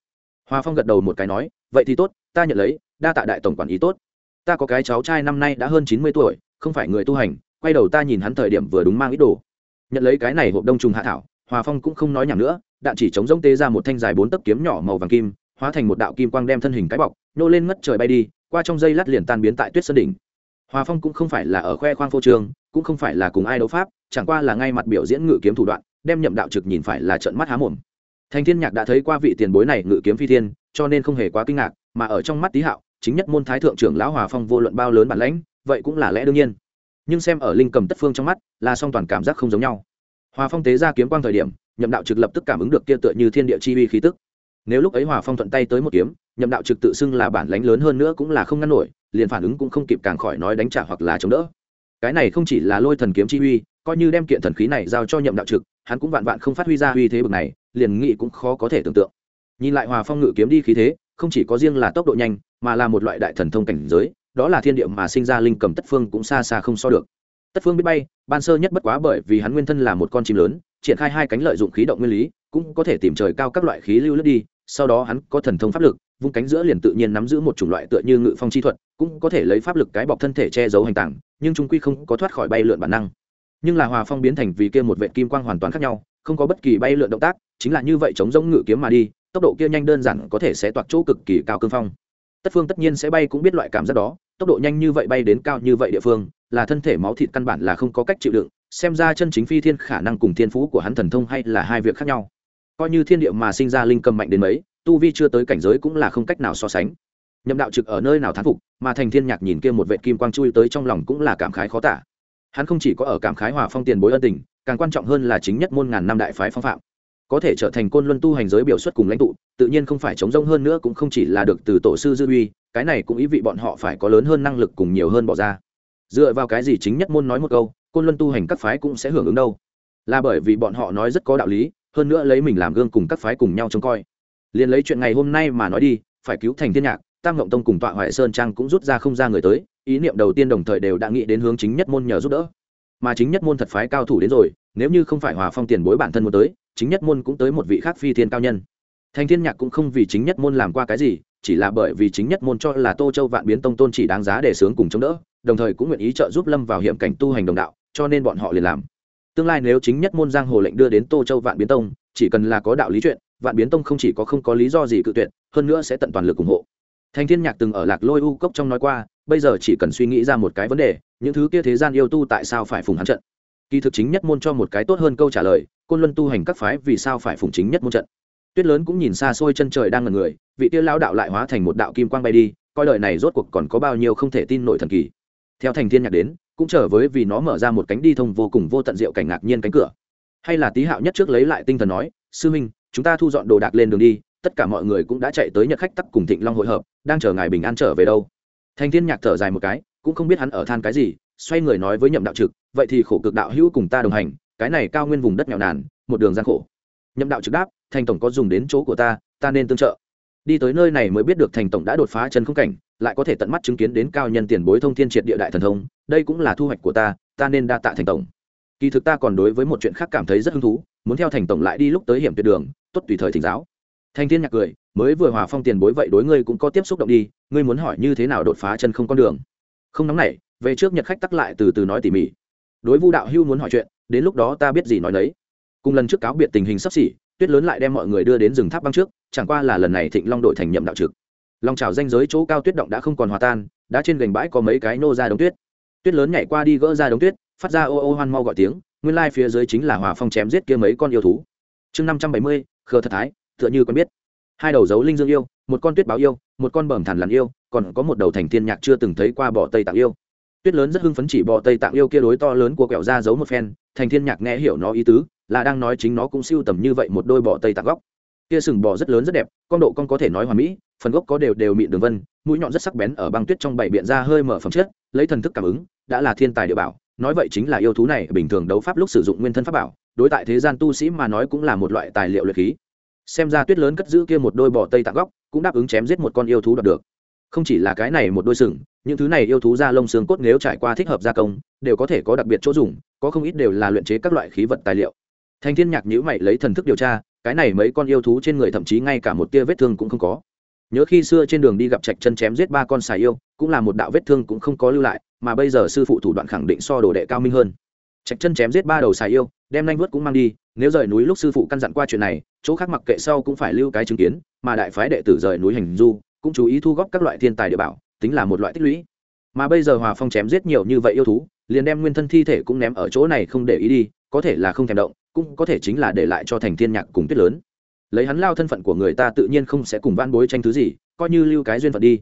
Hòa phong gật đầu một cái nói, vậy thì tốt, ta nhận lấy, đa tạ đại tổng quản ý tốt. Ta có cái cháu trai năm nay đã hơn chín mươi tuổi, không phải người tu hành, quay đầu ta nhìn hắn thời điểm vừa đúng mang ít đồ. Nhận lấy cái này hộp đông trùng hạ thảo, hòa phong cũng không nói nhảm nữa đạn chỉ chống rỗng tê ra một thanh dài bốn tấc kiếm nhỏ màu vàng kim, hóa thành một đạo kim quang đem thân hình cái bọc nô lên ngất trời bay đi, qua trong dây lát liền tan biến tại tuyết sơn đỉnh. Hòa phong cũng không phải là ở khoe khoang phô trương, cũng không phải là cùng ai đấu pháp, chẳng qua là ngay mặt biểu diễn ngự kiếm thủ đoạn, đem nhậm đạo trực nhìn phải là trận mắt há mồm. Thành thiên nhạc đã thấy qua vị tiền bối này ngự kiếm phi thiên, cho nên không hề quá kinh ngạc, mà ở trong mắt tý hạo, chính nhất môn thái thượng trưởng lão hòa phong vô luận bao lớn bản lãnh, vậy cũng là lẽ đương nhiên. Nhưng xem ở linh cầm tất phương trong mắt, là song toàn cảm giác không giống nhau. Hòa phong tế ra kiếm quang thời điểm nhậm đạo trực lập tức cảm ứng được kia tựa như thiên địa chi uy khí tức. Nếu lúc ấy hòa phong thuận tay tới một kiếm, nhậm đạo trực tự xưng là bản lãnh lớn hơn nữa cũng là không ngăn nổi, liền phản ứng cũng không kịp càng khỏi nói đánh trả hoặc là chống đỡ. Cái này không chỉ là lôi thần kiếm chi uy, coi như đem kiện thần khí này giao cho nhậm đạo trực, hắn cũng vạn vạn không phát huy ra uy thế bực này, liền nghĩ cũng khó có thể tưởng tượng. Nhìn lại hòa phong ngự kiếm đi khí thế, không chỉ có riêng là tốc độ nhanh, mà là một loại đại thần thông cảnh giới, đó là thiên địa mà sinh ra linh cầm tất phương cũng xa xa không so được. Tất phương biết bay, ban sơ nhất bất quá bởi vì hắn nguyên thân là một con chim lớn triển khai hai cánh lợi dụng khí động nguyên lý, cũng có thể tìm trời cao các loại khí lưu lướt đi, sau đó hắn có thần thông pháp lực, vung cánh giữa liền tự nhiên nắm giữ một chủng loại tựa như ngự phong chi thuật, cũng có thể lấy pháp lực cái bọc thân thể che giấu hành tảng nhưng trung quy không có thoát khỏi bay lượn bản năng. Nhưng là hòa phong biến thành vì kia một vệ kim quang hoàn toàn khác nhau, không có bất kỳ bay lượn động tác, chính là như vậy chống giống ngự kiếm mà đi, tốc độ kia nhanh đơn giản có thể sẽ toạc chỗ cực kỳ cao cương phong. Tất phương tất nhiên sẽ bay cũng biết loại cảm giác đó, tốc độ nhanh như vậy bay đến cao như vậy địa phương, là thân thể máu thịt căn bản là không có cách chịu đựng xem ra chân chính phi thiên khả năng cùng thiên phú của hắn thần thông hay là hai việc khác nhau. Coi như thiên địa mà sinh ra linh cầm mạnh đến mấy, tu vi chưa tới cảnh giới cũng là không cách nào so sánh. Nhậm đạo trực ở nơi nào thán phục, mà thành thiên nhạc nhìn kia một vệ kim quang chui tới trong lòng cũng là cảm khái khó tả. Hắn không chỉ có ở cảm khái hòa phong tiền bối ân tình, càng quan trọng hơn là chính nhất môn ngàn năm đại phái phong phạm. Có thể trở thành côn luân tu hành giới biểu xuất cùng lãnh tụ, tự nhiên không phải chống rông hơn nữa cũng không chỉ là được từ tổ sư dư uy, cái này cũng ý vị bọn họ phải có lớn hơn năng lực cùng nhiều hơn bỏ ra. Dựa vào cái gì chính nhất môn nói một câu côn luân tu hành các phái cũng sẽ hưởng ứng đâu. Là bởi vì bọn họ nói rất có đạo lý, hơn nữa lấy mình làm gương cùng các phái cùng nhau trông coi. Liền lấy chuyện ngày hôm nay mà nói đi, phải cứu thành thiên nhạc, tam ngộng tông cùng tọa hoại sơn trang cũng rút ra không ra người tới, ý niệm đầu tiên đồng thời đều đã nghĩ đến hướng chính nhất môn nhờ giúp đỡ. Mà chính nhất môn thật phái cao thủ đến rồi, nếu như không phải hòa phong tiền bối bản thân muốn tới, chính nhất môn cũng tới một vị khác phi thiên cao nhân. Thành thiên nhạc cũng không vì chính nhất môn làm qua cái gì, chỉ là bởi vì chính nhất môn cho là tô châu vạn biến tông tôn chỉ đáng giá để sướng cùng chống đỡ đồng thời cũng nguyện ý trợ giúp lâm vào hiểm cảnh tu hành đồng đạo, cho nên bọn họ liền làm. Tương lai nếu chính nhất môn giang hồ lệnh đưa đến tô châu vạn biến tông, chỉ cần là có đạo lý chuyện, vạn biến tông không chỉ có không có lý do gì cự tuyệt, hơn nữa sẽ tận toàn lực ủng hộ. Thành thiên nhạc từng ở lạc lôi u cốc trong nói qua, bây giờ chỉ cần suy nghĩ ra một cái vấn đề, những thứ kia thế gian yêu tu tại sao phải phùng hắn trận? Kỳ thực chính nhất môn cho một cái tốt hơn câu trả lời, côn luân tu hành các phái vì sao phải phùng chính nhất môn trận? Tuyết lớn cũng nhìn xa xôi chân trời đang ngần người, vị tiêu lao đạo lại hóa thành một đạo kim quang bay đi, coi đời này rốt cuộc còn có bao nhiêu không thể tin nổi thần kỳ theo thành thiên nhạc đến, cũng trở với vì nó mở ra một cánh đi thông vô cùng vô tận diệu cảnh ngạc nhiên cánh cửa. Hay là tý hạo nhất trước lấy lại tinh thần nói, sư minh chúng ta thu dọn đồ đạc lên đường đi, tất cả mọi người cũng đã chạy tới nhật khách tắc cùng thịnh long hội hợp, đang chờ ngài bình an trở về đâu. Thành thiên nhạc thở dài một cái, cũng không biết hắn ở than cái gì, xoay người nói với nhậm đạo trực, vậy thì khổ cực đạo hữu cùng ta đồng hành, cái này cao nguyên vùng đất nghèo nàn, một đường gian khổ. Nhậm đạo trực đáp, thành tổng có dùng đến chỗ của ta ta nên tương trợ. Đi tới nơi này mới biết được thành tổng đã đột phá chân không cảnh lại có thể tận mắt chứng kiến đến cao nhân tiền bối thông thiên triệt địa đại thần thông, đây cũng là thu hoạch của ta ta nên đa tạ thành tổng. Kỳ thực ta còn đối với một chuyện khác cảm thấy rất hứng thú, muốn theo thành tổng lại đi lúc tới hiểm tuyệt đường, tốt tùy thời thỉnh giáo. Thanh thiên nhạc cười, mới vừa hòa phong tiền bối vậy đối ngươi cũng có tiếp xúc động đi, ngươi muốn hỏi như thế nào đột phá chân không con đường? Không nóng nảy, về trước nhật khách tắc lại từ từ nói tỉ mỉ. Đối vu đạo hưu muốn hỏi chuyện, đến lúc đó ta biết gì nói đấy cùng lần trước cáo biệt tình hình sắp xỉ, tuyết lớn lại đem mọi người đưa đến rừng tháp băng trước, chẳng qua là lần này thịnh long đội thành nhậm đạo trực lòng trào danh giới chỗ cao tuyết động đã không còn hòa tan, đã trên gành bãi có mấy cái nô ra đống tuyết. Tuyết lớn nhảy qua đi gỡ ra đống tuyết, phát ra ô ô hoan mau gọi tiếng, nguyên lai phía dưới chính là hòa phong chém giết kia mấy con yêu thú. Chương năm trăm bảy mươi, khờ thật thái, tựa như con biết. Hai đầu dấu linh dương yêu, một con tuyết báo yêu, một con bẩm thản lằn yêu, còn có một đầu thành thiên nhạc chưa từng thấy qua bỏ tây tạng yêu. Tuyết lớn rất hưng phấn chỉ bọ tây tạng yêu kia đối to lớn của kẹo ra giấu một phen, thành thiên nhạc nghe hiểu nó ý tứ, là đang nói chính nó cũng siêu tầm như vậy một đôi bọ tây tạng góc kia sừng bò rất lớn rất đẹp, con độ con có thể nói hoàn mỹ, phần gốc có đều đều mịn đường vân, mũi nhọn rất sắc bén ở băng tuyết trong bảy biện ra hơi mở phẩm chất, lấy thần thức cảm ứng, đã là thiên tài địa bảo. Nói vậy chính là yêu thú này bình thường đấu pháp lúc sử dụng nguyên thân pháp bảo, đối tại thế gian tu sĩ mà nói cũng là một loại tài liệu luyện khí. Xem ra tuyết lớn cất giữ kia một đôi bò tây tạng góc, cũng đáp ứng chém giết một con yêu thú đoạt được. Không chỉ là cái này một đôi sừng, những thứ này yêu thú da lông xương cốt nếu trải qua thích hợp gia công, đều có thể có đặc biệt chỗ dùng, có không ít đều là luyện chế các loại khí vật tài liệu. Thành thiên nhạc nhữ mày lấy thần thức điều tra cái này mấy con yêu thú trên người thậm chí ngay cả một tia vết thương cũng không có. Nhớ khi xưa trên đường đi gặp trạch chân chém giết ba con xài yêu, cũng là một đạo vết thương cũng không có lưu lại, mà bây giờ sư phụ thủ đoạn khẳng định so đồ đệ cao minh hơn. Trạch chân chém giết ba đầu xài yêu, đem nanh vớt cũng mang đi, nếu rời núi lúc sư phụ căn dặn qua chuyện này, chỗ khác mặc kệ sau cũng phải lưu cái chứng kiến, mà đại phái đệ tử rời núi hành du, cũng chú ý thu góp các loại thiên tài địa bảo, tính là một loại tích lũy. Mà bây giờ hòa phong chém giết nhiều như vậy yêu thú, liền đem nguyên thân thi thể cũng ném ở chỗ này không để ý đi, có thể là không thèm động cũng có thể chính là để lại cho thành thiên nhạc cùng tuyết lớn. Lấy hắn lao thân phận của người ta tự nhiên không sẽ cùng van bối tranh thứ gì, coi như lưu cái duyên phận đi.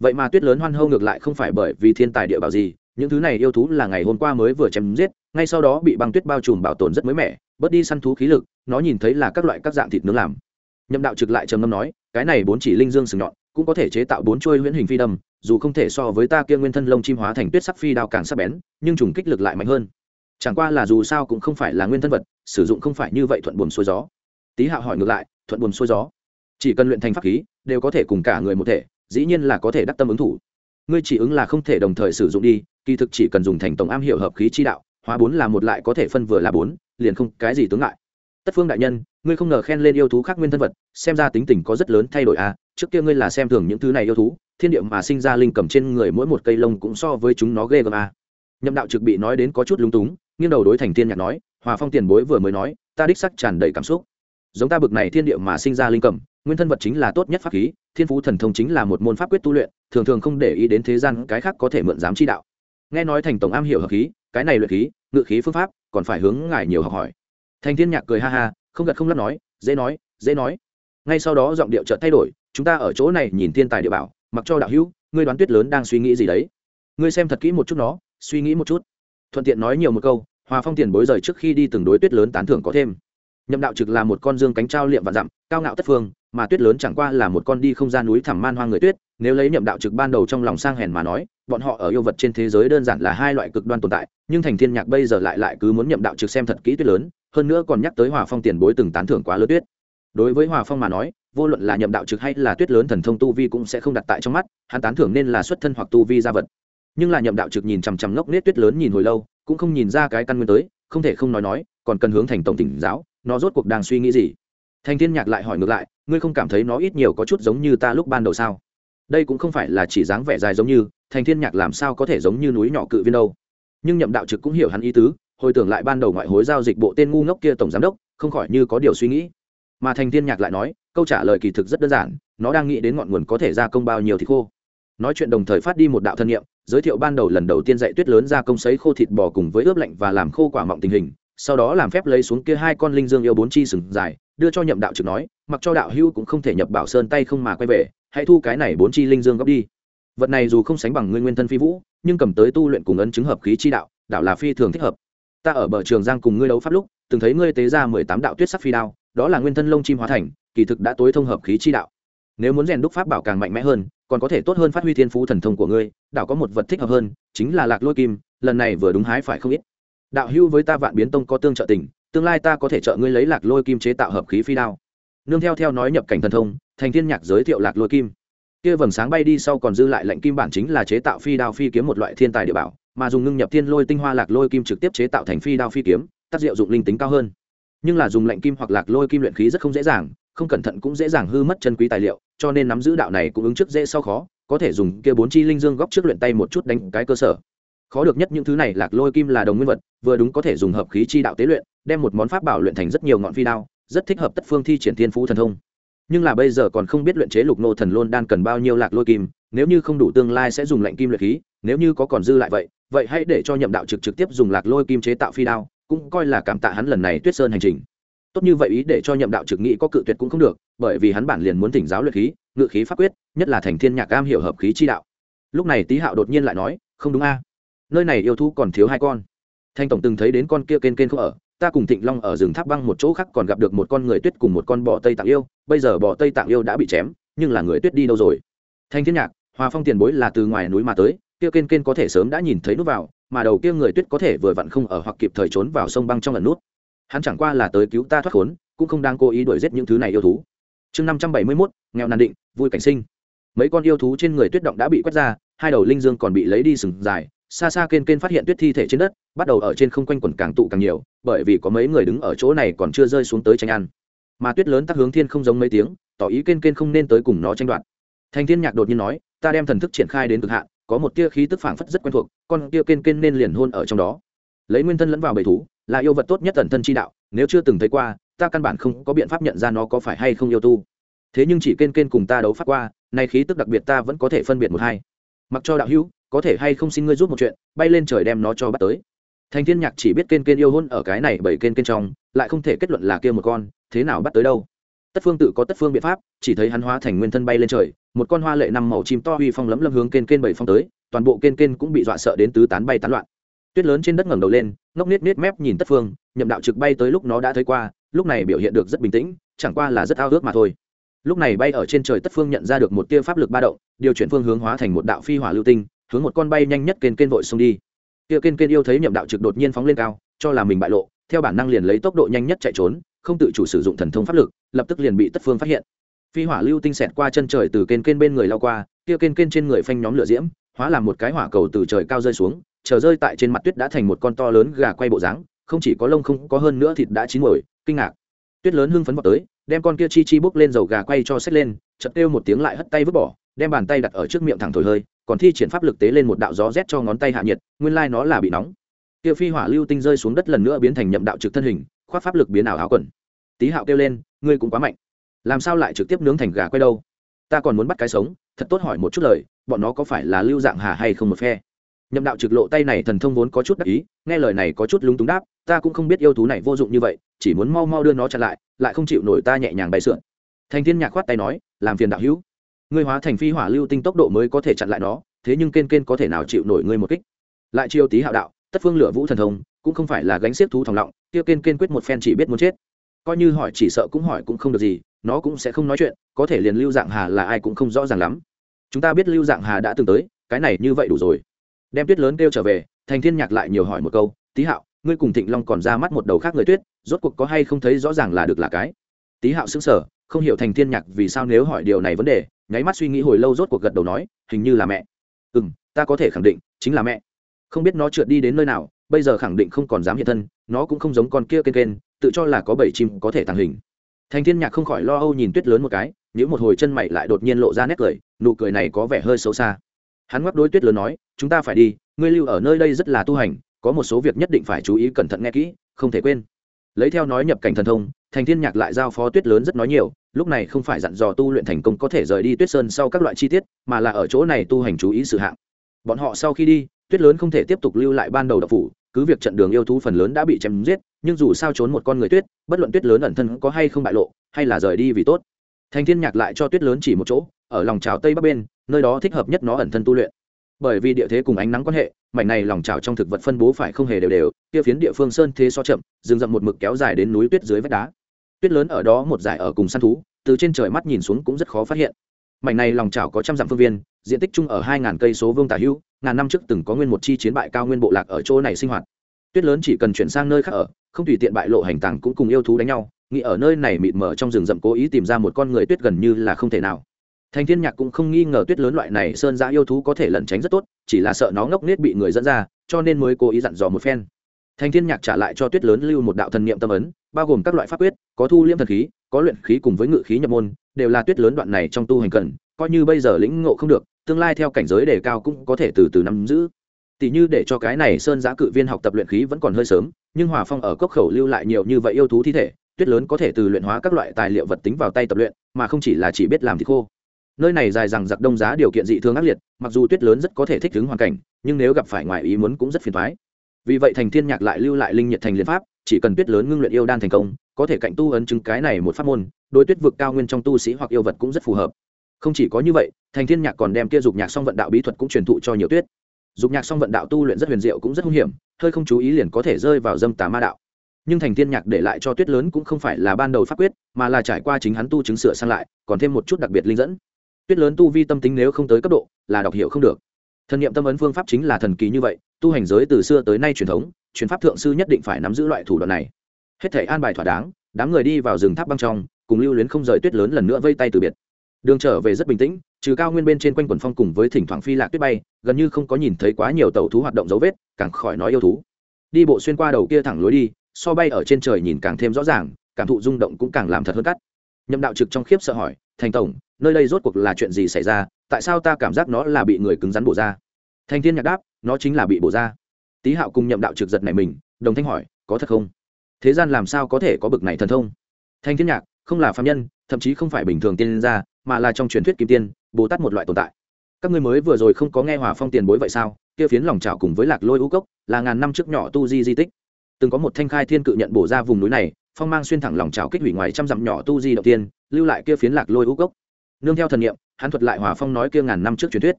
Vậy mà tuyết lớn hoan hâu ngược lại không phải bởi vì thiên tài địa bảo gì, những thứ này yêu thú là ngày hôm qua mới vừa chém giết, ngay sau đó bị băng tuyết bao trùm bảo tồn rất mới mẻ, bớt đi săn thú khí lực, nó nhìn thấy là các loại các dạng thịt nướng làm. Nhậm đạo trực lại trầm ngâm nói, cái này bốn chỉ linh dương sừng nhọn, cũng có thể chế tạo bốn chuôi huyễn hình phi đâm, dù không thể so với ta kia nguyên thân lông chim hóa thành tuyết sắc phi đao càng sắc bén, nhưng trùng kích lực lại mạnh hơn chẳng qua là dù sao cũng không phải là nguyên thân vật, sử dụng không phải như vậy thuận buồm xuôi gió. Tý hạo hỏi ngược lại, thuận buồm xuôi gió? Chỉ cần luyện thành pháp khí, đều có thể cùng cả người một thể, dĩ nhiên là có thể đắc tâm ứng thủ. Ngươi chỉ ứng là không thể đồng thời sử dụng đi, kỳ thực chỉ cần dùng thành tổng am hiểu hợp khí chi đạo, hóa bốn là một lại có thể phân vừa là bốn, liền không cái gì tướng ngại. Tất phương đại nhân, ngươi không ngờ khen lên yêu thú khác nguyên thân vật, xem ra tính tình có rất lớn thay đổi à trước kia ngươi là xem thường những thứ này yêu thú, thiên địa mà sinh ra linh cầm trên người mỗi một cây lông cũng so với chúng nó ghê gớm à. nhậm đạo trực bị nói đến có chút lúng túng nghiêng đầu đối thành thiên nhạc nói, hòa phong tiền bối vừa mới nói, ta đích sắc tràn đầy cảm xúc. Giống ta bực này thiên địa mà sinh ra linh cẩm nguyên thân vật chính là tốt nhất pháp khí, thiên phú thần thông chính là một môn pháp quyết tu luyện, thường thường không để ý đến thế gian cái khác có thể mượn dám chi đạo. Nghe nói thành tổng am hiểu hợp khí, cái này luyện khí, ngự khí phương pháp, còn phải hướng ngài nhiều học hỏi. Thành thiên nhạc cười ha ha, không gật không lắc nói, dễ nói dễ nói. Ngay sau đó giọng điệu chợt thay đổi, chúng ta ở chỗ này nhìn thiên tài địa bảo, mặc cho đạo hữu, ngươi đoán tuyết lớn đang suy nghĩ gì đấy? Ngươi xem thật kỹ một chút nó, suy nghĩ một chút. Thuận tiện nói nhiều một câu hòa phong tiền bối rời trước khi đi từng đối tuyết lớn tán thưởng có thêm. Nhậm đạo trực là một con dương cánh trao liệm và dặm, cao ngạo tất phương, mà tuyết lớn chẳng qua là một con đi không gian núi thẳm man hoang người tuyết. Nếu lấy nhậm đạo trực ban đầu trong lòng sang hèn mà nói, bọn họ ở yêu vật trên thế giới đơn giản là hai loại cực đoan tồn tại, nhưng thành thiên nhạc bây giờ lại lại cứ muốn nhậm đạo trực xem thật kỹ tuyết lớn, hơn nữa còn nhắc tới hòa phong tiền bối từng tán thưởng quá lớn tuyết. Đối với hòa phong mà nói, vô luận là nhậm đạo trực hay là tuyết lớn thần thông tu vi cũng sẽ không đặt tại trong mắt, hắn tán thưởng nên là xuất thân hoặc tu vi gia vật. Nhưng là nhậm đạo trực nhìn chằm chằm ngốc nết tuyết lớn nhìn hồi lâu cũng không nhìn ra cái căn nguyên tới, không thể không nói nói, còn cần hướng thành tổng tỉnh giáo, nó rốt cuộc đang suy nghĩ gì? Thành thiên nhạc lại hỏi ngược lại, ngươi không cảm thấy nó ít nhiều có chút giống như ta lúc ban đầu sao? Đây cũng không phải là chỉ dáng vẻ dài giống như, thành thiên nhạc làm sao có thể giống như núi nhỏ cự viên đâu? Nhưng nhậm đạo trực cũng hiểu hắn ý tứ, hồi tưởng lại ban đầu ngoại hối giao dịch bộ tên ngu ngốc kia tổng giám đốc, không khỏi như có điều suy nghĩ. Mà thành thiên nhạc lại nói, câu trả lời kỳ thực rất đơn giản, nó đang nghĩ đến ngọn nguồn có thể ra công bao nhiêu thì khô. Nói chuyện đồng thời phát đi một đạo thân nhiệm giới thiệu ban đầu lần đầu tiên dạy tuyết lớn ra công sấy khô thịt bò cùng với ướp lạnh và làm khô quả mọng tình hình, sau đó làm phép lấy xuống kia hai con linh dương yêu bốn chi sừng dài, đưa cho nhậm đạo trực nói, mặc cho đạo hưu cũng không thể nhập bảo sơn tay không mà quay về, hãy thu cái này bốn chi linh dương góp đi. Vật này dù không sánh bằng ngươi nguyên thân phi vũ, nhưng cầm tới tu luyện cùng ấn chứng hợp khí chi đạo đạo là phi thường thích hợp. Ta ở bờ trường giang cùng ngươi đấu pháp lúc, từng thấy ngươi tế ra mười tám đạo tuyết sắc phi đao, đó là nguyên thân lông chim hóa thành, kỳ thực đã tối thông hợp khí chi đạo nếu muốn rèn đúc pháp bảo càng mạnh mẽ hơn, còn có thể tốt hơn phát huy thiên phú thần thông của ngươi đạo có một vật thích hợp hơn, chính là lạc lôi kim, lần này vừa đúng hái phải không ít. Đạo hưu với ta vạn biến tông có tương trợ tình, tương lai ta có thể trợ ngươi lấy lạc lôi kim chế tạo hợp khí phi đao. Nương theo theo nói nhập cảnh thần thông, thành thiên nhạc giới thiệu lạc lôi kim. Kia vầng sáng bay đi sau còn dư lại lệnh kim bản chính là chế tạo phi đao phi kiếm một loại thiên tài địa bảo, mà dùng ngưng nhập thiên lôi tinh hoa lạc lôi kim trực tiếp chế tạo thành phi đao phi kiếm, tác diệu dụng linh tính cao hơn. Nhưng là dùng lệnh kim hoặc lạc lôi kim luyện khí rất không dễ dàng không cẩn thận cũng dễ dàng hư mất chân quý tài liệu, cho nên nắm giữ đạo này cũng ứng trước dễ sau khó, có thể dùng kia bốn chi linh dương góc trước luyện tay một chút đánh cái cơ sở. Khó được nhất những thứ này lạc lôi kim là đồng nguyên vật, vừa đúng có thể dùng hợp khí chi đạo tế luyện, đem một món pháp bảo luyện thành rất nhiều ngọn phi đao, rất thích hợp tất phương thi triển thiên phú thần thông. Nhưng là bây giờ còn không biết luyện chế lục nô thần lôn đan cần bao nhiêu lạc lôi kim, nếu như không đủ tương lai sẽ dùng lạnh kim luyện khí, nếu như có còn dư lại vậy vậy hãy để cho nhậm đạo trực trực tiếp dùng lạc lôi kim chế tạo phi đao, cũng coi là cảm tạ hắn lần này tuyết sơn hành trình tốt như vậy ý để cho nhậm đạo trực nghĩ có cự tuyệt cũng không được, bởi vì hắn bản liền muốn thỉnh giáo luyện khí, ngự khí pháp quyết, nhất là thành thiên nhạc am hiểu hợp khí chi đạo. Lúc này tý hạo đột nhiên lại nói, không đúng a, nơi này yêu thú còn thiếu hai con. Thanh tổng từng thấy đến con kia kên kên không ở, ta cùng thịnh long ở rừng tháp băng một chỗ khác còn gặp được một con người tuyết cùng một con bò tây tạng yêu, bây giờ bò tây tạng yêu đã bị chém, nhưng là người tuyết đi đâu rồi? Thanh thiên nhạc, hòa phong tiền bối là từ ngoài núi mà tới, kia kên kên có thể sớm đã nhìn thấy nút vào, mà đầu kia người tuyết có thể vừa vặn không ở hoặc kịp thời trốn vào sông băng trong lần nút hắn chẳng qua là tới cứu ta thoát khốn, cũng không đang cố ý đuổi giết những thứ này yêu thú. Chương năm trăm bảy mươi mốt, nghèo nàn định, vui cảnh sinh. Mấy con yêu thú trên người tuyết động đã bị quét ra, hai đầu linh dương còn bị lấy đi sừng dài, xa xa kên kên phát hiện tuyết thi thể trên đất, bắt đầu ở trên không quanh quẩn càng tụ càng nhiều, bởi vì có mấy người đứng ở chỗ này còn chưa rơi xuống tới tranh ăn. Mà tuyết lớn tắc hướng thiên không giống mấy tiếng, tỏ ý kên kên không nên tới cùng nó tranh đoạt. Thành thiên nhạc đột nhiên nói, ta đem thần thức triển khai đến cực hạn, có một tia khí tức phảng phất rất quen thuộc, con tia kên kên nên liền hôn ở trong đó. Lấy nguyên thân lẫn vào bầy thú là yêu vật tốt nhất tần thân chi đạo, nếu chưa từng thấy qua, ta căn bản không có biện pháp nhận ra nó có phải hay không yêu tu. Thế nhưng chỉ kên kên cùng ta đấu phát qua, nay khí tức đặc biệt ta vẫn có thể phân biệt một hai. Mặc cho đạo hữu, có thể hay không xin ngươi giúp một chuyện, bay lên trời đem nó cho bắt tới. Thành thiên nhạc chỉ biết kên kên yêu hôn ở cái này bởi kên kên trong, lại không thể kết luận là kia một con, thế nào bắt tới đâu. Tất phương tự có tất phương biện pháp, chỉ thấy hắn hóa thành nguyên thân bay lên trời, một con hoa lệ năm màu chim to uy phong lấm lâm hướng kên kên bảy phong tới, toàn bộ kên kên cũng bị dọa sợ đến tứ tán bay tán loạn tuyết lớn trên đất ngẩng đầu lên, ngốc nết nết mép nhìn tất phương, nhậm đạo trực bay tới lúc nó đã thấy qua, lúc này biểu hiện được rất bình tĩnh, chẳng qua là rất ao ước mà thôi. Lúc này bay ở trên trời tất phương nhận ra được một tia pháp lực ba động, điều chuyển phương hướng hóa thành một đạo phi hỏa lưu tinh, hướng một con bay nhanh nhất kên kên vội xông đi. Kia kên kên yêu thấy nhậm đạo trực đột nhiên phóng lên cao, cho là mình bại lộ, theo bản năng liền lấy tốc độ nhanh nhất chạy trốn, không tự chủ sử dụng thần thông pháp lực, lập tức liền bị tất phương phát hiện. Phi hỏa lưu tinh xẹt qua chân trời từ kên kên bên người lao qua kia kên kên trên người phanh nhóm lửa diễm, hóa làm một cái hỏa cầu từ trời cao rơi xuống chờ rơi tại trên mặt tuyết đã thành một con to lớn gà quay bộ dáng, không chỉ có lông không có hơn nữa thịt đã chín mồi, kinh ngạc. Tuyết lớn hưng phấn vào tới, đem con kia chi chi bốc lên dầu gà quay cho xếp lên chật kêu một tiếng lại hất tay vứt bỏ, đem bàn tay đặt ở trước miệng thẳng thổi hơi, còn thi triển pháp lực tế lên một đạo gió rét cho ngón tay hạ nhiệt, nguyên lai nó là bị nóng. Kia phi hỏa lưu tinh rơi xuống đất lần nữa biến thành nhậm đạo trực thân hình, khoác pháp lực biến ảo áo quần. Tý hạo kêu lên, ngươi cũng quá mạnh. Làm sao lại trực tiếp nướng thành gà quay đâu? Ta còn muốn bắt cái sống, thật tốt hỏi một chút lời, bọn nó có phải là lưu dạng hà hay không một phe? Nhậm đạo trực lộ tay này thần thông vốn có chút đắc ý, nghe lời này có chút lúng túng đáp, ta cũng không biết yêu thú này vô dụng như vậy, chỉ muốn mau mau đưa nó chặn lại lại không chịu nổi ta nhẹ nhàng bay sượn. Thành thiên nhạc khoát tay nói, làm phiền đạo hữu, ngươi hóa thành phi hỏa lưu tinh tốc độ mới có thể chặn lại nó, thế nhưng kên kên có thể nào chịu nổi ngươi một kích? Lại chiêu tí hạo đạo, tất phương lửa vũ thần thông, cũng không phải là gánh xiết thú thòng lọng, kia kên kên quyết một phen chỉ biết muốn chết. Coi như hỏi chỉ sợ cũng hỏi cũng không được gì, nó cũng sẽ không nói chuyện, có thể liền lưu dạng hà là ai cũng không rõ ràng lắm. Chúng ta biết lưu dạng hà đã từng tới, cái này như vậy đủ rồi đem tuyết lớn kêu trở về, thành thiên nhạc lại nhiều hỏi một câu, tý hạo, ngươi cùng thịnh long còn ra mắt một đầu khác người tuyết, rốt cuộc có hay không thấy rõ ràng là được là cái? Tý hạo sững sờ, không hiểu thành thiên nhạc vì sao nếu hỏi điều này vấn đề, nháy mắt suy nghĩ hồi lâu rốt cuộc gật đầu nói, hình như là mẹ. Ừ m ta có thể khẳng định, chính là mẹ. Không biết nó trượt đi đến nơi nào, bây giờ khẳng định không còn dám hiện thân, nó cũng không giống con kia kênh kênh, tự cho là có bảy chim có thể tàng hình. Thành thiên nhạc không khỏi lo âu nhìn tuyết lớn một cái những một hồi chân mày lại đột nhiên lộ ra nét cười, nụ cười này có vẻ hơi xấu xa hắn ngoắc đối tuyết lớn nói, chúng ta phải đi, ngươi lưu ở nơi đây rất là tu hành, có một số việc nhất định phải chú ý cẩn thận nghe kỹ, không thể quên. Lấy theo nói nhập cảnh thần thông, thành thiên nhạc lại giao phó tuyết lớn rất nói nhiều, lúc này không phải dặn dò tu luyện thành công có thể rời đi tuyết sơn sau các loại chi tiết, mà là ở chỗ này tu hành chú ý sự hạng. Bọn họ sau khi đi, tuyết lớn không thể tiếp tục lưu lại ban đầu độc phủ, cứ việc trận đường yêu thú phần lớn đã bị chém giết, nhưng dù sao trốn một con người tuyết, bất luận tuyết lớn ẩn thân có hay không bại lộ, hay là rời đi vì tốt. Thành thiên nhạc lại cho tuyết lớn chỉ một chỗ, ở lòng trào tây bắc bên nơi đó thích hợp nhất nó ẩn thân tu luyện. Bởi vì địa thế cùng ánh nắng quan hệ, mảnh này lòng trào trong thực vật phân bố phải không hề đều đều, kia phiến địa phương sơn thế so chậm, rừng rậm một mực kéo dài đến núi tuyết dưới vách đá. Tuyết lớn ở đó một dải ở cùng săn thú, từ trên trời mắt nhìn xuống cũng rất khó phát hiện. Mảnh này lòng trào có trăm dặm phương viên, diện tích chung ở hai ngàn cây số vương tả hữu, ngàn năm trước từng có nguyên một chi chiến bại cao nguyên bộ lạc ở chỗ này sinh hoạt. Tuyết lớn chỉ cần chuyển sang nơi khác ở, không tùy tiện bại lộ hành tàng cũng cùng yêu thú đánh nhau, nghĩ ở nơi này mịt mờ trong rừng rậm cố ý tìm ra một con người tuyết gần như là không thể nào thành thiên nhạc cũng không nghi ngờ tuyết lớn loại này sơn giã yêu thú có thể lẩn tránh rất tốt, chỉ là sợ nó ngốc nết bị người dẫn ra, cho nên mới cố ý dặn dò một phen. Thành thiên nhạc trả lại cho tuyết lớn lưu một đạo thần niệm tâm ấn, bao gồm các loại pháp quyết, có thu liêm thần khí, có luyện khí cùng với ngự khí nhập môn, đều là tuyết lớn đoạn này trong tu hành cần, coi như bây giờ lĩnh ngộ không được, tương lai theo cảnh giới đề cao cũng có thể từ từ nắm giữ. Tỷ như để cho cái này sơn giã cự viên học tập luyện khí vẫn còn hơi sớm, nhưng hòa phong ở cốc khẩu lưu lại nhiều như vậy yêu thú thi thể, tuyết lớn có thể từ luyện hóa các loại tài liệu vật tính vào tay tập luyện, mà không chỉ là chỉ biết làm thì khô nơi này dài rằng giặc đông giá điều kiện dị thường ác liệt, mặc dù tuyết lớn rất có thể thích ứng hoàn cảnh, nhưng nếu gặp phải ngoài ý muốn cũng rất phiền thoái vì vậy thành thiên nhạc lại lưu lại linh nhiệt thành liên pháp, chỉ cần tuyết lớn ngưng luyện yêu đan thành công, có thể cạnh tu ấn chứng cái này một pháp môn đôi tuyết vực cao nguyên trong tu sĩ hoặc yêu vật cũng rất phù hợp. Không chỉ có như vậy, thành thiên nhạc còn đem kia dục nhạc song vận đạo bí thuật cũng truyền thụ cho nhiều tuyết. Dục nhạc song vận đạo tu luyện rất huyền diệu cũng rất hung hiểm, hơi không chú ý liền có thể rơi vào dâm tà ma đạo. Nhưng thành thiên nhạc để lại cho tuyết lớn cũng không phải là ban đầu pháp quyết, mà là trải qua chính hắn tu chứng sửa sang lại, còn thêm một chút đặc biệt linh dẫn tuyết lớn tu vi tâm tính nếu không tới cấp độ, là đọc hiểu không được. Thần niệm tâm ấn phương pháp chính là thần kỳ như vậy, tu hành giới từ xưa tới nay truyền thống, truyền pháp thượng sư nhất định phải nắm giữ loại thủ đoạn này. Hết thể an bài thỏa đáng, đám người đi vào rừng tháp băng trong, cùng lưu luyến không rời tuyết lớn lần nữa vây tay từ biệt. Đường trở về rất bình tĩnh, trừ cao nguyên bên trên quanh quần phong cùng với thỉnh thoảng phi lạc tuyết bay, gần như không có nhìn thấy quá nhiều tàu thú hoạt động dấu vết, càng khỏi nói yêu thú. Đi bộ xuyên qua đầu kia thẳng lối đi, so bay ở trên trời nhìn càng thêm rõ ràng, cảm thụ rung động cũng càng làm thật hơn cắt. Nhậm đạo trực trong khiếp sợ hỏi, thành tổng nơi đây rốt cuộc là chuyện gì xảy ra, tại sao ta cảm giác nó là bị người cứng rắn bổ ra? Thành thiên nhạc đáp, nó chính là bị bổ ra. Tý hạo cùng nhậm đạo trực giật này mình, đồng thanh hỏi, có thật không? Thế gian làm sao có thể có bực này thần thông? Thanh thiên nhạc, không là phạm nhân, thậm chí không phải bình thường tiên gia, mà là trong truyền thuyết kim tiên, bồ tát một loại tồn tại. Các ngươi mới vừa rồi không có nghe hòa phong tiền bối vậy sao? Kia phiến lòng trào cùng với lạc lôi u cốc là ngàn năm trước nhỏ tu di di tích. Từng có một thanh khai thiên cự nhận bổ ra vùng núi này, phong mang xuyên thẳng lòng trào kích hủy ngoài trăm dặm nhỏ tu di đầu tiên, lưu lại kia phiến lạc lôi u cốc nương theo thần nghiệm hắn thuật lại hòa phong nói kia ngàn năm trước truyền thuyết.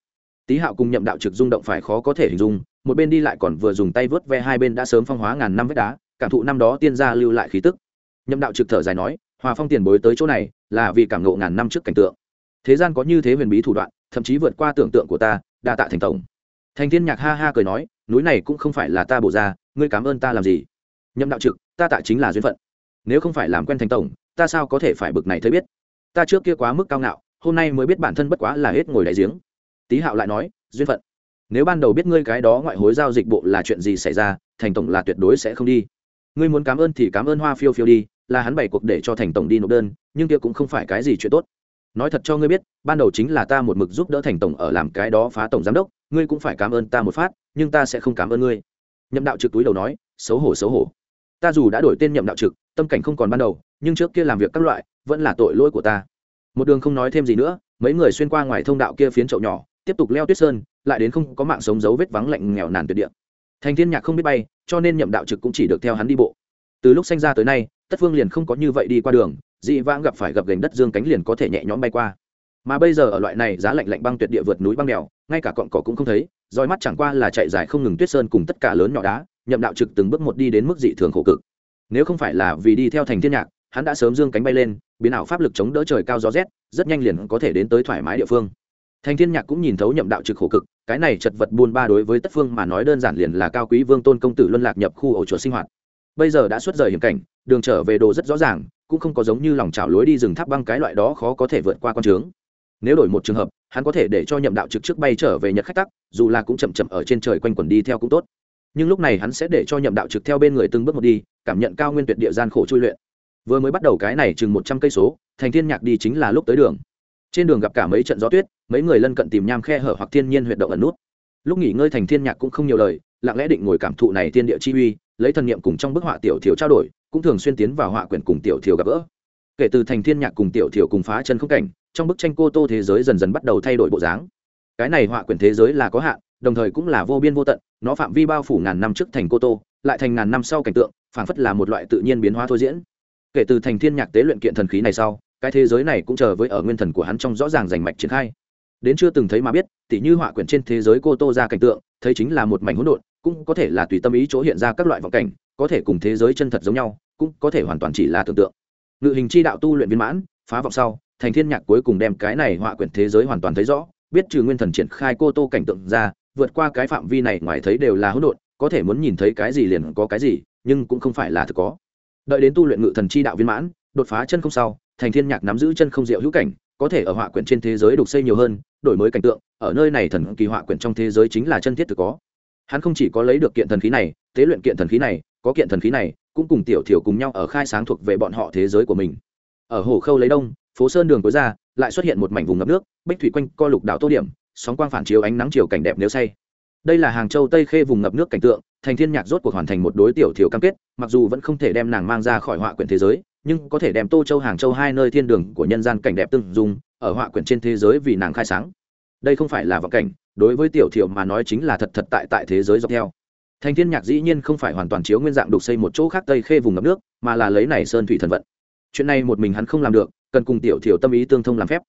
Tý hạo cùng nhậm đạo trực rung động phải khó có thể hình dung, một bên đi lại còn vừa dùng tay vớt ve hai bên đã sớm phong hóa ngàn năm vết đá, cảm thụ năm đó tiên gia lưu lại khí tức. Nhậm đạo trực thở dài nói, hòa phong tiền bối tới chỗ này, là vì cảm ngộ ngàn năm trước cảnh tượng. Thế gian có như thế huyền bí thủ đoạn, thậm chí vượt qua tưởng tượng của ta, đa tạ thành tổng. Thành thiên nhạc ha ha cười nói, núi này cũng không phải là ta bổ ra, ngươi cảm ơn ta làm gì? Nhậm đạo trực, ta tạ chính là duyên phận. Nếu không phải làm quen thành tổng, ta sao có thể phải bực này thấy biết? Ta trước kia quá mức cao ngạo hôm nay mới biết bản thân bất quá là hết ngồi đại giếng. Tý hạo lại nói, duyên phận. Nếu ban đầu biết ngươi cái đó ngoại hối giao dịch bộ là chuyện gì xảy ra, thành tổng là tuyệt đối sẽ không đi. Ngươi muốn cảm ơn thì cảm ơn hoa phiêu phiêu đi, là hắn bày cuộc để cho thành tổng đi nộp đơn, nhưng kia cũng không phải cái gì chuyện tốt. Nói thật cho ngươi biết, ban đầu chính là ta một mực giúp đỡ thành tổng ở làm cái đó phá tổng giám đốc, ngươi cũng phải cảm ơn ta một phát, nhưng ta sẽ không cảm ơn ngươi. Nhậm đạo trực túi đầu nói, xấu hổ xấu hổ. Ta dù đã đổi tên nhậm đạo trực, tâm cảnh không còn ban đầu, nhưng trước kia làm việc các loại, vẫn là tội lỗi của ta một đường không nói thêm gì nữa, mấy người xuyên qua ngoài thông đạo kia phiến chậu nhỏ, tiếp tục leo tuyết sơn, lại đến không có mạng sống dấu vết vắng lạnh nghèo nàn tuyệt địa. Thành thiên nhạc không biết bay, cho nên nhậm đạo trực cũng chỉ được theo hắn đi bộ. Từ lúc sinh ra tới nay, tất phương liền không có như vậy đi qua đường, dị vãng gặp phải gặp gành đất dương cánh liền có thể nhẹ nhõm bay qua. Mà bây giờ ở loại này giá lạnh lạnh băng tuyệt địa vượt núi băng đèo, ngay cả cọn cỏ cũng không thấy, roi mắt chẳng qua là chạy dài không ngừng tuyết sơn cùng tất cả lớn nhỏ đá, nhậm đạo trực từng bước một đi đến mức dị thường khổ cực. Nếu không phải là vì đi theo thành thiên nhạc hắn đã sớm dương cánh bay lên, biến ảo pháp lực chống đỡ trời cao gió rét, rất nhanh liền có thể đến tới thoải mái địa phương. Thành thiên nhạc cũng nhìn thấu nhậm đạo trực khổ cực, cái này chật vật buôn ba đối với tất phương mà nói đơn giản liền là cao quý vương tôn công tử luân lạc nhập khu ổ chuột sinh hoạt. Bây giờ đã xuất rời hiểm cảnh, đường trở về đồ rất rõ ràng, cũng không có giống như lòng chảo lối đi rừng tháp băng cái loại đó khó có thể vượt qua con trướng. Nếu đổi một trường hợp, hắn có thể để cho nhậm đạo trực trước bay trở về nhật khách tắc, dù là cũng chậm chậm ở trên trời quanh quẩn đi theo cũng tốt. Nhưng lúc này hắn sẽ để cho nhậm đạo trực theo bên người từng bước một đi, cảm nhận cao nguyên tuyệt địa gian khổ chui luyện vừa mới bắt đầu cái này chừng một trăm cây số, thành thiên nhạc đi chính là lúc tới đường. Trên đường gặp cả mấy trận gió tuyết, mấy người lân cận tìm nham khe hở hoặc thiên nhiên huyệt động ẩn nút. Lúc nghỉ ngơi thành thiên nhạc cũng không nhiều lời, lặng lẽ định ngồi cảm thụ này thiên địa chi uy, lấy thần niệm cùng trong bức họa tiểu thiểu trao đổi, cũng thường xuyên tiến vào họa quyển cùng tiểu thiểu gặp gỡ. Kể từ thành thiên nhạc cùng tiểu thiểu cùng phá chân không cảnh, trong bức tranh cô tô thế giới dần dần bắt đầu thay đổi bộ dáng. Cái này họa quyển thế giới là có hạn, đồng thời cũng là vô biên vô tận, nó phạm vi bao phủ ngàn năm trước thành cô tô, lại thành ngàn năm sau cảnh tượng, phảng phất là một loại tự nhiên biến hóa thôi diễn kể từ thành thiên nhạc tế luyện kiện thần khí này sau, cái thế giới này cũng chờ với ở nguyên thần của hắn trong rõ ràng rành mạch triển khai. Đến chưa từng thấy mà biết, tỉ như họa quyển trên thế giới cô tô ra cảnh tượng, thấy chính là một mảnh hỗn độn, cũng có thể là tùy tâm ý chỗ hiện ra các loại vọng cảnh, có thể cùng thế giới chân thật giống nhau, cũng có thể hoàn toàn chỉ là tưởng tượng. Ngự hình chi đạo tu luyện viên mãn, phá vọng sau, thành thiên nhạc cuối cùng đem cái này họa quyển thế giới hoàn toàn thấy rõ, biết trừ nguyên thần triển khai cô tô cảnh tượng ra, vượt qua cái phạm vi này ngoài thấy đều là hỗn độn, có thể muốn nhìn thấy cái gì liền có cái gì, nhưng cũng không phải là thực có đợi đến tu luyện ngự thần chi đạo viên mãn, đột phá chân không sau, thành thiên nhạc nắm giữ chân không diệu hữu cảnh, có thể ở họa quyển trên thế giới đục xây nhiều hơn, đổi mới cảnh tượng, ở nơi này thần kỳ họa quyển trong thế giới chính là chân thiết thực có. Hắn không chỉ có lấy được kiện thần khí này, tế luyện kiện thần khí này, có kiện thần khí này, cũng cùng tiểu thiểu cùng nhau ở khai sáng thuộc về bọn họ thế giới của mình. Ở hồ khâu lấy đông, phố sơn đường cuối ra, lại xuất hiện một mảnh vùng ngập nước, bích thủy quanh co lục đảo tô điểm, sóng quang phản chiếu ánh nắng chiều cảnh đẹp nếu say đây là hàng châu tây khê vùng ngập nước cảnh tượng, thành thiên nhạc rốt cuộc hoàn thành một đối tiểu thiểu cam kết, mặc dù vẫn không thể đem nàng mang ra khỏi họa quyển thế giới, nhưng có thể đem tô châu hàng châu hai nơi thiên đường của nhân gian cảnh đẹp tương dùng ở họa quyển trên thế giới vì nàng khai sáng. Đây không phải là vọng cảnh, đối với tiểu thiểu mà nói chính là thật thật tại tại thế giới dọc theo. Thành thiên nhạc dĩ nhiên không phải hoàn toàn chiếu nguyên dạng đục xây một chỗ khác tây khê vùng ngập nước, mà là lấy này sơn thủy thần vận. Chuyện này một mình hắn không làm được, cần cùng tiểu thiểu tâm ý tương thông làm phép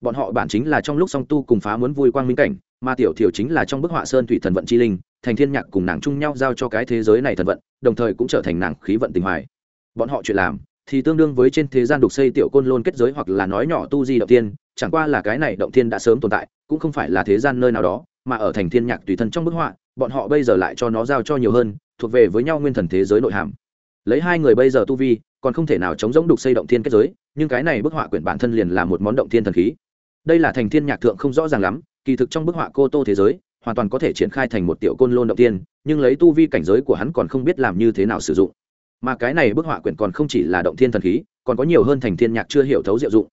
bọn họ bản chính là trong lúc song tu cùng phá muốn vui quang minh cảnh, mà tiểu thiểu chính là trong bức họa sơn thủy thần vận chi linh, thành thiên nhạc cùng nàng chung nhau giao cho cái thế giới này thần vận, đồng thời cũng trở thành nàng khí vận tình hoài. Bọn họ chuyện làm, thì tương đương với trên thế gian đục xây tiểu côn lôn kết giới hoặc là nói nhỏ tu di động tiên chẳng qua là cái này động tiên đã sớm tồn tại, cũng không phải là thế gian nơi nào đó, mà ở thành thiên nhạc tùy thân trong bức họa, bọn họ bây giờ lại cho nó giao cho nhiều hơn, thuộc về với nhau nguyên thần thế giới nội hàm. Lấy hai người bây giờ tu vi, còn không thể nào chống giống đục xây động thiên kết giới, nhưng cái này bức họa quyển bản thân liền là một món động thiên thần khí đây là thành thiên nhạc thượng không rõ ràng lắm, kỳ thực trong bức họa cô tô thế giới, hoàn toàn có thể triển khai thành một tiểu côn lôn động tiên, nhưng lấy tu vi cảnh giới của hắn còn không biết làm như thế nào sử dụng. Mà cái này bức họa quyển còn không chỉ là động thiên thần khí, còn có nhiều hơn thành thiên nhạc chưa hiểu thấu diệu dụng.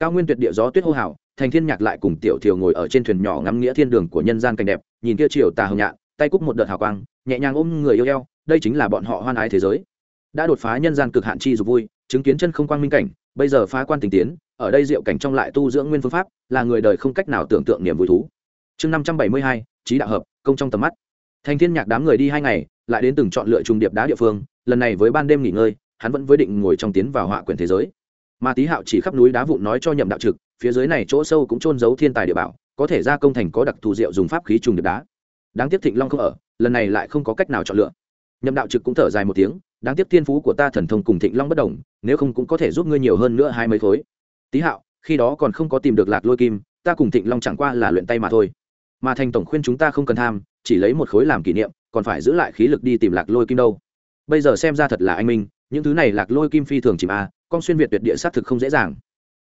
Cao nguyên tuyệt địa gió tuyết hô hào, thành thiên nhạc lại cùng tiểu thiều ngồi ở trên thuyền nhỏ ngắm nghĩa thiên đường của nhân gian cảnh đẹp, nhìn kia chiều tà hồng nhạn, tay cúc một đợt hào quang, nhẹ nhàng ôm người yêu eo, đây chính là bọn họ hoan ái thế giới. Đã đột phá nhân gian cực hạn chi dục vui, chứng kiến chân không quang minh cảnh bây giờ phá quan tình tiến, ở đây diệu cảnh trong lại tu dưỡng nguyên phương pháp, là người đời không cách nào tưởng tượng niềm vui thú. Chương năm trăm bảy mươi hai trí đạo hợp, công trong tầm mắt. Thành thiên nhạc đám người đi hai ngày, lại đến từng chọn lựa trùng điệp đá địa phương, lần này với ban đêm nghỉ ngơi, hắn vẫn với định ngồi trong tiến vào họa quyển thế giới. Mà tý hạo chỉ khắp núi đá vụn nói cho nhậm đạo trực, phía dưới này chỗ sâu cũng trôn giấu thiên tài địa bảo, có thể ra công thành có đặc thù diệu dùng pháp khí trùng điệp đá. Đáng tiếc thịnh long không ở, lần này lại không có cách nào chọn lựa. Nhậm đạo trực cũng thở dài một tiếng đáng tiếc thiên phú của ta thần thông cùng thịnh long bất đồng, nếu không cũng có thể giúp ngươi nhiều hơn nữa hai mấy khối. Tý hạo, khi đó còn không có tìm được lạc lôi kim, ta cùng thịnh long chẳng qua là luyện tay mà thôi. Mà thành tổng khuyên chúng ta không cần tham, chỉ lấy một khối làm kỷ niệm, còn phải giữ lại khí lực đi tìm lạc lôi kim đâu. Bây giờ xem ra thật là anh minh, những thứ này lạc lôi kim phi thường chìm a con xuyên việt tuyệt địa xác thực không dễ dàng.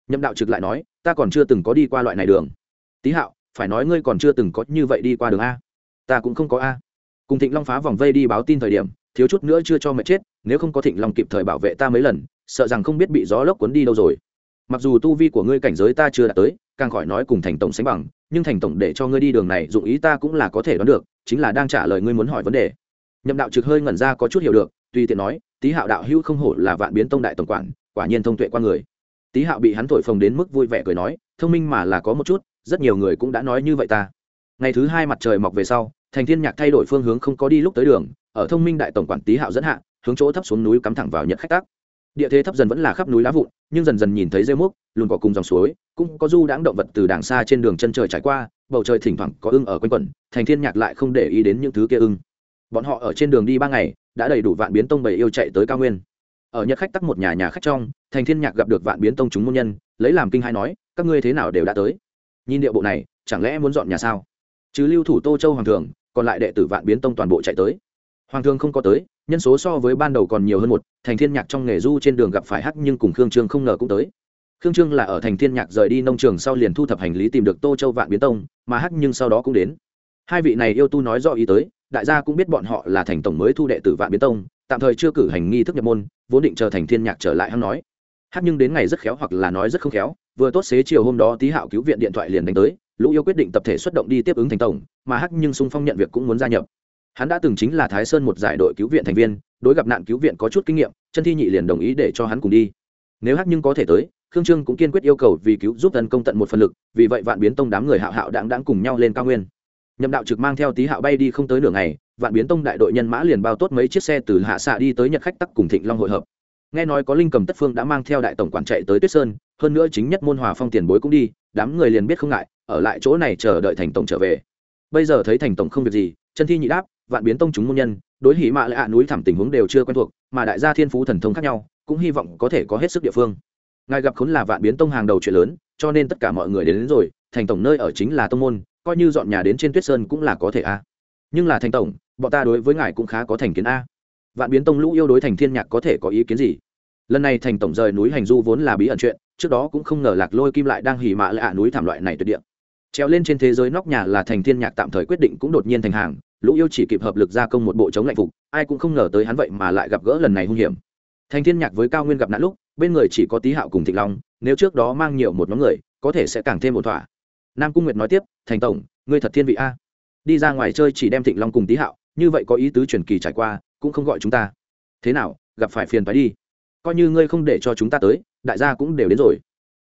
Nhậm đạo trực lại nói, ta còn chưa từng có đi qua loại này đường. Tý hạo, phải nói ngươi còn chưa từng có như vậy đi qua đường a. Ta cũng không có a. Cùng thịnh long phá vòng vây đi báo tin thời điểm thiếu chút nữa chưa cho mẹ chết, nếu không có thịnh long kịp thời bảo vệ ta mấy lần, sợ rằng không biết bị gió lốc cuốn đi đâu rồi. Mặc dù tu vi của ngươi cảnh giới ta chưa đạt tới, càng khỏi nói cùng thành tổng sánh bằng, nhưng thành tổng để cho ngươi đi đường này dụng ý ta cũng là có thể đoán được, chính là đang trả lời ngươi muốn hỏi vấn đề. Nhậm đạo trực hơi ngẩn ra có chút hiểu được, tùy tiện nói, tý hạo đạo hữu không hổ là vạn biến tông đại tổng quản, quả nhiên thông tuệ qua người. Tý hạo bị hắn thổi phồng đến mức vui vẻ cười nói, thông minh mà là có một chút, rất nhiều người cũng đã nói như vậy ta. Ngày thứ hai mặt trời mọc về sau thành thiên nhạc thay đổi phương hướng không có đi lúc tới đường, ở thông minh đại tổng quản tý hạo dẫn hạ, hướng chỗ thấp xuống núi cắm thẳng vào nhật khách tác. Địa thế thấp dần vẫn là khắp núi lá vụn, nhưng dần dần nhìn thấy rêu mốc lùn cỏ cùng dòng suối, cũng có du đãng động vật từ đàng xa trên đường chân trời trải qua, bầu trời thỉnh thoảng có ưng ở quanh quẩn, thành thiên nhạc lại không để ý đến những thứ kia ưng. Bọn họ ở trên đường đi ba ngày, đã đầy đủ vạn biến tông bầy yêu chạy tới cao nguyên. Ở nhật khách tắc một nhà nhà khách trong, thành thiên nhạc gặp được vạn biến tông chúng môn nhân, lấy làm kinh hai nói, các ngươi thế nào đều đã tới? Nhìn điệu bộ này, chẳng lẽ muốn dọn nhà sao? Chứ lưu thủ tô châu hoàng thường còn lại đệ tử vạn biến tông toàn bộ chạy tới. Hoàng thương không có tới, nhân số so với ban đầu còn nhiều hơn một, thành thiên nhạc trong nghề du trên đường gặp phải hắc nhưng cùng khương trương không ngờ cũng tới. Khương trương là ở thành thiên nhạc rời đi nông trường sau liền thu thập hành lý tìm được tô châu vạn biến tông, mà hắc nhưng sau đó cũng đến. Hai vị này yêu tu nói rõ ý tới, đại gia cũng biết bọn họ là thành tổng mới thu đệ tử vạn biến tông, tạm thời chưa cử hành nghi thức nhập môn, vốn định chờ thành thiên nhạc trở lại hắn nói. Hắc nhưng đến ngày rất khéo hoặc là nói rất không khéo, vừa tốt xế chiều hôm đó tý hạo cứu viện điện thoại liền đánh tới lũ yêu quyết định tập thể xuất động đi tiếp ứng thành tổng, mà hắc nhưng sung phong nhận việc cũng muốn gia nhập. Hắn đã từng chính là thái sơn một giải đội cứu viện thành viên, đối gặp nạn cứu viện có chút kinh nghiệm chân thi nhị liền đồng ý để cho hắn cùng đi. Nếu hắc nhưng có thể tới, khương trương cũng kiên quyết yêu cầu vì cứu giúp tấn công tận một phần lực, vì vậy vạn biến tông đám người hạo hạo đáng đáng cùng nhau lên cao nguyên. Nhậm đạo trực mang theo tý hạo bay đi không tới nửa ngày, vạn biến tông đại đội nhân mã liền bao tốt mấy chiếc xe từ hạ xạ đi tới nhật khách tắc cùng thịnh long hội hợp. Nghe nói có linh cầm tất phương đã mang theo đại tổng quản chạy tới tuyết sơn, hơn nữa chính nhất môn hòa phong tiền bối cũng đi, đám người liền biết không ngại ở lại chỗ này chờ đợi thành tổng trở về. Bây giờ thấy thành tổng không việc gì chân thi nhị đáp vạn biến tông chúng môn nhân đối hỉ mạ lại ạ núi thẳm tình huống đều chưa quen thuộc mà đại gia thiên phú thần thông khác nhau cũng hy vọng có thể có hết sức địa phương. Ngài gặp khốn là vạn biến tông hàng đầu chuyện lớn cho nên tất cả mọi người đến, đến rồi thành tổng nơi ở chính là tông môn coi như dọn nhà đến trên tuyết sơn cũng là có thể a. Nhưng là thành tổng bọn ta đối với ngài cũng khá có thành kiến a. Vạn biến tông lũ yêu đối thành thiên nhạc có thể có ý kiến gì? Lần này thành tổng rời núi hành du vốn là bí ẩn chuyện trước đó cũng không ngờ lạc lôi kim lại đang hỉ mạ lại ạ núi thảm loại này tuyệt địa treo lên trên thế giới nóc nhà là thành thiên nhạc tạm thời quyết định cũng đột nhiên thành hàng, lũ yêu chỉ kịp hợp lực gia công một bộ chống lạnh phục, ai cũng không ngờ tới hắn vậy mà lại gặp gỡ lần này hung hiểm. Thành thiên nhạc với cao nguyên gặp nạn lúc, bên người chỉ có tý hạo cùng thịnh long, nếu trước đó mang nhiều một nhóm người, có thể sẽ càng thêm một thỏa. Nam cung nguyệt nói tiếp, thành tổng, ngươi thật thiên vị a. Đi ra ngoài chơi chỉ đem thịnh long cùng tý hạo, như vậy có ý tứ truyền kỳ trải qua, cũng không gọi chúng ta. Thế nào, gặp phải phiền phải đi. Coi như ngươi không để cho chúng ta tới, đại gia cũng đều đến rồi.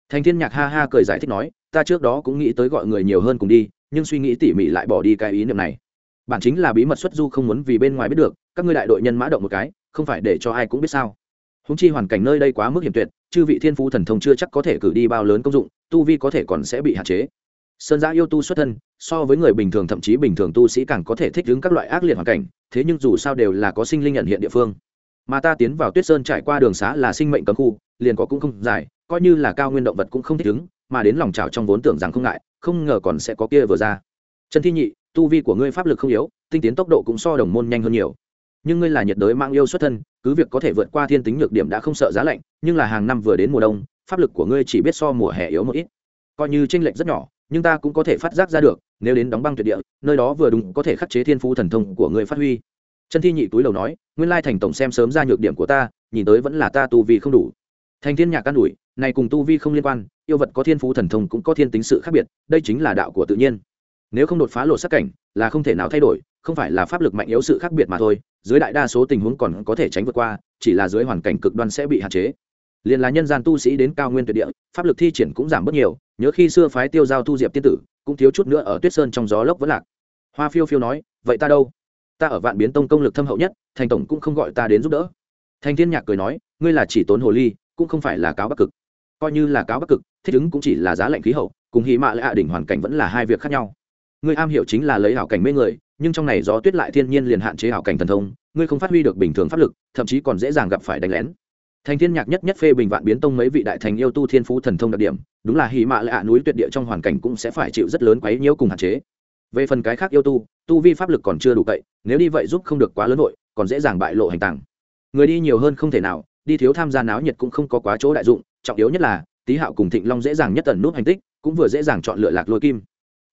Thành thiên nhạc ha ha cười giải thích nói ta trước đó cũng nghĩ tới gọi người nhiều hơn cùng đi, nhưng suy nghĩ tỉ mỉ lại bỏ đi cái ý niệm này. Bản chính là bí mật xuất du không muốn vì bên ngoài biết được, các ngươi đại đội nhân mã động một cái, không phải để cho ai cũng biết sao? Húng chi hoàn cảnh nơi đây quá mức hiểm tuyệt, chư vị thiên phú thần thông chưa chắc có thể cử đi bao lớn công dụng, tu vi có thể còn sẽ bị hạn chế. Sơn giã yêu tu xuất thân, so với người bình thường thậm chí bình thường tu sĩ càng có thể thích ứng các loại ác liệt hoàn cảnh, thế nhưng dù sao đều là có sinh linh nhận hiện địa phương. Mà ta tiến vào tuyết sơn trải qua đường xá là sinh mệnh cấm khu, liền có cũng không dài, coi như là cao nguyên động vật cũng không thích ứng mà đến lòng trào trong vốn tưởng rằng không ngại, không ngờ còn sẽ có kia vừa ra. Trần thi nhị, tu vi của ngươi pháp lực không yếu, tinh tiến tốc độ cũng so đồng môn nhanh hơn nhiều. Nhưng ngươi là nhiệt đới mang yêu xuất thân, cứ việc có thể vượt qua thiên tính nhược điểm đã không sợ giá lạnh, nhưng là hàng năm vừa đến mùa đông, pháp lực của ngươi chỉ biết so mùa hè yếu một ít. Coi như tranh lệch rất nhỏ, nhưng ta cũng có thể phát giác ra được, nếu đến đóng băng tuyệt địa, nơi đó vừa đúng có thể khắc chế thiên phú thần thông của ngươi phát huy. Trần thi nhị túi đầu nói, nguyên lai thành tổng xem sớm ra nhược điểm của ta, nhìn tới vẫn là ta tu vi không đủ. Thành thiên nhạc can đủi này cùng tu vi không liên quan yêu vật có thiên phú thần thông cũng có thiên tính sự khác biệt, đây chính là đạo của tự nhiên. Nếu không đột phá lộ sắc cảnh, là không thể nào thay đổi, không phải là pháp lực mạnh yếu sự khác biệt mà thôi, dưới đại đa số tình huống còn có thể tránh vượt qua, chỉ là dưới hoàn cảnh cực đoan sẽ bị hạn chế. Liền là nhân gian tu sĩ đến cao nguyên tuyệt địa, pháp lực thi triển cũng giảm bớt nhiều, nhớ khi xưa phái tiêu giao tu diệp tiên tử, cũng thiếu chút nữa ở tuyết sơn trong gió lốc vẫn lạc. Hoa phiêu phiêu nói, vậy ta đâu? Ta ở vạn biến tông công lực thâm hậu nhất, thành tổng cũng không gọi ta đến giúp đỡ. Thành thiên nhạc cười nói, ngươi là chỉ tốn hồ ly, cũng không phải là cáo bắc cực coi như là cáo bắc cực, thích ứng cũng chỉ là giá lạnh khí hậu, cùng hy mạ lại hạ đỉnh hoàn cảnh vẫn là hai việc khác nhau. Ngươi am hiểu chính là lấy hảo cảnh mê người, nhưng trong này gió tuyết lại thiên nhiên liền hạn chế hảo cảnh thần thông, ngươi không phát huy được bình thường pháp lực, thậm chí còn dễ dàng gặp phải đánh lén. Thành thiên nhạc nhất nhất phê bình vạn biến tông mấy vị đại thành yêu tu thiên phú thần thông đặc điểm, đúng là hỉ mạ lạ hạ núi tuyệt địa trong hoàn cảnh cũng sẽ phải chịu rất lớn quấy nhiễu cùng hạn chế. Về phần cái khác yêu tu tu vi pháp lực còn chưa đủ cậy, nếu đi vậy giúp không được quá lớn vội, còn dễ dàng bại lộ hành tàng. Người đi nhiều hơn không thể nào, đi thiếu tham gia náo nhiệt cũng không có quá chỗ đại dụng trọng yếu nhất là, tý hạo cùng thịnh long dễ dàng nhất tần nút hành tích, cũng vừa dễ dàng chọn lựa lạc lôi kim.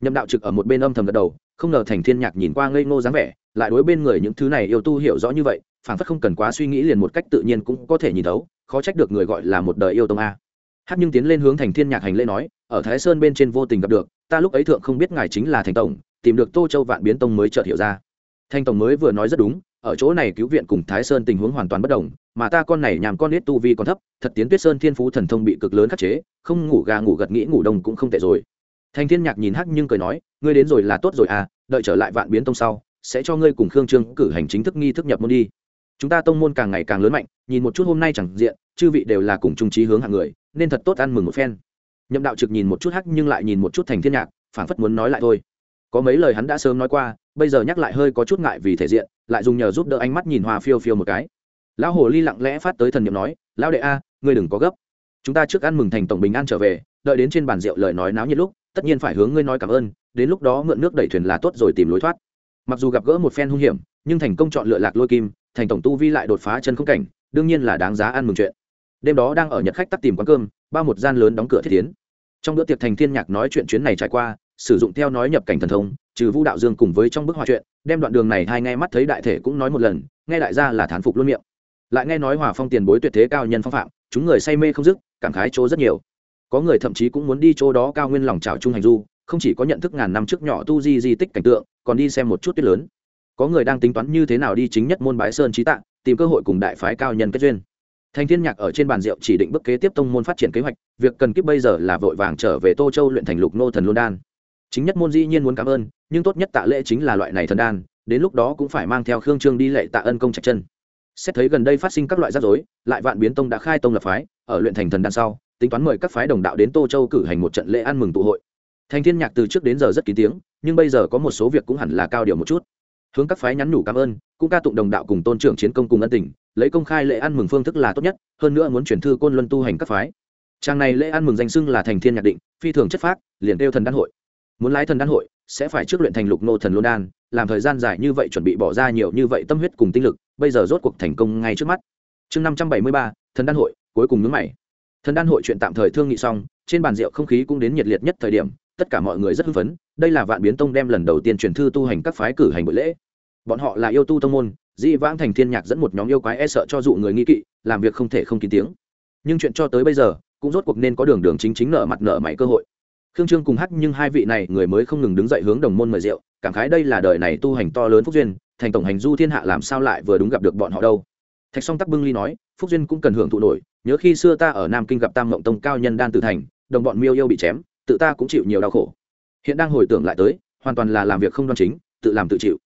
Nhậm đạo trực ở một bên âm thầm gật đầu, không ngờ thành thiên nhạc nhìn qua ngây ngô dáng vẻ, lại đối bên người những thứ này yêu tu hiểu rõ như vậy phản phất không cần quá suy nghĩ liền một cách tự nhiên cũng có thể nhìn thấu, khó trách được người gọi là một đời yêu tông a. Hát nhưng tiến lên hướng thành thiên nhạc hành lễ nói, ở thái sơn bên trên vô tình gặp được, ta lúc ấy thượng không biết ngài chính là thành tổng, tìm được tô châu vạn biến tông mới chợt hiểu ra. Thanh tổng mới vừa nói rất đúng, ở chỗ này cứu viện cùng thái sơn tình huống hoàn toàn bất đồng mà ta con này nhàm con nết tu vi còn thấp, thật tiến tuyết sơn thiên phú thần thông bị cực lớn khắc chế, không ngủ gà ngủ gật nghĩ ngủ đông cũng không tệ rồi. Thành thiên nhạc nhìn hắc nhưng cười nói, ngươi đến rồi là tốt rồi à đợi trở lại vạn biến tông sau, sẽ cho ngươi cùng khương trương cử hành chính thức nghi thức nhập môn đi. Chúng ta tông môn càng ngày càng lớn mạnh, nhìn một chút hôm nay chẳng diện, chư vị đều là cùng trung trí hướng hạng người, nên thật tốt ăn mừng một phen. Nhậm đạo trực nhìn một chút hắc nhưng lại nhìn một chút thành thiên nhạc, phảng phất muốn nói lại thôi. Có mấy lời hắn đã sớm nói qua, bây giờ nhắc lại hơi có chút ngại vì thể diện, lại dùng nhờ giúp đỡ ánh mắt nhìn hoa phiêu phiêu một cái lão hồ ly lặng lẽ phát tới thần n i ệ m nói, lão đệ a, ngươi đừng có gấp. Chúng ta trước ăn mừng thành tổng bình an trở về, đợi đến trên bàn rượu lời nói náo nhiệt lúc, tất nhiên phải hướng ngươi nói cảm ơn, đến lúc đó mượn nước đẩy thuyền là tốt rồi tìm lối thoát. Mặc dù gặp gỡ một phen hung hiểm, nhưng thành công chọn lựa lạc lôi kim, thành tổng tu vi lại đột phá chân không cảnh, đương nhiên là đáng giá ăn mừng chuyện. Đêm đó đang ở nhật khách tắt tìm quán cơm ba một gian lớn đóng cửa thiết tiến. Trong bữa tiệc thành thiên nhạc nói chuyện chuyến này trải qua, sử dụng theo nói nhập cảnh thần thông, trừ vũ đạo dương cùng với trong bức họa chuyện, đem đoạn đường này hai nghe mắt thấy đại thể cũng nói một lần, nghe đại gia là thán phục luôn miệng lại nghe nói hòa phong tiền bối tuyệt thế cao nhân phong phạm, chúng người say mê không dứt, cảm khái chỗ rất nhiều. Có người thậm chí cũng muốn đi chỗ đó cao nguyên lòng trào trung hành du, không chỉ có nhận thức ngàn năm trước nhỏ tu di di tích cảnh tượng, còn đi xem một chút tuyết lớn. Có người đang tính toán như thế nào đi chính nhất môn bái sơn trí tạng tìm cơ hội cùng đại phái cao nhân kết duyên. Thành thiên nhạc ở trên bàn rượu chỉ định bước kế tiếp tông môn phát triển kế hoạch, việc cần kiếp bây giờ là vội vàng trở về tô châu luyện thành lục nô thần luân đan. Chính nhất môn dĩ nhiên muốn cảm ơn, nhưng tốt nhất tạ lễ chính là loại này thần đan, đến lúc đó cũng phải mang theo khương trương đi lệ tạ ân công trạch chân xét thấy gần đây phát sinh các loại rắc rối, lại vạn biến tông đã khai tông lập phái, ở luyện thành thần đan sau, tính toán mời các phái đồng đạo đến tô châu cử hành một trận lễ ăn mừng tụ hội. Thành thiên nhạc từ trước đến giờ rất kín tiếng, nhưng bây giờ có một số việc cũng hẳn là cao điều một chút. Hướng các phái nhắn nhủ cảm ơn, cũng ca tụng đồng đạo cùng tôn trưởng chiến công cùng ân tình, lấy công khai lễ ăn mừng phương thức là tốt nhất, hơn nữa muốn chuyển thư côn luân tu hành các phái. Trang này lễ ăn mừng danh xưng là thành thiên nhạc định, phi thường chất phác, liền kêu thần đan hội. Muốn lái thần đan hội sẽ phải trước luyện thành lục nô thần lô đan, làm thời gian dài như vậy chuẩn bị bỏ ra nhiều như vậy tâm huyết cùng tinh lực, bây giờ rốt cuộc thành công ngay trước mắt. Chương năm trăm bảy mươi ba, thần đan hội, cuối cùng nhướng mày. Thần đan hội chuyện tạm thời thương nghị xong, trên bàn rượu không khí cũng đến nhiệt liệt nhất thời điểm, tất cả mọi người rất hưng phấn, đây là vạn biến tông đem lần đầu tiên truyền thư tu hành các phái cử hành buổi lễ. Bọn họ là yêu tu tông môn, dĩ vãng thành thiên nhạc dẫn một nhóm yêu quái e sợ cho dụ người nghi kỵ, làm việc không thể không kín tiếng. Nhưng chuyện cho tới bây giờ, cũng rốt cuộc nên có đường đường chính chính nợ mặt nợ mày cơ hội khương trương cùng hắc nhưng hai vị này người mới không ngừng đứng dậy hướng đồng môn mời rượu, cảm khái đây là đời này tu hành to lớn phúc duyên, thành tổng hành du thiên hạ làm sao lại vừa đúng gặp được bọn họ đâu. Thạch song tắc bưng ly nói, phúc duyên cũng cần hưởng thụ nổi, nhớ khi xưa ta ở nam kinh gặp tam mộng tông cao nhân đan tử thành, đồng bọn miêu yêu bị chém, tự ta cũng chịu nhiều đau khổ. Hiện đang hồi tưởng lại tới, hoàn toàn là làm việc không đoan chính, tự làm tự chịu.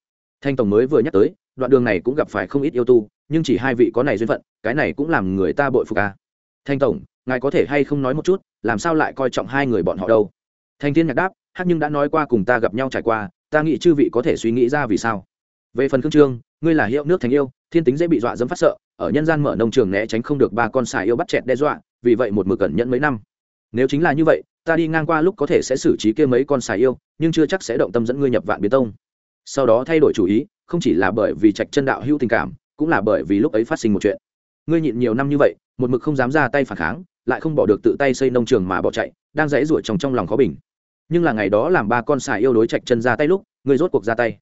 Thanh tổng mới vừa nhắc tới, đoạn đường này cũng gặp phải không ít yêu tu, nhưng chỉ hai vị có này duyên phận, cái này cũng làm người ta bội phục ca thanh tổng, ngài có thể hay không nói một chút, làm sao lại coi trọng hai người bọn họ đâu? Thanh thiên nhạc đáp hát nhưng đã nói qua cùng ta gặp nhau trải qua, ta nghĩ chư vị có thể suy nghĩ ra vì sao. Về phần khương trương, ngươi là hiệu nước thành yêu, thiên tính dễ bị dọa dẫm phát sợ, ở nhân gian mở nông trường né tránh không được ba con xài yêu bắt chẹt đe dọa, vì vậy một mực cẩn nhận mấy năm. Nếu chính là như vậy, ta đi ngang qua lúc có thể sẽ xử trí kia mấy con xài yêu, nhưng chưa chắc sẽ động tâm dẫn ngươi nhập vạn biến tông. Sau đó thay đổi chủ ý, không chỉ là bởi vì trạch chân đạo hữu tình cảm, cũng là bởi vì lúc ấy phát sinh một chuyện. Ngươi nhịn nhiều năm như vậy, một mực không dám ra tay phản kháng, lại không bỏ được tự tay xây nông trường mà bỏ chạy, đang dãy ruổi trong trong lòng khó bình nhưng là ngày đó làm ba con xài yêu đối trạch chân ra tay lúc, ngươi rốt cuộc ra tay.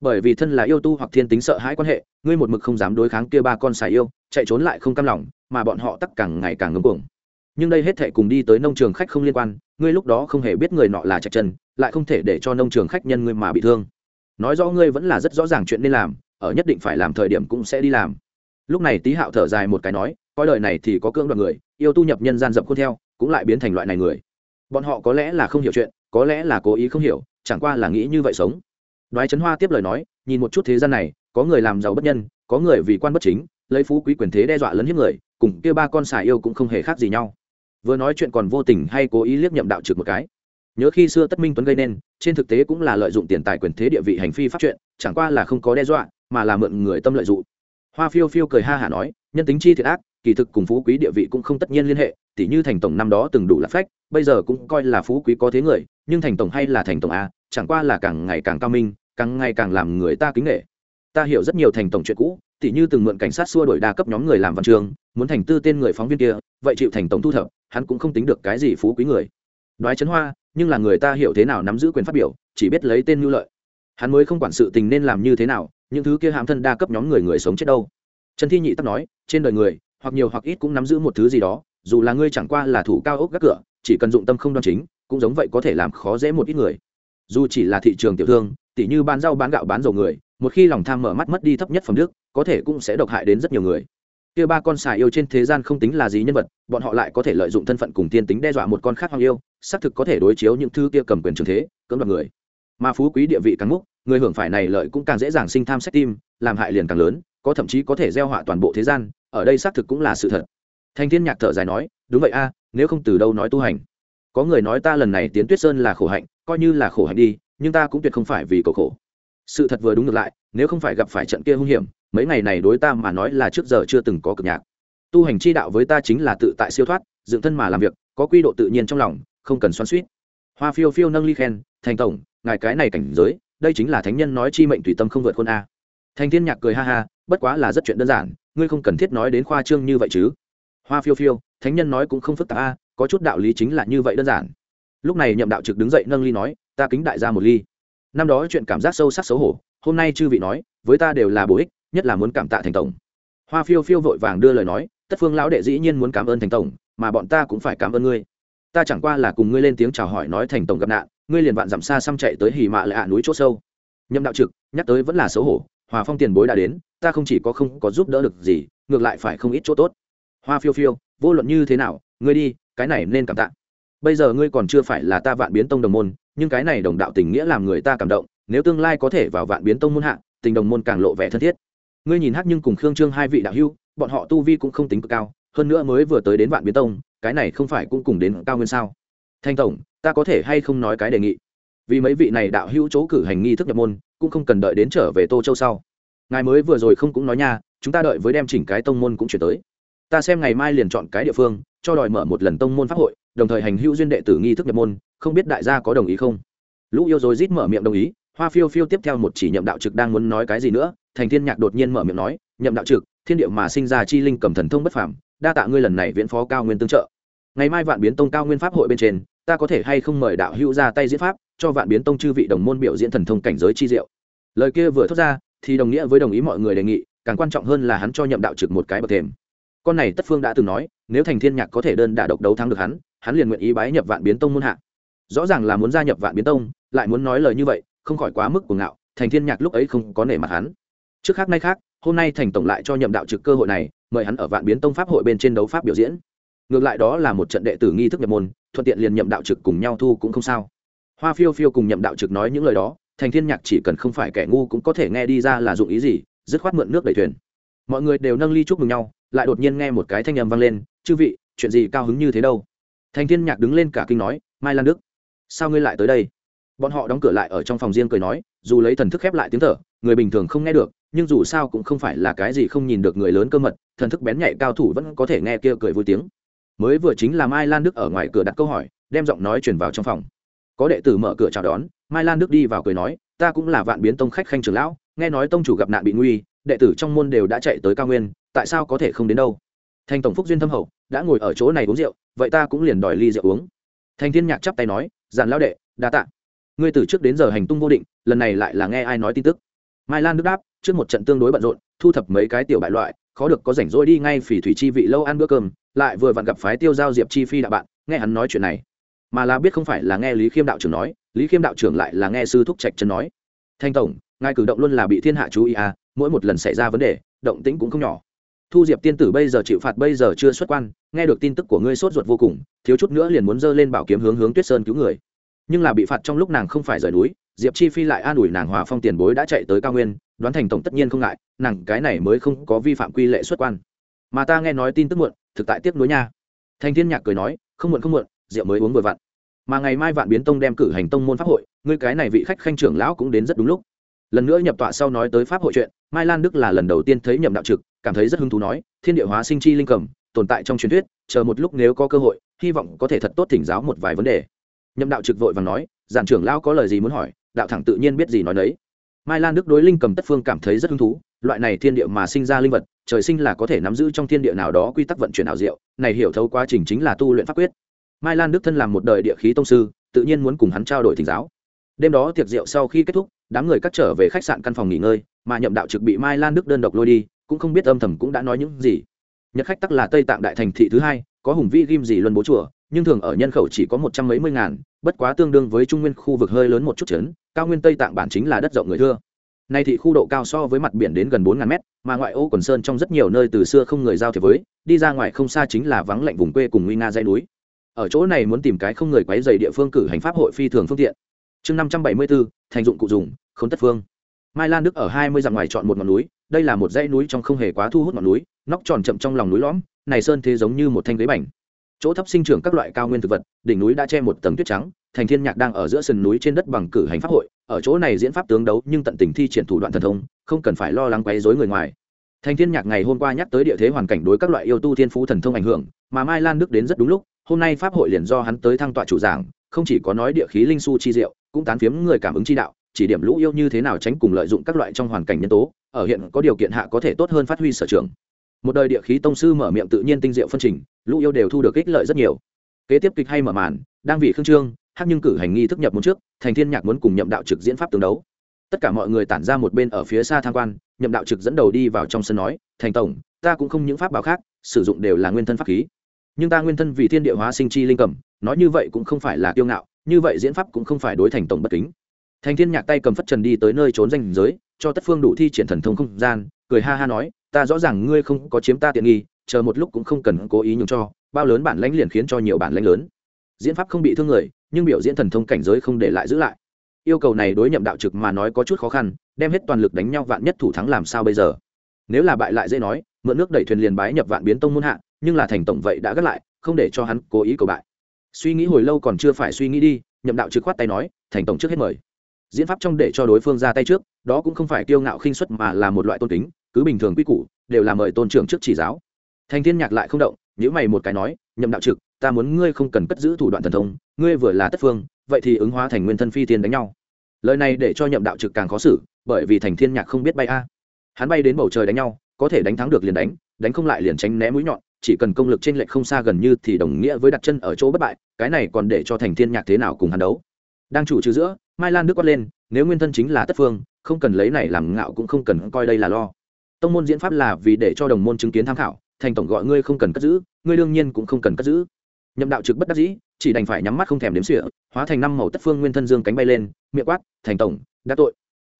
Bởi vì thân là yêu tu hoặc thiên tính sợ hãi quan hệ, ngươi một mực không dám đối kháng kia ba con xài yêu, chạy trốn lại không cam lòng, mà bọn họ tắc càng ngày càng ngấm cuồng. Nhưng đây hết thệ cùng đi tới nông trường khách không liên quan, ngươi lúc đó không hề biết người nọ là trạch chân, lại không thể để cho nông trường khách nhân ngươi mà bị thương. Nói rõ ngươi vẫn là rất rõ ràng chuyện nên làm, ở nhất định phải làm thời điểm cũng sẽ đi làm. Lúc này tý hạo thở dài một cái nói, coi đời này thì có cưỡng đoạt người, yêu tu nhập nhân gian dập khuôn theo, cũng lại biến thành loại này người. Bọn họ có lẽ là không hiểu chuyện có lẽ là cố ý không hiểu, chẳng qua là nghĩ như vậy sống. Đoái trấn hoa tiếp lời nói, nhìn một chút thế gian này, có người làm giàu bất nhân, có người vì quan bất chính, lấy phú quý quyền thế đe dọa lấn hiếp người, cùng kia ba con xài yêu cũng không hề khác gì nhau. Vừa nói chuyện còn vô tình hay cố ý liếc nhậm đạo trực một cái. Nhớ khi xưa tất minh tuấn gây nên, trên thực tế cũng là lợi dụng tiền tài quyền thế địa vị hành phi pháp chuyện, chẳng qua là không có đe dọa, mà là mượn người tâm lợi dụng hoa phiêu phiêu cười ha hả nói, nhân tính chi thiệt ác, kỳ thực cùng phú quý địa vị cũng không tất nhiên liên hệ, tỉ như thành tổng năm đó từng đủ lạc phách, bây giờ cũng coi là phú quý có thế người nhưng thành tổng hay là thành tổng a, chẳng qua là càng ngày càng cao minh, càng ngày càng làm người ta kính nghệ ta hiểu rất nhiều thành tổng chuyện cũ, tỉ như từng mượn cảnh sát xua đổi đa cấp nhóm người làm văn trường, muốn thành tư tên người phóng viên kia, vậy chịu thành tổng thu thập, hắn cũng không tính được cái gì phú quý người. Đoái chấn hoa, nhưng là người ta hiểu thế nào nắm giữ quyền phát biểu, chỉ biết lấy tên mưu lợi. Hắn mới không quản sự tình nên làm như thế nào, những thứ kia hãm thân đa cấp nhóm người người sống chết đâu. Trần thi nhị tắc nói, trên đời người, hoặc nhiều hoặc ít cũng nắm giữ một thứ gì đó, dù là ngươi chẳng qua là thủ cao ốc gác cửa, chỉ cần dụng tâm không đoan chính cũng giống vậy có thể làm khó dễ một ít người. Dù chỉ là thị trường tiểu thương, tỉ như bán rau bán gạo bán dầu người, một khi lòng tham mở mắt mất đi thấp nhất phẩm đức, có thể cũng sẽ độc hại đến rất nhiều người. Kia ba con xài yêu trên thế gian không tính là gì nhân vật, bọn họ lại có thể lợi dụng thân phận cùng tiên tính đe dọa một con khác hoang yêu, xác thực có thể đối chiếu những thứ kia cầm quyền trường thế, cưỡng đoạt người. Mà phú quý địa vị càng múc, người hưởng phải này lợi cũng càng dễ dàng sinh tham sách tim, làm hại liền càng lớn, có thậm chí có thể gieo họa toàn bộ thế gian, ở đây xác thực cũng là sự thật. Thanh thiên nhạc thở dài nói, đúng vậy a, nếu không từ đâu nói tu hành? Có người nói ta lần này tiến tuyết sơn là khổ hạnh, coi như là khổ hạnh đi, nhưng ta cũng tuyệt không phải vì cầu khổ. Sự thật vừa đúng ngược lại, nếu không phải gặp phải trận kia hung hiểm, mấy ngày này đối ta mà nói là trước giờ chưa từng có cực nhạc. Tu hành chi đạo với ta chính là tự tại siêu thoát, dựng thân mà làm việc, có quy độ tự nhiên trong lòng, không cần xoắn suýt hoa phiêu phiêu nâng ly khen, thành tổng, ngài cái này cảnh giới, đây chính là thánh nhân nói chi mệnh tùy tâm không vượt khuôn a. Thành thiên nhạc cười ha ha, bất quá là rất chuyện đơn giản, ngươi không cần thiết nói đến khoa trương như vậy chứ. Hoa phiêu phiêu, thánh nhân nói cũng không phức tạp a có chút đạo lý chính là như vậy đơn giản. Lúc này nhậm đạo trực đứng dậy nâng ly nói, ta kính đại gia một ly. Năm đó chuyện cảm giác sâu sắc xấu hổ, hôm nay chư vị nói, với ta đều là bổ ích, nhất là muốn cảm tạ thành tổng. Hoa phiêu phiêu vội vàng đưa lời nói, tất phương lão đệ dĩ nhiên muốn cảm ơn thành tổng, mà bọn ta cũng phải cảm ơn ngươi. Ta chẳng qua là cùng ngươi lên tiếng chào hỏi nói thành tổng gặp nạn, ngươi liền vạn dặm xa xăm chạy tới hì mạ lại hạ núi chỗ sâu. Nhậm đạo trực nhắc tới vẫn là xấu hổ, hòa phong tiền bối đã đến, ta không chỉ có không có giúp đỡ được gì, ngược lại phải không ít chỗ tốt. Hoa phiêu phiêu, vô luận như thế nào, ngươi đi cái này nên cảm tạ. Bây giờ ngươi còn chưa phải là ta vạn biến tông đồng môn, nhưng cái này đồng đạo tình nghĩa làm người ta cảm động, nếu tương lai có thể vào vạn biến tông môn hạ, tình đồng môn càng lộ vẻ thân thiết. Ngươi nhìn hát nhưng cùng khương trương hai vị đạo hưu bọn họ tu vi cũng không tính cực cao, hơn nữa mới vừa tới đến vạn biến tông, cái này không phải cũng cùng đến cao nguyên sao? Thanh tổng, ta có thể hay không nói cái đề nghị? Vì mấy vị này đạo hữu chỗ cử hành nghi thức nhập môn, cũng không cần đợi đến trở về tô châu sau. Ngài mới vừa rồi không cũng nói nha, chúng ta đợi với đem chỉnh cái tông môn cũng chuyển tới. Ta xem ngày mai liền chọn cái địa phương cho đòi mở một lần tông môn pháp hội, đồng thời hành hữu duyên đệ tử nghi thức nhập môn, không biết đại gia có đồng ý không? Lũ yêu rồi rít mở miệng đồng ý, hoa phiêu phiêu tiếp theo một chỉ nhậm đạo trực đang muốn nói cái gì nữa, thành thiên nhạc đột nhiên mở miệng nói, nhậm đạo trực, thiên địa mà sinh ra chi linh cầm thần thông bất phàm, đa tạ ngươi lần này viễn phó cao nguyên tương trợ. Ngày mai vạn biến tông cao nguyên pháp hội bên trên, ta có thể hay không mời đạo hữu ra tay diễn pháp, cho vạn biến tông chư vị đồng môn biểu diễn thần thông cảnh giới chi diệu. Lời kia vừa thốt ra, thì đồng nghĩa với đồng ý mọi người đề nghị, càng quan trọng hơn là hắn cho nhậm đạo trực một cái bậc thềm. Con này tất phương đã từng nói nếu thành thiên nhạc có thể đơn đả độc đấu thắng được hắn hắn liền nguyện ý bái nhập vạn biến tông môn hạ. Rõ ràng là muốn gia nhập vạn biến tông, lại muốn nói lời như vậy, không khỏi quá mức của ngạo, thành thiên nhạc lúc ấy không có nể mặt hắn. Trước khác nay khác, hôm nay thành tổng lại cho nhậm đạo trực cơ hội này, mời hắn ở vạn biến tông pháp hội bên trên đấu pháp biểu diễn. Ngược lại đó là một trận đệ tử nghi thức nhập môn, thuận tiện liền nhậm đạo trực cùng nhau thu cũng không sao. Hoa phiêu phiêu cùng nhậm đạo trực nói những lời đó, thành thiên nhạc chỉ cần không phải kẻ ngu cũng có thể nghe đi ra là dụng ý gì, dứt khoát mượn nước đẩy thuyền. Mọi người đều nâng ly chúc mừng nhau lại đột nhiên nghe một cái thanh âm vang lên, chư vị, chuyện gì cao hứng như thế đâu? Thành thiên nhạc đứng lên cả kinh nói, mai lan đức, sao ngươi lại tới đây? Bọn họ đóng cửa lại ở trong phòng riêng cười nói, dù lấy thần thức khép lại tiếng thở, người bình thường không nghe được, nhưng dù sao cũng không phải là cái gì không nhìn được người lớn cơ mật, thần thức bén nhạy cao thủ vẫn có thể nghe kia cười vui tiếng. Mới vừa chính là mai lan đức ở ngoài cửa đặt câu hỏi, đem giọng nói truyền vào trong phòng. Có đệ tử mở cửa chào đón, mai lan đức đi vào cười nói, ta cũng là vạn biến tông khách khanh trưởng lão, nghe nói tông chủ gặp nạn bị nguy đệ tử trong môn đều đã chạy tới cao nguyên, tại sao có thể không đến đâu? Thành tổng phúc duyên thâm hậu, đã ngồi ở chỗ này uống rượu, vậy ta cũng liền đòi ly rượu uống. Thành thiên nhạc chắp tay nói giàn lão đệ, đa tạ. Ngươi từ trước đến giờ hành tung vô định, lần này lại là nghe ai nói tin tức? Mai lan đức đáp, trước một trận tương đối bận rộn, thu thập mấy cái tiểu bại loại, khó được có rảnh rỗi đi ngay phỉ thủy chi vị lâu ăn bữa cơm, lại vừa vặn gặp phái tiêu giao diệp chi phi đạo bạn, nghe hắn nói chuyện này. Mà là biết không phải là nghe lý khiêm đạo trưởng nói, lý khiêm đạo trưởng lại là nghe sư thúc trạch chân nói. Thanh tổng ngài cử động luôn là bị thiên hạ chú ý à mỗi một lần xảy ra vấn đề, động tĩnh cũng không nhỏ. Thu diệp tiên tử bây giờ chịu phạt bây giờ chưa xuất quan, nghe được tin tức của ngươi sốt ruột vô cùng, thiếu chút nữa liền muốn dơ lên bảo kiếm hướng hướng tuyết sơn cứu người. Nhưng là bị phạt trong lúc nàng không phải rời núi, diệp chi phi lại an ủi nàng hòa phong tiền bối đã chạy tới cao nguyên, đoán thành tổng tất nhiên không ngại, nàng cái này mới không có vi phạm quy lệ xuất quan. Mà ta nghe nói tin tức muộn, thực tại tiếc nuối nha. Thành thiên nhạc cười nói, không muộn không muộn, rượu mới uống vừa vặn. Mà ngày mai vạn biến tông đem cử hành tông môn pháp hội, ngươi cái này vị khách khanh trưởng lão cũng đến rất đúng lúc lần nữa nhập tọa sau nói tới pháp hội chuyện, mai lan đức là lần đầu tiên thấy nhậm đạo trực, cảm thấy rất hứng thú nói, thiên địa hóa sinh chi linh cầm, tồn tại trong truyền thuyết, chờ một lúc nếu có cơ hội, hy vọng có thể thật tốt thỉnh giáo một vài vấn đề. Nhậm đạo trực vội và nói, giản trưởng lão có lời gì muốn hỏi, đạo thẳng tự nhiên biết gì nói đấy mai lan đức đối linh cầm tất phương cảm thấy rất hứng thú, loại này thiên địa mà sinh ra linh vật, trời sinh là có thể nắm giữ trong thiên địa nào đó quy tắc vận chuyển ảo diệu, này hiểu thấu quá trình chính là tu luyện pháp quyết. Mai lan đức thân làm một đời địa khí tông sư, tự nhiên muốn cùng hắn trao đổi thỉnh giáo đêm đó tiệc rượu sau khi kết thúc, đám người cắt trở về khách sạn căn phòng nghỉ ngơi, mà nhậm đạo trực bị mai lan đức đơn độc lôi đi, cũng không biết âm thầm cũng đã nói những gì. Nhật khách tắc là tây tạng đại thành thị thứ hai, có hùng vĩ ghim gì luân bố chùa, nhưng thường ở nhân khẩu chỉ có một trăm mấy mươi ngàn, bất quá tương đương với trung nguyên khu vực hơi lớn một chút trấn cao nguyên tây tạng bản chính là đất rộng người thưa. Nay thị khu độ cao so với mặt biển đến gần bốn ngàn mét, mà ngoại ô quần sơn trong rất nhiều nơi từ xưa không người giao thiệp với, đi ra ngoài không xa chính là vắng lạnh vùng quê cùng nguy nga dây núi. Ở chỗ này muốn tìm cái không người quấy dày địa phương cử hành pháp hội phi thường phương tiện chương năm trăm bảy mươi bốn, thành dụng cụ dùng, không tất phương. Mai lan đức ở hai mươi dặm ngoài chọn một ngọn núi, đây là một dãy núi trong không hề quá thu hút ngọn núi, nóc tròn chậm trong lòng núi lõm, này sơn thế giống như một thanh ghế bành. Chỗ thấp sinh trưởng các loại cao nguyên thực vật, đỉnh núi đã che một tầng tuyết trắng, thành thiên nhạc đang ở giữa sườn núi trên đất bằng cử hành pháp hội, ở chỗ này diễn pháp tướng đấu nhưng tận tình thi triển thủ đoạn thần thông, không cần phải lo lắng quấy rối người ngoài. Thành thiên nhạc ngày hôm qua nhắc tới địa thế hoàn cảnh đối các loại yêu tu thiên phú thần thông ảnh hưởng, mà mai lan đức đến rất đúng lúc, hôm nay pháp hội liền do hắn tới thăng tọa chủ giảng, không chỉ có nói địa khí linh su chi diệu cũng tán phiếm người cảm ứng chi đạo, chỉ điểm lũ yêu như thế nào tránh cùng lợi dụng các loại trong hoàn cảnh nhân tố, ở hiện có điều kiện hạ có thể tốt hơn phát huy sở trường. Một đời địa khí tông sư mở miệng tự nhiên tinh diệu phân trình, lũ yêu đều thu được ích lợi rất nhiều. Kế tiếp kịch hay mở màn, đang vị khương trương, hắc nhưng cử hành nghi thức nhập môn trước, thành thiên nhạc muốn cùng nhậm đạo trực diễn pháp tương đấu. Tất cả mọi người tản ra một bên ở phía xa tham quan, nhậm đạo trực dẫn đầu đi vào trong sân nói, thành tổng, ta cũng không những pháp bảo khác, sử dụng đều là nguyên thân pháp khí. Nhưng ta nguyên thân vì thiên địa hóa sinh chi linh cầm, nói như vậy cũng không phải là kiêu ngạo như vậy diễn pháp cũng không phải đối thành tổng bất kính. Thành thiên nhạc tay cầm phất trần đi tới nơi trốn danh giới, cho tất phương đủ thi triển thần thông không gian, cười ha ha nói, ta rõ ràng ngươi không có chiếm ta tiện nghi, chờ một lúc cũng không cần cố ý nhường cho, bao lớn bản lãnh liền khiến cho nhiều bản lãnh lớn. Diễn pháp không bị thương người, nhưng biểu diễn thần thông cảnh giới không để lại giữ lại. Yêu cầu này đối nhậm đạo trực mà nói có chút khó khăn, đem hết toàn lực đánh nhau vạn nhất thủ thắng làm sao bây giờ? Nếu là bại lại dễ nói, mượn nước đẩy thuyền liền bái nhập vạn biến tông muôn hạ, nhưng là thành tổng vậy đã gắt lại, không để cho hắn cố ý cầu bại suy nghĩ hồi lâu còn chưa phải suy nghĩ đi, nhậm đạo trực khoát tay nói, thành tổng trước hết mời. Diễn pháp trong để cho đối phương ra tay trước, đó cũng không phải kiêu ngạo khinh suất mà là một loại tôn kính, cứ bình thường quy củ, đều là mời tôn trưởng trước chỉ giáo. Thành thiên nhạc lại không động nếu mày một cái nói, nhậm đạo trực, ta muốn ngươi không cần cất giữ thủ đoạn thần thông, ngươi vừa là tất phương, vậy thì ứng hóa thành nguyên thân phi tiên đánh nhau. Lời này để cho nhậm đạo trực càng khó xử, bởi vì thành thiên nhạc không biết bay a. Hắn bay đến bầu trời đánh nhau, có thể đánh thắng được liền đánh đánh không lại liền tránh né mũi nhọn chỉ cần công lực trên lệch không xa gần như thì đồng nghĩa với đặt chân ở chỗ bất bại, cái này còn để cho thành thiên nhạc thế nào cùng hắn đấu. Đang chủ trừ giữa, mai lan nước quát lên, nếu nguyên thân chính là tất phương, không cần lấy này làm ngạo cũng không cần coi đây là lo. Tông môn diễn pháp là vì để cho đồng môn chứng kiến tham khảo, thành tổng gọi ngươi không cần cất giữ, ngươi đương nhiên cũng không cần cất giữ. Nhậm đạo trực bất đắc dĩ, chỉ đành phải nhắm mắt không thèm đếm xỉa, hóa thành năm màu tất phương nguyên thân dương cánh bay lên, miệng quát, thành tổng, đã tội.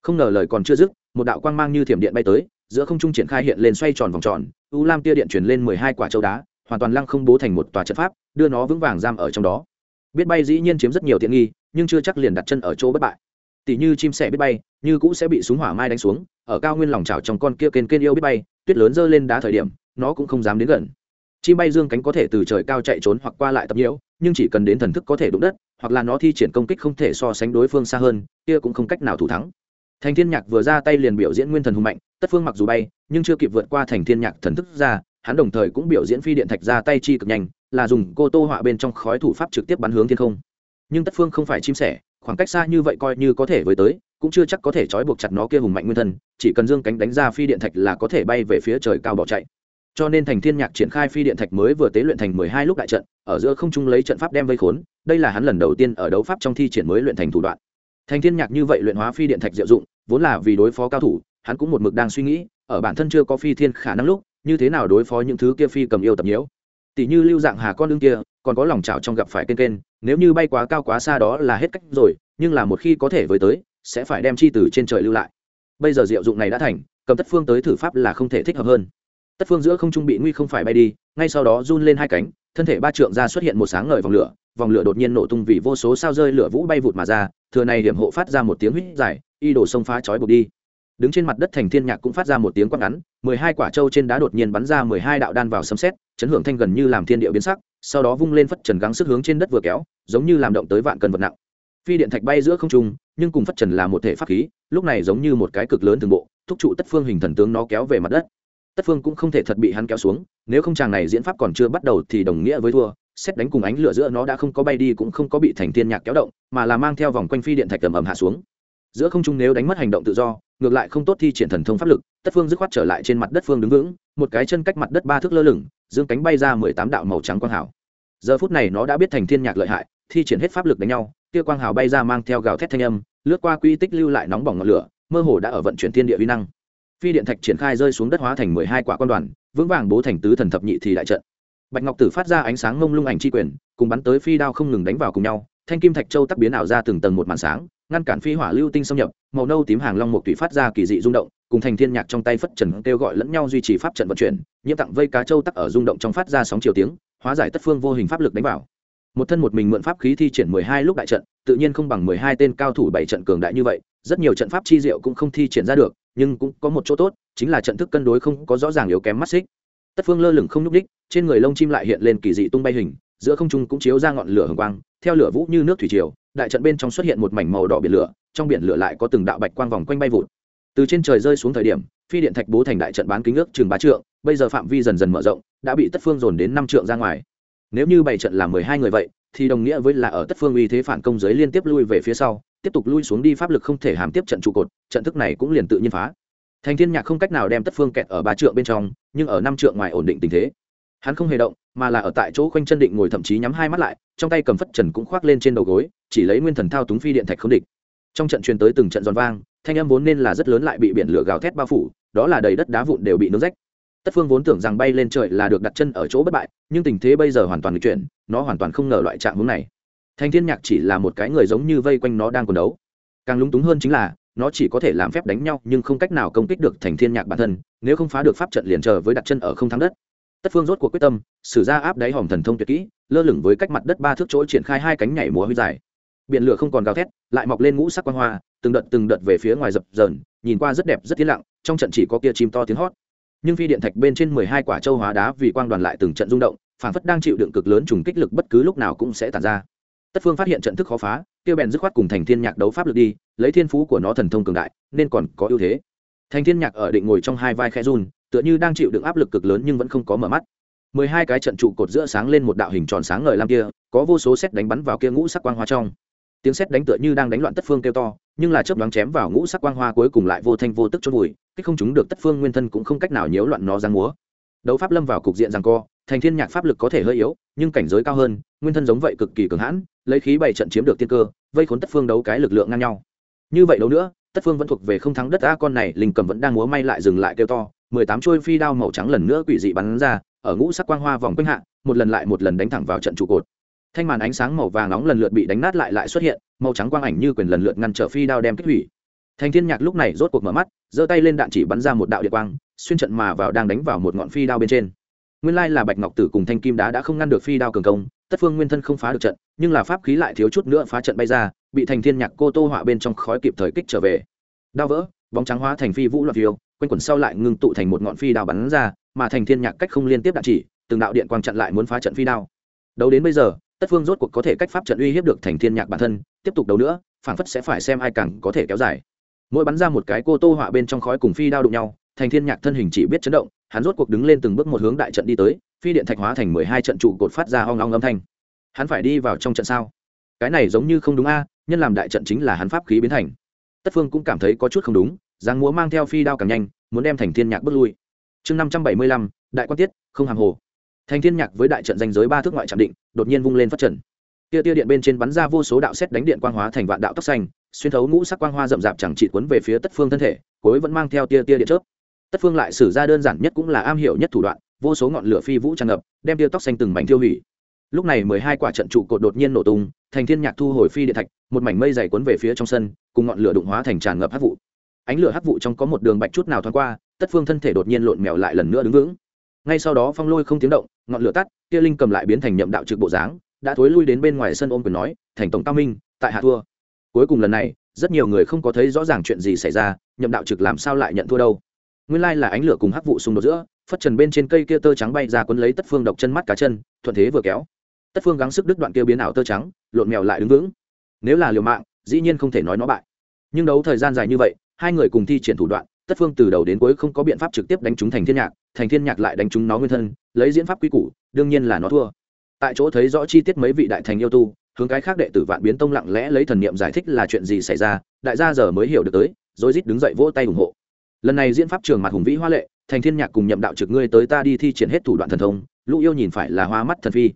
Không ngờ lời còn chưa dứt, một đạo quang mang như thiểm điện bay tới giữa không trung triển khai hiện lên xoay tròn vòng tròn, u lam tia điện chuyển lên mười hai quả châu đá, hoàn toàn lăng không bố thành một tòa trận pháp, đưa nó vững vàng giam ở trong đó. Biết bay dĩ nhiên chiếm rất nhiều tiện nghi, nhưng chưa chắc liền đặt chân ở chỗ bất bại. Tỷ như chim sẻ biết bay, như cũ sẽ bị súng hỏa mai đánh xuống, ở cao nguyên lòng trào trong con kia kên kên yêu biết bay, tuyết lớn dơ lên đá thời điểm, nó cũng không dám đến gần. Chim bay dương cánh có thể từ trời cao chạy trốn hoặc qua lại tập nhiễu, nhưng chỉ cần đến thần thức có thể đụng đất, hoặc là nó thi triển công kích không thể so sánh đối phương xa hơn, kia cũng không cách nào thủ thắng thành thiên nhạc vừa ra tay liền biểu diễn nguyên thần hùng mạnh, tất phương mặc dù bay, nhưng chưa kịp vượt qua thành thiên nhạc thần thức ra, hắn đồng thời cũng biểu diễn phi điện thạch ra tay chi cực nhanh, là dùng cô tô họa bên trong khói thủ pháp trực tiếp bắn hướng thiên không. Nhưng tất phương không phải chim sẻ, khoảng cách xa như vậy coi như có thể với tới, cũng chưa chắc có thể trói buộc chặt nó kia hùng mạnh nguyên thân chỉ cần dương cánh đánh ra phi điện thạch là có thể bay về phía trời cao bỏ chạy. Cho nên thành thiên nhạc triển khai phi điện thạch mới vừa tế luyện thành mười hai lúc đại trận, ở giữa không trung lấy trận pháp đem vây khốn, đây là hắn lần đầu tiên ở đấu pháp trong thi triển mới luyện thành thủ đoạn. Thành thiên nhạc như vậy luyện hóa phi điện thạch diệu dụng vốn là vì đối phó cao thủ, hắn cũng một mực đang suy nghĩ, ở bản thân chưa có phi thiên khả năng lúc, như thế nào đối phó những thứ kia phi cầm yêu tập nhiễu. Tỷ như lưu dạng hà con đương kia, còn có lòng chảo trong gặp phải kênh kênh, nếu như bay quá cao quá xa đó là hết cách rồi, nhưng là một khi có thể với tới, sẽ phải đem chi từ trên trời lưu lại. Bây giờ diệu dụng này đã thành, cầm tất phương tới thử pháp là không thể thích hợp hơn. Tất phương giữa không trung bị nguy không phải bay đi, ngay sau đó run lên hai cánh, thân thể ba trượng ra xuất hiện một sáng ngời vòng lửa vòng lửa đột nhiên nổ tung vì vô số sao rơi lửa vũ bay vụt mà ra, thừa này điểm hộ phát ra một tiếng huýt dài y đổ sông phá chói buộc đi. Đứng trên mặt đất thành thiên nhạc cũng phát ra một tiếng quát ngắn, mười hai quả trâu trên đá đột nhiên bắn ra mười hai đạo đan vào sấm xét chấn hưởng thanh gần như làm thiên địa biến sắc, sau đó vung lên phất trần gắng sức hướng trên đất vừa kéo, giống như làm động tới vạn cân vật nặng. Phi điện thạch bay giữa không trung, nhưng cùng phất trần là một thể pháp khí, lúc này giống như một cái cực lớn thường bộ, thúc trụ tất phương hình thần tướng nó kéo về mặt đất. Tất phương cũng không thể thật bị hắn kéo xuống, nếu không chàng này diễn pháp còn chưa bắt đầu thì đồng nghĩa với thua, xét đánh cùng ánh lửa giữa nó đã không có bay đi cũng không có bị thành thiên nhạc kéo động, mà là mang theo vòng quanh phi điện thạch tầm ầm hạ xuống giữa không trung nếu đánh mất hành động tự do, ngược lại không tốt thi triển thần thông pháp lực, tất phương dứt khoát trở lại trên mặt đất phương đứng vững, một cái chân cách mặt đất ba thước lơ lửng, dương cánh bay ra mười tám đạo màu trắng quang hảo giờ phút này nó đã biết thành thiên nhạc lợi hại, thi triển hết pháp lực đánh nhau, kia quang hào bay ra mang theo gào thét thanh âm, lướt qua quy tích lưu lại nóng bỏng ngọn lửa, mơ hồ đã ở vận chuyển thiên địa vi năng. Phi điện thạch triển khai rơi xuống đất hóa thành mười hai quả quan đoàn, vững vàng bố thành tứ thần thập nhị thì đại trận. Bạch ngọc tử phát ra ánh sáng mông lung ảnh chi quyền, cùng bắn tới phi đao không ngừng đánh vào cùng nhau, thanh kim thạch châu tắc biến ảo ra từng tầng một màn sáng ngăn cản phi hỏa lưu tinh xâm nhập, màu nâu tím hàng long một thủy phát ra kỳ dị rung động, cùng thành thiên nhạc trong tay phất trần kêu gọi lẫn nhau duy trì pháp trận vận chuyển, nhiễm tặng vây cá châu tắc ở rung động trong phát ra sóng chiều tiếng, hóa giải tất phương vô hình pháp lực đánh vào. Một thân một mình mượn pháp khí thi triển mười hai lúc đại trận, tự nhiên không bằng mười hai tên cao thủ bảy trận cường đại như vậy, rất nhiều trận pháp chi diệu cũng không thi triển ra được, nhưng cũng có một chỗ tốt, chính là trận thức cân đối không có rõ ràng yếu kém mắt xích. Tất phương lơ lửng không nhúc đích trên người lông chim lại hiện lên kỳ dị tung bay hình, giữa không trung cũng chiếu ra ngọn lửa hồng quang, theo lửa vũ như nước thủy triều đại trận bên trong xuất hiện một mảnh màu đỏ biển lửa, trong biển lửa lại có từng đạo bạch quang vòng quanh bay vụt. Từ trên trời rơi xuống thời điểm, phi điện thạch bố thành đại trận bán kính ước chừng ba trượng, bây giờ phạm vi dần dần mở rộng, đã bị tất phương dồn đến năm trượng ra ngoài. Nếu như bảy trận là mười hai người vậy, thì đồng nghĩa với là ở tất phương uy thế phản công giới liên tiếp lui về phía sau, tiếp tục lui xuống đi pháp lực không thể hàm tiếp trận trụ cột, trận thức này cũng liền tự nhiên phá. Thành thiên nhạc không cách nào đem tất phương kẹt ở ba trượng bên trong, nhưng ở năm trượng ngoài ổn định tình thế. Hắn không hề động mà là ở tại chỗ khoanh chân định ngồi thậm chí nhắm hai mắt lại, trong tay cầm phất trần cũng khoác lên trên đầu gối, chỉ lấy nguyên thần thao túng phi điện thạch không địch. Trong trận truyền tới từng trận giòn vang, thanh âm vốn nên là rất lớn lại bị biển lửa gào thét bao phủ, đó là đầy đất đá vụn đều bị nướng rách. Tất phương vốn tưởng rằng bay lên trời là được đặt chân ở chỗ bất bại, nhưng tình thế bây giờ hoàn toàn lịch chuyển, nó hoàn toàn không ngờ loại trạng hướng này. Thanh thiên nhạc chỉ là một cái người giống như vây quanh nó đang quần đấu. Càng lúng túng hơn chính là, nó chỉ có thể làm phép đánh nhau, nhưng không cách nào công kích được thành thiên nhạc bản thân, nếu không phá được pháp trận liền chờ với đặt chân ở không thắng đất tất phương rốt cuộc quyết tâm, sử ra áp đáy hòm thần thông tuyệt kỹ, lơ lửng với cách mặt đất ba thước chỗ triển khai hai cánh nhảy múa huy dài. Biển lửa không còn gào thét, lại mọc lên ngũ sắc quan hoa, từng đợt từng đợt về phía ngoài dập dờn, nhìn qua rất đẹp, rất tiến lặng, trong trận chỉ có kia chim to tiếng hót. Nhưng phi điện thạch bên trên mười hai quả châu hóa đá vì quang đoàn lại từng trận rung động, phản phất đang chịu đựng cực lớn trùng kích lực bất cứ lúc nào cũng sẽ tàn ra. Tất phương phát hiện trận thức khó phá, kia bèn dứt khoát cùng thành thiên nhạc đấu pháp lực đi, lấy thiên phú của nó thần thông cường đại, nên còn có ưu thế. Thành thiên nhạc ở định ngồi trong hai vai khẽ run tựa như đang chịu đựng áp lực cực lớn nhưng vẫn không có mở mắt. Mười hai cái trận trụ cột giữa sáng lên một đạo hình tròn sáng ngời lam kia, có vô số xét đánh bắn vào kia ngũ sắc quang hoa trong. Tiếng xét đánh tựa như đang đánh loạn tất phương kêu to, nhưng là chớp đoán chém vào ngũ sắc quang hoa cuối cùng lại vô thanh vô tức chôn vùi, kích không chúng được tất phương nguyên thân cũng không cách nào nhiễu loạn nó giang múa. Đấu pháp lâm vào cục diện rằng co, thành thiên nhạc pháp lực có thể hơi yếu, nhưng cảnh giới cao hơn, nguyên thân giống vậy cực kỳ cường hãn, lấy khí bảy trận chiếm được tiên cơ, vây khốn tất phương đấu cái lực lượng ngang nhau. Như vậy đấu nữa, tất phương vẫn thuộc về không thắng đất a con này, linh cầm vẫn đang múa may lại dừng lại kêu to mười tám trôi phi đao màu trắng lần nữa quỷ dị bắn ra, ở ngũ sắc quang hoa vòng quanh hạ, một lần lại một lần đánh thẳng vào trận trụ cột. Thanh màn ánh sáng màu vàng nóng lần lượt bị đánh nát lại lại xuất hiện, màu trắng quang ảnh như quyền lần lượt ngăn trở phi đao đem kích hủy. Thanh thiên nhạc lúc này rốt cuộc mở mắt, giơ tay lên đạn chỉ bắn ra một đạo địa quang, xuyên trận mà vào đang đánh vào một ngọn phi đao bên trên. Nguyên lai là bạch ngọc tử cùng thanh kim đá đã không ngăn được phi đao cường công, tất phương nguyên thân không phá được trận, nhưng là pháp khí lại thiếu chút nữa phá trận bay ra, bị thành thiên nhạc cô tô họa bên trong khói kịp thời kích trở về. Đao vỡ, bóng trắng hóa thành phi vũ loạn phiêu quanh quẩn sau lại ngưng tụ thành một ngọn phi đao bắn ra, mà thành thiên nhạc cách không liên tiếp đạn chỉ, từng đạo điện quang chặn lại muốn phá trận phi đao. Đấu đến bây giờ, tất phương rốt cuộc có thể cách pháp trận uy hiếp được thành thiên nhạc bản thân, tiếp tục đấu nữa phản phất sẽ phải xem ai càng có thể kéo dài. Mỗi bắn ra một cái cô tô họa bên trong khói cùng phi đao đụng nhau, thành thiên nhạc thân hình chỉ biết chấn động, hắn rốt cuộc đứng lên từng bước một hướng đại trận đi tới, phi điện thạch hóa thành mười hai trận trụ cột phát ra hoang long âm thanh. Hắn phải đi vào trong trận sao? Cái này giống như không đúng a, nhân làm đại trận chính là hắn pháp khí biến thành. Tất phương cũng cảm thấy có chút không đúng giang múa mang theo phi đao càng nhanh, muốn đem thành thiên nhạc bước lui. Chương năm trăm bảy mươi lăm, đại quan tiết, không hàng hồ. Thành thiên nhạc với đại trận danh giới ba thước ngoại trạm định, đột nhiên vung lên phát trận. Tia tia điện bên trên bắn ra vô số đạo xét đánh điện quang hóa thành vạn đạo tóc xanh, xuyên thấu ngũ sắc quang hoa rậm rạp chẳng chỉ cuốn về phía tất phương thân thể, cuối vẫn mang theo tia tia điện chớp. Tất phương lại sử ra đơn giản nhất cũng là am hiểu nhất thủ đoạn, vô số ngọn lửa phi vũ tràn ngập, đem tia tóc xanh từng mảnh tiêu hủy. Lúc này mười hai quả trận trụ cột đột nhiên nổ tung, thành thiên nhạc thu hồi phi điện thạch, một mảnh mây dày cuốn về phía trong sân, cùng ngọn lửa đụng hóa thành tràn ngập hắc vụ ánh lửa hắc vụ trong có một đường bạch chút nào thoáng qua, tất phương thân thể đột nhiên lộn mèo lại lần nữa đứng vững. Ngay sau đó phong lôi không tiếng động, ngọn lửa tắt, kia linh cầm lại biến thành nhậm đạo trực bộ dáng, đã thối lui đến bên ngoài sân ôm quyền nói, thành tổng cao minh, tại hạ thua. Cuối cùng lần này, rất nhiều người không có thấy rõ ràng chuyện gì xảy ra, nhậm đạo trực làm sao lại nhận thua đâu. Nguyên lai là ánh lửa cùng hắc vụ xung đột giữa, phất trần bên trên cây kia tơ trắng bay ra quấn lấy tất phương độc chân mắt cá chân, thuận thế vừa kéo. Tất phương gắng sức đứt đoạn kia biến ảo tơ trắng, lộn mèo lại đứng vững. Nếu là liều mạng, dĩ nhiên không thể nói nó bại. Nhưng đấu thời gian dài như vậy hai người cùng thi triển thủ đoạn, tất phương từ đầu đến cuối không có biện pháp trực tiếp đánh trúng thành thiên nhạc, thành thiên nhạc lại đánh trúng nó nguyên thân, lấy diễn pháp quy củ, đương nhiên là nó thua. Tại chỗ thấy rõ chi tiết mấy vị đại thành yêu tu, hướng cái khác đệ tử vạn biến tông lặng lẽ lấy thần niệm giải thích là chuyện gì xảy ra, đại gia giờ mới hiểu được tới, rồi rít đứng dậy vỗ tay ủng hộ. Lần này diễn pháp trường mặt hùng vĩ hoa lệ, thành thiên nhạc cùng nhậm đạo trực ngươi tới ta đi thi triển hết thủ đoạn thần thông, lũ yêu nhìn phải là hoa mắt thần phi.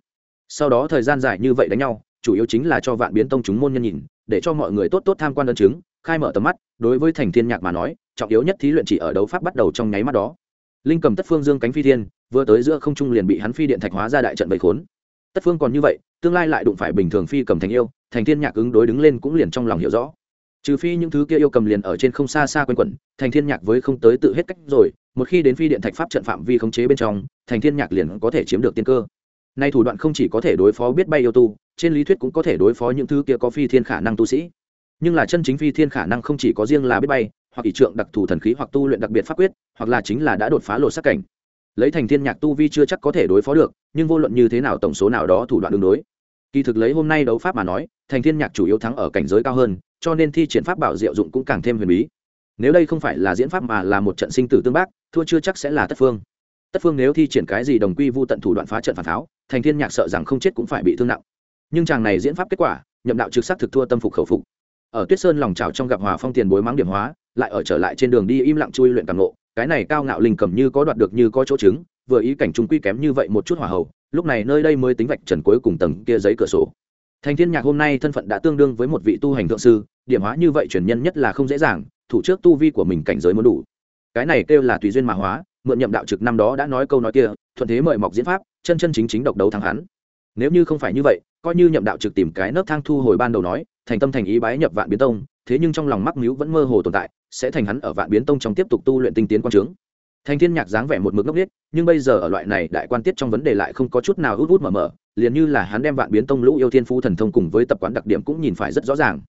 Sau đó thời gian dài như vậy đánh nhau, chủ yếu chính là cho vạn biến tông chúng môn nhân nhìn, để cho mọi người tốt tốt tham quan đơn chứng khai mở tầm mắt, đối với thành thiên nhạc mà nói, trọng yếu nhất thí luyện chỉ ở đấu pháp bắt đầu trong nháy mắt đó. Linh cầm tất phương dương cánh phi thiên, vừa tới giữa không trung liền bị hắn phi điện thạch hóa ra đại trận bầy khốn. Tất phương còn như vậy, tương lai lại đụng phải bình thường phi cầm thành yêu, thành thiên nhạc ứng đối đứng lên cũng liền trong lòng hiểu rõ. Trừ phi những thứ kia yêu cầm liền ở trên không xa xa quanh quẩn, thành thiên nhạc với không tới tự hết cách rồi, một khi đến phi điện thạch pháp trận phạm vi khống chế bên trong, thành thiên nhạc liền có thể chiếm được tiên cơ. Nay thủ đoạn không chỉ có thể đối phó biết bay yêu tu, trên lý thuyết cũng có thể đối phó những thứ kia có phi thiên khả năng tu sĩ nhưng là chân chính phi thiên khả năng không chỉ có riêng là biết bay, hoặc ỷ trượng đặc thù thần khí hoặc tu luyện đặc biệt pháp quyết, hoặc là chính là đã đột phá lột sắc cảnh. Lấy thành thiên nhạc tu vi chưa chắc có thể đối phó được, nhưng vô luận như thế nào tổng số nào đó thủ đoạn đường đối. Kỳ thực lấy hôm nay đấu pháp mà nói, thành thiên nhạc chủ yếu thắng ở cảnh giới cao hơn, cho nên thi triển pháp bảo diệu dụng cũng càng thêm huyền bí. Nếu đây không phải là diễn pháp mà là một trận sinh tử tương bác, thua chưa chắc sẽ là tất phương. Tất phương nếu thi triển cái gì đồng quy vu tận thủ đoạn phá trận phản tháo thành thiên nhạc sợ rằng không chết cũng phải bị thương nặng. Nhưng chàng này diễn pháp kết quả, nhậm đạo trực sắc thực thua tâm phục khẩu phục ở tuyết sơn lòng trào trong gặp hòa phong tiền bối mắng điểm hóa, lại ở trở lại trên đường đi im lặng chui luyện càng ngộ. Cái này cao ngạo linh cầm như có đoạt được như có chỗ trứng, vừa ý cảnh trung quy kém như vậy một chút hỏa hầu, lúc này nơi đây mới tính vạch trần cuối cùng tầng kia giấy cửa sổ. Thành thiên nhạc hôm nay thân phận đã tương đương với một vị tu hành thượng sư, điểm hóa như vậy truyền nhân nhất là không dễ dàng, thủ trước tu vi của mình cảnh giới muốn đủ. Cái này kêu là tùy duyên mà hóa, mượn nhậm đạo trực năm đó đã nói câu nói kia, thuận thế mời mọc diễn pháp, chân chân chính chính độc đấu thắng hắn. Nếu như không phải như vậy, coi như nhậm đạo trực tìm cái nấc thang thu hồi ban đầu nói thành tâm thành ý bái nhập vạn biến tông, thế nhưng trong lòng mắc mưu vẫn mơ hồ tồn tại, sẽ thành hắn ở vạn biến tông trong tiếp tục tu luyện tinh tiến quan trướng. Thành thiên nhạc dáng vẻ một mực ngốc nghếch, nhưng bây giờ ở loại này đại quan tiết trong vấn đề lại không có chút nào út út mở mở, liền như là hắn đem vạn biến tông lũ yêu thiên phú thần thông cùng với tập quán đặc điểm cũng nhìn phải rất rõ ràng.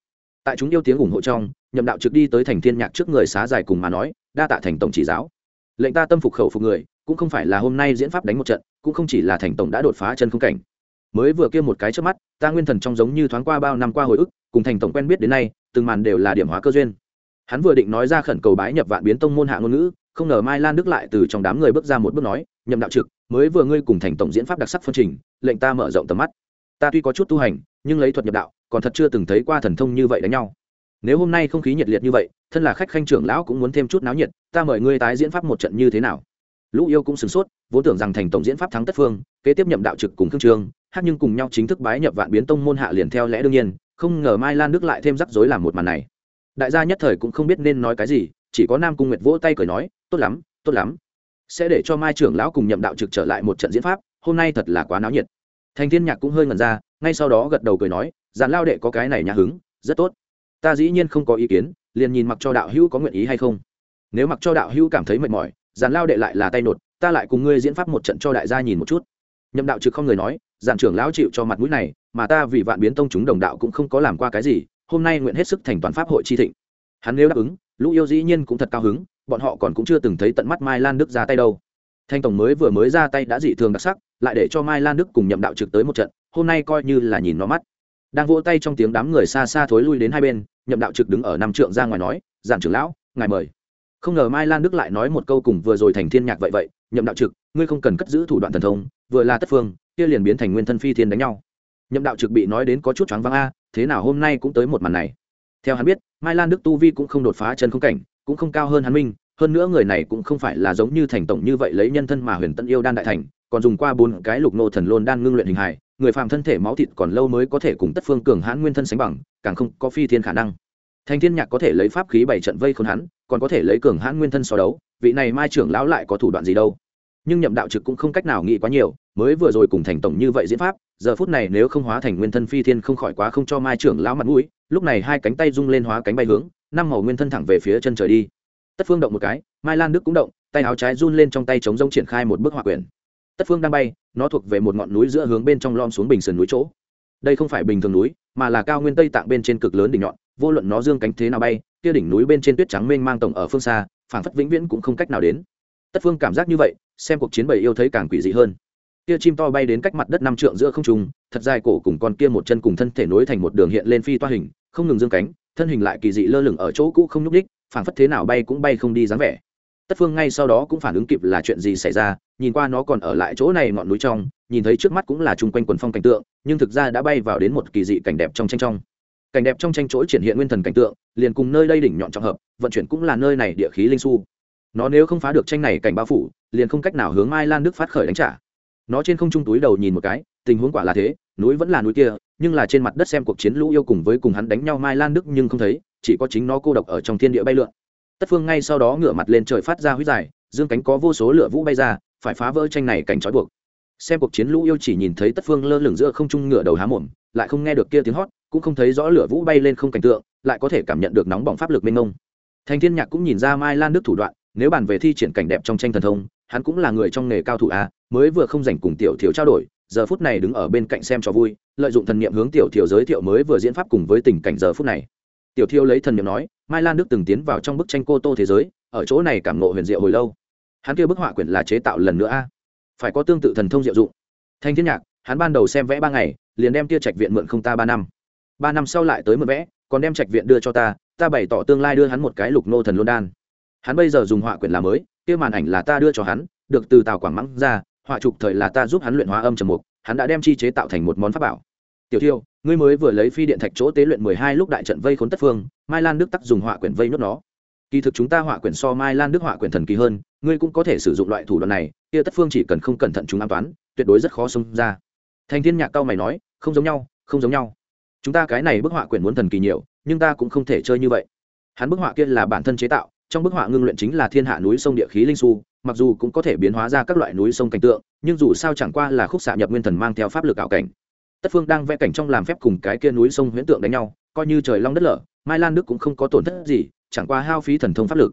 Tại chúng yêu tiếng ủng hộ trong, nhậm đạo trực đi tới thành thiên nhạc trước người xá dài cùng mà nói, đa tạ thành tổng chỉ giáo. Lệnh ta tâm phục khẩu phục người, cũng không phải là hôm nay diễn pháp đánh một trận, cũng không chỉ là thành tổng đã đột phá chân không cảnh mới vừa kia một cái trước mắt, ta nguyên thần trong giống như thoáng qua bao năm qua hồi ức, cùng thành tổng quen biết đến nay, từng màn đều là điểm hóa cơ duyên. Hắn vừa định nói ra khẩn cầu bái nhập vạn biến tông môn hạ ngôn ngữ, không ngờ mai lan đức lại từ trong đám người bước ra một bước nói, nhậm đạo trực, mới vừa ngươi cùng thành tổng diễn pháp đặc sắc phân trình, lệnh ta mở rộng tầm mắt. Ta tuy có chút tu hành, nhưng lấy thuật nhập đạo, còn thật chưa từng thấy qua thần thông như vậy đánh nhau. Nếu hôm nay không khí nhiệt liệt như vậy, thân là khách khanh trưởng lão cũng muốn thêm chút náo nhiệt, ta mời ngươi tái diễn pháp một trận như thế nào? Lũ yêu cũng sửng sốt, vốn tưởng rằng thành tổng diễn pháp thắng tất phương, kế tiếp nhậm đạo trực cùng khương trương hát nhưng cùng nhau chính thức bái nhập vạn biến tông môn hạ liền theo lẽ đương nhiên, không ngờ mai lan đức lại thêm rắc rối làm một màn này. Đại gia nhất thời cũng không biết nên nói cái gì, chỉ có nam cung nguyệt vỗ tay cười nói, tốt lắm tốt lắm. Sẽ để cho mai trưởng lão cùng nhậm đạo trực trở lại một trận diễn pháp, hôm nay thật là quá náo nhiệt. Thành thiên nhạc cũng hơi ngẩn ra, ngay sau đó gật đầu cười nói giàn lao đệ có cái này nhà hứng, rất tốt. Ta dĩ nhiên không có ý kiến, liền nhìn mặc cho đạo hữu có nguyện ý hay không. Nếu mặc cho đạo hữu cảm thấy mệt mỏi giàn lao đệ lại là tay nột, ta lại cùng ngươi diễn pháp một trận cho đại gia nhìn một chút nhậm đạo trực không người nói, giản trưởng lão chịu cho mặt mũi này, mà ta vì vạn biến tông chúng đồng đạo cũng không có làm qua cái gì, hôm nay nguyện hết sức thành toàn pháp hội chi thịnh. Hắn nếu đáp ứng, lũ yêu dĩ nhiên cũng thật cao hứng, bọn họ còn cũng chưa từng thấy tận mắt mai lan đức ra tay đâu. Thanh tổng mới vừa mới ra tay đã dị thường đặc sắc, lại để cho mai lan đức cùng nhậm đạo trực tới một trận, hôm nay coi như là nhìn nó mắt. Đang vỗ tay trong tiếng đám người xa xa thối lui đến hai bên, nhậm đạo trực đứng ở năm trượng ra ngoài nói, giản trưởng lão, ngài mời. Không ngờ mai lan đức lại nói một câu cùng vừa rồi thành thiên nhạc vậy vậy, nhậm đạo trực, ngươi không cần cất giữ thủ đoạn thần thông vừa là tất phương, kia liền biến thành nguyên thân phi thiên đánh nhau. Nhậm đạo trực bị nói đến có chút choáng váng a, thế nào hôm nay cũng tới một màn này. Theo hắn biết, mai lan đức tu vi cũng không đột phá chân không cảnh, cũng không cao hơn hắn minh hơn nữa người này cũng không phải là giống như thành tổng như vậy lấy nhân thân mà huyền tân yêu đan đại thành, còn dùng qua bốn cái lục nô thần lôn đan ngưng luyện hình hài, người phàm thân thể máu thịt còn lâu mới có thể cùng tất phương cường hãn nguyên thân sánh bằng, càng không có phi thiên khả năng. Thành thiên nhạc có thể lấy pháp khí bảy trận vây khốn hắn, còn có thể lấy cường hãn nguyên thân so đấu, vị này mai trưởng lão lại có thủ đoạn gì đâu? Nhưng nhậm đạo trực cũng không cách nào nghĩ quá nhiều, mới vừa rồi cùng thành tổng như vậy diễn pháp, giờ phút này nếu không hóa thành nguyên thân phi thiên không khỏi quá không cho mai trưởng lão mặt mũi, lúc này hai cánh tay rung lên hóa cánh bay hướng, năm màu nguyên thân thẳng về phía chân trời đi. Tất phương động một cái, mai lan đức cũng động, tay áo trái run lên trong tay chống rông triển khai một bức hỏa quyển. Tất phương đang bay, nó thuộc về một ngọn núi giữa hướng bên trong lom xuống bình sườn núi chỗ. Đây không phải bình thường núi, mà là cao nguyên tây tạng bên trên cực lớn đỉnh nhọn, vô luận nó dương cánh thế nào bay, kia đỉnh núi bên trên tuyết trắng mênh mang tổng ở phương xa, phảng phất vĩnh viễn cũng không cách nào đến. Tất phương cảm giác như vậy xem cuộc chiến bầy yêu thấy càng quỷ dị hơn. Kia chim to bay đến cách mặt đất năm trượng giữa không trung, thật dài cổ cùng con kia một chân cùng thân thể nối thành một đường hiện lên phi toa hình, không ngừng dương cánh, thân hình lại kỳ dị lơ lửng ở chỗ cũ không nhúc đích phảng phất thế nào bay cũng bay không đi dáng vẻ. Tất phương ngay sau đó cũng phản ứng kịp là chuyện gì xảy ra, nhìn qua nó còn ở lại chỗ này ngọn núi trong, nhìn thấy trước mắt cũng là chung quanh quần phong cảnh tượng, nhưng thực ra đã bay vào đến một kỳ dị cảnh đẹp trong tranh trong. Cảnh đẹp trong tranh chỗ triển hiện nguyên thần cảnh tượng, liền cùng nơi đây đỉnh nhọn trọng hợp, vận chuyển cũng là nơi này địa khí linh su nó nếu không phá được tranh này cảnh bao phủ, liền không cách nào hướng mai lan đức phát khởi đánh trả. Nó trên không trung túi đầu nhìn một cái, tình huống quả là thế, núi vẫn là núi kia, nhưng là trên mặt đất xem cuộc chiến lũ yêu cùng với cùng hắn đánh nhau mai lan đức nhưng không thấy, chỉ có chính nó cô độc ở trong thiên địa bay lượn. Tất phương ngay sau đó ngửa mặt lên trời phát ra huyết dài, dương cánh có vô số lửa vũ bay ra, phải phá vỡ tranh này cảnh trói buộc. Xem cuộc chiến lũ yêu chỉ nhìn thấy tất phương lơ lửng giữa không trung ngửa đầu há mồm, lại không nghe được kia tiếng hót, cũng không thấy rõ lửa vũ bay lên không cảnh tượng, lại có thể cảm nhận được nóng bỏng pháp lực mênh mông. Thành thiên nhạc cũng nhìn ra mai lan đức thủ đoạn nếu bàn về thi triển cảnh đẹp trong tranh thần thông, hắn cũng là người trong nghề cao thủ a, mới vừa không dành cùng tiểu thiếu trao đổi, giờ phút này đứng ở bên cạnh xem cho vui, lợi dụng thần niệm hướng tiểu thiếu giới thiệu mới vừa diễn pháp cùng với tình cảnh giờ phút này. Tiểu thiếu lấy thần niệm nói, mai lan đức từng tiến vào trong bức tranh cô tô thế giới, ở chỗ này cảm ngộ huyền diệu hồi lâu. Hắn kêu bức họa quyển là chế tạo lần nữa a. Phải có tương tự thần thông diệu dụng. Thanh thiên nhạc, hắn ban đầu xem vẽ ba ngày, liền đem tia trạch viện mượn không ta ba năm. Ba năm sau lại tới mượn vẽ, còn đem trạch viện đưa cho ta ta bày tỏ tương lai đưa hắn một cái lục nô thần lôn đan hắn bây giờ dùng họa quyển là mới, kia màn ảnh là ta đưa cho hắn, được từ tào quảng mắng ra, họa trục thời là ta giúp hắn luyện hóa âm trầm mục, hắn đã đem chi chế tạo thành một món pháp bảo. Tiểu thiêu, ngươi mới vừa lấy phi điện thạch chỗ tế luyện mười hai lúc đại trận vây khốn tất phương, mai lan đức tắc dùng họa quyển vây nhốt nó. Kỳ thực chúng ta họa quyển so mai lan đức họa quyển thần kỳ hơn, ngươi cũng có thể sử dụng loại thủ đoạn này, kia tất phương chỉ cần không cẩn thận chúng an toán, tuyệt đối rất khó xông ra. Thành thiên nhạc cao mày nói, không giống nhau, không giống nhau. Chúng ta cái này bức họa quyển muốn thần kỳ nhiều, nhưng ta cũng không thể chơi như vậy. Hắn bức họa kia là bản thân chế tạo trong bức họa ngưng luyện chính là thiên hạ núi sông địa khí linh su, mặc dù cũng có thể biến hóa ra các loại núi sông cảnh tượng, nhưng dù sao chẳng qua là khúc xạ nhập nguyên thần mang theo pháp lực ảo cảnh. Tất phương đang vẽ cảnh trong làm phép cùng cái kia núi sông huyễn tượng đánh nhau, coi như trời long đất lở, mai lan đức cũng không có tổn thất gì, chẳng qua hao phí thần thông pháp lực.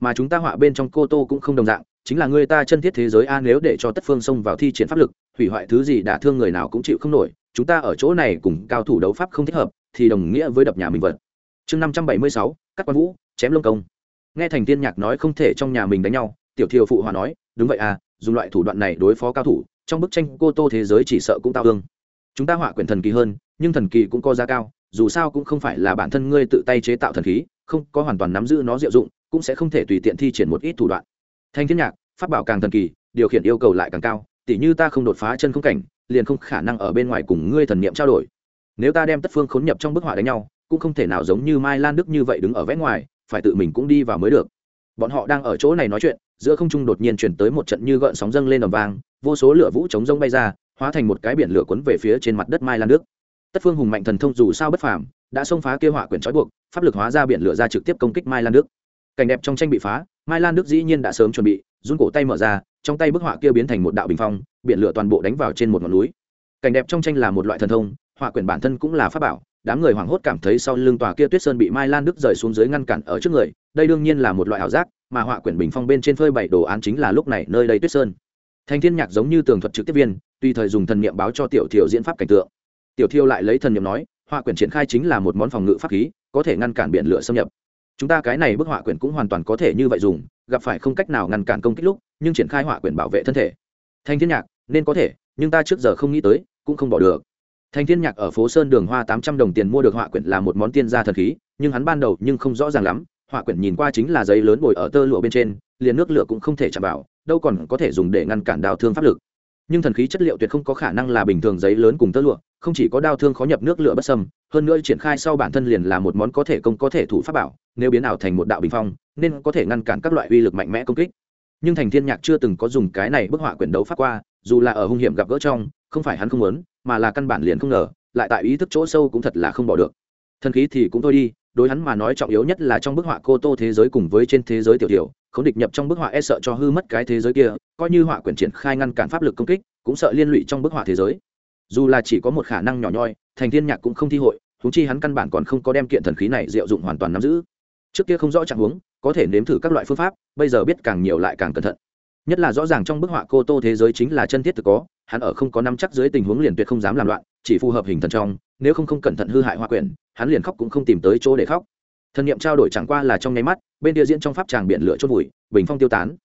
Mà chúng ta họa bên trong cô tô cũng không đồng dạng, chính là người ta chân thiết thế giới a nếu để cho tất phương xông vào thi triển pháp lực, hủy hoại thứ gì đả thương người nào cũng chịu không nổi, chúng ta ở chỗ này cùng cao thủ đấu pháp không thích hợp, thì đồng nghĩa với đập nhà mình vật. Chương năm trăm bảy mươi sáu các quan vũ, chém lông công nghe thành tiên nhạc nói không thể trong nhà mình đánh nhau, tiểu thiều phụ hòa nói, đúng vậy à dùng loại thủ đoạn này đối phó cao thủ, trong bức tranh cô tô thế giới chỉ sợ cũng tao thương chúng ta họa quyển thần kỳ hơn, nhưng thần kỳ cũng có giá cao, dù sao cũng không phải là bản thân ngươi tự tay chế tạo thần khí, không có hoàn toàn nắm giữ nó diệu dụng, cũng sẽ không thể tùy tiện thi triển một ít thủ đoạn. Thanh thiên nhạc phát bảo càng thần kỳ, điều khiển yêu cầu lại càng cao tỉ như ta không đột phá chân không cảnh, liền không khả năng ở bên ngoài cùng ngươi thần niệm trao đổi. Nếu ta đem tất phương khốn nhập trong bức họa đánh nhau, cũng không thể nào giống như mai lan đức như vậy đứng ở vẽ ngoài phải tự mình cũng đi vào mới được. Bọn họ đang ở chỗ này nói chuyện, giữa không trung đột nhiên chuyển tới một trận như gợn sóng dâng lên ầm vang, vô số lửa vũ chống rông bay ra, hóa thành một cái biển lửa cuốn về phía trên mặt đất mai lan nước tất phương hùng mạnh thần thông dù sao bất phàm, đã xông phá kia hỏa quyển trói buộc, pháp lực hóa ra biển lửa ra trực tiếp công kích mai lan nước cảnh đẹp trong tranh bị phá, mai lan nước dĩ nhiên đã sớm chuẩn bị, run cổ tay mở ra, trong tay bức họa kia biến thành một đạo bình phong, biển lửa toàn bộ đánh vào trên một ngọn núi. Cảnh đẹp trong tranh là một loại thần thông họa quyển bản thân cũng là pháp bảo đám người hoảng hốt cảm thấy sau lưng tòa kia tuyết sơn bị mai lan đức rời xuống dưới ngăn cản ở trước người, đây đương nhiên là một loại ảo giác, mà họa quyển bình phong bên trên phơi bảy đồ án chính là lúc này nơi đây tuyết sơn. Thanh thiên nhạc giống như tường thuật trực tiếp viên, tùy thời dùng thần niệm báo cho tiểu thiều diễn pháp cảnh tượng. Tiểu thiêu lại lấy thần niệm nói, họa quyển triển khai chính là một món phòng ngự pháp khí, có thể ngăn cản biển lửa xâm nhập. Chúng ta cái này bức họa quyển cũng hoàn toàn có thể như vậy dùng, gặp phải không cách nào ngăn cản công kích lúc, nhưng triển khai họa quyển bảo vệ thân thể. Thanh thiên nhạc, nên có thể, nhưng ta trước giờ không nghĩ tới, cũng không bỏ được thanh thiên nhạc ở phố sơn đường hoa tám trăm đồng tiền mua được họa quyển là một món tiên gia thần khí, nhưng hắn ban đầu nhưng không rõ ràng lắm, họa quyển nhìn qua chính là giấy lớn bồi ở tơ lụa bên trên, liền nước lửa cũng không thể chạm vào, đâu còn có thể dùng để ngăn cản đào thương pháp lực. Nhưng thần khí chất liệu tuyệt không có khả năng là bình thường giấy lớn cùng tơ lụa, không chỉ có đao thương khó nhập nước lửa bất sâm hơn nữa triển khai sau bản thân liền là một món có thể công, có thể thủ pháp bảo, nếu biến ảo thành một đạo bình phong, nên có thể ngăn cản các loại uy lực mạnh mẽ công kích. Nhưng thành thiên nhạc chưa từng có dùng cái này bức họa quyển đấu pháp qua, dù là ở hung hiểm gặp gỡ trong, không phải hắn không muốn mà là căn bản liền không ngờ, lại tại ý thức chỗ sâu cũng thật là không bỏ được. Thần khí thì cũng thôi đi, đối hắn mà nói trọng yếu nhất là trong bức họa cô tô thế giới cùng với trên thế giới tiểu tiểu, không địch nhập trong bức họa e sợ cho hư mất cái thế giới kia, coi như họa quyển triển khai ngăn cản pháp lực công kích, cũng sợ liên lụy trong bức họa thế giới. Dù là chỉ có một khả năng nhỏ nhoi, thành thiên nhạc cũng không thi hội thúng chi hắn căn bản còn không có đem kiện thần khí này diệu dụng hoàn toàn nắm giữ. Trước kia không rõ trạng huống, có thể nếm thử các loại phương pháp, bây giờ biết càng nhiều lại càng cẩn thận. Nhất là rõ ràng trong bức họa cô tô thế giới chính là chân thiết thực có hắn ở không có nắm chắc dưới tình huống liền tuyệt không dám làm loạn chỉ phù hợp hình thần trong nếu không không cẩn thận hư hại hoa quyển hắn liền khóc cũng không tìm tới chỗ để khóc. Thần niệm trao đổi chẳng qua là trong nháy mắt bên địa diễn trong pháp tràng biển lửa chốt vùi bình phong tiêu tán.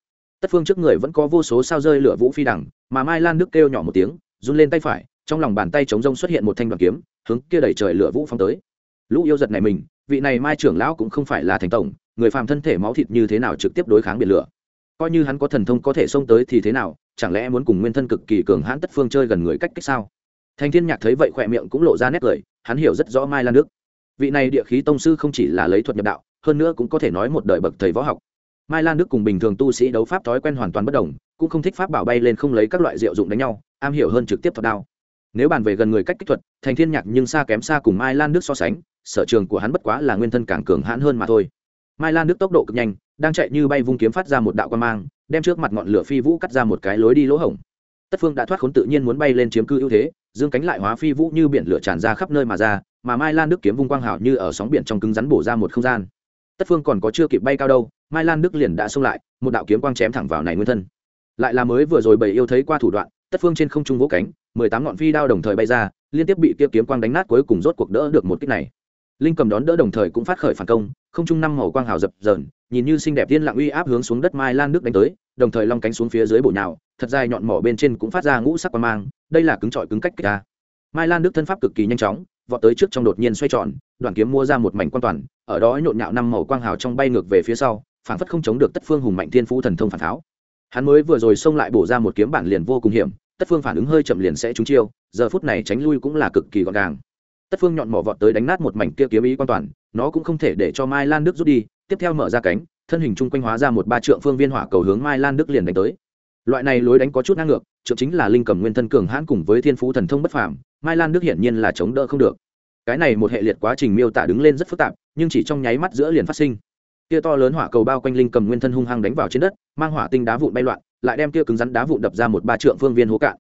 Tất phương trước người vẫn có vô số sao rơi lửa vũ phi đằng, mà mai lan nước kêu nhỏ một tiếng run lên tay phải trong lòng bàn tay chống rông xuất hiện một thanh đoàn kiếm hướng kia đẩy trời lửa vũ phong tới. Lũ yêu giật này mình vị này mai trưởng lão cũng không phải là thành tổng người phàm thân thể máu thịt như thế nào trực tiếp đối kháng biển lửa coi như hắn có thần thông có thể xông tới thì thế nào, chẳng lẽ muốn cùng nguyên thân cực kỳ cường hãn tất phương chơi gần người cách cách sao? Thành thiên nhạc thấy vậy khỏe miệng cũng lộ ra nét cười, hắn hiểu rất rõ mai lan đức. Vị này địa khí tông sư không chỉ là lấy thuật nhập đạo, hơn nữa cũng có thể nói một đời bậc thầy võ học. Mai lan đức cùng bình thường tu sĩ đấu pháp thói quen hoàn toàn bất đồng, cũng không thích pháp bảo bay lên không lấy các loại diệu dụng đánh nhau, am hiểu hơn trực tiếp thuật đao. Nếu bàn về gần người cách kích thuật, thành thiên nhạc nhưng xa kém xa cùng mai lan đức so sánh, sở trường của hắn bất quá là nguyên thân càng cường hãn hơn mà thôi mai lan đức tốc độ cực nhanh, đang chạy như bay vung kiếm phát ra một đạo quan mang, đem trước mặt ngọn lửa phi vũ cắt ra một cái lối đi lỗ hổng. Tất phương đã thoát khốn tự nhiên muốn bay lên chiếm cư ưu thế, dương cánh lại hóa phi vũ như biển lửa tràn ra khắp nơi mà ra, mà mai lan đức kiếm vung quang hào như ở sóng biển trong cứng rắn bổ ra một không gian. Tất phương còn có chưa kịp bay cao đâu, mai lan đức liền đã xông lại, một đạo kiếm quang chém thẳng vào này nguyên thân. Lại là mới vừa rồi bầy yêu thấy qua thủ đoạn, tất phương trên không trung vỗ cánh, mười tám ngọn phi đao đồng thời bay ra, liên tiếp bị kia kiếm quang đánh nát cuối cùng rốt cuộc đỡ được một kích này linh cầm đón đỡ đồng thời cũng phát khởi phản công, không trung năm màu quang hào dập dờn, nhìn như xinh đẹp tiên lặng uy áp hướng xuống đất mai lan nước đánh tới, đồng thời long cánh xuống phía dưới bổ nhào, thật dài nhọn mỏ bên trên cũng phát ra ngũ sắc quang mang, đây là cứng trọi cứng cách kích ra mai lan nước thân pháp cực kỳ nhanh chóng, vọt tới trước trong đột nhiên xoay tròn đoàn kiếm mua ra một mảnh quan toàn, ở đó nhộn nhạo năm màu quang hào trong bay ngược về phía sau, phản phất không chống được tất phương hùng mạnh thiên phú thần thông phản tháo. Hắn mới vừa rồi xông lại bổ ra một kiếm bản liền vô cùng hiểm, tất phương phản ứng hơi chậm liền sẽ trúng chiêu, giờ phút này tránh lui cũng là cực kỳ gọn gàng tất phương nhọn mỏ vọt tới đánh nát một mảnh kia kiếm ý quan toàn, nó cũng không thể để cho mai lan đức rút đi, tiếp theo mở ra cánh, thân hình chung quanh hóa ra một ba trượng phương viên hỏa cầu hướng mai lan đức liền đánh tới. Loại này lối đánh có chút ngang ngược, trượng chính là linh cầm nguyên thân cường hãn cùng với thiên phú thần thông bất phàm, mai lan đức hiển nhiên là chống đỡ không được. Cái này một hệ liệt quá trình miêu tả đứng lên rất phức tạp, nhưng chỉ trong nháy mắt giữa liền phát sinh. Kia to lớn hỏa cầu bao quanh linh cầm nguyên thân hung hăng đánh vào trên đất, mang hỏa tinh đá vụn bay loạn, lại đem kia cứng rắn đá vụn đập ra một ba trượng phương viên hố cạn.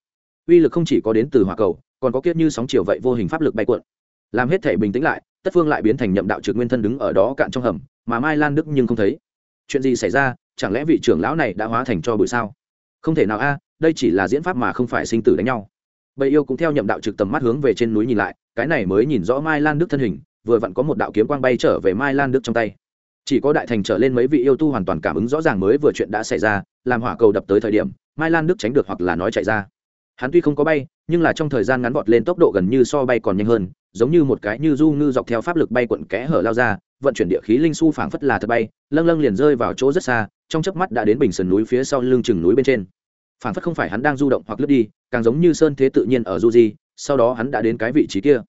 Uy lực không chỉ có đến từ hỏa cầu, còn có kiết như sóng chiều vậy vô hình pháp lực bay cuộn làm hết thể bình tĩnh lại, tất phương lại biến thành nhậm đạo trực nguyên thân đứng ở đó cạn trong hầm, mà mai lan đức nhưng không thấy. Chuyện gì xảy ra? Chẳng lẽ vị trưởng lão này đã hóa thành cho bụi sao? Không thể nào a, đây chỉ là diễn pháp mà không phải sinh tử đánh nhau. Bầy yêu cũng theo nhậm đạo trực tầm mắt hướng về trên núi nhìn lại, cái này mới nhìn rõ mai lan đức thân hình, vừa vặn có một đạo kiếm quang bay trở về mai lan đức trong tay. Chỉ có đại thành trở lên mấy vị yêu tu hoàn toàn cảm ứng rõ ràng mới vừa chuyện đã xảy ra, làm hỏa cầu đập tới thời điểm, mai lan đức tránh được hoặc là nói chạy ra. Hắn tuy không có bay, nhưng là trong thời gian ngắn vọt lên tốc độ gần như so bay còn nhanh hơn giống như một cái như du ngư dọc theo pháp lực bay quận kẽ hở lao ra, vận chuyển địa khí linh su phảng phất là thật bay, lâng lâng liền rơi vào chỗ rất xa, trong chớp mắt đã đến bình sườn núi phía sau lưng chừng núi bên trên. Phảng phất không phải hắn đang du động hoặc lướt đi, càng giống như sơn thế tự nhiên ở du di, sau đó hắn đã đến cái vị trí kia.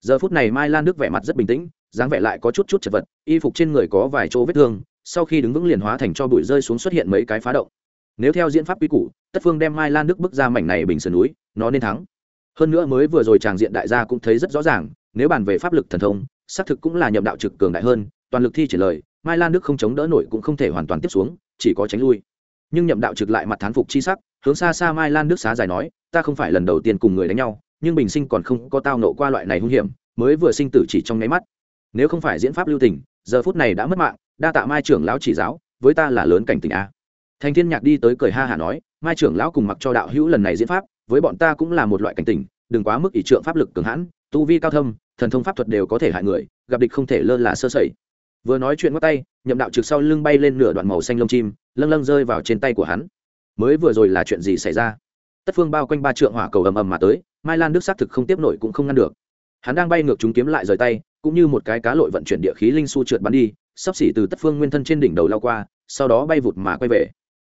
Giờ phút này mai lan đức vẻ mặt rất bình tĩnh, dáng vẻ lại có chút chút chật vật, y phục trên người có vài chỗ vết thương, sau khi đứng vững liền hóa thành cho bụi rơi xuống xuất hiện mấy cái phá động. Nếu theo diễn pháp quy củ, tất phương đem mai lan đức bước ra mảnh này bình sườn núi, nó nên thắng hơn nữa mới vừa rồi tràng diện đại gia cũng thấy rất rõ ràng, nếu bàn về pháp lực thần thông, xác thực cũng là nhậm đạo trực cường đại hơn, toàn lực thi triển lời, mai lan đức không chống đỡ nổi cũng không thể hoàn toàn tiếp xuống, chỉ có tránh lui. Nhưng nhậm đạo trực lại mặt thán phục chi sắc, hướng xa xa mai lan đức xá dài nói, ta không phải lần đầu tiên cùng người đánh nhau, nhưng bình sinh còn không có tao nộ qua loại này hung hiểm, mới vừa sinh tử chỉ trong nháy mắt. Nếu không phải diễn pháp lưu tình, giờ phút này đã mất mạng, đa tạ mai trưởng lão chỉ giáo, với ta là lớn cảnh tình a. Thành thiên nhạc đi tới cười ha hả nói, mai trưởng lão cùng mặc cho đạo hữu lần này diễn pháp với bọn ta cũng là một loại cảnh tỉnh, đừng quá mức ỷ trượng pháp lực cường hãn tu vi cao thâm thần thông pháp thuật đều có thể hại người gặp địch không thể lơ là sơ sẩy. Vừa nói chuyện ngót tay nhậm đạo trực sau lưng bay lên nửa đoạn màu xanh lông chim lâng lâng rơi vào trên tay của hắn. Mới vừa rồi là chuyện gì xảy ra? Tất phương bao quanh ba trượng hỏa cầu ầm ầm mà tới mai lan đức xác thực không tiếp nổi cũng không ngăn được. Hắn đang bay ngược chúng kiếm lại rời tay cũng như một cái cá lội vận chuyển địa khí linh su trượt bắn đi sắp xỉ từ tất phương nguyên thân trên đỉnh đầu lao qua sau đó bay vụt mà quay về.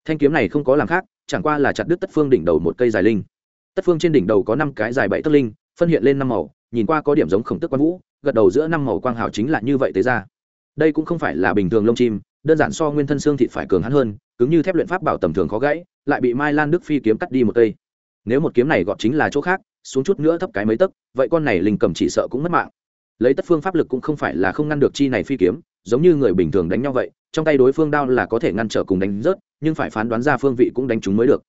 Thanh kiếm này không có làm khác chẳng qua là chặt đứt tất phương đỉnh đầu một cây dài linh tất phương trên đỉnh đầu có năm cái dài bảy tấc linh, phân hiện lên năm màu, nhìn qua có điểm giống khổng tức quan vũ, gật đầu giữa năm màu quang hào chính là như vậy tế ra. Đây cũng không phải là bình thường lông chim, đơn giản so nguyên thân xương thịt phải cường hắn hơn, cứng như thép luyện pháp bảo tầm thường khó gãy, lại bị mai lan đức phi kiếm cắt đi một cây. Nếu một kiếm này gọt chính là chỗ khác, xuống chút nữa thấp cái mấy tấc, vậy con này linh cầm chỉ sợ cũng mất mạng. Lấy tất phương pháp lực cũng không phải là không ngăn được chi này phi kiếm, giống như người bình thường đánh nhau vậy, trong tay đối phương đao là có thể ngăn trở cùng đánh rớt, nhưng phải phán đoán ra phương vị cũng đánh chúng mới được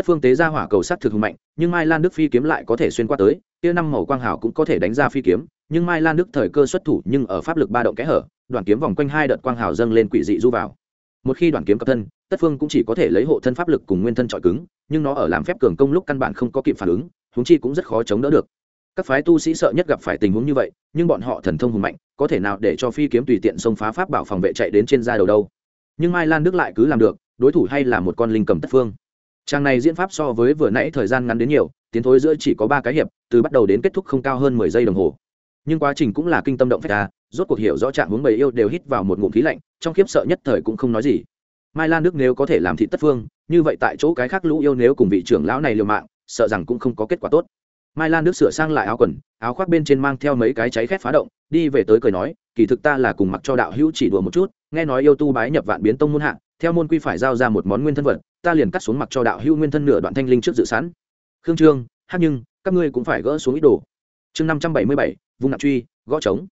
tất phương tế ra hỏa cầu sát thực hùng mạnh, nhưng mai lan đức phi kiếm lại có thể xuyên qua tới, kia năm màu quang hảo cũng có thể đánh ra phi kiếm, nhưng mai lan đức thời cơ xuất thủ nhưng ở pháp lực ba động kẽ hở đoàn kiếm vòng quanh hai đợt quang hảo dâng lên quỷ dị du vào. Một khi đoàn kiếm cập thân, tất phương cũng chỉ có thể lấy hộ thân pháp lực cùng nguyên thân trọi cứng, nhưng nó ở làm phép cường công lúc căn bản không có kịp phản ứng húng chi cũng rất khó chống đỡ được. Các phái tu sĩ sợ nhất gặp phải tình huống như vậy, nhưng bọn họ thần thông hùng mạnh, có thể nào để cho phi kiếm tùy tiện xông phá pháp bảo phòng vệ chạy đến trên da đầu đâu? Nhưng mai lan đức lại cứ làm được, đối thủ hay là một con linh cầm tất phương trang này diễn pháp so với vừa nãy thời gian ngắn đến nhiều, tiến thối giữa chỉ có ba cái hiệp, từ bắt đầu đến kết thúc không cao hơn mười giây đồng hồ. Nhưng quá trình cũng là kinh tâm động phách ta rốt cuộc hiểu rõ trạng hướng bầy yêu đều hít vào một ngụm khí lạnh, trong khiếp sợ nhất thời cũng không nói gì. Mai lan đức nếu có thể làm thị tất phương, như vậy tại chỗ cái khác lũ yêu nếu cùng vị trưởng lão này liều mạng, sợ rằng cũng không có kết quả tốt. Mai lan đức sửa sang lại áo quần, áo khoác bên trên mang theo mấy cái cháy khét phá động, đi về tới cười nói, kỳ thực ta là cùng mặc cho đạo hữu chỉ đùa một chút, nghe nói yêu tu bái nhập vạn biến tông môn hạ theo môn quy phải giao ra một món nguyên thân vật, ta liền cắt xuống mặc cho đạo hữu nguyên thân nửa đoạn thanh linh trước dự sẵn. Khương trương, hát nhưng, các ngươi cũng phải gỡ xuống ít đồ. Chương năm trăm bảy mươi bảy, vung nặng truy, gõ trống.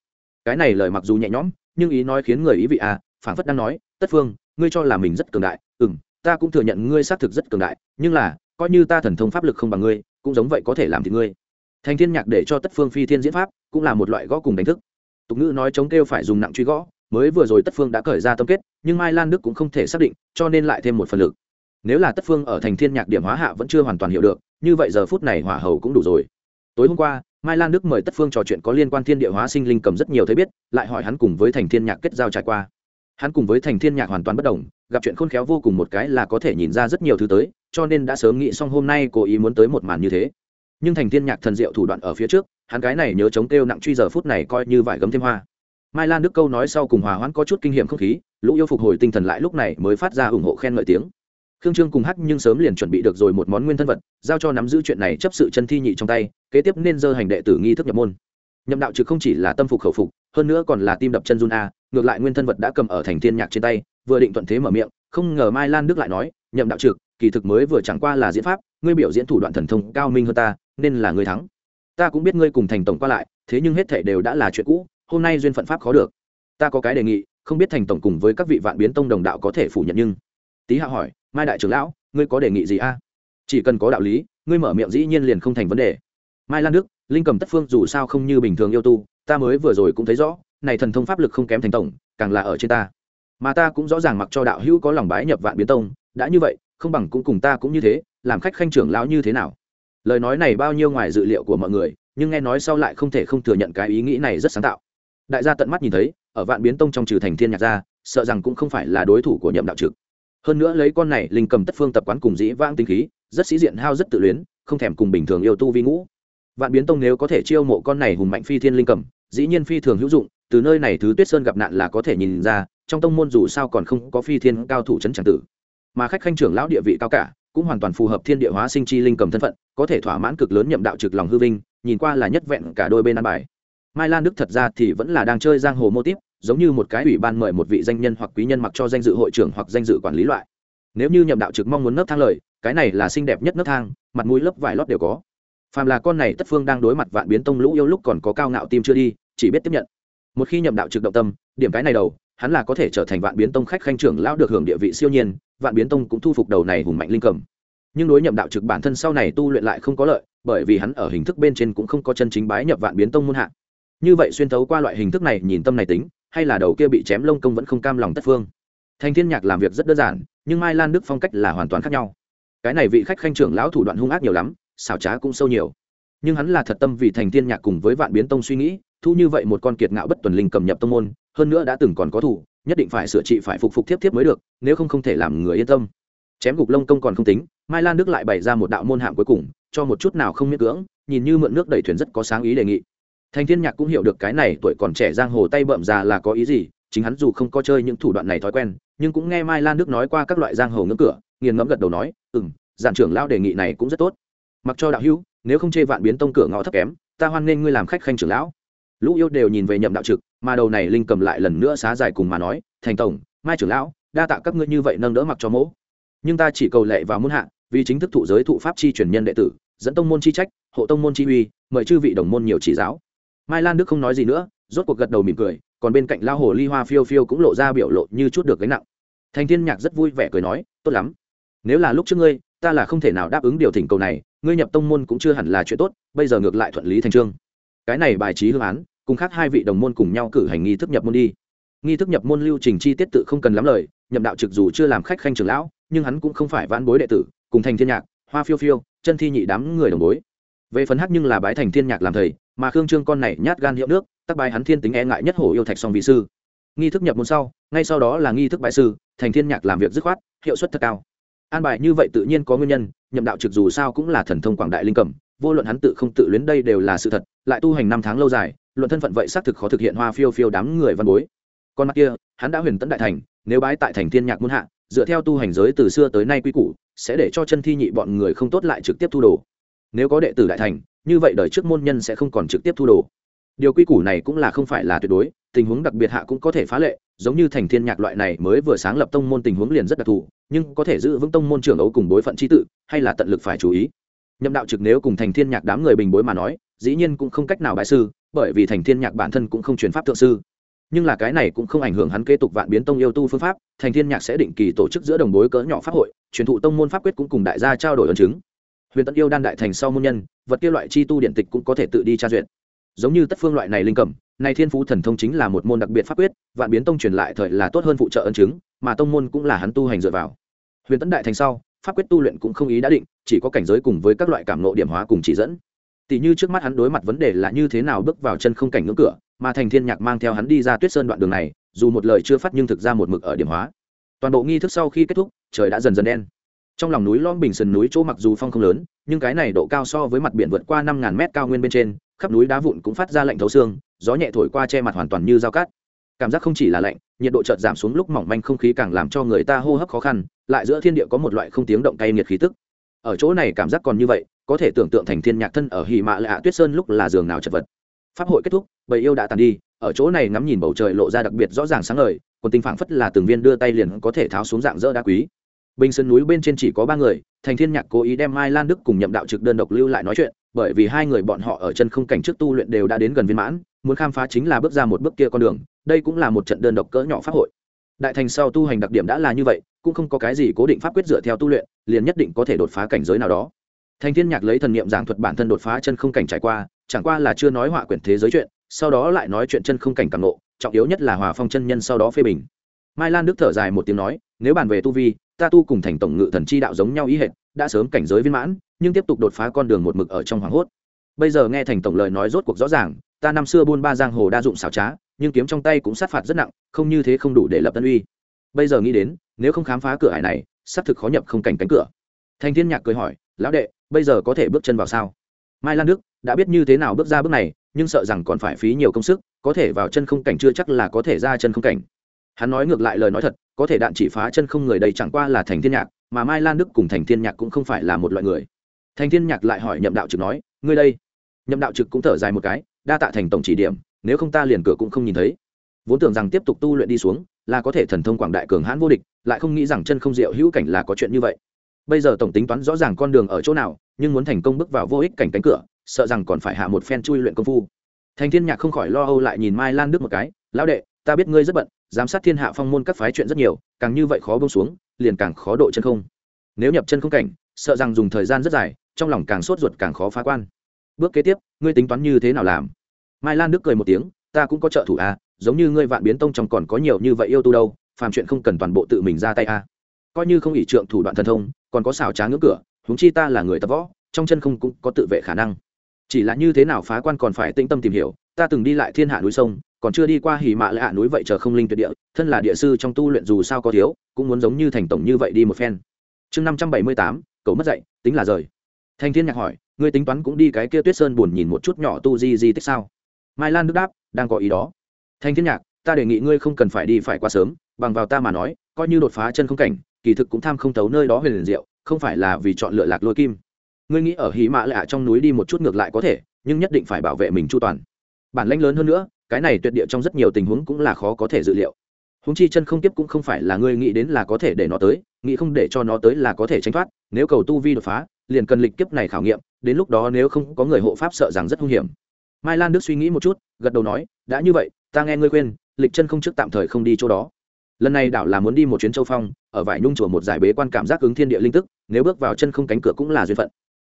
Cái này lời mặc dù nhẹ nhõm, nhưng ý nói khiến người ý vị à phảng phất đang nói, tất phương, ngươi cho là mình rất cường đại. Ừ m ta cũng thừa nhận ngươi xác thực rất cường đại, nhưng là, coi như ta thần thông pháp lực không bằng ngươi, cũng giống vậy có thể làm thì ngươi. Thành thiên nhạc để cho tất phương phi thiên diễn pháp cũng là một loại gõ cùng đánh thức. Tục ngữ nói chống kêu phải dùng nặng truy gõ mới vừa rồi tất phương đã cởi ra tâm kết, nhưng mai lan đức cũng không thể xác định, cho nên lại thêm một phần lực. Nếu là tất phương ở thành thiên nhạc điểm hóa hạ vẫn chưa hoàn toàn hiểu được, như vậy giờ phút này hỏa hầu cũng đủ rồi. Tối hôm qua, mai lan đức mời tất phương trò chuyện có liên quan thiên địa hóa sinh linh cầm rất nhiều thấy biết, lại hỏi hắn cùng với thành thiên nhạc kết giao trải qua. Hắn cùng với thành thiên nhạc hoàn toàn bất đồng, gặp chuyện khôn khéo vô cùng một cái là có thể nhìn ra rất nhiều thứ tới, cho nên đã sớm nghĩ xong hôm nay cố ý muốn tới một màn như thế. Nhưng thành thiên nhạc thần diệu thủ đoạn ở phía trước, hắn cái này nhớ chống kêu nặng truy giờ phút này coi như vải gấm thêm hoa mai lan đức câu nói sau cùng hòa hoãn có chút kinh nghiệm không khí, lũ yêu phục hồi tinh thần lại lúc này mới phát ra ủng hộ khen ngợi tiếng. Khương trương cùng hắc nhưng sớm liền chuẩn bị được rồi một món nguyên thân vật, giao cho nắm giữ chuyện này chấp sự chân thi nhị trong tay, kế tiếp nên dơ hành đệ tử nghi thức nhập môn. Nhậm đạo trực không chỉ là tâm phục khẩu phục, hơn nữa còn là tim đập chân run a, ngược lại nguyên thân vật đã cầm ở thành thiên nhạc trên tay, vừa định thuận thế mở miệng, không ngờ mai lan đức lại nói, nhậm đạo trực, kỳ thực mới vừa chẳng qua là diễn pháp, ngươi biểu diễn thủ đoạn thần thông cao minh hơn ta, nên là ngươi thắng. Ta cũng biết ngươi cùng thành tổng qua lại, thế nhưng hết thể đều đã là chuyện cũ hôm nay duyên phận pháp khó được. Ta có cái đề nghị, không biết thành tổng cùng với các vị vạn biến tông đồng đạo có thể phủ nhận nhưng tý hạ hỏi, mai đại trưởng lão, ngươi có đề nghị gì a? Chỉ cần có đạo lý, ngươi mở miệng dĩ nhiên liền không thành vấn đề. Mai lan đức, linh cầm tất phương dù sao không như bình thường yêu tu, ta mới vừa rồi cũng thấy rõ, này thần thông pháp lực không kém thành tổng, càng là ở trên ta. Mà ta cũng rõ ràng mặc cho đạo hữu có lòng bái nhập vạn biến tông, đã như vậy, không bằng cũng cùng ta cũng như thế, làm khách khanh trưởng lão như thế nào? Lời nói này bao nhiêu ngoài dự liệu của mọi người, nhưng nghe nói sau lại không thể không thừa nhận cái ý nghĩ này rất sáng tạo đại gia tận mắt nhìn thấy, ở vạn biến tông trong trừ thành thiên nhạc gia sợ rằng cũng không phải là đối thủ của nhậm đạo trực. Hơn nữa lấy con này linh cầm tất phương tập quán cùng dĩ vãng tinh khí, rất sĩ diện hao rất tự luyến, không thèm cùng bình thường yêu tu vi ngũ. Vạn biến tông nếu có thể chiêu mộ con này hùng mạnh phi thiên linh cầm, dĩ nhiên phi thường hữu dụng, từ nơi này thứ tuyết sơn gặp nạn là có thể nhìn ra, trong tông môn dù sao còn không có phi thiên cao thủ trấn tràng tử. Mà khách khanh trưởng lão địa vị cao cả, cũng hoàn toàn phù hợp thiên địa hóa sinh chi linh cầm thân phận, có thể thỏa mãn cực lớn nhậm đạo trực lòng hư vinh, nhìn qua là nhất vẹn cả đôi bên ăn bài mai lan đức thật ra thì vẫn là đang chơi giang hồ mô típ, giống như một cái ủy ban mời một vị danh nhân hoặc quý nhân mặc cho danh dự hội trưởng hoặc danh dự quản lý loại. Nếu như nhậm đạo trực mong muốn nấc thang lời, cái này là xinh đẹp nhất nấc thang, mặt mũi lớp vải lót đều có. Phàm là con này tất phương đang đối mặt vạn biến tông lũ yêu lúc còn có cao ngạo tim chưa đi, chỉ biết tiếp nhận. Một khi nhậm đạo trực động tâm, điểm cái này đầu, hắn là có thể trở thành vạn biến tông khách khanh trưởng lão được hưởng địa vị siêu nhiên, vạn biến tông cũng thu phục đầu này hùng mạnh linh cầm. Nhưng đối nhậm đạo trực bản thân sau này tu luyện lại không có lợi, bởi vì hắn ở hình thức bên trên cũng không có chân chính bái nhập vạn biến tông môn hạ như vậy xuyên thấu qua loại hình thức này, nhìn tâm này tính, hay là đầu kia bị chém lông công vẫn không cam lòng tất phương. Thành thiên nhạc làm việc rất đơn giản, nhưng mai lan đức phong cách là hoàn toàn khác nhau. Cái này vị khách khanh trưởng lão thủ đoạn hung ác nhiều lắm, xảo trá cũng sâu nhiều. Nhưng hắn là thật tâm vì thành thiên nhạc cùng với vạn biến tông suy nghĩ, thu như vậy một con kiệt ngạo bất tuần linh cầm nhập tông môn, hơn nữa đã từng còn có thủ, nhất định phải sửa trị, phải phục phục tiếp tiếp mới được, nếu không không thể làm người yên tâm. Chém gục lông công còn không tính, mai lan đức lại bày ra một đạo môn hạng cuối cùng, cho một chút nào không miễn cưỡng, nhìn như mượn nước đẩy thuyền rất có sáng ý đề nghị thành thiên nhạc cũng hiểu được cái này tuổi còn trẻ giang hồ tay bậm già là có ý gì, chính hắn dù không có chơi những thủ đoạn này thói quen, nhưng cũng nghe mai lan đức nói qua các loại giang hồ ngưỡng cửa, nghiền ngẫm gật đầu nói ừ m giản trưởng lão đề nghị này cũng rất tốt. Mặc cho đạo hữu, nếu không chê vạn biến tông cửa ngõ thấp kém, ta hoan nghênh ngươi làm khách khanh trưởng lão. Lũ yêu đều nhìn về nhậm đạo trực, mà đầu này linh cầm lại lần nữa xá dài cùng mà nói, thành tổng, mai trưởng lão, đa tạ các ngươi như vậy nâng đỡ mặc cho mỗ. Nhưng ta chỉ cầu lệ vào muôn hạ, vì chính thức thụ giới thụ pháp chi truyền nhân đệ tử, dẫn tông môn chi trách, hộ tông môn chi uy, mời chư vị đồng môn nhiều chỉ giáo mai lan đức không nói gì nữa, rốt cuộc gật đầu mỉm cười, còn bên cạnh lao hồ ly hoa phiêu phiêu cũng lộ ra biểu lộ như chút được gánh nặng. Thành thiên nhạc rất vui vẻ cười nói, tốt lắm. Nếu là lúc trước ngươi, ta là không thể nào đáp ứng điều thỉnh cầu này, ngươi nhập tông môn cũng chưa hẳn là chuyện tốt, bây giờ ngược lại thuận lý thành trương. Cái này bài trí hương án, cùng khác hai vị đồng môn cùng nhau cử hành nghi thức nhập môn đi. Nghi thức nhập môn lưu trình chi tiết tự không cần lắm lời, nhậm đạo trực dù chưa làm khách khanh trưởng lão, nhưng hắn cũng không phải vãn bối đệ tử, cùng thành thiên nhạc, hoa phiêu phiêu, chân thi nhị đám người đồng bối về phần hát nhưng là bái thành thiên nhạc làm thầy, mà khương trương con này nhát gan hiệu nước, tắc bài hắn thiên tính e ngại nhất hổ yêu thạch song vị sư. Nghi thức nhập môn sau, ngay sau đó là nghi thức bại sư, thành thiên nhạc làm việc dứt khoát, hiệu suất thật cao. An bài như vậy tự nhiên có nguyên nhân, nhậm đạo trực dù sao cũng là thần thông quảng đại linh cẩm vô luận hắn tự không tự luyến đây đều là sự thật, lại tu hành năm tháng lâu dài, luận thân phận vậy xác thực khó thực hiện hoa phiêu phiêu đám người văn bối. Con mắt kia, hắn đã huyền tấn đại thành, nếu bái tại thành thiên nhạc muôn hạ, dựa theo tu hành giới từ xưa tới nay quy củ, sẽ để cho chân thi nhị bọn người không tốt lại trực tiếp thu đồ nếu có đệ tử đại thành, như vậy đời trước môn nhân sẽ không còn trực tiếp thu đồ. Điều quy củ này cũng là không phải là tuyệt đối, tình huống đặc biệt hạ cũng có thể phá lệ, giống như thành thiên nhạc loại này mới vừa sáng lập tông môn tình huống liền rất đặc thù, nhưng có thể giữ vững tông môn trưởng ấu cùng bối phận chi tự, hay là tận lực phải chú ý. Nhậm đạo trực nếu cùng thành thiên nhạc đám người bình bối mà nói, dĩ nhiên cũng không cách nào bại sư, bởi vì thành thiên nhạc bản thân cũng không truyền pháp thượng sư. Nhưng là cái này cũng không ảnh hưởng hắn kế tục vạn biến tông yêu tu phương pháp, thành thiên nhạc sẽ định kỳ tổ chức giữa đồng bối cỡ nhỏ pháp hội, truyền thụ tông môn pháp quyết cũng cùng đại gia trao đổi ấn chứng huyền tận yêu đan đại thành sau môn nhân, vật kia loại chi tu điện tịch cũng có thể tự đi tra duyệt. Giống như tất phương loại này linh cẩm, này thiên phú thần thông chính là một môn đặc biệt pháp quyết, vạn biến tông truyền lại thời là tốt hơn phụ trợ ấn chứng, mà tông môn cũng là hắn tu hành dựa vào. Huyền tấn đại thành sau, pháp quyết tu luyện cũng không ý đã định, chỉ có cảnh giới cùng với các loại cảm nộ điểm hóa cùng chỉ dẫn. Tỷ như trước mắt hắn đối mặt vấn đề là như thế nào bước vào chân không cảnh ngưỡng cửa, mà thành thiên nhạc mang theo hắn đi ra tuyết sơn đoạn đường này, dù một lời chưa phát nhưng thực ra một mực ở điểm hóa. Toàn bộ nghi thức sau khi kết thúc, trời đã dần dần đen trong lòng núi lom bình sườn núi chỗ mặc dù phong không lớn, nhưng cái này độ cao so với mặt biển vượt qua năm ngàn mét cao nguyên bên trên, khắp núi đá vụn cũng phát ra lạnh thấu xương, gió nhẹ thổi qua che mặt hoàn toàn như dao cát. Cảm giác không chỉ là lạnh, nhiệt độ chợt giảm xuống lúc mỏng manh không khí càng làm cho người ta hô hấp khó khăn, lại giữa thiên địa có một loại không tiếng động cay nghiệt khí tức. Ở chỗ này cảm giác còn như vậy, có thể tưởng tượng thành thiên nhạc thân ở hì mạ lạ tuyết sơn lúc là giường nào chật vật. Pháp hội kết thúc, bầy yêu đã tàn đi, ở chỗ này ngắm nhìn bầu trời lộ ra đặc biệt rõ ràng sáng ngời còn tinh phảng phất là từng viên đưa tay liền có thể tháo xuống dạng dỡ đá quý bình sơn núi bên trên chỉ có ba người thành thiên nhạc cố ý đem mai lan đức cùng nhậm đạo trực đơn độc lưu lại nói chuyện bởi vì hai người bọn họ ở chân không cảnh trước tu luyện đều đã đến gần viên mãn muốn khám phá chính là bước ra một bước kia con đường đây cũng là một trận đơn độc cỡ nhỏ pháp hội. Đại thành sau tu hành đặc điểm đã là như vậy cũng không có cái gì cố định pháp quyết dựa theo tu luyện liền nhất định có thể đột phá cảnh giới nào đó. Thành thiên nhạc lấy thần niệm giảng thuật bản thân đột phá chân không cảnh trải qua chẳng qua là chưa nói họa quyển thế giới chuyện sau đó lại nói chuyện chân không cảnh càng ngộ, trọng yếu nhất là hòa phong chân nhân sau đó phê bình. Mai lan đức thở dài một tiếng nói nếu bàn về tu vi ta tu cùng thành tổng ngự thần chi đạo giống nhau ý hệt, đã sớm cảnh giới viên mãn, nhưng tiếp tục đột phá con đường một mực ở trong hoàng hốt. Bây giờ nghe thành tổng lời nói rốt cuộc rõ ràng, ta năm xưa buôn ba giang hồ đa dụng xảo trá, nhưng kiếm trong tay cũng sát phạt rất nặng, không như thế không đủ để lập tân uy. Bây giờ nghĩ đến, nếu không khám phá cửa hải này, xác thực khó nhập không cảnh cánh cửa. Thành thiên nhạc cười hỏi, lão đệ, bây giờ có thể bước chân vào sao? Mai lan đức, đã biết như thế nào bước ra bước này, nhưng sợ rằng còn phải phí nhiều công sức, có thể vào chân không cảnh chưa chắc là có thể ra chân không cảnh hắn nói ngược lại lời nói thật, có thể đạn chỉ phá chân không người đây chẳng qua là thành thiên nhạc, mà mai lan đức cùng thành thiên nhạc cũng không phải là một loại người. Thành thiên nhạc lại hỏi nhậm đạo trực nói, ngươi đây? Nhậm đạo trực cũng thở dài một cái, đa tạ thành tổng chỉ điểm, nếu không ta liền cửa cũng không nhìn thấy. Vốn tưởng rằng tiếp tục tu luyện đi xuống, là có thể thần thông quảng đại cường hãn vô địch, lại không nghĩ rằng chân không diệu hữu cảnh là có chuyện như vậy. Bây giờ tổng tính toán rõ ràng con đường ở chỗ nào, nhưng muốn thành công bước vào vô ích cảnh cánh cửa, sợ rằng còn phải hạ một phen chui luyện công phu. Thành thiên nhạc không khỏi lo âu lại nhìn mai lan đức một cái, lão đệ, ta biết ngươi rất bận giám sát thiên hạ phong môn các phái chuyện rất nhiều, càng như vậy khó bông xuống, liền càng khó độ chân không. Nếu nhập chân không cảnh, sợ rằng dùng thời gian rất dài, trong lòng càng sốt ruột càng khó phá quan. Bước kế tiếp, ngươi tính toán như thế nào làm? Mai lan đức cười một tiếng, ta cũng có trợ thủ à giống như ngươi vạn biến tông trong còn có nhiều như vậy yêu tu đâu, phàm chuyện không cần toàn bộ tự mình ra tay à. Coi như không ỷ trượng thủ đoạn thần thông, còn có xào trá ngưỡng cửa, huống chi ta là người tập võ, trong chân không cũng có tự vệ khả năng. Chỉ là như thế nào phá quan còn phải tĩnh tâm tìm hiểu, ta từng đi lại thiên hạ núi sông còn chưa đi qua hỉ mạ lạ núi vậy chờ không linh tuyệt địa, thân là địa sư trong tu luyện dù sao có thiếu, cũng muốn giống như thành tổng như vậy đi một phen. Chương năm trăm bảy mươi tám, cậu mất dạy, tính là rời. Thanh thiên nhạc hỏi, ngươi tính toán cũng đi cái kia tuyết sơn buồn nhìn một chút nhỏ tu di di tích sao? Mai lan đức đáp, đang có ý đó. Thanh thiên nhạc, ta đề nghị ngươi không cần phải đi phải quá sớm, bằng vào ta mà nói, coi như đột phá chân không cảnh, kỳ thực cũng tham không tấu nơi đó huyền liền diệu, không phải là vì chọn lựa lạc lôi kim. Ngươi nghĩ ở hí mã lạ trong núi đi một chút ngược lại có thể, nhưng nhất định phải bảo vệ mình chu toàn. Bản lãnh lớn hơn nữa cái này tuyệt địa trong rất nhiều tình huống cũng là khó có thể dự liệu. Húng chi chân không tiếp cũng không phải là ngươi nghĩ đến là có thể để nó tới, nghĩ không để cho nó tới là có thể tránh thoát, nếu cầu tu vi đột phá, liền cần lịch kiếp này khảo nghiệm, đến lúc đó nếu không có người hộ pháp sợ rằng rất hung hiểm. Mai lan đức suy nghĩ một chút, gật đầu nói, đã như vậy, ta nghe ngươi khuyên, lịch chân không trước tạm thời không đi chỗ đó. Lần này đảo là muốn đi một chuyến châu phong, ở vải nhung chùa một giải bế quan cảm giác ứng thiên địa linh tức, nếu bước vào chân không cánh cửa cũng là duyên phận.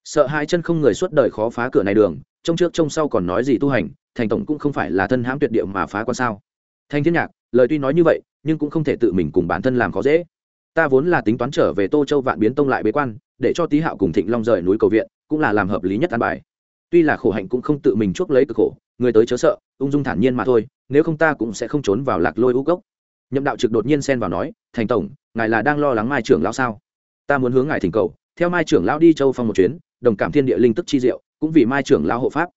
Sợ hai chân không người suốt đời khó phá cửa này đường, trông trước trông sau còn nói gì tu hành thành tổng cũng không phải là thân hãm tuyệt địa mà phá quan sao? Thanh thiên nhạc, lời tuy nói như vậy, nhưng cũng không thể tự mình cùng bản thân làm khó dễ. Ta vốn là tính toán trở về tô châu vạn biến tông lại bế quan, để cho tý hạo cùng thịnh long rời núi cầu viện, cũng là làm hợp lý nhất an bài. Tuy là khổ hạnh cũng không tự mình chuốc lấy cực khổ, người tới chớ sợ, ung dung thản nhiên mà thôi, nếu không ta cũng sẽ không trốn vào lạc lôi u cốc. Nhậm đạo trực đột nhiên xen vào nói, thành tổng, ngài là đang lo lắng mai trưởng lão sao? Ta muốn hướng ngài thỉnh cầu, theo mai trưởng lão đi châu phong một chuyến, đồng cảm thiên địa linh tức chi diệu, cũng vì mai trưởng lão hộ pháp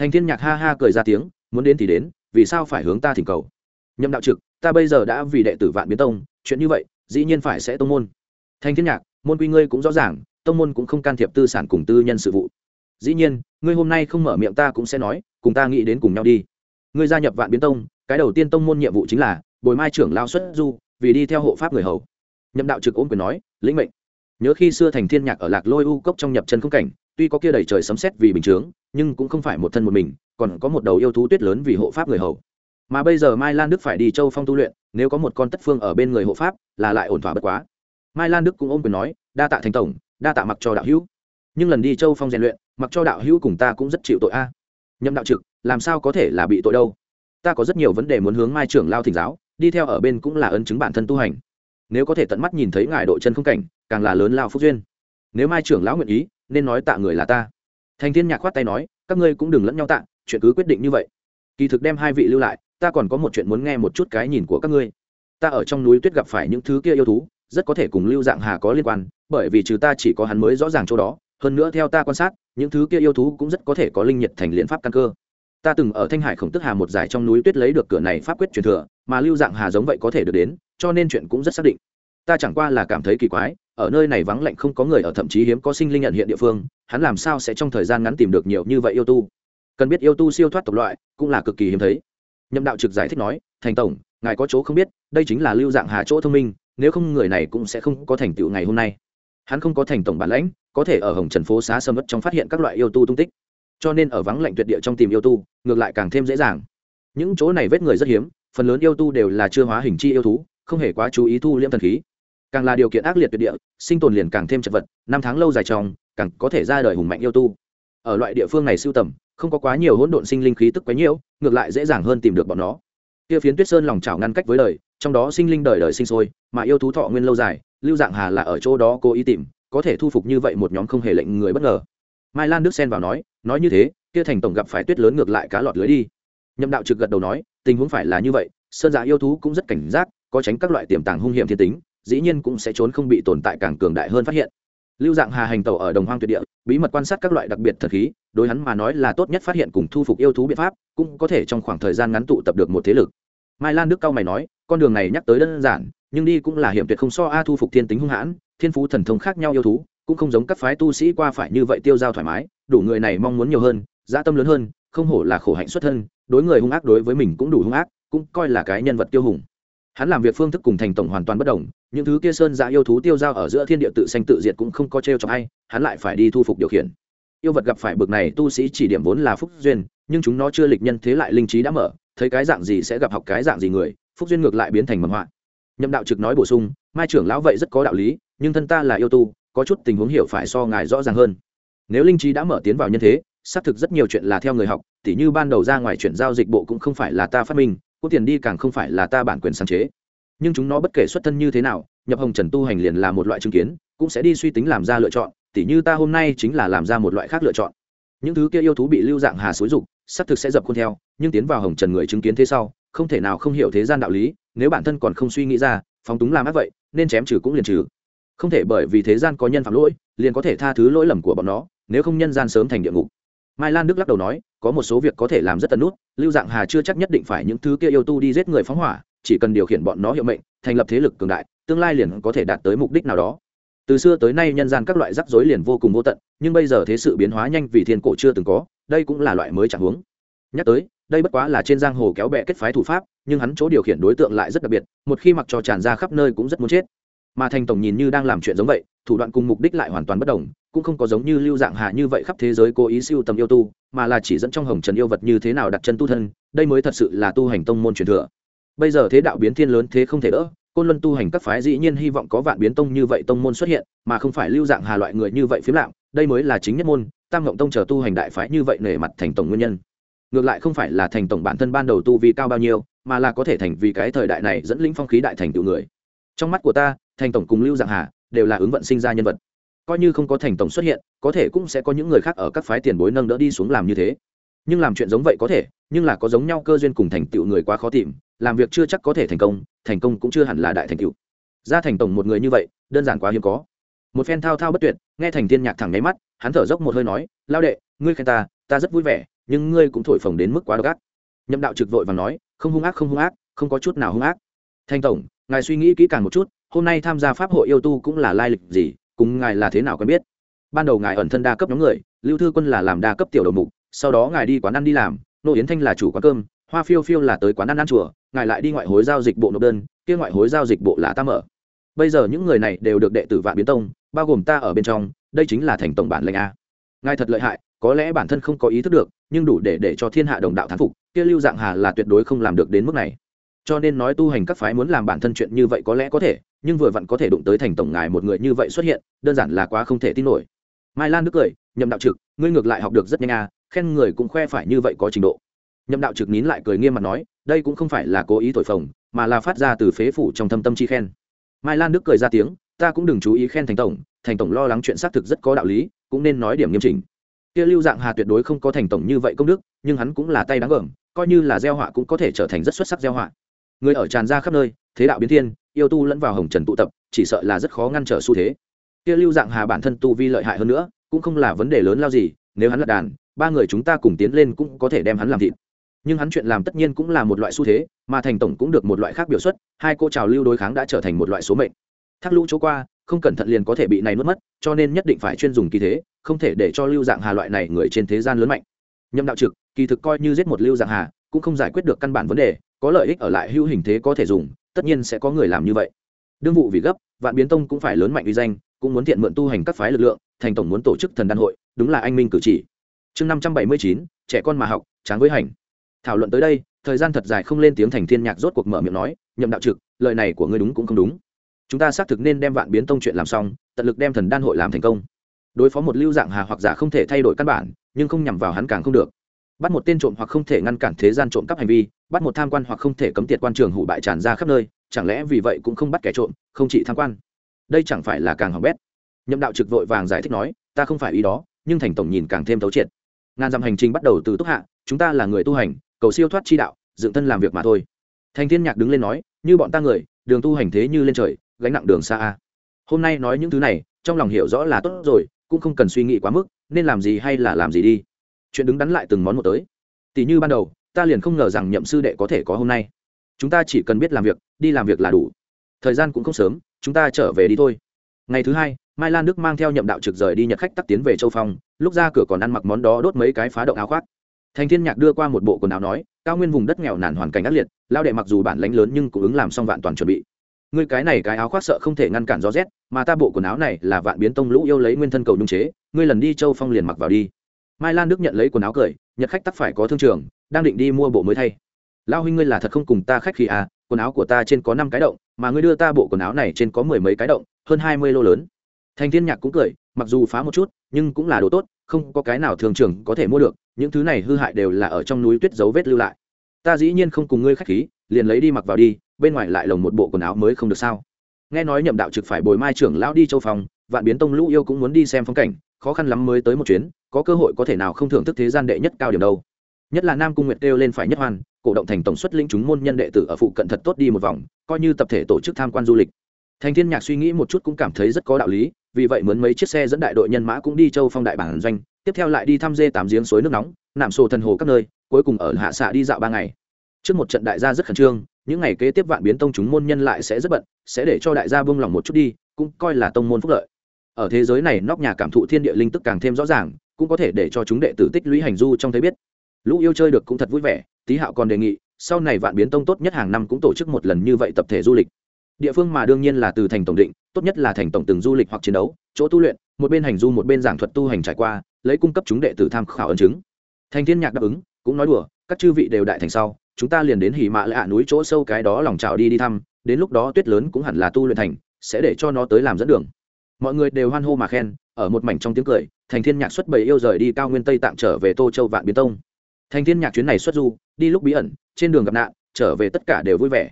thành thiên nhạc ha ha cười ra tiếng, muốn đến thì đến, vì sao phải hướng ta thỉnh cầu? Nhậm đạo trực, ta bây giờ đã vì đệ tử vạn biến tông, chuyện như vậy, dĩ nhiên phải sẽ tông môn. Thành thiên nhạc, môn quy ngươi cũng rõ ràng, tông môn cũng không can thiệp tư sản cùng tư nhân sự vụ. Dĩ nhiên, ngươi hôm nay không mở miệng ta cũng sẽ nói, cùng ta nghĩ đến cùng nhau đi. Ngươi gia nhập vạn biến tông, cái đầu tiên tông môn nhiệm vụ chính là, bồi mai trưởng lao xuất du, vì đi theo hộ pháp người hầu. Nhậm đạo trực ôm quyền nói, lĩnh mệnh. Nhớ khi xưa thành thiên nhạc ở lạc lôi u cốc trong nhập chân không cảnh tuy có kia đầy trời sấm sét vì bình chướng, nhưng cũng không phải một thân một mình, còn có một đầu yêu thú tuyết lớn vì hộ pháp người hầu. Mà bây giờ mai lan đức phải đi châu phong tu luyện, nếu có một con tất phương ở bên người hộ pháp, là lại ổn thỏa bất quá. Mai lan đức cũng ôm quyền nói, đa tạ thành tổng, đa tạ mặc cho đạo hữu. Nhưng lần đi châu phong rèn luyện, mặc cho đạo hữu cùng ta cũng rất chịu tội a. Nhậm đạo trực, làm sao có thể là bị tội đâu? Ta có rất nhiều vấn đề muốn hướng mai trưởng lao thỉnh giáo, đi theo ở bên cũng là ân chứng bản thân tu hành. Nếu có thể tận mắt nhìn thấy ngài độ chân không cảnh, càng là lớn lao phúc duyên. Nếu mai trưởng lão nguyện ý nên nói tạ người là ta. Thành thiên nhạc khoát tay nói, các ngươi cũng đừng lẫn nhau tạ, chuyện cứ quyết định như vậy. Kỳ thực đem hai vị lưu lại, ta còn có một chuyện muốn nghe một chút cái nhìn của các ngươi. Ta ở trong núi tuyết gặp phải những thứ kia yêu thú, rất có thể cùng lưu dạng hà có liên quan, bởi vì trừ ta chỉ có hắn mới rõ ràng chỗ đó. Hơn nữa theo ta quan sát, những thứ kia yêu thú cũng rất có thể có linh nhiệt thành liên pháp căn cơ. Ta từng ở thanh hải khổng tức hà một giải trong núi tuyết lấy được cửa này pháp quyết truyền thừa, mà lưu dạng hà giống vậy có thể được đến, cho nên chuyện cũng rất xác định ta chẳng qua là cảm thấy kỳ quái, ở nơi này vắng lạnh không có người ở thậm chí hiếm có sinh linh nhận hiện địa phương, hắn làm sao sẽ trong thời gian ngắn tìm được nhiều như vậy yêu tu? Cần biết yêu tu siêu thoát tộc loại, cũng là cực kỳ hiếm thấy. Nhậm đạo trực giải thích nói, thành tổng, ngài có chỗ không biết, đây chính là lưu dạng hà chỗ thông minh, nếu không người này cũng sẽ không có thành tựu ngày hôm nay. Hắn không có thành tổng bản lãnh, có thể ở hồng trần phố xá sâm ất trong phát hiện các loại yêu tu tung tích. Cho nên ở vắng lạnh tuyệt địa trong tìm yêu tu, ngược lại càng thêm dễ dàng. Những chỗ này vết người rất hiếm, phần lớn yêu tu đều là chưa hóa hình chi yêu thú, không hề quá chú ý thu liễm thần khí càng là điều kiện ác liệt tuyệt địa, sinh tồn liền càng thêm chật vật, năm tháng lâu dài trong, càng có thể ra đời hùng mạnh yêu tu. Ở loại địa phương này sưu tầm, không có quá nhiều hỗn độn sinh linh khí tức quấy nhiễu, ngược lại dễ dàng hơn tìm được bọn nó. Kia phiến tuyết sơn lòng trào ngăn cách với đời, trong đó sinh linh đời đời sinh sôi, mà yêu thú thọ nguyên lâu dài, lưu dạng hà là ở chỗ đó cố ý tìm, có thể thu phục như vậy một nhóm không hề lệnh người bất ngờ. Mai lan đức xen vào nói nói như thế, kia thành tổng gặp phải tuyết lớn ngược lại cá lọt lưới đi. Nhậm đạo trực gật đầu nói, tình huống phải là như vậy, sơn giả dạ yêu thú cũng rất cảnh giác, có tránh các loại tiềm tàng hung hiểm thiên tính dĩ nhiên cũng sẽ trốn không bị tồn tại càng cường đại hơn phát hiện. Lưu dạng hà hành tàu ở đồng hoang tuyệt địa, bí mật quan sát các loại đặc biệt thật khí, đối hắn mà nói là tốt nhất phát hiện cùng thu phục yêu thú biện pháp, cũng có thể trong khoảng thời gian ngắn tụ tập được một thế lực. Mai lan đức cao mày nói, con đường này nhắc tới đơn giản, nhưng đi cũng là hiểm tuyệt không so a thu phục thiên tính hung hãn, thiên phú thần thông khác nhau yêu thú, cũng không giống các phái tu sĩ qua phải như vậy tiêu giao thoải mái, đủ người này mong muốn nhiều hơn, dã tâm lớn hơn, không hổ là khổ hạnh xuất thân, đối người hung ác đối với mình cũng đủ hung ác, cũng coi là cái nhân vật tiêu hùng hắn làm việc phương thức cùng thành tổng hoàn toàn bất đồng, những thứ kia sơn dạ yêu thú tiêu giao ở giữa thiên địa tự sanh tự diệt cũng không có t r cho ai, hắn lại phải đi thu phục điều khiển. Yêu vật gặp phải bực này tu sĩ chỉ điểm vốn là phúc duyên, nhưng chúng nó chưa lịch nhân thế lại linh trí đã mở, thấy cái dạng gì sẽ gặp học cái dạng gì người, phúc duyên ngược lại biến thành mầm họa. Nhậm đạo trực nói bổ sung, mai trưởng lão vậy rất có đạo lý, nhưng thân ta là yêu tu, có chút tình huống hiểu phải so ngài rõ ràng hơn. Nếu linh trí đã mở tiến vào nhân thế, xác thực rất nhiều chuyện là theo người học, tỉ như ban đầu ra ngoài chuyện giao dịch bộ cũng không phải là ta phát minh có tiền đi càng không phải là ta bản quyền sáng chế. Nhưng chúng nó bất kể xuất thân như thế nào, nhập hồng trần tu hành liền là một loại chứng kiến, cũng sẽ đi suy tính làm ra lựa chọn, tỉ như ta hôm nay chính là làm ra một loại khác lựa chọn. Những thứ kia yêu thú bị lưu dạng hà xối dục, xác thực sẽ dập khuôn theo, nhưng tiến vào hồng trần người chứng kiến thế sau, không thể nào không hiểu thế gian đạo lý, nếu bản thân còn không suy nghĩ ra, phóng túng làm ác vậy, nên chém trừ cũng liền trừ. Không thể bởi vì thế gian có nhân phạm lỗi, liền có thể tha thứ lỗi lầm của bọn nó, nếu không nhân gian sớm thành địa ngục. Mai lan đức lắc đầu nói có một số việc có thể làm rất tân nút, lưu dạng hà chưa chắc nhất định phải những thứ kia yêu tu đi giết người phóng hỏa, chỉ cần điều khiển bọn nó hiệu mệnh, thành lập thế lực cường đại, tương lai liền có thể đạt tới mục đích nào đó. Từ xưa tới nay nhân gian các loại rắc rối liền vô cùng vô tận, nhưng bây giờ thế sự biến hóa nhanh vì thiên cổ chưa từng có, đây cũng là loại mới chẳng huống nhắc tới, đây bất quá là trên giang hồ kéo bẹ kết phái thủ pháp, nhưng hắn chỗ điều khiển đối tượng lại rất đặc biệt, một khi mặc trò tràn ra khắp nơi cũng rất muốn chết mà thành tổng nhìn như đang làm chuyện giống vậy, thủ đoạn cùng mục đích lại hoàn toàn bất đồng, cũng không có giống như lưu dạng hạ như vậy khắp thế giới cố ý siêu tầm yêu tu, mà là chỉ dẫn trong hồng trần yêu vật như thế nào đặt chân tu thân, đây mới thật sự là tu hành tông môn truyền thừa. Bây giờ thế đạo biến thiên lớn thế không thể đỡ, côn luân tu hành các phái dĩ nhiên hy vọng có vạn biến tông như vậy tông môn xuất hiện, mà không phải lưu dạng hà loại người như vậy phiếm lạng, đây mới là chính nhất môn, tam ngộng tông chờ tu hành đại phái như vậy nể mặt thành tổng nguyên nhân. Ngược lại không phải là thành tổng bản thân ban đầu tu vì cao bao nhiêu, mà là có thể thành vì cái thời đại này dẫn lĩnh phong khí đại thành tựu người trong mắt của ta, thành tổng cùng lưu dạng hà đều là ứng vận sinh ra nhân vật. Coi như không có thành tổng xuất hiện, có thể cũng sẽ có những người khác ở các phái tiền bối nâng đỡ đi xuống làm như thế. Nhưng làm chuyện giống vậy có thể, nhưng là có giống nhau cơ duyên cùng thành tựu người quá khó tìm, làm việc chưa chắc có thể thành công thành công cũng chưa hẳn là đại thành tựu. Ra thành tổng một người như vậy, đơn giản quá hiếm có. Một phen thao thao bất tuyệt, nghe thành thiên nhạc thẳng nháy mắt, hắn thở dốc một hơi nói, lao đệ, ngươi khen ta ta rất vui vẻ, nhưng ngươi cũng thổi phồng đến mức quá độc ác. Nhậm đạo trực vội và nói, không hung ác, không hung ác, không có chút nào hung ác. Thanh tổng ngài suy nghĩ kỹ càng một chút, hôm nay tham gia pháp hội yêu tu cũng là lai lịch gì, cùng ngài là thế nào quen biết? Ban đầu ngài ẩn thân đa cấp nhóm người, lưu thư quân là làm đa cấp tiểu đầu mục, sau đó ngài đi quán ăn đi làm, nô yến thanh là chủ quán cơm, hoa phiêu phiêu là tới quán ăn ăn chùa, ngài lại đi ngoại hối giao dịch bộ nộp đơn, kia ngoại hối giao dịch bộ là ta mở. Bây giờ những người này đều được đệ tử vạn biến tông, bao gồm ta ở bên trong, đây chính là thành tổng bản lệnh a. Ngài thật lợi hại, có lẽ bản thân không có ý thức được, nhưng đủ để để cho thiên hạ đồng đạo thán phục, kia lưu dạng hà là tuyệt đối không làm được đến mức này cho nên nói tu hành các phái muốn làm bản thân chuyện như vậy có lẽ có thể, nhưng vừa vặn có thể đụng tới thành tổng ngài một người như vậy xuất hiện, đơn giản là quá không thể tin nổi. Mai lan đức cười, nhậm đạo trực, ngươi ngược lại học được rất nhanh à khen người cũng khoe phải như vậy có trình độ. Nhậm đạo trực nín lại cười nghiêm mặt nói, đây cũng không phải là cố ý thổi phồng, mà là phát ra từ phế phủ trong thâm tâm chi khen. Mai lan đức cười ra tiếng, ta cũng đừng chú ý khen thành tổng thành tổng lo lắng chuyện xác thực rất có đạo lý, cũng nên nói điểm nghiêm chỉnh. Kia lưu dạng hà tuyệt đối không có thành tổng như vậy công đức, nhưng hắn cũng là tay đáng gờm, coi như là gieo họa cũng có thể trở thành rất xuất sắc gieo họa người ở tràn ra khắp nơi, thế đạo biến thiên, yêu tu lẫn vào hồng trần tụ tập, chỉ sợ là rất khó ngăn trở xu thế. Kia lưu dạng hà bản thân tu vi lợi hại hơn nữa, cũng không là vấn đề lớn lao gì, nếu hắn lật đàn, ba người chúng ta cùng tiến lên cũng có thể đem hắn làm thịt. Nhưng hắn chuyện làm tất nhiên cũng là một loại xu thế, mà thành tổng cũng được một loại khác biểu xuất, hai cô trào lưu đối kháng đã trở thành một loại số mệnh. Thác lũ chỗ qua, không cẩn thận liền có thể bị này nuốt mất, cho nên nhất định phải chuyên dùng kỳ thế, không thể để cho lưu dạng hà loại này người trên thế gian lớn mạnh. Nhâm đạo trực, kỳ thực coi như giết một lưu dạng hà, cũng không giải quyết được căn bản vấn đề có lợi ích ở lại hữu hình thế có thể dùng, tất nhiên sẽ có người làm như vậy. Đương vụ vì gấp, vạn biến tông cũng phải lớn mạnh uy danh, cũng muốn thiện mượn tu hành các phái lực lượng, thành tổng muốn tổ chức thần đan hội, đúng là anh minh cử chỉ. Chương năm trăm bảy mươi chín, trẻ con mà học, tráng với hành. Thảo luận tới đây, thời gian thật dài không lên tiếng thành thiên nhạc rốt cuộc mở miệng nói, nhậm đạo trực, lời này của ngươi đúng cũng không đúng. Chúng ta xác thực nên đem vạn biến tông chuyện làm xong, tận lực đem thần đan hội làm thành công. Đối phó một lưu dạng hà hoặc giả không thể thay đổi căn bản, nhưng không nhằm vào hắn càng không được bắt một tên trộm hoặc không thể ngăn cản thế gian trộm cắp hành vi, bắt một tham quan hoặc không thể cấm tiệt quan trường hủ bại tràn ra khắp nơi, chẳng lẽ vì vậy cũng không bắt kẻ trộm, không chỉ tham quan? Đây chẳng phải là càng hỏng bét. Nhậm đạo trực vội vàng giải thích nói, ta không phải ý đó, nhưng thành tổng nhìn càng thêm thấu triệt. Ngàn dặm hành trình bắt đầu từ túc hạ, chúng ta là người tu hành, cầu siêu thoát chi đạo, dựng thân làm việc mà thôi. Thành thiên nhạc đứng lên nói, như bọn ta người, đường tu hành thế như lên trời, gánh nặng đường xa a. Hôm nay nói những thứ này, trong lòng hiểu rõ là tốt rồi, cũng không cần suy nghĩ quá mức, nên làm gì hay là làm gì đi chuyện đứng đắn lại từng món một tới. Tỷ như ban đầu, ta liền không ngờ rằng nhậm sư đệ có thể có hôm nay. Chúng ta chỉ cần biết làm việc, đi làm việc là đủ. Thời gian cũng không sớm, chúng ta trở về đi thôi. Ngày thứ hai, mai lan đức mang theo nhậm đạo trực rời đi nhật khách tắc tiến về châu phong, lúc ra cửa còn ăn mặc món đó đốt mấy cái phá động áo khoác. Thành thiên nhạc đưa qua một bộ quần áo nói, cao nguyên vùng đất nghèo nàn hoàn cảnh ác liệt, lao đệ mặc dù bản lãnh lớn nhưng cũng ứng làm xong vạn toàn chuẩn bị. Ngươi cái này cái áo khoác sợ không thể ngăn cản gió rét, mà ta bộ quần áo này là vạn biến tông lũ yêu lấy nguyên thân cầu nhung chế, ngươi lần đi châu phong liền mặc vào đi mai lan đức nhận lấy quần áo cười, nhật khách tắc phải có thương trường, đang định đi mua bộ mới thay. Lao huynh ngươi là thật không cùng ta khách khi à quần áo của ta trên có năm cái động, mà ngươi đưa ta bộ quần áo này trên có mười mấy cái động, hơn hai mươi lô lớn. Thành thiên nhạc cũng cười, mặc dù phá một chút, nhưng cũng là đồ tốt, không có cái nào thường trường có thể mua được, những thứ này hư hại đều là ở trong núi tuyết dấu vết lưu lại. Ta dĩ nhiên không cùng ngươi khách khí, liền lấy đi mặc vào đi, bên ngoài lại lồng một bộ quần áo mới không được sao? Nghe nói nhậm đạo trực phải bồi mai trưởng lão đi châu phòng, vạn biến tông lũ yêu cũng muốn đi xem phong cảnh khó khăn lắm mới tới một chuyến, có cơ hội có thể nào không thưởng thức thế gian đệ nhất cao điểm đâu. Nhất là nam cung nguyệt kêu lên phải nhất hoan, cổ động thành tổng xuất linh chúng môn nhân đệ tử ở phụ cận thật tốt đi một vòng, coi như tập thể tổ chức tham quan du lịch. Thành thiên nhạc suy nghĩ một chút cũng cảm thấy rất có đạo lý, vì vậy mướn mấy chiếc xe dẫn đại đội nhân mã cũng đi châu phong đại bản doanh, tiếp theo lại đi thăm dê tám giếng suối nước nóng, nạm sổ thần hồ các nơi, cuối cùng ở hạ xạ đi dạo ba ngày. Trước một trận đại gia rất khẩn trương, những ngày kế tiếp vạn biến tông chúng môn nhân lại sẽ rất bận, sẽ để cho đại gia buông lòng một chút đi, cũng coi là tông môn phúc lợi ở thế giới này nóc nhà cảm thụ thiên địa linh tức càng thêm rõ ràng, cũng có thể để cho chúng đệ tử tích lũy hành du trong thấy biết. Lũ yêu chơi được cũng thật vui vẻ, tý hạo còn đề nghị, sau này vạn biến tông tốt nhất hàng năm cũng tổ chức một lần như vậy tập thể du lịch. Địa phương mà đương nhiên là từ thành tổng định, tốt nhất là thành tổng từng du lịch hoặc chiến đấu, chỗ tu luyện, một bên hành du một bên giảng thuật tu hành trải qua, lấy cung cấp chúng đệ tử tham khảo ấn chứng. Thành thiên nhạc đáp ứng, cũng nói đùa, các chư vị đều đại thành sau, chúng ta liền đến hỉ mạ lạ núi chỗ sâu cái đó lòng trào đi đi thăm, đến lúc đó tuyết lớn cũng hẳn là tu luyện thành, sẽ để cho nó tới làm dẫn đường mọi người đều hoan hô mà khen, ở một mảnh trong tiếng cười, thành thiên nhạc xuất bầy yêu rời đi cao nguyên tây tạm trở về tô châu vạn biến tông. Thành thiên nhạc chuyến này xuất du, đi lúc bí ẩn, trên đường gặp nạn, trở về tất cả đều vui vẻ.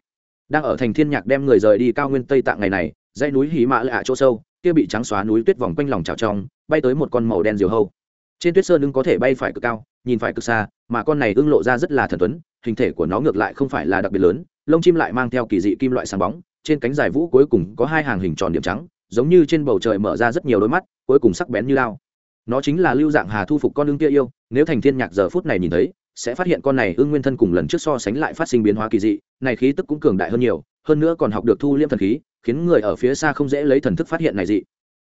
Đang ở thành thiên nhạc đem người rời đi cao nguyên tây tạng ngày này, dãy núi hí mã lạ chỗ sâu, kia bị trắng xóa núi tuyết vòng quanh lòng trào trong bay tới một con màu đen diều hâu. Trên tuyết sơn ưng có thể bay phải cực cao, nhìn phải cực xa, mà con này ưng lộ ra rất là thần tuấn, hình thể của nó ngược lại không phải là đặc biệt lớn, lông chim lại mang theo kỳ dị kim loại sáng bóng, trên cánh dài vũ cuối cùng có hai hàng hình tròn điểm trắng giống như trên bầu trời mở ra rất nhiều đôi mắt, cuối cùng sắc bén như lao. Nó chính là lưu dạng hà thu phục con ưng kia yêu, nếu thành thiên nhạc giờ phút này nhìn thấy, sẽ phát hiện con này ưng nguyên thân cùng lần trước so sánh lại phát sinh biến hóa kỳ dị, này khí tức cũng cường đại hơn nhiều, hơn nữa còn học được thu liêm thần khí, khiến người ở phía xa không dễ lấy thần thức phát hiện này dị.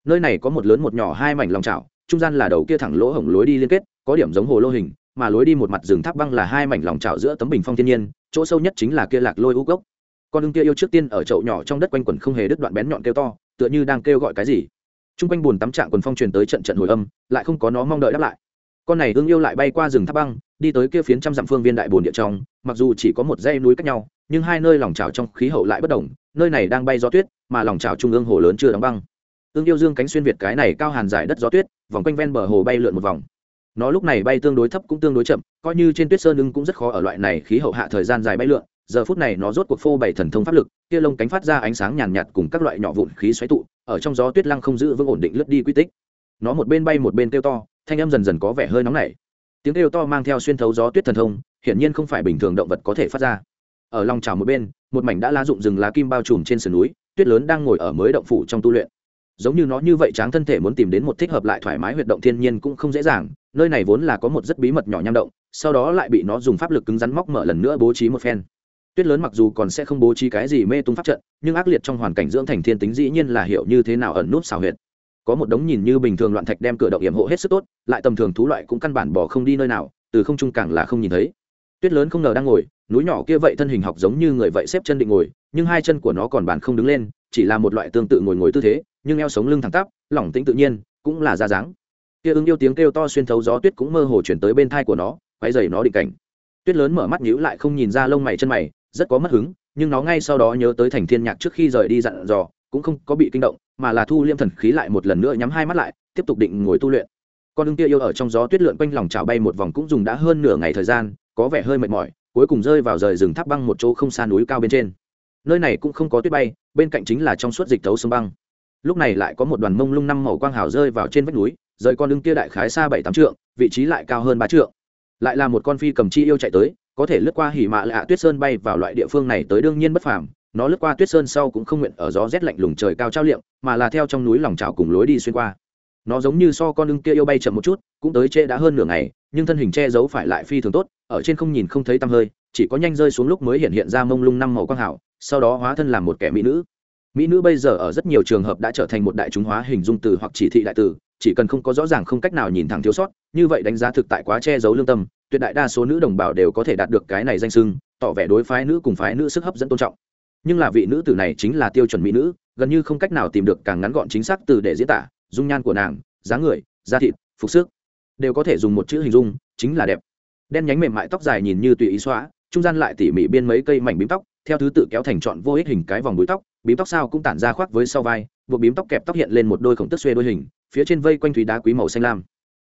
Nơi này có một lớn một nhỏ hai mảnh lòng chảo, trung gian là đầu kia thẳng lỗ hổng lối đi liên kết, có điểm giống hồ lô hình, mà lối đi một mặt rừng tháp băng là hai mảnh lòng chảo giữa tấm bình phong thiên nhiên, chỗ sâu nhất chính là kia lạc lôi u gốc con ưng kia yêu trước tiên ở chậu nhỏ trong đất quanh quẩn không hề đứt đoạn bén nhọn kêu to tựa như đang kêu gọi cái gì. T r u n g quanh bùn tắm trạng quần phong truyền tới trận trận hồi âm, lại không có nó mong đợi đáp lại. Con này ưng yêu lại bay qua rừng tháp băng, đi tới kia phiến trăm dặm phương viên đại bồn địa trong, mặc dù chỉ có một dây núi cách nhau, nhưng hai nơi lòng trào trong khí hậu lại bất đồng, nơi này đang bay gió tuyết, mà lòng trào trung ương hồ lớn chưa đóng băng. Ưng yêu dương cánh xuyên việt cái này cao hàn giải đất gió tuyết, vòng quanh ven bờ hồ bay lượn một vòng. Nó lúc này bay tương đối thấp cũng tương đối chậm, coi như trên tuyết sơn ưng cũng rất khó ở loại này khí hậu hạ thời gian dài bay lượn giờ phút này nó rốt cuộc phô bày thần thông pháp lực, kia lông cánh phát ra ánh sáng nhàn nhạt cùng các loại nhỏ vụn khí xoáy tụ, ở trong gió tuyết lăng không giữ vững ổn định lướt đi quy tích. Nó một bên bay một bên kêu to, thanh âm dần dần có vẻ hơi nóng nảy. Tiếng kêu to mang theo xuyên thấu gió tuyết thần thông, hiển nhiên không phải bình thường động vật có thể phát ra. Ở lòng trào một bên, một mảnh đã lá rụng rừng lá kim bao trùm trên sườn núi, tuyết lớn đang ngồi ở mới động phủ trong tu luyện. Giống như nó như vậy tráng thân thể muốn tìm đến một thích hợp lại thoải mái huyệt động thiên nhiên cũng không dễ dàng, nơi này vốn là có một rất bí mật nhỏ nham động, sau đó lại bị nó dùng pháp lực cứng rắn móc mở lần nữa bố trí một phen tuyết lớn mặc dù còn sẽ không bố trí cái gì mê tung pháp trận, nhưng ác liệt trong hoàn cảnh dưỡng thành thiên tính dĩ nhiên là hiểu như thế nào ẩn nút xào huyệt. Có một đống nhìn như bình thường loạn thạch đem cửa động hiểm hộ hết sức tốt, lại tầm thường thú loại cũng căn bản bỏ không đi nơi nào, từ không trung càng là không nhìn thấy. Tuyết lớn không ngờ đang ngồi, núi nhỏ kia vậy thân hình học giống như người vậy xếp chân định ngồi, nhưng hai chân của nó còn bàn không đứng lên, chỉ là một loại tương tự ngồi ngồi tư thế, nhưng eo sống lưng thẳng tắp, lỏng tĩnh tự nhiên, cũng là ra dáng. Kia ứng yêu tiếng kêu to xuyên thấu gió tuyết cũng mơ hồ chuyển tới bên thai của nó quay dày nó định cảnh. Tuyết lớn mở mắt nhíu lại không nhìn ra lông mày chân mày rất có mất hứng, nhưng nó ngay sau đó nhớ tới thành thiên nhạc trước khi rời đi dặn dò, cũng không có bị kinh động, mà là thu liêm thần khí lại một lần nữa nhắm hai mắt lại, tiếp tục định ngồi tu luyện. Con ưng kia yêu ở trong gió tuyết lượn quanh lòng trào bay một vòng cũng dùng đã hơn nửa ngày thời gian, có vẻ hơi mệt mỏi, cuối cùng rơi vào rời rừng tháp băng một chỗ không xa núi cao bên trên. Nơi này cũng không có tuyết bay, bên cạnh chính là trong suốt dịch thấu sông băng. Lúc này lại có một đoàn mông lung năm màu quang hào rơi vào trên vách núi, rời con ưng kia đại khái xa bảy tám trượng, vị trí lại cao hơn ba trượng lại là một con phi cầm chi yêu chạy tới, có thể lướt qua hỉ mạ lạ tuyết sơn bay vào loại địa phương này tới đương nhiên bất phàm nó lướt qua tuyết sơn sau cũng không nguyện ở gió rét lạnh lùng trời cao trao liệm mà là theo trong núi lòng trào cùng lối đi xuyên qua nó giống như so con ưng kia yêu bay chậm một chút, cũng tới trễ đã hơn nửa ngày, nhưng thân hình che giấu phải lại phi thường tốt, ở trên không nhìn không thấy tăm hơi, chỉ có nhanh rơi xuống lúc mới hiện hiện ra mông lung năm màu quang hảo, sau đó hóa thân làm một kẻ mỹ nữ mỹ nữ bây giờ ở rất nhiều trường hợp đã trở thành một đại chúng hóa hình dung từ hoặc chỉ thị đại tử chỉ cần không có rõ ràng không cách nào nhìn thẳng thiếu sót, như vậy đánh giá thực tại quá che giấu lương tâm, tuyệt đại đa số nữ đồng bào đều có thể đạt được cái này danh sưng tỏ vẻ đối phái nữ cùng phái nữ sức hấp dẫn tôn trọng. Nhưng là vị nữ tử này chính là tiêu chuẩn mỹ nữ, gần như không cách nào tìm được càng ngắn gọn chính xác từ để diễn tả, dung nhan của nàng dáng người, da thịt, phục sức, đều có thể dùng một chữ hình dung, chính là đẹp. Đen nhánh mềm mại tóc dài nhìn như tùy ý xóa, trung gian lại tỉ mỉ biên mấy cây mảnh bím tóc, theo thứ tự kéo thành trọn vô ích hình cái vòng búi tóc bím tóc sao cũng tản ra khoác với sau vai, buộc bím tóc kẹp tóc hiện lên một đôi khổng tức xuê đôi hình, phía trên vây quanh thủy đá quý màu xanh lam.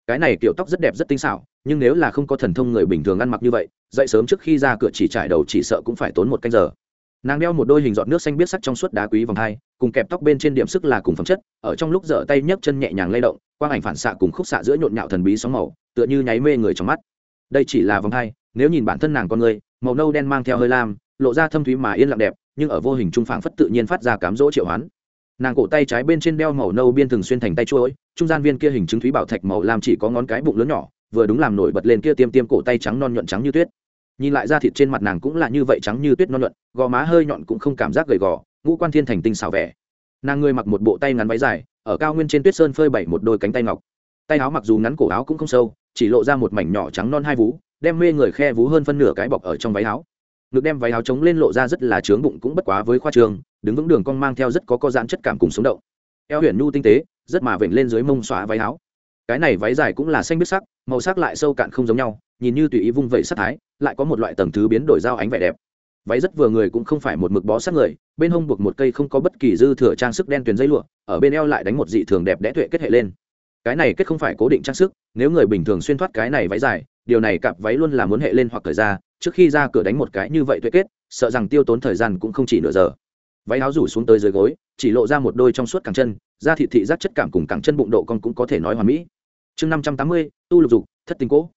Cái này kiểu tóc rất đẹp rất tinh xảo, nhưng nếu là không có thần thông người bình thường ăn mặc như vậy, dậy sớm trước khi ra cửa chỉ trải đầu chỉ sợ cũng phải tốn một canh giờ. Nàng đeo một đôi hình giọt nước xanh biết sắc trong suốt đá quý vòng hai, cùng kẹp tóc bên trên điểm sức là cùng phẩm chất, ở trong lúc dở tay nhấc chân nhẹ nhàng lay động, quang ảnh phản xạ cùng khúc xạ giữa nhộn nhạo thần bí sóng màu, tựa như nháy mê người trong mắt. Đây chỉ là vòng hai, nếu nhìn bản thân nàng con người, màu nâu đen mang theo hơi lam, lộ ra thâm thúy mà yên lặng đẹp nhưng ở vô hình trung phảng phất tự nhiên phát ra cám dỗ triệu hoán. Nàng cổ tay trái bên trên đeo màu nâu biên thường xuyên thành tay chuỗi trung gian viên kia hình chứng thúy bảo thạch màu lam chỉ có ngón cái bụng lớn nhỏ, vừa đúng làm nổi bật lên kia tiêm tiêm cổ tay trắng non nhuận trắng như tuyết. Nhìn lại da thịt trên mặt nàng cũng là như vậy trắng như tuyết non nhuận, gò má hơi nhọn cũng không cảm giác gầy gò, ngũ quan thiên thành tinh xảo vẻ. Nàng người mặc một bộ tay ngắn váy dài, ở cao nguyên trên tuyết sơn phơi bảy một đôi cánh tay ngọc. Tay áo mặc dù ngắn cổ áo cũng không sâu, chỉ lộ ra một mảnh nhỏ trắng non hai vú, đem mê người khe vú hơn phân nửa cái bọc ở trong váy áo ngực đem váy áo chống lên lộ ra rất là trướng bụng cũng bất quá với khoa trường, đứng vững đường cong mang theo rất có co giãn chất cảm cùng sống động. Eo huyền nhu tinh tế, rất mà vểnh lên dưới mông xóa váy áo. Cái này váy dài cũng là xanh biết sắc, màu sắc lại sâu cạn không giống nhau, nhìn như tùy ý vung vẩy sắc thái, lại có một loại tầng thứ biến đổi dao ánh vẻ đẹp. Váy rất vừa người cũng không phải một mực bó sát người, bên hông buộc một cây không có bất kỳ dư thừa trang sức đen tuyền dây lụa, ở bên eo lại đánh một dị thường đẹp đẽ tuệ kết hệ lên. Cái này kết không phải cố định trang sức, nếu người bình thường xuyên thoát cái này váy dài, điều này cặp váy luôn là muốn hệ lên hoặc thời ra trước khi ra cửa đánh một cái như vậy tuệ kết, sợ rằng tiêu tốn thời gian cũng không chỉ nửa giờ. Váy áo rủ xuống tới dưới gối, chỉ lộ ra một đôi trong suốt cẳng chân, da thị thị giác chất cảm cùng cẳng chân bụng độ con cũng có thể nói hoàn mỹ. Chương năm trăm tám mươi, tu lục dục, thất tình cố.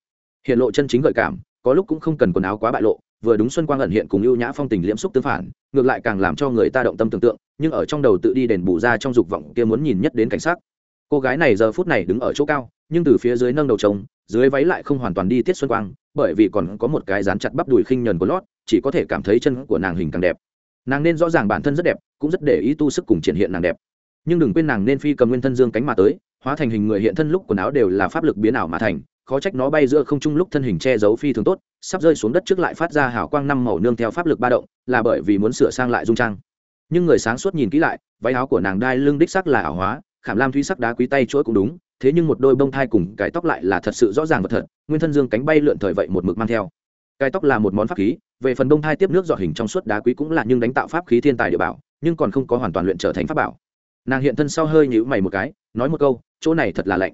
Hiện lộ chân chính gợi cảm, có lúc cũng không cần quần áo quá bại lộ, vừa đúng xuân quang ẩn hiện cùng ưu nhã phong tình liễm xúc tương phản, ngược lại càng làm cho người ta động tâm tưởng tượng, nhưng ở trong đầu tự đi đền bù ra trong dục vọng kia muốn nhìn nhất đến cảnh sát cô gái này giờ phút này đứng ở chỗ cao nhưng từ phía dưới nâng đầu trống, dưới váy lại không hoàn toàn đi tiết xuân quang, bởi vì còn có một cái dán chặt bắp đùi khinh nhờn của lót, chỉ có thể cảm thấy chân của nàng hình càng đẹp. Nàng nên rõ ràng bản thân rất đẹp, cũng rất để ý tu sức cùng triển hiện nàng đẹp. Nhưng đừng quên nàng nên phi cầm nguyên thân dương cánh mà tới, hóa thành hình người hiện thân lúc quần áo đều là pháp lực biến ảo mà thành, khó trách nó bay giữa không trung lúc thân hình che giấu phi thường tốt, sắp rơi xuống đất trước lại phát ra hào quang năm màu nương theo pháp lực ba động, là bởi vì muốn sửa sang lại dung trang. Nhưng người sáng suốt nhìn kỹ lại, váy áo của nàng đai lưng đích sắc là ảo hóa, khảm lam thúy sắc đá quý tay chuỗi cũng đúng thế nhưng một đôi bông thai cùng cái tóc lại là thật sự rõ ràng và thật, nguyên thân dương cánh bay lượn thời vậy một mực mang theo. Cái tóc là một món pháp khí, về phần bông thai tiếp nước dọa hình trong suốt đá quý cũng là nhưng đánh tạo pháp khí thiên tài địa bảo, nhưng còn không có hoàn toàn luyện trở thành pháp bảo. Nàng hiện thân sau hơi nhữ mày một cái, nói một câu, chỗ này thật là lạnh.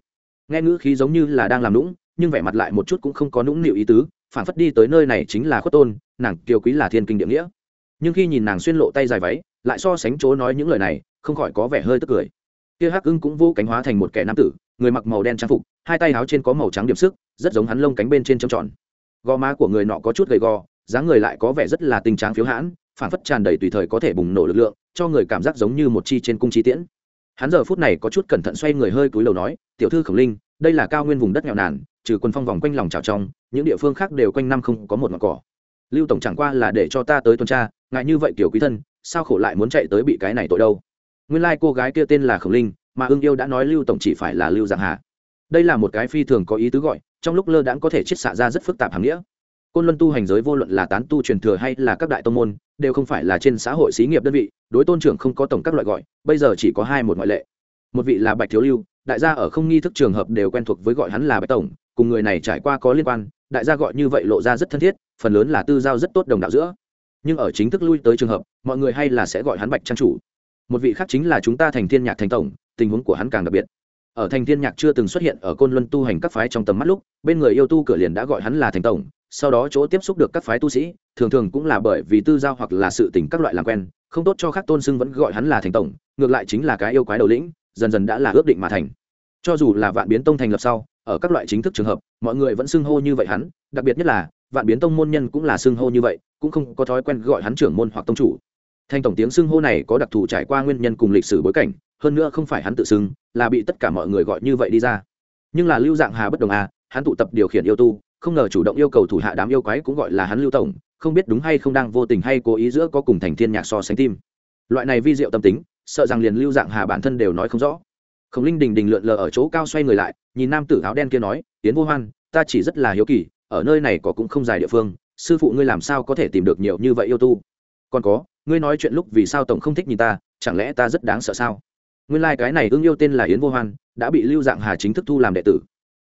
Nghe ngữ khí giống như là đang làm lũng nhưng vẻ mặt lại một chút cũng không có nũng nịu ý tứ, phản phất đi tới nơi này chính là khuất tôn, nàng kiều quý là thiên kinh địa nghĩa. Nhưng khi nhìn nàng xuyên lộ tay dài váy, lại so sánh chỗ nói những lời này, không khỏi có vẻ hơi tức cười. Kia hắc ưng cũng vô cánh hóa thành một kẻ nam tử người mặc màu đen trang phục, hai tay áo trên có màu trắng điểm sức, rất giống hắn lông cánh bên trên trầm tròn. Gò má của người nọ có chút gầy gò, dáng người lại có vẻ rất là tình tráng phiếu hãn phản phất tràn đầy tùy thời có thể bùng nổ lực lượng, cho người cảm giác giống như một chi trên cung chi tiễn. Hắn giờ phút này có chút cẩn thận xoay người hơi cúi đầu nói, tiểu thư khổng linh, đây là cao nguyên vùng đất nghèo nàn, trừ quân phong vòng quanh lòng trào trong, những địa phương khác đều quanh năm không có một ngọn cỏ. Lưu tổng chẳng qua là để cho ta tới tuần tra, ngại như vậy, tiểu quý thân, sao khổ lại muốn chạy tới bị cái này tội đâu? Nguyên lai cô gái kia tên là khổng linh mà ưng yêu đã nói lưu tổng chỉ phải là lưu dạng hà. Đây là một cái phi thường có ý tứ gọi, trong lúc lơ đãng có thể chiết xạ ra rất phức tạp hàm nghĩa. Côn luân tu hành giới vô luận là tán tu truyền thừa hay là các đại tông môn, đều không phải là trên xã hội xí nghiệp đơn vị, đối tôn trưởng không có tổng các loại gọi, bây giờ chỉ có hai một ngoại lệ. Một vị là bạch thiếu lưu, đại gia ở không nghi thức trường hợp đều quen thuộc với gọi hắn là bạch tổng, cùng người này trải qua có liên quan, đại gia gọi như vậy lộ ra rất thân thiết, phần lớn là tư giao rất tốt đồng đạo giữa. Nhưng ở chính thức lui tới trường hợp, mọi người hay là sẽ gọi hắn bạch trang chủ. Một vị khác chính là chúng ta thành thiên nhạc thành tổng tình huống của hắn càng đặc biệt. Ở thành thiên nhạc chưa từng xuất hiện ở côn luân tu hành các phái trong tầm mắt lúc, bên người yêu tu cửa liền đã gọi hắn là thành tổng, sau đó chỗ tiếp xúc được các phái tu sĩ, thường thường cũng là bởi vì tư giao hoặc là sự tình các loại làm quen, không tốt cho khác tôn xưng vẫn gọi hắn là thành tổng, ngược lại chính là cái yêu quái đầu lĩnh, dần dần đã là ước định mà thành. Cho dù là vạn biến tông thành lập sau, ở các loại chính thức trường hợp, mọi người vẫn xưng hô như vậy hắn, đặc biệt nhất là, vạn biến tông môn nhân cũng là xưng hô như vậy, cũng không có thói quen gọi hắn trưởng môn hoặc tông chủ. Thanh tổng tiếng xưng hô này có đặc thù trải qua nguyên nhân cùng lịch sử bối cảnh, hơn nữa không phải hắn tự xưng, là bị tất cả mọi người gọi như vậy đi ra. Nhưng là lưu dạng hà bất đồng à hắn tụ tập điều khiển yêu tu, không ngờ chủ động yêu cầu thủ hạ đám yêu quái cũng gọi là hắn lưu tổng, không biết đúng hay không đang vô tình hay cố ý giữa có cùng thành thiên nhạc so sánh tim. Loại này vi diệu tâm tính, sợ rằng liền lưu dạng hà bản thân đều nói không rõ. Khổng linh đình đình lượn lờ ở chỗ cao xoay người lại, nhìn nam tử áo đen kia nói tiến vô hoan, ta chỉ rất là hiếu kỳ, ở nơi này có cũng không dài địa phương, sư phụ ngươi làm sao có thể tìm được nhiều như vậy yêu tu? Còn có ngươi nói chuyện lúc vì sao tổng không thích nhìn ta, chẳng lẽ ta rất đáng sợ sao? Nguyên lai、like、cái này ưng yêu tên là yến vô hoan, đã bị lưu dạng hà chính thức thu làm đệ tử.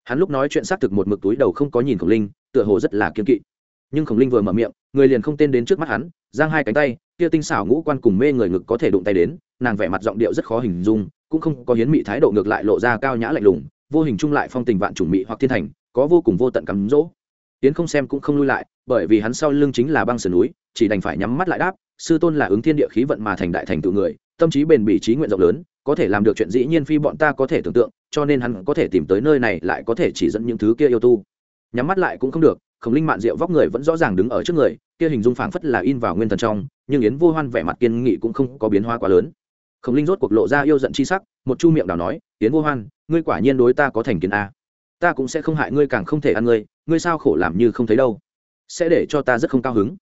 Hắn lúc nói chuyện xác thực một mực túi đầu không có nhìn khổng linh, tựa hồ rất là kiên kỵ. Nhưng khổng linh vừa mở miệng, người liền không tên đến trước mắt hắn, giang hai cánh tay, kia tinh xảo ngũ quan cùng mê người ngực có thể đụng tay đến, nàng vẻ mặt giọng điệu rất khó hình dung, cũng không có hiến mị thái độ ngược lại lộ ra cao nhã lạnh lùng, vô hình chung lại phong tình vạn chủng mị hoặc thiên thành, có vô cùng vô tận cắm rỗ tiến không xem cũng không lui lại, bởi vì hắn sau lưng chính là băng sườn núi, chỉ đành phải nhắm mắt lại đáp sư tôn là ứng thiên địa khí vận mà thành đại thành tựu người, tâm trí bền bỉ trí nguyện rộng lớn, có thể làm được chuyện dĩ nhiên phi bọn ta có thể tưởng tượng, cho nên hắn có thể tìm tới nơi này lại có thể chỉ dẫn những thứ kia yêu tu. Nhắm mắt lại cũng không được, khổng linh mạn diệu vóc người vẫn rõ ràng đứng ở trước người, kia hình dung phảng phất là in vào nguyên thần trong, nhưng yến vô hoan vẻ mặt kiên nghị cũng không có biến hóa quá lớn. Khổng linh rốt cuộc lộ ra yêu giận chi sắc, một chu miệng đào nói, yến vô hoan, ngươi quả nhiên đối ta có thành kiến a. Ta cũng sẽ không hại ngươi càng không thể ăn ngươi ngươi sao khổ làm như không thấy đâu. Sẽ để cho ta rất không cao hứng.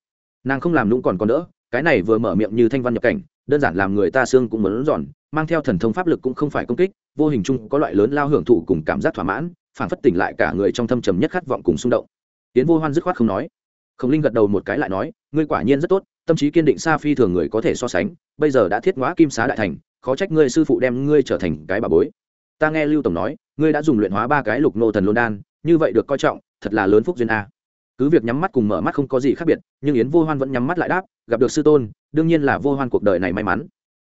Nàng không làm lũng còn còn đỡ cái này vừa mở miệng như thanh văn nhập cảnh, đơn giản làm người ta xương cũng muốn giòn, mang theo thần thông pháp lực cũng không phải công kích, vô hình chung có loại lớn lao hưởng thụ cùng cảm giác thỏa mãn phản phất tỉnh lại cả người trong thâm trầm nhất khát vọng cùng xung động. Tiến vô hoan dứt khoát không nói. Khổng linh gật đầu một cái lại nói, ngươi quả nhiên rất tốt, tâm trí kiên định xa phi thường người có thể so sánh, bây giờ đã thiết ngõa kim xá đại thành, khó trách ngươi sư phụ đem ngươi trở thành cái bà bối. Ta nghe lưu tổng nói, ngươi đã dùng luyện hóa ba cái lục nô thần lôn đan, như vậy được coi trọng, thật là lớn phúc duyên a cứ việc nhắm mắt cùng mở mắt không có gì khác biệt, nhưng yến vô hoan vẫn nhắm mắt lại đáp, gặp được sư tôn, đương nhiên là vô hoan cuộc đời này may mắn.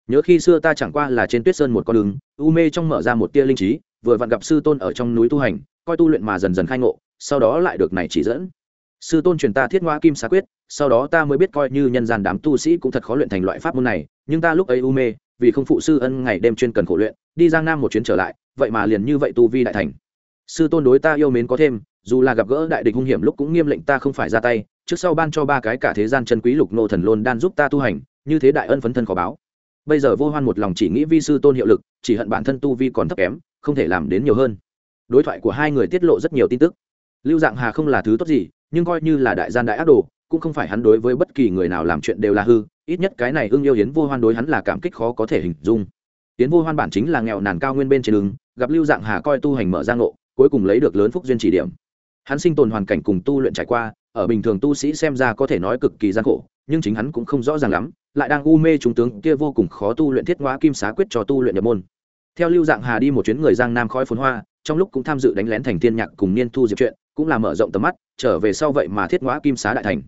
Nhớ khi xưa ta chẳng qua là trên tuyết sơn một con đường, u mê trong mở ra một tia linh trí, vừa vặn gặp sư tôn ở trong núi tu hành, coi tu luyện mà dần dần khai ngộ, sau đó lại được này chỉ dẫn. Sư tôn truyền ta thiết ngoa kim xá quyết, sau đó ta mới biết coi như nhân gian đám tu sĩ cũng thật khó luyện thành loại pháp môn này, nhưng ta lúc ấy u mê, vì không phụ sư ân ngày đêm chuyên cần khổ luyện, đi giang nam một chuyến trở lại, vậy mà liền như vậy tu vi đại thành. Sư tôn đối ta yêu mến có thêm dù là gặp gỡ đại địch hung hiểm lúc cũng nghiêm lệnh ta không phải ra tay, trước sau ban cho ba cái cả thế gian chân quý lục nô thần lôn đan giúp ta tu hành, như thế đại ân phấn thân khó báo. Bây giờ vô hoan một lòng chỉ nghĩ vi sư tôn hiệu lực, chỉ hận bản thân tu vi còn thấp kém, không thể làm đến nhiều hơn. Đối thoại của hai người tiết lộ rất nhiều tin tức. Lưu dạng hà không là thứ tốt gì, nhưng coi như là đại gian đại ác đồ, cũng không phải hắn đối với bất kỳ người nào làm chuyện đều là hư, ít nhất cái này ưng yêu hiến vô hoan đối hắn là cảm kích khó có thể hình dung. Hiến vô hoan bản chính là nghèo nàn cao nguyên bên trên đường gặp lưu dạng hà coi tu hành mở ra ngộ, cuối cùng lấy được lớn phúc duyên chỉ điểm hắn sinh tồn hoàn cảnh cùng tu luyện trải qua, ở bình thường tu sĩ xem ra có thể nói cực kỳ gian khổ, nhưng chính hắn cũng không rõ ràng lắm, lại đang u mê trung tướng kia vô cùng khó tu luyện thiết hóa kim xá quyết cho tu luyện nhập môn. Theo lưu dạng hà đi một chuyến người giang nam khói phốn hoa, trong lúc cũng tham dự đánh lén thành thiên nhạc cùng niên thu diệp chuyện, cũng là mở rộng tầm mắt, trở về sau vậy mà thiết hóa kim xá đại thành.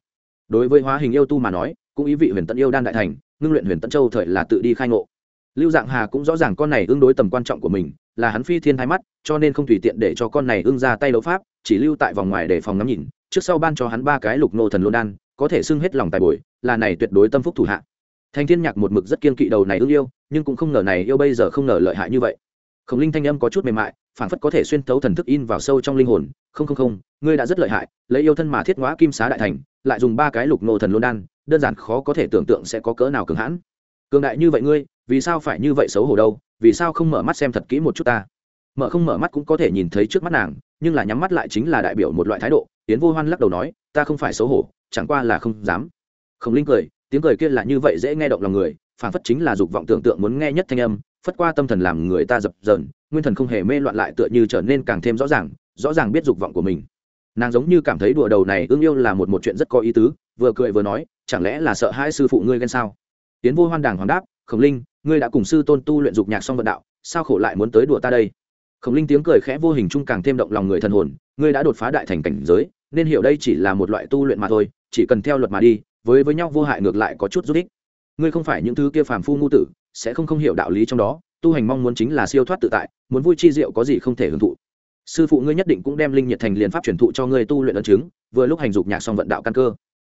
Đối với hóa hình yêu tu mà nói, cũng ý vị huyền tận yêu đan đại thành, ngưng luyện huyền tận châu thời là tự đi khai ngộ. Lưu dạng hà cũng rõ ràng con này tương đối tầm quan trọng của mình là hắn phi thiên thái mắt, cho nên không tùy tiện để cho con này ưng ra tay đấu pháp, chỉ lưu tại vòng ngoài để phòng ngắm nhìn, trước sau ban cho hắn ba cái lục nô thần lô đan, có thể xưng hết lòng tài bồi, là này tuyệt đối tâm phúc thủ hạ. Thành thiên nhạc một mực rất kiên kỵ đầu này ưng yêu, nhưng cũng không ngờ này yêu bây giờ không ngờ lợi hại như vậy. Khổng linh thanh âm có chút mềm mại phản phất có thể xuyên thấu thần thức in vào sâu trong linh hồn, không không không, ngươi đã rất lợi hại, lấy yêu thân mà thiết ngõa kim xá đại thành, lại dùng ba cái lục nô thần lô đan, đơn giản khó có thể tưởng tượng sẽ có cỡ nào cường hãn. Cường đại như vậy ngươi vì sao phải như vậy xấu hổ đâu, vì sao không mở mắt xem thật kỹ một chút ta? Mở không mở mắt cũng có thể nhìn thấy trước mắt nàng, nhưng là nhắm mắt lại chính là đại biểu một loại thái độ tiến vô hoan lắc đầu nói, ta không phải xấu hổ, chẳng qua là không dám. Khổng linh cười, tiếng cười kia là như vậy dễ nghe động lòng người phản phất chính là dục vọng tưởng tượng muốn nghe nhất thanh âm, phất qua tâm thần làm người ta dập dờn, nguyên thần không hề mê loạn lại tựa như trở nên càng thêm rõ ràng rõ ràng biết dục vọng của mình. Nàng giống như cảm thấy đùa đầu này ương yêu là một một chuyện rất có ý tứ, vừa cười vừa nói, chẳng lẽ là sợ hai sư phụ ngươi ghen sao? Tiến vô hoan đàng hoàng đáp, khổng linh ngươi đã cùng sư tôn tu luyện dục nhạc xong vận đạo, sao khổ lại muốn tới đùa ta đây? Khổng linh tiếng cười khẽ vô hình chung càng thêm động lòng người thần hồn, ngươi đã đột phá đại thành cảnh giới, nên hiểu đây chỉ là một loại tu luyện mà thôi, chỉ cần theo luật mà đi, với với nhau vô hại ngược lại có chút giúp ích. Ngươi không phải những thứ kia phàm phu ngu tử, sẽ không không hiểu đạo lý trong đó, tu hành mong muốn chính là siêu thoát tự tại, muốn vui chi diệu có gì không thể hưởng thụ. Sư phụ ngươi nhất định cũng đem linh nhiệt thành liền pháp truyền thụ cho ngươi tu luyện ấn chứng, vừa lúc hành dục nhạc xong vận đạo căn cơ.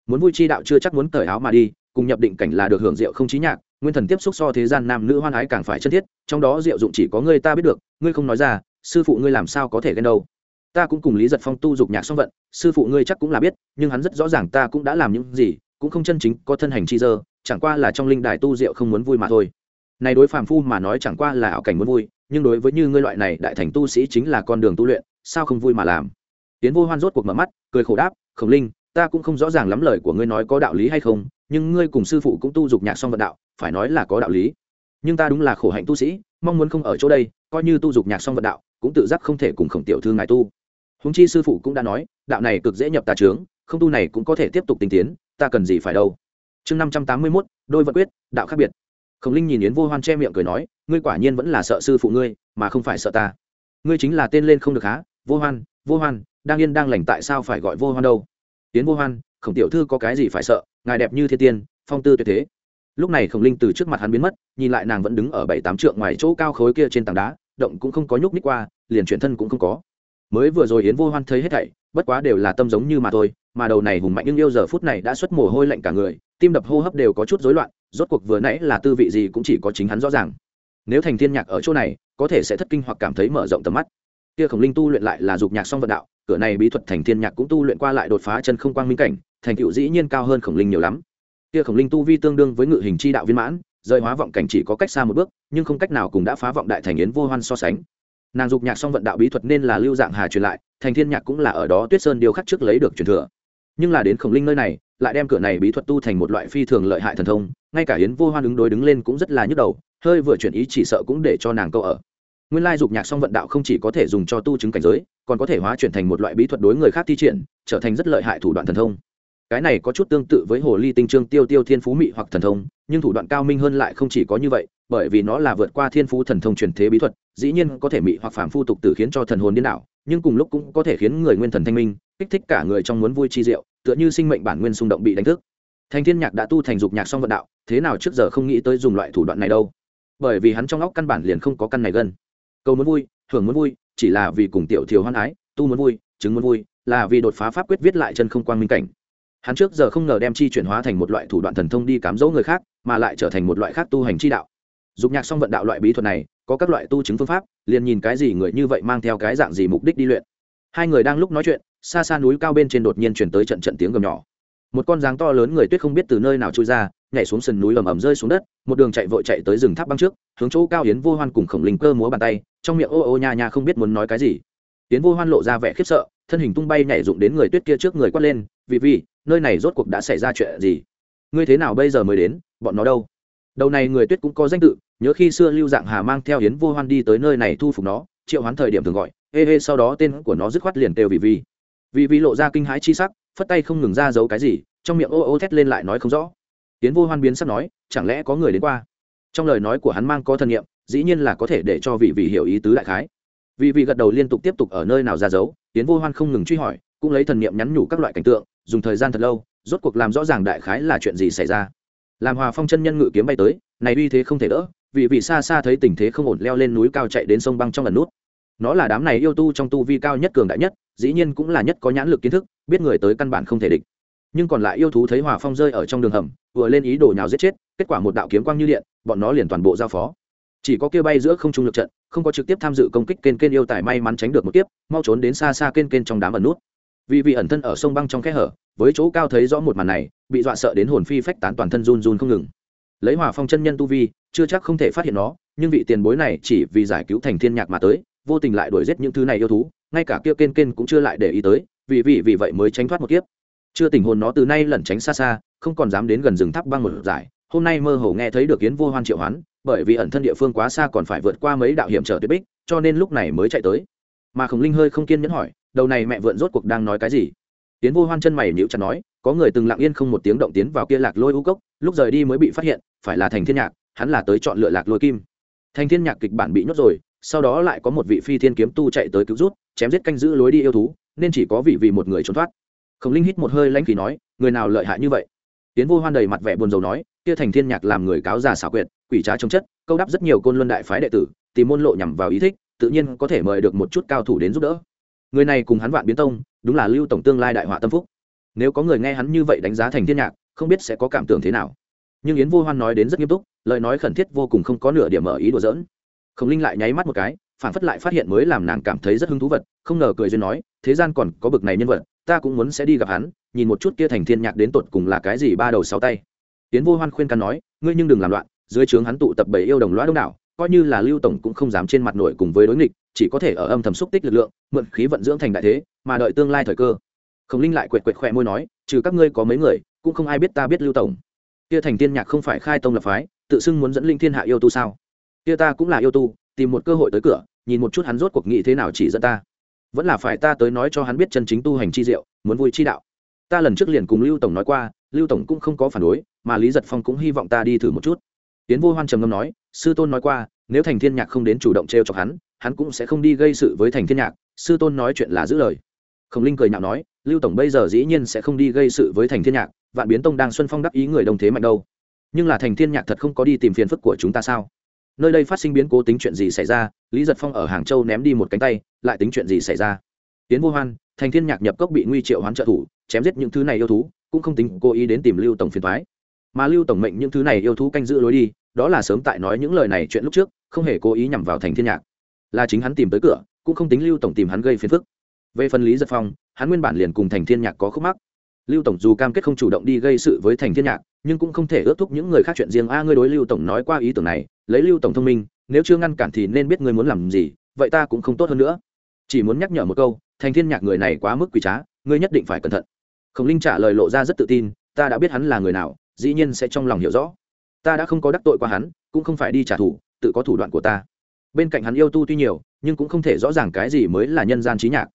Muốn vui chi đạo chưa chắc muốn cởi áo mà đi, cùng nhập định cảnh là được hưởng diệu không chí nhạc nguyên thần tiếp xúc so thế gian nam nữ hoan ái càng phải chân thiết, trong đó diệu dụng chỉ có ngươi ta biết được, ngươi không nói ra, sư phụ ngươi làm sao có thể ghen đâu. Ta cũng cùng lý giật phong tu dục nhạc song vận, sư phụ ngươi chắc cũng là biết, nhưng hắn rất rõ ràng ta cũng đã làm những gì, cũng không chân chính có thân hành chi dơ, chẳng qua là trong linh đài tu diệu không muốn vui mà thôi. Này đối phàm phu mà nói chẳng qua là ảo cảnh muốn vui, nhưng đối với như ngươi loại này đại thành tu sĩ chính là con đường tu luyện, sao không vui mà làm? Tiến vô hoan rốt cuộc mở mắt, cười khổ đáp, khổng linh, ta cũng không rõ ràng lắm lời của ngươi nói có đạo lý hay không, nhưng ngươi cùng sư phụ cũng tu dục nhạc song vận đạo phải nói là có đạo lý. Nhưng ta đúng là khổ hạnh tu sĩ, mong muốn không ở chỗ đây, coi như tu dục nhạc xong vận đạo, cũng tự giác không thể cùng khổng tiểu thư ngài tu. Húng chi sư phụ cũng đã nói, đạo này cực dễ nhập tà trướng, không tu này cũng có thể tiếp tục tinh tiến, ta cần gì phải đâu. Chương năm trăm tám mươi mốt, đôi vận quyết, đạo khác biệt. Khổng linh nhìn yến vô hoan che miệng cười nói, ngươi quả nhiên vẫn là sợ sư phụ ngươi, mà không phải sợ ta. Ngươi chính là tên lên không được há, vô hoan vô hoan, đang yên đang lành tại sao phải gọi vô hoan đâu? Yến vô hoan, khổng tiểu thư có cái gì phải sợ, ngài đẹp như thiên tiên, phong tư tuyệt thế lúc này khổng linh từ trước mặt hắn biến mất, nhìn lại nàng vẫn đứng ở bảy tám trượng ngoài chỗ cao khối kia trên tảng đá, động cũng không có nhúc ních qua, liền chuyển thân cũng không có. Mới vừa rồi yến vô hoan thấy hết thảy, bất quá đều là tâm giống như mà thôi, mà đầu này hùng mạnh nhưng yêu giờ phút này đã xuất mồ hôi lạnh cả người, tim đập hô hấp đều có chút rối loạn, rốt cuộc vừa nãy là tư vị gì cũng chỉ có chính hắn rõ ràng. Nếu thành thiên nhạc ở chỗ này, có thể sẽ thất kinh hoặc cảm thấy mở rộng tầm mắt. Kia khổng linh tu luyện lại là dục nhạc song vận đạo, cửa này bí thuật thành thiên nhạc cũng tu luyện qua lại đột phá chân không quang minh cảnh, thành tựu dĩ nhiên cao hơn khổng linh nhiều lắm kia khổng linh tu vi tương đương với ngự hình chi đạo viên mãn rời hóa vọng cảnh chỉ có cách xa một bước, nhưng không cách nào cùng đã phá vọng đại thành yến vô hoan so sánh. Nàng dục nhạc song vận đạo bí thuật nên là lưu dạng hà truyền lại, thành thiên nhạc cũng là ở đó tuyết sơn điều khắc trước lấy được truyền thừa. Nhưng là đến khổng linh nơi này, lại đem cửa này bí thuật tu thành một loại phi thường lợi hại thần thông, ngay cả yến vô hoan ứng đối đứng lên cũng rất là nhức đầu, hơi vừa chuyển ý chỉ sợ cũng để cho nàng câu ở. Nguyên lai dục nhạc song vận đạo không chỉ có thể dùng cho tu chứng cảnh giới, còn có thể hóa chuyển thành một loại bí thuật đối người khác thi triển, trở thành rất lợi hại thủ đoạn thần thông cái này có chút tương tự với hồ ly tinh trương tiêu tiêu thiên phú mị hoặc thần thông, nhưng thủ đoạn cao minh hơn lại không chỉ có như vậy, bởi vì nó là vượt qua thiên phú thần thông truyền thế bí thuật, dĩ nhiên có thể mị hoặc phản phu tục tử khiến cho thần hồn điên đảo, nhưng cùng lúc cũng có thể khiến người nguyên thần thanh minh, kích thích cả người trong muốn vui chi diệu, tựa như sinh mệnh bản nguyên xung động bị đánh thức. Thành thiên nhạc đã tu thành dục nhạc song vận đạo, thế nào trước giờ không nghĩ tới dùng loại thủ đoạn này đâu. Bởi vì hắn trong óc căn bản liền không có căn này gần. Câu muốn vui, hưởng muốn vui, chỉ là vì cùng tiểu thiếu hoan ái, tu muốn vui, chứng muốn vui, là vì đột phá pháp quyết viết lại chân không quang minh cảnh hắn trước giờ không ngờ đem chi chuyển hóa thành một loại thủ đoạn thần thông đi cám dỗ người khác, mà lại trở thành một loại khác tu hành chi đạo. Dục nhạc song vận đạo loại bí thuật này, có các loại tu chứng phương pháp, liền nhìn cái gì người như vậy mang theo cái dạng gì mục đích đi luyện. Hai người đang lúc nói chuyện, xa xa núi cao bên trên đột nhiên chuyển tới trận trận tiếng gầm nhỏ. Một con dáng to lớn người tuyết không biết từ nơi nào trôi ra, nhảy xuống sườn núi ầm ầm rơi xuống đất, một đường chạy vội chạy tới rừng tháp băng trước, hướng chỗ cao yến vô hoan cùng khổng linh cơ múa bàn tay, trong miệng ô ô nha nha không biết muốn nói cái gì. Yến vô hoan lộ ra vẻ khiếp sợ thân hình tung bay nhảy dụng đến người tuyết kia trước người quát lên vì vì nơi này rốt cuộc đã xảy ra chuyện gì? Ngươi thế nào bây giờ mới đến? Bọn nó đâu? Đầu này người tuyết cũng có danh tự, nhớ khi xưa lưu dạng hà mang theo yến vô hoan đi tới nơi này thu phục nó, triệu hoán thời điểm thường gọi, ê ê, sau đó tên của nó dứt khoát liền têu vì vì vì vì lộ ra kinh hãi chi sắc, phất tay không ngừng ra giấu cái gì, trong miệng ô ô thét lên lại nói không rõ. Hiến vô hoan biến sắc nói, chẳng lẽ có người đến qua? Trong lời nói của hắn mang có thân nhiệm dĩ nhiên là có thể để cho vị vị hiểu ý tứ đại khái vị vị gật đầu liên tục tiếp tục ở nơi nào ra giấu tiến vô hoan không ngừng truy hỏi, cũng lấy thần niệm nhắn nhủ các loại cảnh tượng, dùng thời gian thật lâu, rốt cuộc làm rõ ràng đại khái là chuyện gì xảy ra. Làm hòa phong chân nhân ngự kiếm bay tới, này uy thế không thể đỡ, vì vị xa xa thấy tình thế không ổn leo lên núi cao chạy đến sông băng trong lần nút. Nó là đám này yêu tu trong tu vi cao nhất cường đại nhất, dĩ nhiên cũng là nhất có nhãn lực kiến thức, biết người tới căn bản không thể địch. Nhưng còn lại yêu thú thấy hòa phong rơi ở trong đường hầm, vừa lên ý đồ nhào giết chết, kết quả một đạo kiếm quang như điện, bọn nó liền toàn bộ giao phó chỉ có kia bay giữa không trung lực trận, không có trực tiếp tham dự công kích kên kên yêu tài may mắn tránh được một kiếp, mau trốn đến xa xa kên kên trong đám ẩn nút. Vì vị ẩn thân ở sông băng trong kẽ hở, với chỗ cao thấy rõ một màn này, bị dọa sợ đến hồn phi phách tán toàn thân run run không ngừng. Lấy hòa phong chân nhân tu vi, chưa chắc không thể phát hiện nó, nhưng vị tiền bối này chỉ vì giải cứu thành thiên nhạc mà tới, vô tình lại đuổi giết những thứ này yêu thú, ngay cả kia kên kên cũng chưa lại để ý tới, vì vì vì vậy mới tránh thoát một kiếp. Chưa tình hồn nó từ nay lẩn tránh xa xa, không còn dám đến gần rừng tháp băng một giải hôm nay mơ hồ nghe thấy được kiến vô hoan triệu hoán bởi vì ẩn thân địa phương quá xa còn phải vượt qua mấy đạo hiểm trở tuyệt bích, cho nên lúc này mới chạy tới. Mà khổng linh hơi không kiên nhẫn hỏi, đầu này mẹ vượn rốt cuộc đang nói cái gì? Tiến vô hoan chân mày nhíu chặt nói, có người từng lặng yên không một tiếng động tiến vào kia lạc lôi u cốc, lúc rời đi mới bị phát hiện, phải là thành thiên nhạc, hắn là tới chọn lựa lạc lôi kim. Thành thiên nhạc kịch bản bị nhốt rồi, sau đó lại có một vị phi thiên kiếm tu chạy tới cứu rút chém giết canh giữ lối đi yêu thú, nên chỉ có vị vì một người trốn thoát. Khổng linh hít một hơi lãnh khí nói, người nào lợi hại như vậy? Tiến vô hoan đầy mặt vẻ buồn rầu nói, kia thành thiên nhạc làm người cáo già xảo quyệt, quỷ trá trông chất, câu đáp rất nhiều côn luân đại phái đệ tử, tìm môn lộ nhằm vào ý thích, tự nhiên có thể mời được một chút cao thủ đến giúp đỡ. Người này cùng hắn vạn biến tông, đúng là lưu tổng tương lai đại họa tâm phúc. Nếu có người nghe hắn như vậy đánh giá thành thiên nhạc, không biết sẽ có cảm tưởng thế nào. Nhưng yến vô hoan nói đến rất nghiêm túc, lời nói khẩn thiết vô cùng không có nửa điểm mở ý đùa giỡn. Khổng linh lại nháy mắt một cái phản phất lại phát hiện mới làm nàng cảm thấy rất hứng thú vật, không ngờ cười duyên nói, thế gian còn có bực này nhân vật, ta cũng muốn sẽ đi gặp hắn nhìn một chút kia thành thiên nhạc đến tột cùng là cái gì ba đầu sáu tay. Tiến vô hoan khuyên can nói, ngươi nhưng đừng làm loạn, dưới trướng hắn tụ tập bảy yêu đồng loa đông đảo, coi như là lưu tổng cũng không dám trên mặt nổi cùng với đối nghịch, chỉ có thể ở âm thầm xúc tích lực lượng, mượn khí vận dưỡng thành đại thế, mà đợi tương lai thời cơ. Khổng linh lại quệt quệt khỏe môi nói, trừ các ngươi có mấy người, cũng không ai biết ta biết lưu tổng. Kia thành thiên nhạc không phải khai tông lập phái, tự xưng muốn dẫn linh thiên hạ yêu tu sao? Kia ta cũng là yêu tu, tìm một cơ hội tới cửa, nhìn một chút hắn rốt cuộc nghĩ thế nào chỉ dẫn ta. Vẫn là phải ta tới nói cho hắn biết chân chính tu hành chi diệu, muốn vui chi đạo ta lần trước liền cùng lưu tổng nói qua, lưu tổng cũng không có phản đối, mà lý giật phong cũng hy vọng ta đi thử một chút. Tiến vô hoan trầm ngâm nói, sư tôn nói qua, nếu thành thiên nhạc không đến chủ động t r e o chọc hắn hắn cũng sẽ không đi gây sự với thành thiên nhạc, sư tôn nói chuyện là giữ lời. Khổng linh cười nhạo nói, lưu tổng bây giờ dĩ nhiên sẽ không đi gây sự với thành thiên nhạc, vạn biến tông đang xuân phong đắc ý người đông thế mạnh đâu. Nhưng là thành thiên nhạc thật không có đi tìm phiền phức của chúng ta sao? Nơi đây phát sinh biến cố tính chuyện gì xảy ra, lý giật phong ở hàng châu ném đi một cánh tay, lại tính chuyện gì xảy ra? Tiến vô hoan, thành thiên nhạc nhập cốc bị nguy triệu hoán trợ thủ chém giết những thứ này yêu thú, cũng không tính cố ý đến tìm lưu tổng phiền thoái mà lưu tổng mệnh những thứ này yêu thú canh giữ lối đi, đó là sớm tại nói những lời này chuyện lúc trước, không hề cố ý nhằm vào thành thiên nhạc. Là chính hắn tìm tới cửa, cũng không tính lưu tổng tìm hắn gây phiền phức. Về phần lý giật phong, hắn nguyên bản liền cùng thành thiên nhạc có khúc mắc. Lưu tổng dù cam kết không chủ động đi gây sự với thành thiên nhạc, nhưng cũng không thể ước thúc những người khác chuyện riêng, a, ngươi đối lưu tổng nói qua ý tưởng này, lấy lưu tổng thông minh, nếu chưa ngăn cản thì nên biết ngươi muốn làm gì, vậy ta cũng không tốt hơn nữa. Chỉ muốn nhắc nhở một câu, thành thiên nhạc người này quá mức quỷ trá, ngươi nhất định phải cẩn thận khổng linh trả lời lộ ra rất tự tin, ta đã biết hắn là người nào, dĩ nhiên sẽ trong lòng hiểu rõ. Ta đã không có đắc tội qua hắn, cũng không phải đi trả thù, tự có thủ đoạn của ta. Bên cạnh hắn yêu tu tuy nhiều, nhưng cũng không thể rõ ràng cái gì mới là nhân gian trí nhạc.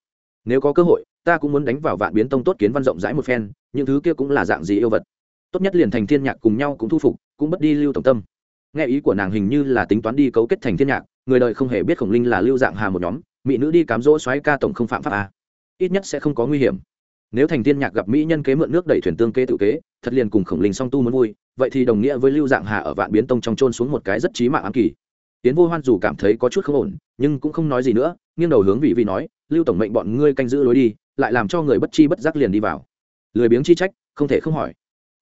Nếu có cơ hội, ta cũng muốn đánh vào vạn biến tông tốt kiến văn rộng rãi một phen, những thứ kia cũng là dạng gì yêu vật. Tốt nhất liền thành thiên nhạc cùng nhau cũng thu phục, cũng bất đi lưu tổng tâm. Nghe ý của nàng hình như là tính toán đi cấu kết thành thiên nhạc, người đời không hề biết khổng linh là lưu dạng hà một nhóm, mỹ nữ đi cám dỗ xoáy ca tổng không phạm pháp a ít nhất sẽ không có nguy hiểm nếu thành thiên nhạc gặp mỹ nhân kế mượn nước đẩy thuyền tương kế tự kế, thật liền cùng khổng linh song tu muốn vui, vậy thì đồng nghĩa với lưu dạng hà ở vạn biến tông trong trôn xuống một cái rất chí mạng ám kỳ. Tiến vô hoan dù cảm thấy có chút không ổn, nhưng cũng không nói gì nữa, nghiêng đầu hướng vị vị nói, lưu tổng mệnh bọn ngươi canh giữ lối đi, lại làm cho người bất chi bất giác liền đi vào. Lười biếng chi trách, không thể không hỏi.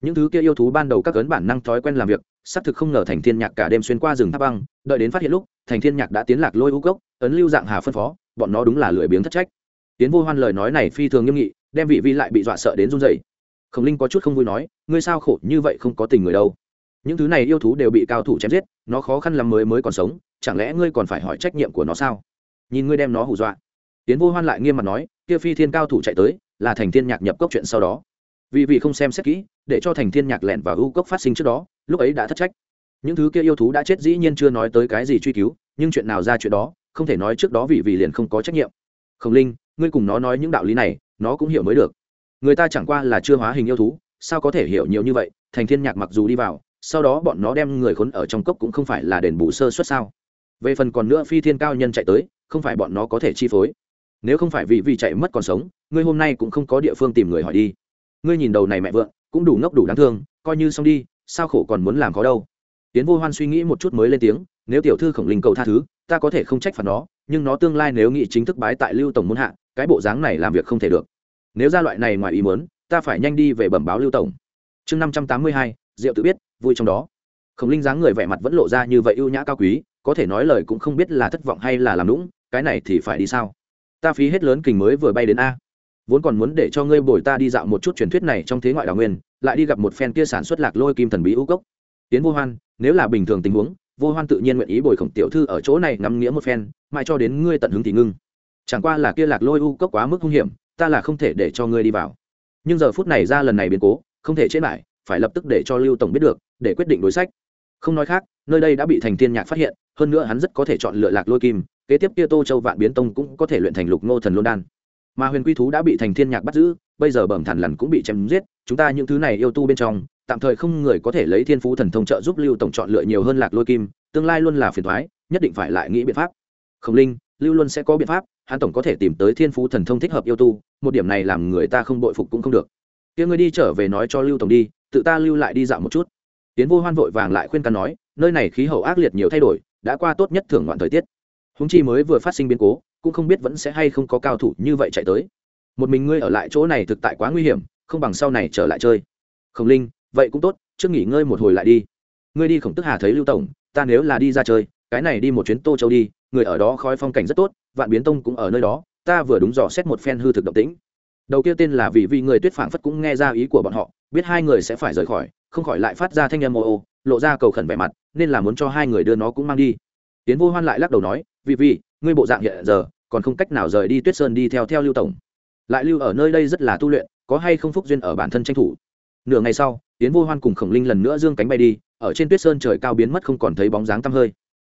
Những thứ kia yêu thú ban đầu các cấn bản năng thói quen làm việc, xác thực không ngờ thành thiên nhạc cả đêm xuyên qua rừng tháp băng, đợi đến phát hiện lúc, thành thiên nhạc đã tiến lạc lôi u cốc, ấn lưu dạng hà phân phó, bọn nó đúng là lười biếng thất trách. Tiến vô hoan lời nói này phi thường nghiêm nghị đem vị vi lại bị dọa sợ đến run rẩy. Khổng linh có chút không vui nói, ngươi sao khổ như vậy không có tình người đâu? Những thứ này yêu thú đều bị cao thủ chém giết, nó khó khăn lắm mới mới còn sống, chẳng lẽ ngươi còn phải hỏi trách nhiệm của nó sao? Nhìn ngươi đem nó hù dọa. Tiến vô hoan lại nghiêm mặt nói, kia phi thiên cao thủ chạy tới, là thành thiên nhạc nhập cốc chuyện sau đó. Vì vị không xem xét kỹ, để cho thành thiên nhạc lẹn vào ưu cốc phát sinh trước đó, lúc ấy đã thất trách. Những thứ kia yêu thú đã chết dĩ nhiên chưa nói tới cái gì truy cứu, nhưng chuyện nào ra chuyện đó, không thể nói trước đó vì vì liền không có trách nhiệm. Khổng linh, ngươi cùng nó nói những đạo lý này nó cũng hiểu mới được. Người ta chẳng qua là chưa hóa hình yêu thú, sao có thể hiểu nhiều như vậy? Thành thiên nhạc mặc dù đi vào, sau đó bọn nó đem người khốn ở trong cốc cũng không phải là đền bù sơ suất sao? Về phần còn nữa phi thiên cao nhân chạy tới, không phải bọn nó có thể chi phối. Nếu không phải vì vì chạy mất còn sống, ngươi hôm nay cũng không có địa phương tìm người hỏi đi. Ngươi nhìn đầu này mẹ vượng, cũng đủ ngốc đủ đáng thương, coi như xong đi, sao khổ còn muốn làm khó đâu? Tiến vô hoan suy nghĩ một chút mới lên tiếng, nếu tiểu thư khổng linh cầu tha thứ, ta có thể không trách phạt nó nhưng nó tương lai nếu nghị chính thức bái tại lưu tổng muốn hạ, cái bộ dáng này làm việc không thể được. Nếu ra loại này ngoài ý muốn, ta phải nhanh đi về bẩm báo lưu tổng. Chương năm trăm tám mươi hai, diệu tự biết, vui trong đó. Khổng linh dáng người vẻ mặt vẫn lộ ra như vậy ưu nhã cao quý, có thể nói lời cũng không biết là thất vọng hay là làm lũng cái này thì phải đi sao? Ta phí hết lớn kình mới vừa bay đến a. Vốn còn muốn để cho ngươi bồi ta đi dạo một chút truyền thuyết này trong thế ngoại đào nguyên, lại đi gặp một phen kia sản xuất lạc lôi kim thần bí ưu cốc. Tiến vô hoan, nếu là bình thường tình huống vô hoan tự nhiên nguyện ý bồi khổng tiểu thư ở chỗ này ngắm nghĩa một phen, mãi cho đến ngươi tận hứng thì ngưng. Chẳng qua là kia lạc lôi u cốc quá mức hung hiểm, ta là không thể để cho ngươi đi vào. Nhưng giờ phút này ra lần này biến cố, không thể chết lại, phải lập tức để cho lưu tổng biết được, để quyết định đối sách. Không nói khác, nơi đây đã bị thành thiên nhạc phát hiện, hơn nữa hắn rất có thể chọn lựa lạc lôi kim, kế tiếp kia tô châu vạn biến tông cũng có thể luyện thành lục ngô thần lôn đan. Mà huyền quy thú đã bị thành thiên nhạc bắt giữ, bây giờ bẩm thản lằn cũng bị chém giết, chúng ta những thứ này yêu tu bên trong tạm thời không người có thể lấy thiên phú thần thông trợ giúp lưu tổng chọn lựa nhiều hơn lạc lôi kim, tương lai luôn là phiền thoái nhất định phải lại nghĩ biện pháp. Khổng linh, lưu luôn sẽ có biện pháp hắn tổng có thể tìm tới thiên phú thần thông thích hợp yêu tu, một điểm này làm người ta không bội phục cũng không được. Kia người đi trở về nói cho lưu tổng đi, tự ta lưu lại đi dạo một chút. Tiến vô hoan vội vàng lại khuyên can nói, nơi này khí hậu ác liệt nhiều thay đổi, đã qua tốt nhất thưởng ngoạn thời tiết. Húng chi mới vừa phát sinh biến cố, cũng không biết vẫn sẽ hay không có cao thủ như vậy chạy tới. Một mình ngươi ở lại chỗ này thực tại quá nguy hiểm, không bằng sau này trở lại chơi. Khổng linh vậy cũng tốt, trước nghỉ ngơi một hồi lại đi. Ngươi đi khổng tức hà thấy lưu tổng, ta nếu là đi ra chơi, cái này đi một chuyến tô châu đi, người ở đó khói phong cảnh rất tốt, vạn biến tông cũng ở nơi đó, ta vừa đúng dò xét một phen hư thực động tĩnh. Đầu kia tên là vì vì người tuyết phảng phất cũng nghe ra ý của bọn họ, biết hai người sẽ phải rời khỏi, không khỏi lại phát ra thanh âm ô ô, lộ ra cầu khẩn vẻ mặt, nên là muốn cho hai người đưa nó cũng mang đi. Tiến vô hoan lại lắc đầu nói vì vì ngươi bộ dạng hiện giờ, còn không cách nào rời đi tuyết sơn đi theo theo lưu tổng. Lại lưu ở nơi đây rất là tu luyện, có hay không phúc duyên ở bản thân tranh thủ? Nửa ngày sau tiến vô hoan cùng khổng linh lần nữa dương cánh bay đi, ở trên tuyết sơn trời cao biến mất không còn thấy bóng dáng tăm hơi.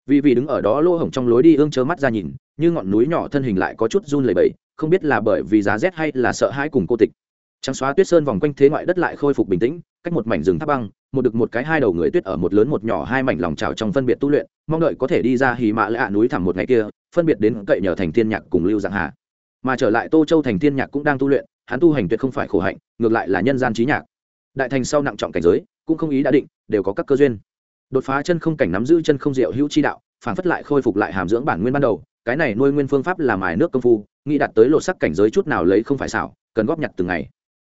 Vì vì đứng ở đó lỗ hổng trong lối đi ương chớ mắt ra nhìn, như ngọn núi nhỏ thân hình lại có chút run lẩy bẩy, không biết là bởi vì giá rét hay là sợ hãi cùng cô tịch. Trắng xóa tuyết sơn vòng quanh thế ngoại đất lại khôi phục bình tĩnh, cách một mảnh rừng tháp băng, một được một cái hai đầu người tuyết ở một lớn một nhỏ hai mảnh lòng trào trong phân biệt tu luyện, mong đợi có thể đi ra hì mạ lạ núi thẳm một ngày kia, phân biệt đến cậy nhờ thành thiên nhạc cùng lưu dạng hà. Mà trở lại tô châu thành thiên nhạc cũng đang tu luyện, hắn tu hành tuyệt không phải khổ hạnh, ngược lại là nhân gian trí nhạc đại thành sau nặng trọng cảnh giới, cũng không ý đã định, đều có các cơ duyên. Đột phá chân không cảnh nắm giữ chân không diệu hữu chi đạo, phản phất lại khôi phục lại hàm dưỡng bản nguyên ban đầu, cái này nuôi nguyên phương pháp là mài nước công phu, nghĩ đạt tới lột sắc cảnh giới chút nào lấy không phải xảo, cần góp nhặt từng ngày.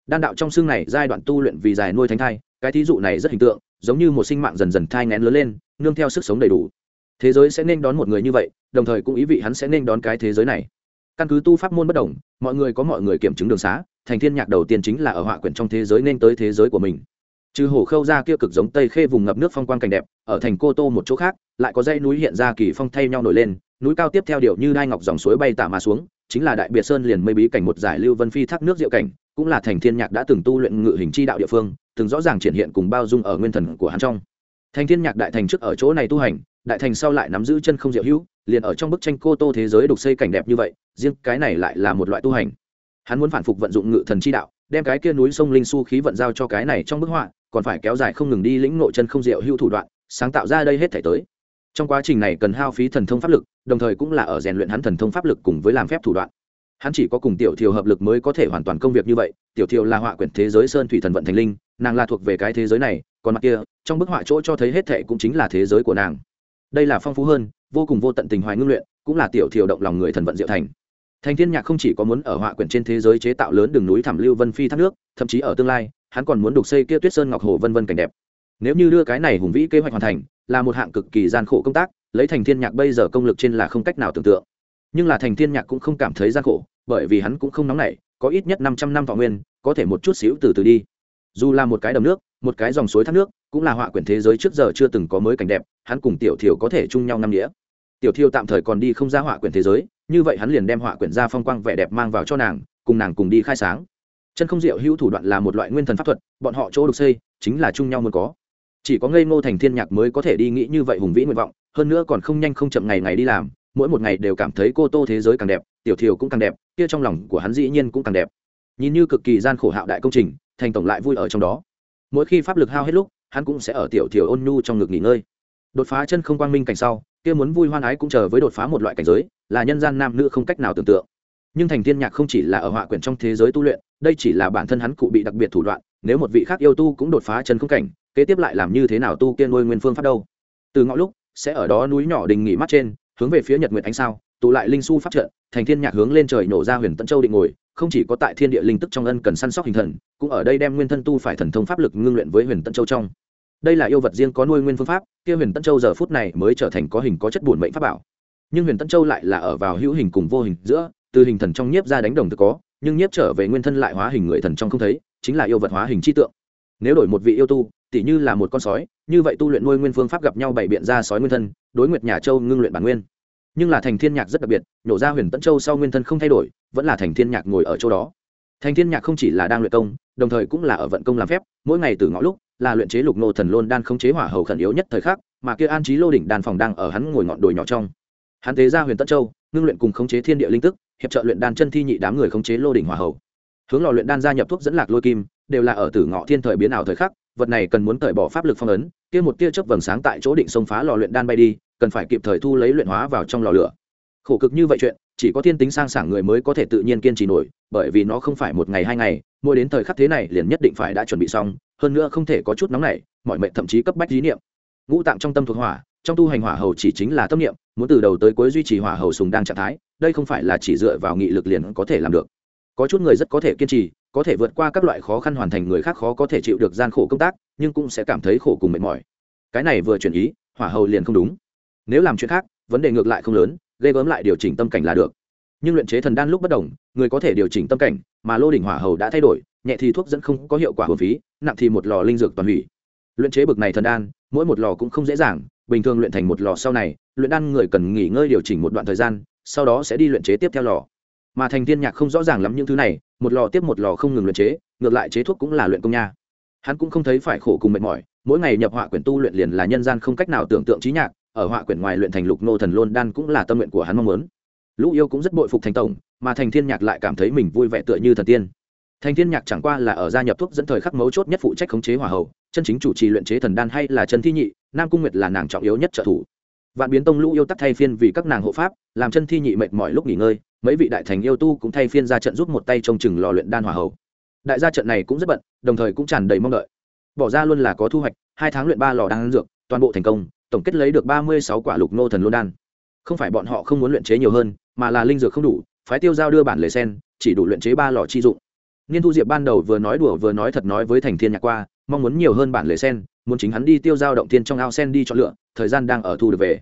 Đan đạo trong xương này, giai đoạn tu luyện vì dài nuôi thánh thai, cái thí dụ này rất hình tượng, giống như một sinh mạng dần dần thai ngén lớn lên, nương theo sức sống đầy đủ. Thế giới sẽ nên đón một người như vậy, đồng thời cũng ý vị hắn sẽ nên đón cái thế giới này. Căn cứ tu pháp môn bất đồng, mọi người có mọi người kiểm chứng đường xá thành thiên nhạc đầu tiên chính là ở họa quyển trong thế giới nên tới thế giới của mình. Trừ hồ khâu ra kia cực giống tây khê vùng ngập nước phong quang cảnh đẹp, ở thành cô tô một chỗ khác, lại có dãy núi hiện ra kỳ phong thay nhau nổi lên, núi cao tiếp theo điều như đai ngọc dòng suối bay tả mà xuống, chính là đại biệt sơn liền mây bí cảnh một giải lưu vân phi thác nước diệu cảnh, cũng là thành thiên nhạc đã từng tu luyện ngự hình chi đạo địa phương, từng rõ ràng triển hiện cùng bao dung ở nguyên thần của hắn trong. Thành thiên nhạc đại thành trước ở chỗ này tu hành, đại thành sau lại nắm giữ chân không diệu hữu, liền ở trong bức tranh cô tô thế giới đục xây cảnh đẹp như vậy, riêng cái này lại là một loại tu hành hắn muốn phản phục vận dụng ngự thần chi đạo, đem cái kia núi sông linh su khí vận giao cho cái này trong bức họa, còn phải kéo dài không ngừng đi lĩnh nội chân không diệu hữu thủ đoạn, sáng tạo ra đây hết thể tới. Trong quá trình này cần hao phí thần thông pháp lực, đồng thời cũng là ở rèn luyện hắn thần thông pháp lực cùng với làm phép thủ đoạn. Hắn chỉ có cùng tiểu thiều hợp lực mới có thể hoàn toàn công việc như vậy, tiểu thiều là họa quyển thế giới sơn thủy thần vận thành linh, nàng là thuộc về cái thế giới này, còn mặt kia, trong bức họa chỗ cho thấy hết thệ cũng chính là thế giới của nàng. Đây là phong phú hơn, vô cùng vô tận tình hoài ngưng luyện, cũng là tiểu thiều động lòng người thần vận diệu thành thành thiên nhạc không chỉ có muốn ở họa quyển trên thế giới chế tạo lớn đường núi thảm lưu vân phi thác nước, thậm chí ở tương lai, hắn còn muốn đục xây kia tuyết sơn ngọc hồ vân vân cảnh đẹp. Nếu như đưa cái này hùng vĩ kế hoạch hoàn thành, là một hạng cực kỳ gian khổ công tác, lấy thành thiên nhạc bây giờ công lực trên là không cách nào tưởng tượng. Nhưng là thành thiên nhạc cũng không cảm thấy gian khổ, bởi vì hắn cũng không nóng nảy, có ít nhất 500 năm thọ nguyên, có thể một chút xíu từ từ đi. Dù là một cái đầm nước, một cái dòng suối thác nước, cũng là họa quyển thế giới trước giờ chưa từng có mới cảnh đẹp, hắn cùng tiểu thiểu có thể chung nhau năm đĩa tiểu thiêu tạm thời còn đi không ra họa quyển thế giới như vậy hắn liền đem họa quyển ra phong quang vẻ đẹp mang vào cho nàng, cùng nàng cùng đi khai sáng. Chân không diệu hữu thủ đoạn là một loại nguyên thần pháp thuật, bọn họ chỗ được xây, chính là chung nhau muốn có. Chỉ có ngây ngô thành thiên nhạc mới có thể đi nghĩ như vậy hùng vĩ nguyện vọng, hơn nữa còn không nhanh không chậm ngày ngày đi làm, mỗi một ngày đều cảm thấy cô tô thế giới càng đẹp, tiểu thiều cũng càng đẹp, kia trong lòng của hắn dĩ nhiên cũng càng đẹp. Nhìn như cực kỳ gian khổ hạo đại công trình, thành tổng lại vui ở trong đó. Mỗi khi pháp lực hao hết lúc, hắn cũng sẽ ở tiểu thiều ôn nhu trong ngực nghỉ ngơi. Đột phá chân không quang minh cảnh sau, kia muốn vui hoan ái cũng chờ với đột phá một loại cảnh giới là nhân gian nam nữ không cách nào tưởng tượng. Nhưng thành thiên nhạc không chỉ là ở họa quyển trong thế giới tu luyện, đây chỉ là bản thân hắn cụ bị đặc biệt thủ đoạn, nếu một vị khác yêu tu cũng đột phá chân không cảnh, kế tiếp lại làm như thế nào tu kia nuôi nguyên phương pháp đâu? Từ ngõ lúc, sẽ ở đó núi nhỏ đình nghỉ mắt trên, hướng về phía nhật nguyệt ánh sao, tụ lại linh su phát trận, thành thiên nhạc hướng lên trời nổ ra huyền tân châu định ngồi, không chỉ có tại thiên địa linh tức trong ân cần săn sóc hình thần, cũng ở đây đem nguyên thân tu phải thần thông pháp lực ngưng luyện với huyền tân châu trong. Đây là yêu vật riêng có nuôi nguyên phương pháp, kia huyền tân châu giờ phút này mới trở thành có hình có chất bổn mệnh pháp bảo nhưng huyền tân châu lại là ở vào hữu hình cùng vô hình giữa, từ hình thần trong nhiếp ra đánh đồng thực có, nhưng nhiếp trở về nguyên thân lại hóa hình người thần trong không thấy, chính là yêu vật hóa hình chi tượng. Nếu đổi một vị yêu tu, tỉ như là một con sói, như vậy tu luyện nuôi nguyên phương pháp gặp nhau bày biện ra sói nguyên thân, đối nguyệt nhà châu ngưng luyện bản nguyên. Nhưng là thành thiên nhạc rất đặc biệt, nhổ ra huyền tân châu sau nguyên thân không thay đổi, vẫn là thành thiên nhạc ngồi ở chỗ đó. Thành thiên nhạc không chỉ là đang luyện công, đồng thời cũng là ở vận công làm phép, mỗi ngày từ ngõ lúc, là luyện chế lục nô thần lôn đan khống chế hỏa hầu khẩn yếu nhất thời khắc, mà kia an trí lô đỉnh đan phòng đang ở hắn ngồi ngọn đồi nhỏ trong hắn thế ra huyền tân châu ngưng luyện cùng khống chế thiên địa linh tức hiệp trợ luyện đan chân thi nhị đám người khống chế lô đỉnh hỏa hậu, hướng lò luyện đan gia nhập thuốc dẫn lạc lôi kim đều là ở tử ngọ thiên thời biến ảo thời khắc vật này cần muốn cởi bỏ pháp lực phong ấn kia một tia chớp vầng sáng tại chỗ định xông phá lò luyện đan bay đi cần phải kịp thời thu lấy luyện hóa vào trong lò lửa. Khổ cực như vậy chuyện chỉ có thiên tính sang sảng người mới có thể tự nhiên kiên trì nổi bởi vì nó không phải một ngày hai ngày mỗi đến thời khắc thế này liền nhất định phải đã chuẩn bị xong hơn nữa không thể có chút nóng nảy mọi mệnh thậm chí cấp bách dí niệm. Ngũ tạng trong tâm thuộc hỏa trong tu hành hỏa hầu chỉ chính là tâm niệm, muốn từ đầu tới cuối duy trì hỏa hầu sùng đang trạng thái, đây không phải là chỉ dựa vào nghị lực liền có thể làm được. Có chút người rất có thể kiên trì, có thể vượt qua các loại khó khăn hoàn thành người khác khó có thể chịu được gian khổ công tác, nhưng cũng sẽ cảm thấy khổ cùng mệt mỏi. Cái này vừa chuyển ý, hỏa hầu liền không đúng. Nếu làm chuyện khác, vấn đề ngược lại không lớn gây gớm lại điều chỉnh tâm cảnh là được. Nhưng luyện chế thần đan lúc bất đồng, người có thể điều chỉnh tâm cảnh, mà lô đỉnh hỏa hầu đã thay đổi, nhẹ thì thuốc dẫn không có hiệu quả hồn phí, nặng thì một lò linh dược toàn hủy. Luyện chế bực này thần đan, mỗi một lò cũng không dễ dàng bình thường luyện thành một lò sau này, luyện đan người cần nghỉ ngơi điều chỉnh một đoạn thời gian, sau đó sẽ đi luyện chế tiếp theo lò. Mà thành thiên nhạc không rõ ràng lắm những thứ này, một lò tiếp một lò không ngừng luyện chế, ngược lại chế thuốc cũng là luyện công nha. Hắn cũng không thấy phải khổ cùng mệt mỏi, mỗi ngày nhập họa quyển tu luyện liền là nhân gian không cách nào tưởng tượng trí nhạc, ở họa quyển ngoài luyện thành lục nô thần lôn đan cũng là tâm nguyện của hắn mong muốn. Lũ yêu cũng rất bội phục thành tổng, mà thành thiên nhạc lại cảm thấy mình vui vẻ tựa như thần tiên. Thành thiên nhạc chẳng qua là ở gia nhập thuốc dẫn thời khắc mấu chốt nhất phụ trách khống chế hỏa hậu chân chính chủ trì luyện chế thần đan hay là chân thi nhị nam cung nguyệt là nàng trọng yếu nhất trợ thủ. Vạn biến tông lũ yêu tắc thay phiên vì các nàng hộ pháp, làm chân thi nhị mệt mỏi lúc nghỉ ngơi, mấy vị đại thành yêu tu cũng thay phiên ra trận giúp một tay trông chừng lò luyện đan hỏa hậu đại gia trận này cũng rất bận, đồng thời cũng tràn đầy mong đợi. Bỏ ra luôn là có thu hoạch, hai tháng luyện ba lò đan dược, toàn bộ thành công, tổng kết lấy được ba mươi sáu quả lục nô thần lô đan. Không phải bọn họ không muốn luyện chế nhiều hơn, mà là linh dược không đủ, phái tiêu giao đưa bản lề sen, chỉ đủ luyện chế ba lò chi dụng. Niên thu diệp ban đầu vừa nói đùa vừa nói thật nói với thành thiên nhạc qua, mong muốn nhiều hơn bản lề sen muốn chính hắn đi tiêu giao động tiên trong ao sen đi chọn lựa, thời gian đang ở thu được về.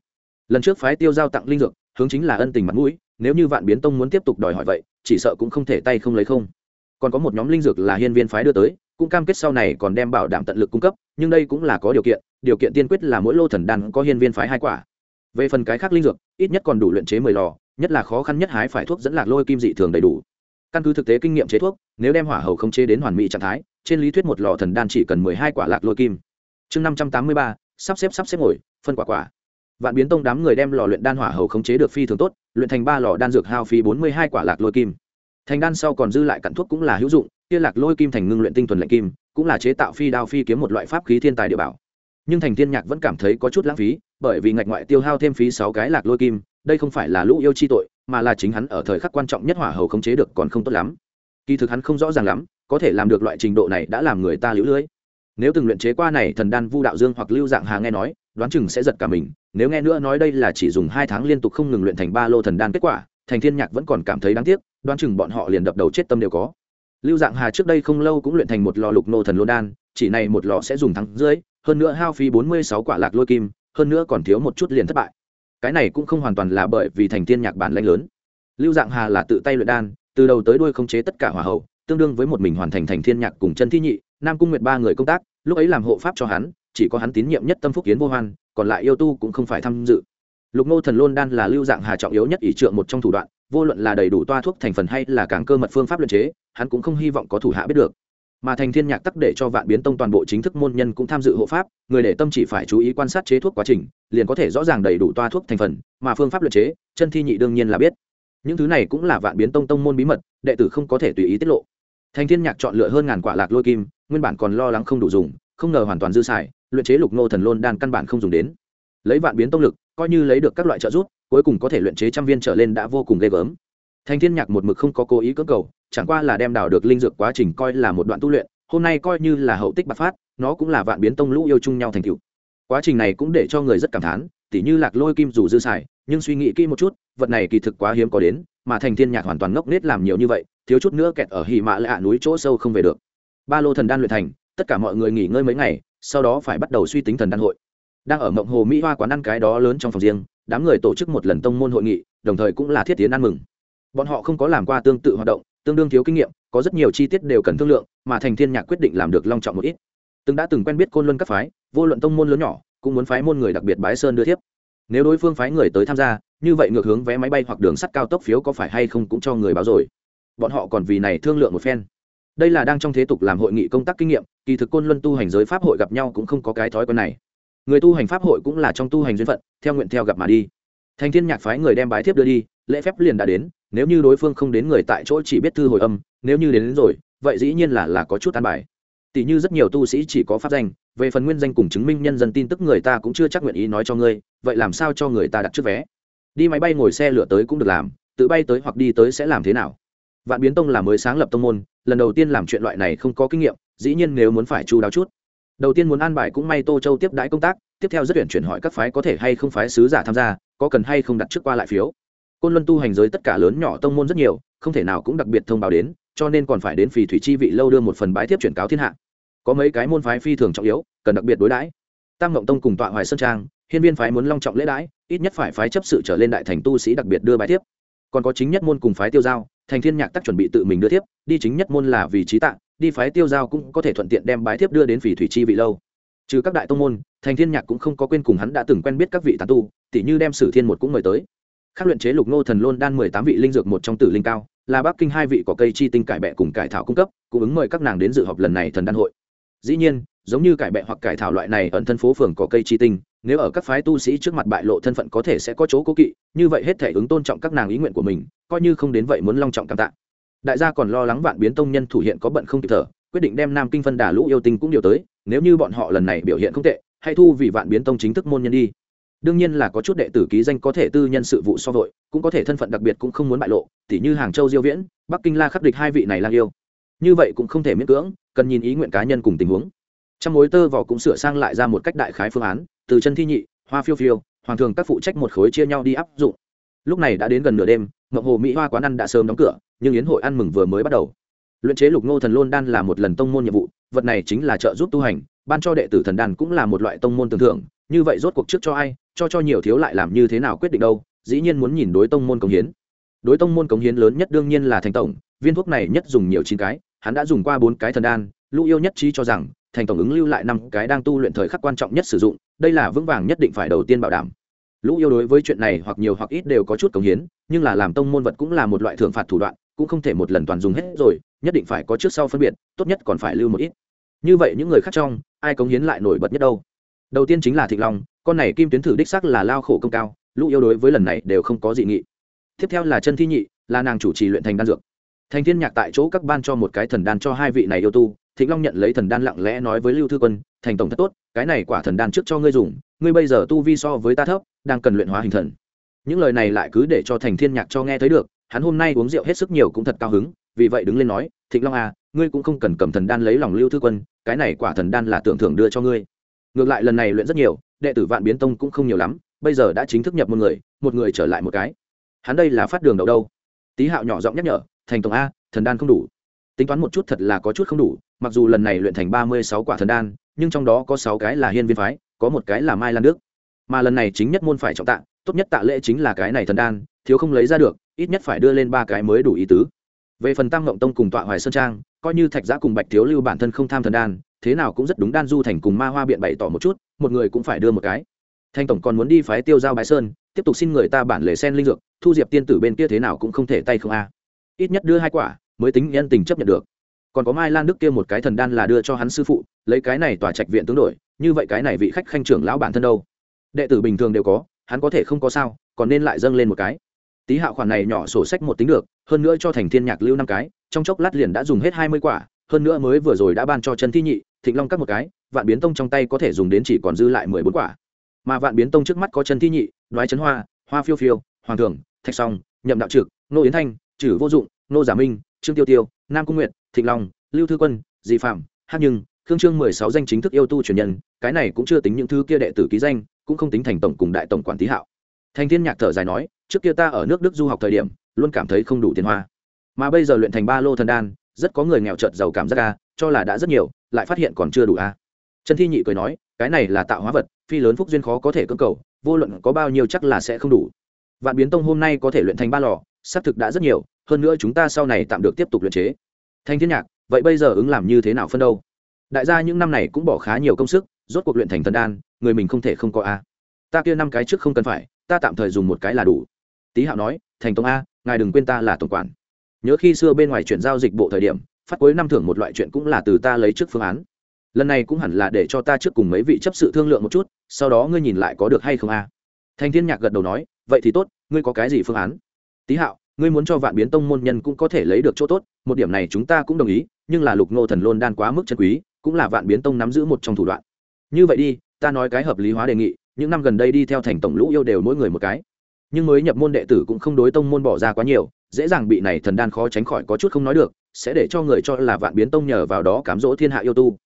Lần trước phái tiêu giao tặng linh dược, hướng chính là ân tình mặt mũi, nếu như vạn biến tông muốn tiếp tục đòi hỏi vậy, chỉ sợ cũng không thể tay không lấy không. Còn có một nhóm linh dược là hiên viên phái đưa tới, cũng cam kết sau này còn đem bảo đảm tận lực cung cấp, nhưng đây cũng là có điều kiện điều kiện tiên quyết là mỗi lô thần đan có hiên viên phái hai quả. Về phần cái khác linh dược, ít nhất còn đủ luyện chế mười lò, nhất là khó khăn nhất hái phải thuốc dẫn lạc lôi kim dị thường đầy đủ. Căn cứ thực tế kinh nghiệm chế thuốc, nếu đem hỏa hầu không chế đến hoàn mỹ trạng thái, trên lý thuyết một lò thần đan chỉ cần mười hai quả lạc lôi kim chương năm trăm tám mươi ba, sắp xếp sắp xếp ngồi, phân quả quả. Vạn biến tông đám người đem lò luyện đan hỏa hầu khống chế được phi thường tốt, luyện thành ba lò đan dược hao phí bốn mươi hai quả lạc lôi kim. Thành đan sau còn dư lại cặn thuốc cũng là hữu dụng, kia lạc lôi kim thành ngưng luyện tinh thuần lệnh kim, cũng là chế tạo phi đao phi kiếm một loại pháp khí thiên tài địa bảo. Nhưng thành thiên nhạc vẫn cảm thấy có chút lãng phí, bởi vì ngạch ngoại tiêu hao thêm phí sáu cái lạc lôi kim, đây không phải là lũ yêu chi tội, mà là chính hắn ở thời khắc quan trọng nhất hỏa hầu khống chế được còn không tốt lắm. Kỳ thực hắn không rõ ràng lắm, có thể làm được loại trình độ này đã làm người ta lũ lưỡi nếu từng luyện chế qua này thần đan vu đạo dương hoặc lưu dạng hà nghe nói, đoán chừng sẽ giật cả mình. Nếu nghe nữa nói đây là chỉ dùng hai tháng liên tục không ngừng luyện thành ba lô thần đan kết quả, thành thiên nhạc vẫn còn cảm thấy đáng tiếc, đoán chừng bọn họ liền đập đầu chết tâm đều có. Lưu dạng hà trước đây không lâu cũng luyện thành một lò lục nô thần lô đan, chỉ này một lò sẽ dùng thắng dưới hơn nữa hao phí bốn mươi sáu quả lạc lôi kim, hơn nữa còn thiếu một chút liền thất bại. Cái này cũng không hoàn toàn là bởi vì thành thiên nhạc bản lãnh lớn. Lưu dạng hà là tự tay luyện đan, từ đầu tới đuôi không chế tất cả hỏa hậu tương đương với một mình hoàn thành thành thiên nhạc cùng chân thi nhị nam cung nguyệt ba người công tác, lúc ấy làm hộ pháp cho hắn, chỉ có hắn tín nhiệm nhất tâm phúc kiến vô hoan, còn lại yêu tu cũng không phải tham dự. Lục nô thần lôn đan là lưu dạng hà trọng yếu nhất ỷ trượng một trong thủ đoạn, vô luận là đầy đủ toa thuốc thành phần hay là càng cơ mật phương pháp luyện chế, hắn cũng không hy vọng có thủ hạ biết được. Mà thành thiên nhạc tắc để cho vạn biến tông toàn bộ chính thức môn nhân cũng tham dự hộ pháp, người để tâm chỉ phải chú ý quan sát chế thuốc quá trình, liền có thể rõ ràng đầy đủ toa thuốc thành phần, mà phương pháp luyện chế, chân thi nhị đương nhiên là biết. Những thứ này cũng là vạn biến tông tông môn bí mật, đệ tử không có thể tùy ý tiết lộ. Thành thiên nhạc chọn lựa hơn ngàn quả lạc lôi kim nguyên bản còn lo lắng không đủ dùng, không ngờ hoàn toàn dư xài, luyện chế lục nô thần lôn đan căn bản không dùng đến. Lấy vạn biến tông lực, coi như lấy được các loại trợ giúp, cuối cùng có thể luyện chế trăm viên trở lên đã vô cùng ghê gớm. Thành thiên nhạc một mực không có cố ý cưỡng cầu, chẳng qua là đem đào được linh dược quá trình coi là một đoạn tu luyện, hôm nay coi như là hậu tích bạc phát, nó cũng là vạn biến tông lũ yêu chung nhau thành tựu. Quá trình này cũng để cho người rất cảm thán, tỉ như lạc lôi kim dù dư xài, nhưng suy nghĩ kỹ một chút, vật này kỳ thực quá hiếm có đến, mà thành thiên nhạc hoàn toàn ngốc nghếch làm nhiều như vậy, thiếu chút nữa kẹt ở hì mã lạ núi chỗ sâu không về được ba lô thần đan luyện thành, tất cả mọi người nghỉ ngơi mấy ngày, sau đó phải bắt đầu suy tính thần đan hội. Đang ở mộng hồ mỹ hoa quán ăn cái đó lớn trong phòng riêng, đám người tổ chức một lần tông môn hội nghị, đồng thời cũng là thiết tiến ăn mừng. Bọn họ không có làm qua tương tự hoạt động, tương đương thiếu kinh nghiệm, có rất nhiều chi tiết đều cần thương lượng, mà thành thiên nhạc quyết định làm được long trọng một ít. Từng đã từng quen biết côn luân các phái, vô luận tông môn lớn nhỏ, cũng muốn phái môn người đặc biệt bái sơn đưa thiếp. Nếu đối phương phái người tới tham gia, như vậy ngược hướng vé máy bay hoặc đường sắt cao tốc phiếu có phải hay không cũng cho người báo rồi. Bọn họ còn vì này thương lượng một phen đây là đang trong thế tục làm hội nghị công tác kinh nghiệm kỳ thực côn luân tu hành giới pháp hội gặp nhau cũng không có cái thói quen này. Người tu hành pháp hội cũng là trong tu hành duyên phận theo nguyện theo gặp mà đi. Thành thiên nhạc phái người đem bái thiếp đưa đi lễ phép liền đã đến nếu như đối phương không đến người tại chỗ chỉ biết thư hồi âm nếu như đến, đến rồi vậy dĩ nhiên là là có chút an bài. Tỷ như rất nhiều tu sĩ chỉ có pháp danh về phần nguyên danh cùng chứng minh nhân dân tin tức người ta cũng chưa chắc nguyện ý nói cho ngươi vậy làm sao cho người ta đặt trước vé? Đi máy bay ngồi xe lửa tới cũng được làm tự bay tới hoặc đi tới sẽ làm thế nào? Vạn biến tông là mới sáng lập tông môn, lần đầu tiên làm chuyện loại này không có kinh nghiệm, dĩ nhiên nếu muốn phải chu đáo chút. Đầu tiên muốn an bài cũng may tô châu tiếp đãi công tác, tiếp theo rất tuyển chuyển hỏi các phái có thể hay không phái sứ giả tham gia, có cần hay không đặt trước qua lại phiếu. Côn luân tu hành giới tất cả lớn nhỏ tông môn rất nhiều, không thể nào cũng đặc biệt thông báo đến, cho nên còn phải đến phì thủy chi vị lâu đưa một phần bái thiếp chuyển cáo thiên hạ. Có mấy cái môn phái phi thường trọng yếu, cần đặc biệt đối đãi. Tam ngộng tông cùng tọa hoài sơn trang, hiên viên phái muốn long trọng lễ đãi, ít nhất phải phái chấp sự trở lên đại thành tu sĩ đặc biệt đưa bái thiếp. Còn có chính nhất môn cùng phái tiêu giao thành thiên nhạc tắc chuẩn bị tự mình đưa thiếp, đi chính nhất môn là vì trí tạng đi phái tiêu giao cũng có thể thuận tiện đem bái thiếp đưa đến phỉ thủy chi vị lâu. Trừ các đại tông môn, thành thiên nhạc cũng không có quên cùng hắn đã từng quen biết các vị tán tu, tỉ như đem sử thiên một cũng mời tới. Khắc luyện chế lục nô thần lôn đan mười tám vị linh dược một trong tử linh cao, là bắc kinh hai vị có cây chi tinh cải bẹ cùng cải thảo cung cấp cung ứng mời các nàng đến dự họp lần này thần đan hội. Dĩ nhiên, giống như cải bẹ hoặc cải thảo loại này ẩn thân phố phường có cây chi tinh nếu ở các phái tu sĩ trước mặt bại lộ thân phận có thể sẽ có chỗ cố kỵ, như vậy hết thể ứng tôn trọng các nàng ý nguyện của mình, coi như không đến vậy muốn long trọng cảm tạ. Đại gia còn lo lắng vạn biến tông nhân thủ hiện có bận không kịp thở, quyết định đem nam kinh phân đà lũ yêu tinh cũng điều tới, nếu như bọn họ lần này biểu hiện không tệ, hãy thu vì vạn biến tông chính thức môn nhân đi. Đương nhiên là có chút đệ tử ký danh có thể tư nhân sự vụ so vội, cũng có thể thân phận đặc biệt cũng không muốn bại lộ, tỉ như hàng châu diêu viễn, bắc kinh la khắc địch hai vị này lang yêu. Như vậy cũng không thể miễn cưỡng, cần nhìn ý nguyện cá nhân cùng tình huống. Trong mối tơ vỏ cũng sửa sang lại ra một cách đại khái phương án từ chân thi nhị, hoa phiêu phiêu, hoàng thường các phụ trách một khối chia nhau đi áp dụng. Lúc này đã đến gần nửa đêm ngọc hồ mỹ hoa quán ăn đã sớm đóng cửa, nhưng yến hội ăn mừng vừa mới bắt đầu. Luyện chế lục ngô thần lôn đan là một lần tông môn nhiệm vụ, vật này chính là trợ giúp tu hành, ban cho đệ tử thần đan cũng là một loại tông môn tưởng thưởng, như vậy rốt cuộc trước cho ai, cho cho nhiều thiếu lại làm như thế nào quyết định đâu, dĩ nhiên muốn nhìn đối tông môn cống hiến. Đối tông môn cống hiến lớn nhất đương nhiên là thành tổng, viên thuốc này nhất dùng nhiều chín cái, hắn đã dùng qua bốn cái thần đan, lũ yêu nhất trí cho rằng thành tổng ứng lưu lại năm cái đang tu luyện thời khắc quan trọng nhất sử dụng, đây là vững vàng nhất định phải đầu tiên bảo đảm. Lũ yêu đối với chuyện này hoặc nhiều hoặc ít đều có chút cống hiến, nhưng là làm tông môn vật cũng là một loại thưởng phạt thủ đoạn, cũng không thể một lần toàn dùng hết rồi, nhất định phải có trước sau phân biệt, tốt nhất còn phải lưu một ít. Như vậy những người khác trong, ai cống hiến lại nổi bật nhất đâu? Đầu tiên chính là thịnh long, con này kim tuyến thử đích sắc là lao khổ công cao, lũ yêu đối với lần này đều không có dị nghị. Tiếp theo là chân thi nhị, là nàng chủ trì luyện thành đan dược. Thành thiên nhạc tại chỗ các ban cho một cái thần đan cho hai vị này yêu tu thịnh long nhận lấy thần đan lặng lẽ nói với lưu thư quân, thành tổng thật tốt, cái này quả thần đan trước cho ngươi dùng, ngươi bây giờ tu vi so với ta thấp, đang cần luyện hóa hình thần. Những lời này lại cứ để cho thành thiên nhạc cho nghe thấy được, hắn hôm nay uống rượu hết sức nhiều cũng thật cao hứng, vì vậy đứng lên nói, thịnh long à ngươi cũng không cần cầm thần đan lấy lòng lưu thư quân, cái này quả thần đan là tưởng thưởng đưa cho ngươi. Ngược lại lần này luyện rất nhiều, đệ tử vạn biến tông cũng không nhiều lắm, bây giờ đã chính thức nhập một người một người trở lại một cái. Hắn đây là phát đường đầu đâu? Tý hạo nhỏ giọng nhắc nhở, thành tổng a, thần đan không đủ. Tính toán một chút thật là có chút không đủ mặc dù lần này luyện thành ba mươi sáu quả thần đan, nhưng trong đó có sáu cái là hiên viên phái, có một cái là mai lan đức. Mà lần này chính nhất môn phải trọng tạ, tốt nhất tạ lễ chính là cái này thần đan, thiếu không lấy ra được, ít nhất phải đưa lên ba cái mới đủ ý tứ. Về phần tăng ngộng tông cùng tọa hoài sơn trang, coi như thạch giã cùng bạch thiếu lưu bản thân không tham thần đan, thế nào cũng rất đúng đan du thành cùng ma hoa biện bày tỏ một chút, một người cũng phải đưa một cái. Thanh tổng còn muốn đi phái tiêu giao bái sơn, tiếp tục xin người ta bản lề sen linh dược, thu diệp tiên tử bên kia thế nào cũng không thể tay không a. Ít nhất đưa hai quả, mới tính nhân tình chấp nhận được còn có mai lan đức kia một cái thần đan là đưa cho hắn sư phụ, lấy cái này tòa trạch viện tướng đổi, như vậy cái này vị khách khanh trưởng lão bản thân đâu? Đệ tử bình thường đều có, hắn có thể không có sao, còn nên lại dâng lên một cái. Tí hạo khoản này nhỏ sổ sách một tính được, hơn nữa cho thành thiên nhạc lưu năm cái, trong chốc lát liền đã dùng hết hai mươi quả, hơn nữa mới vừa rồi đã ban cho chân thi nhị, thịnh long cắt một cái, vạn biến tông trong tay có thể dùng đến chỉ còn dư lại mười bốn quả. Mà vạn biến tông trước mắt có chân thi nhị, đoái chấn hoa hoa phiêu phiêu, hoàng thường thạch song, nhậm đạo trực nô yến thanh trừ vô dụng nô giả minh, trương tiêu tiêu, nam cung nguyện thịnh long, lưu thư quân di phạm, hát nhưng, khương trương mười sáu danh chính thức yêu tu truyền nhân, cái này cũng chưa tính những thứ kia đệ tử ký danh, cũng không tính thành tổng cùng đại tổng quản tý hạo. Thành thiên nhạc thở dài nói, trước kia ta ở nước đức du học thời điểm, luôn cảm thấy không đủ tiền hoa. Mà bây giờ luyện thành ba lô thần đan, rất có người nghèo trợt giàu cảm giác a, cho là đã rất nhiều, lại phát hiện còn chưa đủ a. Trần thi nhị cười nói, cái này là tạo hóa vật, phi lớn phúc duyên khó có thể cưỡng cầu, vô luận có bao nhiêu chắc là sẽ không đủ. Vạn biến tông hôm nay có thể luyện thành ba lò, xác thực đã rất nhiều, hơn nữa chúng ta sau này tạm được tiếp tục luyện chế thanh thiên nhạc, vậy bây giờ ứng làm như thế nào phân đâu? Đại gia những năm này cũng bỏ khá nhiều công sức, rốt cuộc luyện thành thần đan, người mình không thể không có a. Ta kia năm cái trước không cần phải, ta tạm thời dùng một cái là đủ. Tý hạo nói, thành tông a, ngài đừng quên ta là tổng quản. Nhớ khi xưa bên ngoài chuyển giao dịch bộ thời điểm, phát cuối năm thưởng một loại chuyện cũng là từ ta lấy trước phương án. Lần này cũng hẳn là để cho ta trước cùng mấy vị chấp sự thương lượng một chút, sau đó ngươi nhìn lại có được hay không a. Thành thiên nhạc gật đầu nói, vậy thì tốt, ngươi có cái gì phương án? Tý hạo, ngươi muốn cho vạn biến tông môn nhân cũng có thể lấy được chỗ tốt một điểm này chúng ta cũng đồng ý, nhưng là lục ngô thần lôn đan quá mức chân quý, cũng là vạn biến tông nắm giữ một trong thủ đoạn. Như vậy đi, ta nói cái hợp lý hóa đề nghị, những năm gần đây đi theo thành tổng lũ yêu đều mỗi người một cái. Nhưng mới nhập môn đệ tử cũng không đối tông môn bỏ ra quá nhiều, dễ dàng bị này thần đan khó tránh khỏi có chút không nói được, sẽ để cho người cho là vạn biến tông nhờ vào đó cám dỗ thiên hạ yêu tu.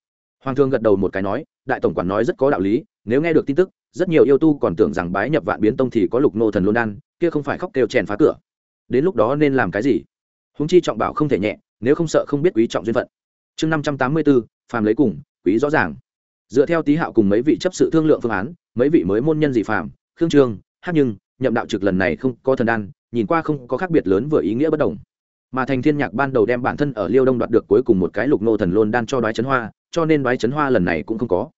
Hoàng thương gật đầu một cái nói, đại tổng quản nói rất có đạo lý, nếu nghe được tin tức, rất nhiều yêu tu còn tưởng rằng bái nhập vạn biến tông thì có lục nô thần lôn đan, kia không phải khóc kêu chèn phá cửa. Đến lúc đó nên làm cái gì? Húng chi trọng bảo không thể nhẹ, nếu không sợ không biết quý trọng duyên phận. Chương năm trăm tám mươi bốn phàm lấy cùng, quý rõ ràng. Dựa theo tý hạo cùng mấy vị chấp sự thương lượng phương án, mấy vị mới môn nhân dị phàm, khương trương hát nhưng nhậm đạo trực lần này không có thần đan, nhìn qua không có khác biệt lớn vừa ý nghĩa bất đồng. Mà thành thiên nhạc ban đầu đem bản thân ở liêu đông đoạt được cuối cùng một cái lục nô thần lôn đan cho đoái chấn hoa, cho nên đoái chấn hoa lần này cũng không có.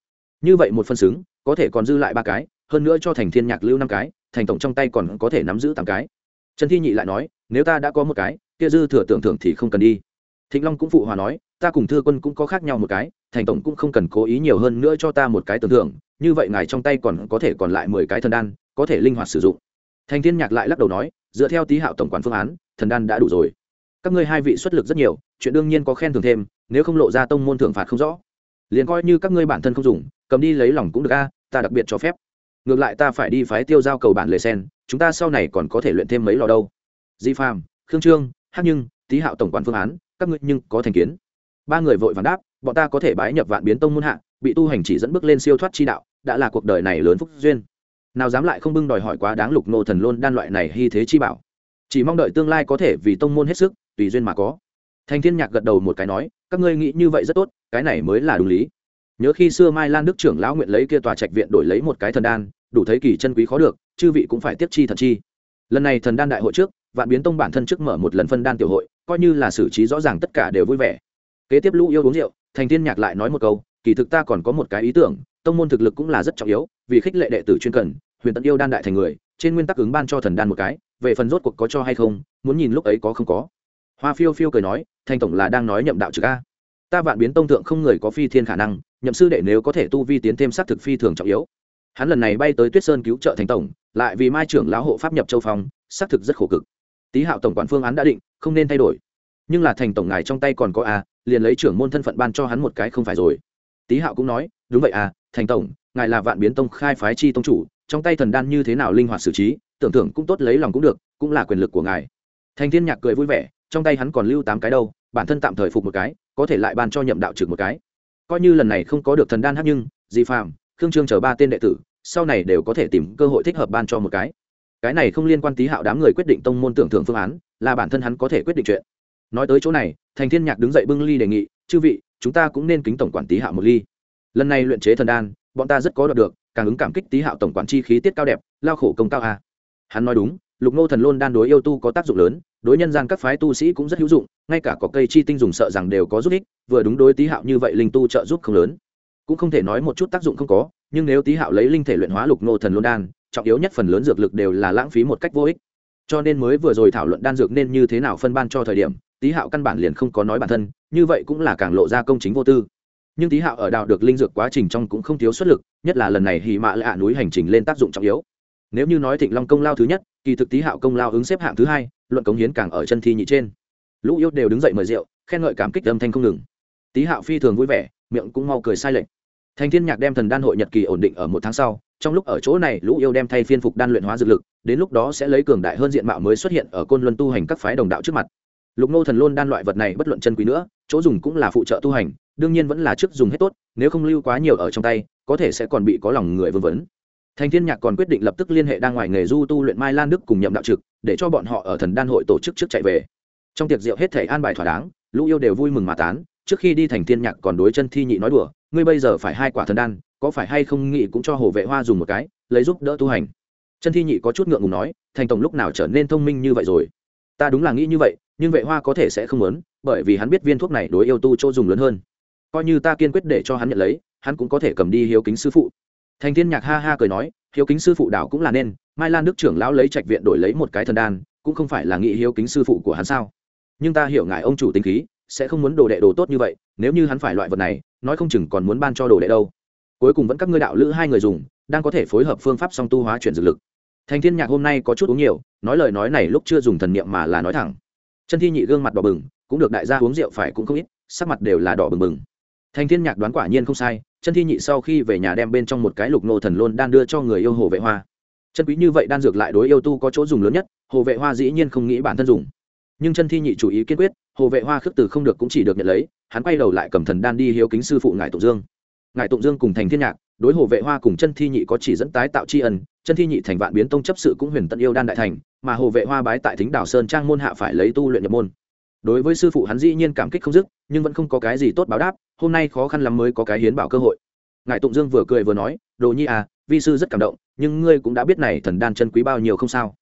Như vậy một phân xứng, có thể còn dư lại ba cái, hơn nữa cho thành thiên nhạc lưu năm cái, thành tổng trong tay còn có thể nắm giữ tám cái trần thi nhị lại nói, nếu ta đã có một cái, kia dư thừa tưởng thưởng thì không cần đi. Thịnh long cũng phụ hòa nói, ta cùng thư quân cũng có khác nhau một cái, thành tổng cũng không cần cố ý nhiều hơn nữa cho ta một cái tưởng thưởng, như vậy ngài trong tay còn có thể còn lại mười cái thần đan, có thể linh hoạt sử dụng. Thành thiên nhạc lại lắc đầu nói, dựa theo tý hạo tổng quản phương án, thần đan đã đủ rồi. Các ngươi hai vị xuất lực rất nhiều, chuyện đương nhiên có khen thưởng thêm, nếu không lộ ra tông môn thưởng phạt không rõ. Liền coi như các ngươi bản thân không dùng, cầm đi lấy lòng cũng được a, ta đặc biệt cho phép. Ngược lại ta phải đi phái tiêu giao cầu bản lề sen chúng ta sau này còn có thể luyện thêm mấy lò đâu. Di phàm, khương trương, hắc nhưng, tý hạo tổng quản phương án, các ngươi nhưng có thành kiến. Ba người vội vàng đáp, bọn ta có thể bái nhập vạn biến tông môn hạ, bị tu hành chỉ dẫn bước lên siêu thoát chi đạo, đã là cuộc đời này lớn phúc duyên. Nào dám lại không bưng đòi hỏi quá đáng lục nô thần luôn đan loại này hy thế chi bảo. Chỉ mong đợi tương lai có thể vì tông môn hết sức, tùy duyên mà có. Thành thiên nhạc gật đầu một cái nói, các ngươi nghĩ như vậy rất tốt, cái này mới là đúng lý. Nhớ khi xưa mai lan đức trưởng lão nguyện lấy kia tòa trạch viện đổi lấy một cái thần đan, đủ thấy kỳ chân quý khó được chư vị cũng phải tiếp chi thật chi. Lần này thần đan đại hội trước, vạn biến tông bản thân trước mở một lần phân đan tiểu hội, coi như là xử trí rõ ràng tất cả đều vui vẻ. Kế tiếp lũ yêu uống rượu, thành thiên nhạc lại nói một câu, kỳ thực ta còn có một cái ý tưởng, tông môn thực lực cũng là rất trọng yếu, vì khích lệ đệ tử chuyên cần, huyền tận yêu đan đại thành người, trên nguyên tắc ứng ban cho thần đan một cái, về phần rốt cuộc có cho hay không, muốn nhìn lúc ấy có không có. Hoa phiêu phiêu cười nói, thành tổng là đang nói nhậm đạo trực a. Ta vạn biến tông thượng không người có phi thiên khả năng, nhậm sư đệ nếu có thể tu vi tiến thêm xác thực phi thường trọng yếu. Hắn lần này bay tới tuyết sơn cứu trợ thành tổng lại vì mai trưởng lão hộ pháp nhập châu phong, xác thực rất khổ cực. Tý hạo tổng quản phương án đã định, không nên thay đổi. Nhưng là thành tổng ngài trong tay còn có a liền lấy trưởng môn thân phận ban cho hắn một cái không phải rồi. Tý hạo cũng nói, đúng vậy à thành tổng, ngài là vạn biến tông khai phái chi tông chủ, trong tay thần đan như thế nào linh hoạt xử trí, tưởng tượng cũng tốt lấy lòng cũng được, cũng là quyền lực của ngài. Thành thiên nhạc cười vui vẻ, trong tay hắn còn lưu tám cái đâu, bản thân tạm thời phục một cái, có thể lại ban cho nhậm đạo trực một cái. Coi như lần này không có được thần đan hát nhưng, di phạm, khương trương chờ ba tên đệ tử sau này đều có thể tìm cơ hội thích hợp ban cho một cái. Cái này không liên quan tí hạo đám người quyết định tông môn tưởng thưởng phương án, là bản thân hắn có thể quyết định chuyện. Nói tới chỗ này, thành thiên nhạc đứng dậy bưng ly đề nghị, chư vị, chúng ta cũng nên kính tổng quản tí hạo một ly. Lần này luyện chế thần đan, bọn ta rất có đoạt được, càng ứng cảm kích tí hạo tổng quản chi khí tiết cao đẹp, lao khổ công cao a. Hắn nói đúng, lục nô thần lôn đan đối yêu tu có tác dụng lớn, đối nhân gian các phái tu sĩ cũng rất hữu dụng, ngay cả có cây chi tinh dùng sợ rằng đều có giúp ích, vừa đúng đối tí hạo như vậy linh tu trợ giúp không lớn. Cũng không thể nói một chút tác dụng không có nhưng nếu tí hạo lấy linh thể luyện hóa lục nô thần luân đan, trọng yếu nhất phần lớn dược lực đều là lãng phí một cách vô ích. Cho nên mới vừa rồi thảo luận đan dược nên như thế nào phân ban cho thời điểm, tí hạo căn bản liền không có nói bản thân, như vậy cũng là càng lộ ra công chính vô tư. Nhưng tí hạo ở đào được linh dược quá trình trong cũng không thiếu xuất lực, nhất là lần này hì mạ lạ núi hành trình lên tác dụng trọng yếu. Nếu như nói thịnh long công lao thứ nhất, kỳ thực tí hạo công lao ứng xếp hạng thứ hai, luận cống hiến càng ở chân thi nhị trên. Lũ yêu đều đứng dậy mời rượu, khen ngợi cảm kích âm thanh không ngừng. Tí hạo phi thường vui vẻ, miệng cũng mau cười sai lệch thành thiên nhạc đem thần đan hội nhật kỳ ổn định ở một tháng sau, trong lúc ở chỗ này, lũ yêu đem thay phiên phục đan luyện hóa dược lực, đến lúc đó sẽ lấy cường đại hơn diện mạo mới xuất hiện ở côn luân tu hành các phái đồng đạo trước mặt. Lục nô thần lôn đan loại vật này bất luận chân quý nữa, chỗ dùng cũng là phụ trợ tu hành, đương nhiên vẫn là trước dùng hết tốt, nếu không lưu quá nhiều ở trong tay, có thể sẽ còn bị có lòng người vương vấn. Thành thiên nhạc còn quyết định lập tức liên hệ đang ngoài nghề du tu luyện mai lan đức cùng nhậm đạo trực, để cho bọn họ ở thần đan hội tổ chức trước chạy về. Trong tiệc rượu hết thể an bài thỏa đáng, lũ yêu đều vui mừng mà tán trước khi đi thành thiên nhạc còn đối chân thi nhị nói đùa, ngươi bây giờ phải hai quả thần đan, có phải hay không nghĩ cũng cho hồ vệ hoa dùng một cái, lấy giúp đỡ tu hành. Chân thi nhị có chút ngượng ngùng nói, thành tổng lúc nào trở nên thông minh như vậy rồi? Ta đúng là nghĩ như vậy, nhưng vệ hoa có thể sẽ không muốn, bởi vì hắn biết viên thuốc này đối yêu tu chỗ dùng lớn hơn. Coi như ta kiên quyết để cho hắn nhận lấy, hắn cũng có thể cầm đi hiếu kính sư phụ. Thành thiên nhạc ha ha cười nói, hiếu kính sư phụ đảo cũng là nên, mai lan đức trưởng lão lấy trạch viện đổi lấy một cái thần đan, cũng không phải là nghĩ hiếu kính sư phụ của hắn sao? Nhưng ta hiểu ngài ông chủ tính khí sẽ không muốn đồ đệ đồ tốt như vậy, nếu như hắn phải loại vật này, nói không chừng còn muốn ban cho đồ đệ đâu. Cuối cùng vẫn các ngươi đạo lữ hai người dùng, đang có thể phối hợp phương pháp song tu hóa chuyển dược lực. Thành thiên nhạc hôm nay có chút uống nhiều, nói lời nói này lúc chưa dùng thần niệm mà là nói thẳng. Chân thi nhị gương mặt đỏ bừng, cũng được đại gia uống rượu phải cũng không ít, sắc mặt đều là đỏ bừng bừng. Thành thiên nhạc đoán quả nhiên không sai, chân thi nhị sau khi về nhà đem bên trong một cái lục nô thần lôn đan đưa cho người yêu hồ vệ hoa. Chân quý như vậy đan dược lại đối yêu tu có chỗ dùng lớn nhất, hồ vệ hoa dĩ nhiên không nghĩ bản thân dùng nhưng chân thi nhị chủ ý kiên quyết, hồ vệ hoa khước từ không được cũng chỉ được nhận lấy, hắn quay đầu lại cầm thần đan đi hiếu kính sư phụ ngài tụng dương. Ngài tụng dương cùng thành thiên nhạc, đối hồ vệ hoa cùng chân thi nhị có chỉ dẫn tái tạo tri ân, chân thi nhị thành vạn biến tông chấp sự cũng huyền tận yêu đan đại thành, mà hồ vệ hoa bái tại thính đảo sơn trang môn hạ phải lấy tu luyện nhập môn. Đối với sư phụ hắn dĩ nhiên cảm kích không dứt, nhưng vẫn không có cái gì tốt báo đáp, hôm nay khó khăn lắm mới có cái hiến bảo cơ hội. Ngài tụng dương vừa cười vừa nói, đồ nhi à vi sư rất cảm động, nhưng ngươi cũng đã biết này thần đan chân quý bao nhiêu không sao.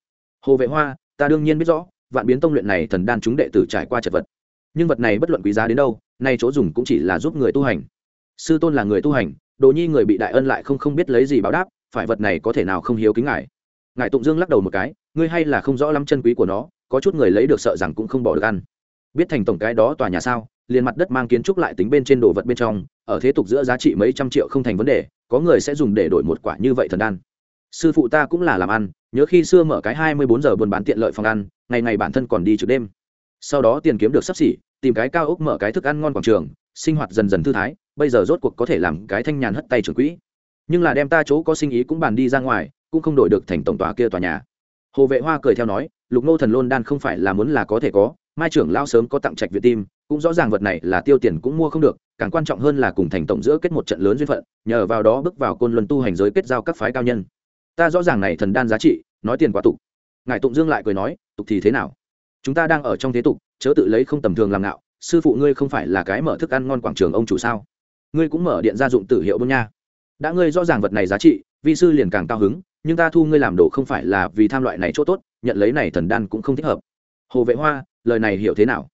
Hồ vệ hoa, ta đương nhiên biết rõ vạn biến tông luyện này thần đan chúng đệ tử trải qua chật vật. Nhưng vật này bất luận quý giá đến đâu, nay chỗ dùng cũng chỉ là giúp người tu hành. Sư tôn là người tu hành, đồ nhi người bị đại ân lại không không biết lấy gì báo đáp, phải vật này có thể nào không hiếu kính ngài? Ngài tụng dương lắc đầu một cái, ngươi hay là không rõ lắm chân quý của nó, có chút người lấy được sợ rằng cũng không bỏ được ăn. Biết thành tổng cái đó tòa nhà sao, liền mặt đất mang kiến trúc lại tính bên trên đồ vật bên trong, ở thế tục giữa giá trị mấy trăm triệu không thành vấn đề, có người sẽ dùng để đổi một quả như vậy thần đan sư phụ ta cũng là làm ăn, nhớ khi xưa mở cái hai mươi bốn giờ buôn bán tiện lợi phòng ăn, ngày ngày bản thân còn đi trực đêm. Sau đó tiền kiếm được sắp xỉ, tìm cái cao ốc mở cái thức ăn ngon quảng trường, sinh hoạt dần dần thư thái, bây giờ rốt cuộc có thể làm cái thanh nhàn hất tay trưởng quỹ. Nhưng là đem ta chỗ có sinh ý cũng bàn đi ra ngoài, cũng không đổi được thành tổng tòa kia tòa nhà. Hồ vệ hoa cười theo nói, lục nô thần lôn đan không phải là muốn là có thể có, mai trưởng lao sớm có tặng trạch việt tim, cũng rõ ràng vật này là tiêu tiền cũng mua không được, càng quan trọng hơn là cùng thành tổng giữa kết một trận lớn duyên phận, nhờ vào đó bước vào côn luân tu hành giới kết giao các phái cao nhân ta rõ ràng này thần đan giá trị, nói tiền quá tục. Ngài tụng dương lại cười nói, tục thì thế nào? Chúng ta đang ở trong thế tục, chớ tự lấy không tầm thường làm ngạo, sư phụ ngươi không phải là cái mở thức ăn ngon quảng trường ông chủ sao? Ngươi cũng mở điện gia dụng tử hiệu bôn nha. Đã ngươi rõ ràng vật này giá trị, vi sư liền càng cao hứng, nhưng ta thu ngươi làm đồ không phải là vì tham loại này chỗ tốt, nhận lấy này thần đan cũng không thích hợp. Hồ vệ hoa, lời này hiểu thế nào?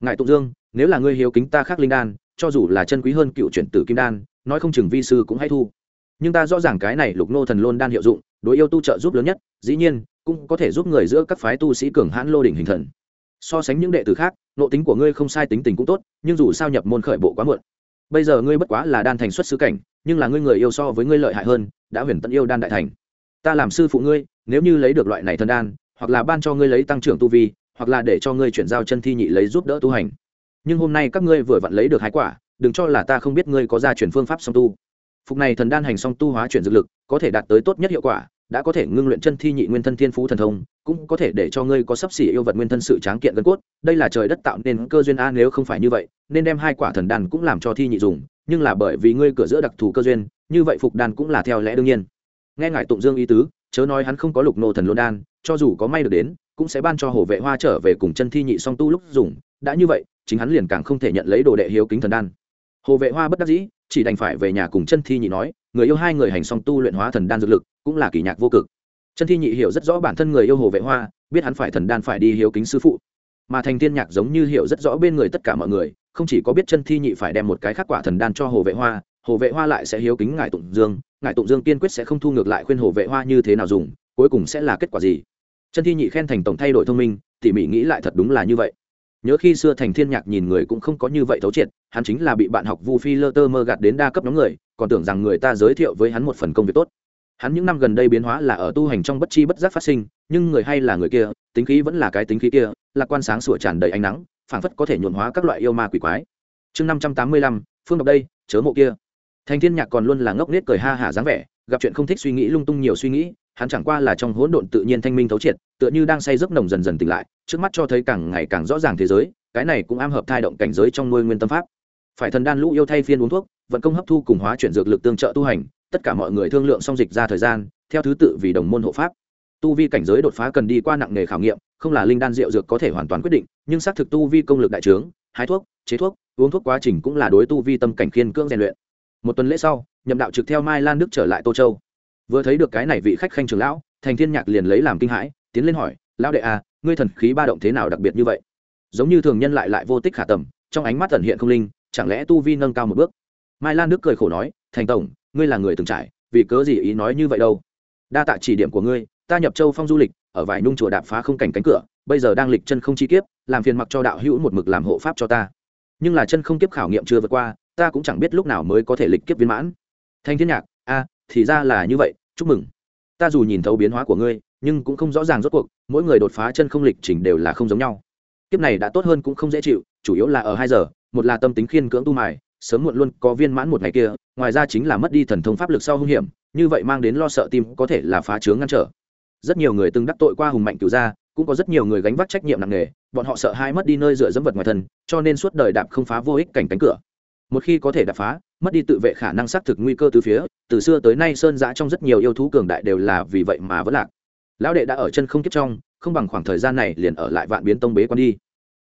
Ngài tụng dương, nếu là ngươi hiếu kính ta khác linh đan, cho dù là chân quý hơn cựu chuyển tử kim đan, nói không chừng vi sư cũng hay thu nhưng ta rõ ràng cái này lục nô thần lôn đan hiệu dụng, đối yêu tu trợ giúp lớn nhất, dĩ nhiên, cũng có thể giúp người giữa các phái tu sĩ cường hãn lô đỉnh hình thần. So sánh những đệ tử khác nộ tính của ngươi không sai tính tình cũng tốt, nhưng dù sao nhập môn khởi bộ quá muộn. Bây giờ ngươi bất quá là đan thành xuất sư cảnh, nhưng là ngươi người yêu so với ngươi lợi hại hơn, đã huyền tận yêu đan đại thành. Ta làm sư phụ ngươi, nếu như lấy được loại này thần đan, hoặc là ban cho ngươi lấy tăng trưởng tu vi, hoặc là để cho ngươi chuyển giao chân thi nhị lấy giúp đỡ tu hành. Nhưng hôm nay các ngươi vừa vặn lấy được hái quả, đừng cho là ta không biết ngươi có gia chuyển phương pháp song tu phục này thần đan hành song tu hóa chuyển dược lực, có thể đạt tới tốt nhất hiệu quả, đã có thể ngưng luyện chân thi nhị nguyên thân thiên phú thần thông, cũng có thể để cho ngươi có sắp xỉ yêu vật nguyên thân sự tráng kiện gân cốt, đây là trời đất tạo nên cơ duyên a, nếu không phải như vậy, nên đem hai quả thần đan cũng làm cho thi nhị dùng, nhưng là bởi vì ngươi cửa giữa đặc thù cơ duyên, như vậy phục đan cũng là theo lẽ đương nhiên. Nghe ngài tụng dương ý tứ, chớ nói hắn không có lục nô thần lôn đan, cho dù có may được đến, cũng sẽ ban cho hồ vệ hoa trở về cùng chân thi nhị song tu lúc dùng, đã như vậy, chính hắn liền càng không thể nhận lấy đồ đệ hiếu kính thần đan. Hồ vệ hoa bất đắc dĩ chỉ đành phải về nhà cùng chân thi nhị nói, người yêu hai người hành song tu luyện hóa thần đan dược lực, cũng là kỳ nhạc vô cực. Chân thi nhị hiểu rất rõ bản thân người yêu hồ vệ hoa, biết hắn phải thần đan phải đi hiếu kính sư phụ. Mà thành tiên nhạc giống như hiểu rất rõ bên người tất cả mọi người, không chỉ có biết chân thi nhị phải đem một cái khắc quả thần đan cho hồ vệ hoa, hồ vệ hoa lại sẽ hiếu kính ngài tụng dương, ngài tụng dương kiên quyết sẽ không thu ngược lại khuyên hồ vệ hoa như thế nào dùng, cuối cùng sẽ là kết quả gì? Chân thi nhị khen thành tổng thay đổi thông minh, tỉ mỉ nghĩ lại thật đúng là như vậy nhớ khi xưa thành thiên nhạc nhìn người cũng không có như vậy thấu triệt, hắn chính là bị bạn học vu phi lơ tơ mơ gạt đến đa cấp nhóm người, còn tưởng rằng người ta giới thiệu với hắn một phần công việc tốt. Hắn những năm gần đây biến hóa là ở tu hành trong bất chi bất giác phát sinh, nhưng người hay là người kia, tính khí vẫn là cái tính khí kia, lạc quan sáng sủa tràn đầy ánh nắng, phảng phất có thể nhuộn hóa các loại yêu ma quỷ quái. Chương năm trăm tám mươi lăm, phương đọc đây, chớ mộ kia. Thành thiên nhạc còn luôn là ngốc nết cười ha hả dáng vẻ, gặp chuyện không thích suy nghĩ lung tung nhiều suy nghĩ hắn chẳng qua là trong hỗn độn tự nhiên thanh minh thấu triệt, tựa như đang say giấc nồng dần dần tỉnh lại, trước mắt cho thấy càng ngày càng rõ ràng thế giới, cái này cũng am hợp thai động cảnh giới trong nuôi nguyên tâm pháp. Phải thần đan lũ yêu thay phiên uống thuốc, vận công hấp thu cùng hóa chuyển dược lực tương trợ tu hành, tất cả mọi người thương lượng xong dịch ra thời gian, theo thứ tự vì đồng môn hộ pháp. Tu vi cảnh giới đột phá cần đi qua nặng nghề khảo nghiệm, không là linh đan rượu dược có thể hoàn toàn quyết định, nhưng xác thực tu vi công lực đại trướng, hái thuốc, chế thuốc, uống thuốc quá trình cũng là đối tu vi tâm cảnh khiên cưỡng rèn luyện. Một tuần lễ sau, nhậm đạo trực theo mai lan đức trở lại tô châu vừa thấy được cái này vị khách khanh trường lão thành thiên nhạc liền lấy làm kinh hãi tiến lên hỏi lão đệ a à, ngươi thần khí ba động thế nào đặc biệt như vậy? Giống như thường nhân lại lại vô tích khả tầm trong ánh mắt tẩn hiện không linh chẳng lẽ tu vi nâng cao một bước? Mai lan đức cười khổ nói thành tổng ngươi là người từng trải vì cớ gì ý nói như vậy đâu? Đa tạ chỉ điểm của ngươi ta nhập châu phong du lịch ở vải nung chùa đạp phá không cảnh cánh cửa bây giờ đang lịch chân không chi kiếp làm phiền mặc cho đạo hữu một mực làm hộ pháp cho ta. Nhưng là chân không kiếp khảo nghiệm chưa vượt qua ta cũng chẳng biết lúc nào mới có thể lịch kiếp viên mãn. Thanh thiên nhạc a thì ra là như vậy chúc mừng. Ta dù nhìn thấu biến hóa của ngươi, nhưng cũng không rõ ràng rốt cuộc, mỗi người đột phá chân không lịch trình đều là không giống nhau. Kiếp này đã tốt hơn cũng không dễ chịu, chủ yếu là ở hai giờ, một là tâm tính khiên cưỡng tu mài, sớm muộn luôn có viên mãn một ngày kia, ngoài ra chính là mất đi thần thông pháp lực sau hung hiểm, như vậy mang đến lo sợ tim có thể là phá chướng ngăn trở. Rất nhiều người từng đắc tội qua hùng mạnh cửu gia, cũng có rất nhiều người gánh vác trách nhiệm nặng nề, bọn họ sợ hai mất đi nơi dựa dẫm vật ngoài thân, cho nên suốt đời đạp không phá vô ích cảnh cánh cửa. Một khi có thể đạp phá mất đi tự vệ khả năng xác thực nguy cơ từ phía, từ xưa tới nay sơn giã trong rất nhiều yêu thú cường đại đều là vì vậy mà vẫn lạc. Lão đệ đã ở chân không kiếp trong, không bằng khoảng thời gian này liền ở lại vạn biến tông bế quan đi.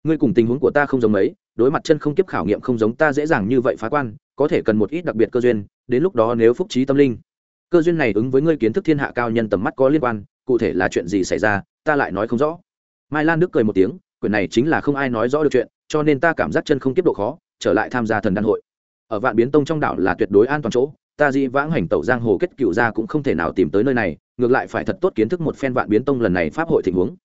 Ngươi cùng tình huống của ta không giống mấy, đối mặt chân không kiếp khảo nghiệm không giống ta dễ dàng như vậy phá quan, có thể cần một ít đặc biệt cơ duyên, đến lúc đó nếu phúc trí tâm linh. Cơ duyên này ứng với ngươi kiến thức thiên hạ cao nhân tầm mắt có liên quan, cụ thể là chuyện gì xảy ra, ta lại nói không rõ. Mai lan đức cười một tiếng, quyển này chính là không ai nói rõ được chuyện, cho nên ta cảm giác chân không kiếp độ khó, trở lại tham gia thần đan hội ở vạn biến tông trong đảo là tuyệt đối an toàn chỗ, ta dĩ vãng hành tẩu giang hồ kết cựu ra cũng không thể nào tìm tới nơi này, ngược lại phải thật tốt kiến thức một phen vạn biến tông lần này pháp hội tình huống.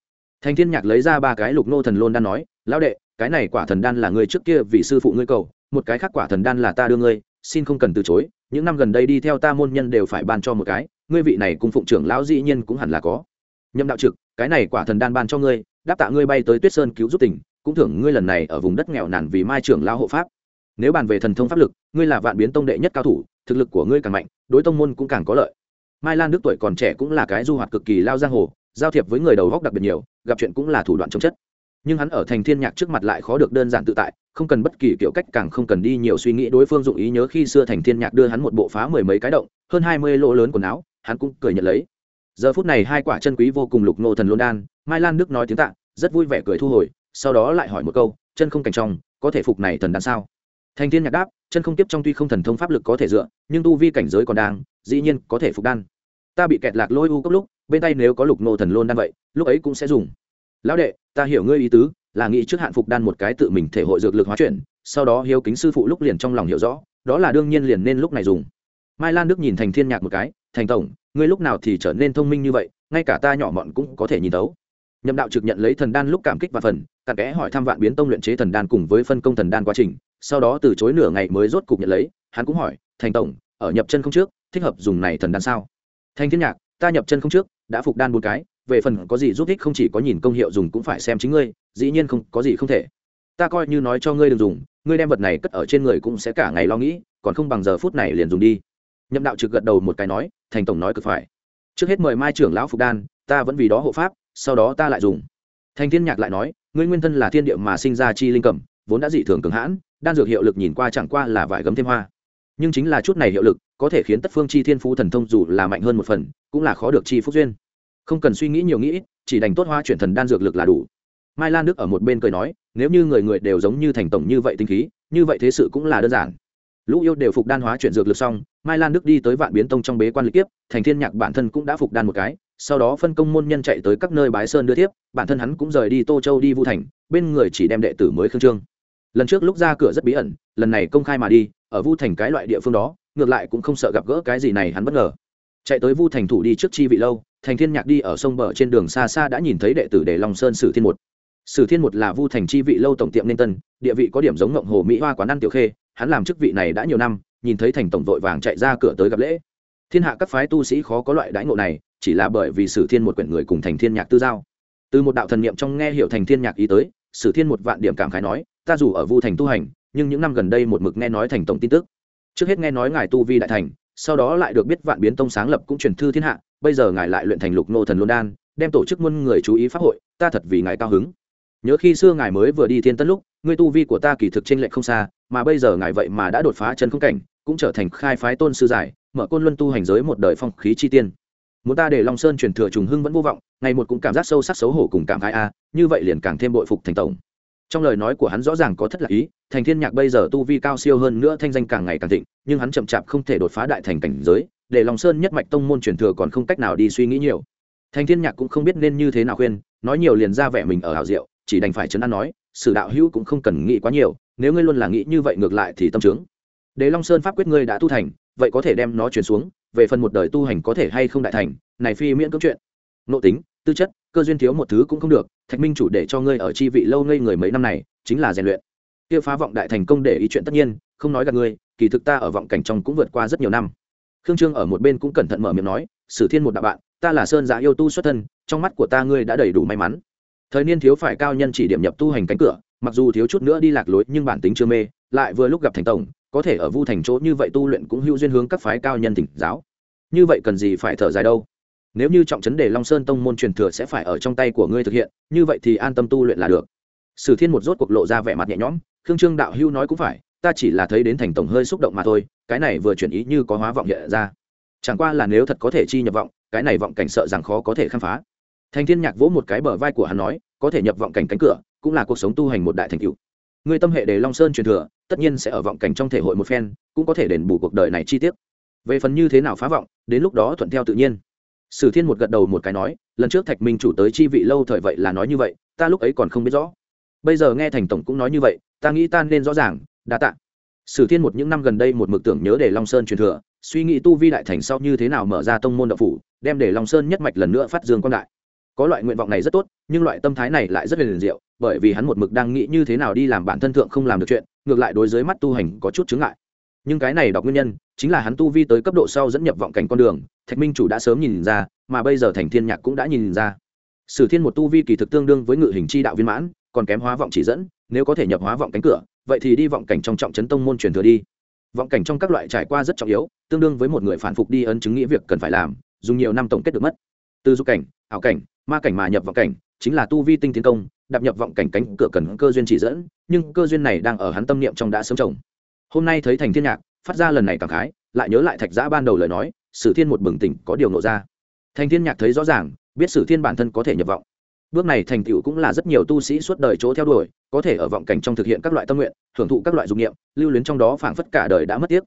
Thành thiên nhạc lấy ra ba cái lục nô thần lôn đan nói, lão đệ, cái này quả thần đan là ngươi trước kia vì sư phụ ngươi cầu, một cái khác quả thần đan là ta đưa ngươi, xin không cần từ chối, những năm gần đây đi theo ta môn nhân đều phải ban cho một cái, ngươi vị này cùng phụng trưởng lão dĩ nhiên cũng hẳn là có. Nhậm đạo trực, cái này quả thần đan ban cho ngươi, đáp tạ ngươi bay tới tuyết sơn cứu giúp tỉnh, cũng thưởng ngươi lần này ở vùng đất nghèo nàn vì mai trưởng lão hộ pháp nếu bàn về thần thông pháp lực, ngươi là vạn biến tông đệ nhất cao thủ, thực lực của ngươi càng mạnh, đối tông môn cũng càng có lợi. Mai lan đức tuổi còn trẻ cũng là cái du hoạt cực kỳ lao giang hồ, giao thiệp với người đầu góc đặc biệt nhiều, gặp chuyện cũng là thủ đoạn chống chất. Nhưng hắn ở thành thiên nhạc trước mặt lại khó được đơn giản tự tại, không cần bất kỳ kiểu cách, càng không cần đi nhiều suy nghĩ đối phương dụng ý nhớ khi xưa thành thiên nhạc đưa hắn một bộ phá mười mấy cái động, hơn hai mươi lỗ lớn quần áo, hắn cũng cười nhận lấy. Giờ phút này hai quả chân quý vô cùng lục nô thần luôn đan, mai lan đức nói tiếng tạ, rất vui vẻ cười thu hồi, sau đó lại hỏi một câu, chân không cảnh trong, có thể phục này thần đan sao? Thành thiên nhạc đáp, chân không tiếp trong tuy không thần thông pháp lực có thể dựa, nhưng tu vi cảnh giới còn đang, dĩ nhiên có thể phục đan. Ta bị kẹt lạc lôi u cấp lúc, bên tay nếu có lục nô thần lôn đan vậy, lúc ấy cũng sẽ dùng. Lão đệ, ta hiểu ngươi ý tứ, là nghĩ trước hạn phục đan một cái tự mình thể hội dược lực hóa chuyển, sau đó hiếu kính sư phụ lúc liền trong lòng hiểu rõ, đó là đương nhiên liền nên lúc này dùng. Mai lan đức nhìn thành thiên nhạc một cái, thành tổng, ngươi lúc nào thì trở nên thông minh như vậy, ngay cả ta nhỏ mọn cũng có thể nhìn tấu nhậm đạo trực nhận lấy thần đan lúc cảm kích và phần, cặn kẽ hỏi thăm vạn biến tông luyện chế thần đan cùng với phân công thần đan quá trình sau đó từ chối nửa ngày mới rốt cục nhận lấy, hắn cũng hỏi, thành tổng, ở nhập chân không trước, thích hợp dùng này thần đan sao? Thanh thiên nhạc, ta nhập chân không trước, đã phục đan bốn cái, về phần có gì giúp thích không chỉ có nhìn công hiệu dùng cũng phải xem chính ngươi, dĩ nhiên không, có gì không thể. Ta coi như nói cho ngươi đừng dùng, ngươi đem vật này cất ở trên người cũng sẽ cả ngày lo nghĩ, còn không bằng giờ phút này liền dùng đi. Nhậm đạo trực gật đầu một cái nói, thành tổng nói cực phải. Trước hết mời mai trưởng lão phục đan, ta vẫn vì đó hộ pháp, sau đó ta lại dùng. Thành thiên nhạc lại nói, ngươi nguyên thân là thiên địa mà sinh ra chi linh cẩm, vốn đã dị thường cường hãn đan dược hiệu lực nhìn qua chẳng qua là vải gấm thêm hoa. Nhưng chính là chút này hiệu lực, có thể khiến tất phương chi thiên phú thần thông dù là mạnh hơn một phần, cũng là khó được chi phúc duyên. Không cần suy nghĩ nhiều nghĩ, chỉ đành tốt hoa chuyển thần đan dược lực là đủ. Mai lan đức ở một bên cười nói, nếu như người người đều giống như thành tổng như vậy tinh khí, như vậy thế sự cũng là đơn giản. Lũ yêu đều phục đan hóa chuyển dược lực xong, mai lan đức đi tới vạn biến tông trong bế quan lịch tiếp thành thiên nhạc bản thân cũng đã phục đan một cái, sau đó phân công môn nhân chạy tới các nơi bái sơn đưa tiếp bản thân hắn cũng rời đi tô châu đi vu thành, bên người chỉ đem đệ tử mới khương trương lần trước lúc ra cửa rất bí ẩn, lần này công khai mà đi, ở vu thành cái loại địa phương đó, ngược lại cũng không sợ gặp gỡ cái gì này hắn bất ngờ. Chạy tới vu thành thủ đi trước chi vị lâu, thành thiên nhạc đi ở sông bờ trên đường xa xa đã nhìn thấy đệ tử để long sơn sử thiên một. Sử thiên một là vu thành chi vị lâu tổng tiệm nên tân, địa vị có điểm giống ngộng hồ mỹ hoa quán ăn tiểu khê, hắn làm chức vị này đã nhiều năm, nhìn thấy thành tổng vội vàng chạy ra cửa tới gặp lễ. Thiên hạ các phái tu sĩ khó có loại đãi ngộ này, chỉ là bởi vì sử thiên một quyển người cùng thành thiên nhạc tư giao. Từ một đạo thần niệm trong nghe hiểu thành thiên nhạc ý tới, sử thiên một vạn điểm cảm khái nói ta dù ở vu thành tu hành, nhưng những năm gần đây một mực nghe nói thành tổng tin tức. Trước hết nghe nói ngài tu vi đại thành, sau đó lại được biết vạn biến tông sáng lập cũng truyền thư thiên hạ, bây giờ ngài lại luyện thành lục nô thần luân đan, đem tổ chức muôn người chú ý pháp hội, ta thật vì ngài cao hứng. Nhớ khi xưa ngài mới vừa đi thiên tân lúc, ngươi tu vi của ta kỳ thực trên lệnh không xa, mà bây giờ ngài vậy mà đã đột phá chân không cảnh, cũng trở thành khai phái tôn sư giải, mở côn luân tu hành giới một đời phong khí chi tiên. Muốn ta để long sơn truyền thừa trùng hưng vẫn vô vọng, ngày một cũng cảm giác sâu sắc xấu hổ cùng cảm khái a, như vậy liền càng thêm bội phục thành tổng trong lời nói của hắn rõ ràng có thất lạc ý, thành thiên nhạc bây giờ tu vi cao siêu hơn nữa thanh danh càng ngày càng thịnh, nhưng hắn chậm chạp không thể đột phá đại thành cảnh giới, để long sơn nhất mạch tông môn truyền thừa còn không cách nào đi suy nghĩ nhiều. Thành thiên nhạc cũng không biết nên như thế nào khuyên, nói nhiều liền ra vẻ mình ở hào diệu, chỉ đành phải chấn an nói, sử đạo hữu cũng không cần nghĩ quá nhiều, nếu ngươi luôn là nghĩ như vậy ngược lại thì tâm trướng để long sơn pháp quyết ngươi đã tu thành, vậy có thể đem nó truyền xuống, về phần một đời tu hành có thể hay không đại thành, này phi miễn cưỡng chuyện. Nội tính, tư chất cơ duyên thiếu một thứ cũng không được, thạch minh chủ để cho ngươi ở chi vị lâu ngây người mấy năm này, chính là rèn luyện. Kia phá vọng đại thành công để ý chuyện tất nhiên, không nói gặp ngươi, kỳ thực ta ở vọng cảnh trong cũng vượt qua rất nhiều năm. Khương trương ở một bên cũng cẩn thận mở miệng nói, sử thiên một đạo bạn, ta là sơn giả yêu tu xuất thân, trong mắt của ta ngươi đã đầy đủ may mắn. Thời niên thiếu phải cao nhân chỉ điểm nhập tu hành cánh cửa, mặc dù thiếu chút nữa đi lạc lối, nhưng bản tính chưa mê, lại vừa lúc gặp thành tổng, có thể ở vu thành chỗ như vậy tu luyện cũng hữu duyên hướng các phái cao nhân tỉnh giáo. Như vậy cần gì phải thở dài đâu? Nếu như trọng trấn đề long sơn tông môn truyền thừa sẽ phải ở trong tay của ngươi thực hiện, như vậy thì an tâm tu luyện là được. Sử thiên một rốt cuộc lộ ra vẻ mặt nhẹ nhõm, khương trương đạo hưu nói cũng phải, ta chỉ là thấy đến thành tổng hơi xúc động mà thôi, cái này vừa chuyển ý như có hóa vọng hiện ra. Chẳng qua là nếu thật có thể chi nhập vọng, cái này vọng cảnh sợ rằng khó có thể khám phá. Thành thiên nhạc vỗ một cái bờ vai của hắn nói, có thể nhập vọng cảnh cánh cửa, cũng là cuộc sống tu hành một đại thành cựu người tâm hệ đề long sơn truyền thừa, tất nhiên sẽ ở vọng cảnh trong thể hội một phen, cũng có thể đền bù cuộc đời này chi tiết. Về phần như thế nào phá vọng, đến lúc đó thuận theo tự nhiên sử thiên một gật đầu một cái nói, lần trước thạch minh chủ tới chi vị lâu thời vậy là nói như vậy, ta lúc ấy còn không biết rõ. Bây giờ nghe thành tổng cũng nói như vậy, ta nghĩ ta nên rõ ràng, đa tạ. Sử thiên một những năm gần đây một mực tưởng nhớ để long sơn truyền thừa, suy nghĩ tu vi đại thành sau như thế nào mở ra tông môn đậu phủ, đem để long sơn nhất mạch lần nữa phát dương quan đại. Có loại nguyện vọng này rất tốt, nhưng loại tâm thái này lại rất liền diệu, bởi vì hắn một mực đang nghĩ như thế nào đi làm bản thân thượng không làm được chuyện, ngược lại đối với mắt tu hành có chút chứng ngại nhưng cái này đọc nguyên nhân chính là hắn tu vi tới cấp độ sau dẫn nhập vọng cảnh con đường, thạch minh chủ đã sớm nhìn ra, mà bây giờ thành thiên nhạc cũng đã nhìn ra. Sử thiên một tu vi kỳ thực tương đương với ngự hình chi đạo viên mãn, còn kém hóa vọng chỉ dẫn, nếu có thể nhập hóa vọng cánh cửa, vậy thì đi vọng cảnh trong trọng chấn tông môn truyền thừa đi. Vọng cảnh trong các loại trải qua rất trọng yếu, tương đương với một người phản phục đi ấn chứng nghĩa việc cần phải làm, dùng nhiều năm tổng kết được mất. Từ du cảnh, ảo cảnh, ma cảnh mà nhập vọng cảnh, chính là tu vi tinh tiến công, đạp nhập vọng cảnh cánh cửa cần cơ duyên chỉ dẫn, nhưng cơ duyên này đang ở hắn tâm niệm trong đã sớm trồng hôm nay thấy thành thiên nhạc, phát ra lần này cảm khái, lại nhớ lại thạch giã ban đầu lời nói, sử thiên một bừng tỉnh có điều nộ ra. Thành thiên nhạc thấy rõ ràng, biết sử thiên bản thân có thể nhập vọng. Bước này thành tựu cũng là rất nhiều tu sĩ suốt đời chỗ theo đuổi, có thể ở vọng cảnh trong thực hiện các loại tâm nguyện, hưởng thụ các loại dụng nghiệm lưu luyến trong đó phảng phất cả đời đã mất tiếc.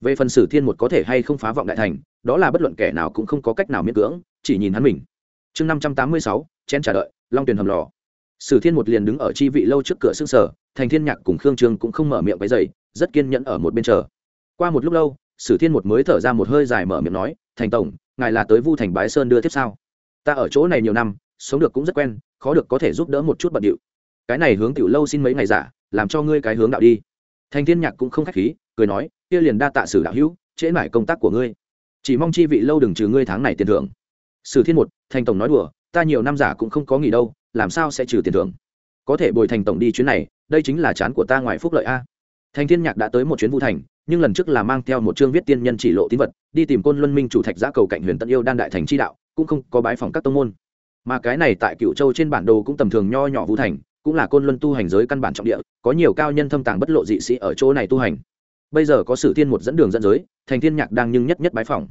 Về phần sử thiên một có thể hay không phá vọng đại thành, đó là bất luận kẻ nào cũng không có cách nào miễn cưỡng, chỉ nhìn hắn mình. Chương năm trăm tám mươi sáu, chén trả đợi, long tuyền hầm lò. Sử thiên một liền đứng ở chi vị lâu trước cửa xương sở, thành thiên nhạc cùng khương trương cũng không mở miệng cái giày rất kiên nhẫn ở một bên chờ. Qua một lúc lâu, sử thiên một mới thở ra một hơi dài mở miệng nói, thành tổng, ngài là tới vu thành bái sơn đưa tiếp sao? Ta ở chỗ này nhiều năm, sống được cũng rất quen, khó được có thể giúp đỡ một chút bận điệu. Cái này hướng tiểu lâu xin mấy ngày giả, làm cho ngươi cái hướng đạo đi. Thành thiên nhạc cũng không khách khí, cười nói, kia liền đa tạ sử đạo hữu, trễ mải công tác của ngươi. Chỉ mong chi vị lâu đừng trừ ngươi tháng này tiền thưởng. Sử thiên một, thành tổng nói đùa, ta nhiều năm giả cũng không có nghỉ đâu, làm sao sẽ trừ tiền thưởng? Có thể bồi thành tổng đi chuyến này, đây chính là chán của ta ngoài phúc lợi a thành thiên nhạc đã tới một chuyến vu thành, nhưng lần trước là mang theo một chương viết tiên nhân chỉ lộ tín vật, đi tìm côn luân minh chủ thạch giã cầu cạnh huyền tân yêu đan đại thành chi đạo, cũng không có bái phòng các tông môn. Mà cái này tại cựu châu trên bản đồ cũng tầm thường nho nhỏ vu thành, cũng là côn luân tu hành giới căn bản trọng địa, có nhiều cao nhân thâm tàng bất lộ dị sĩ ở chỗ này tu hành. Bây giờ có sử thiên một dẫn đường dẫn giới, thành thiên nhạc đang nhưng nhất nhất bái phòng.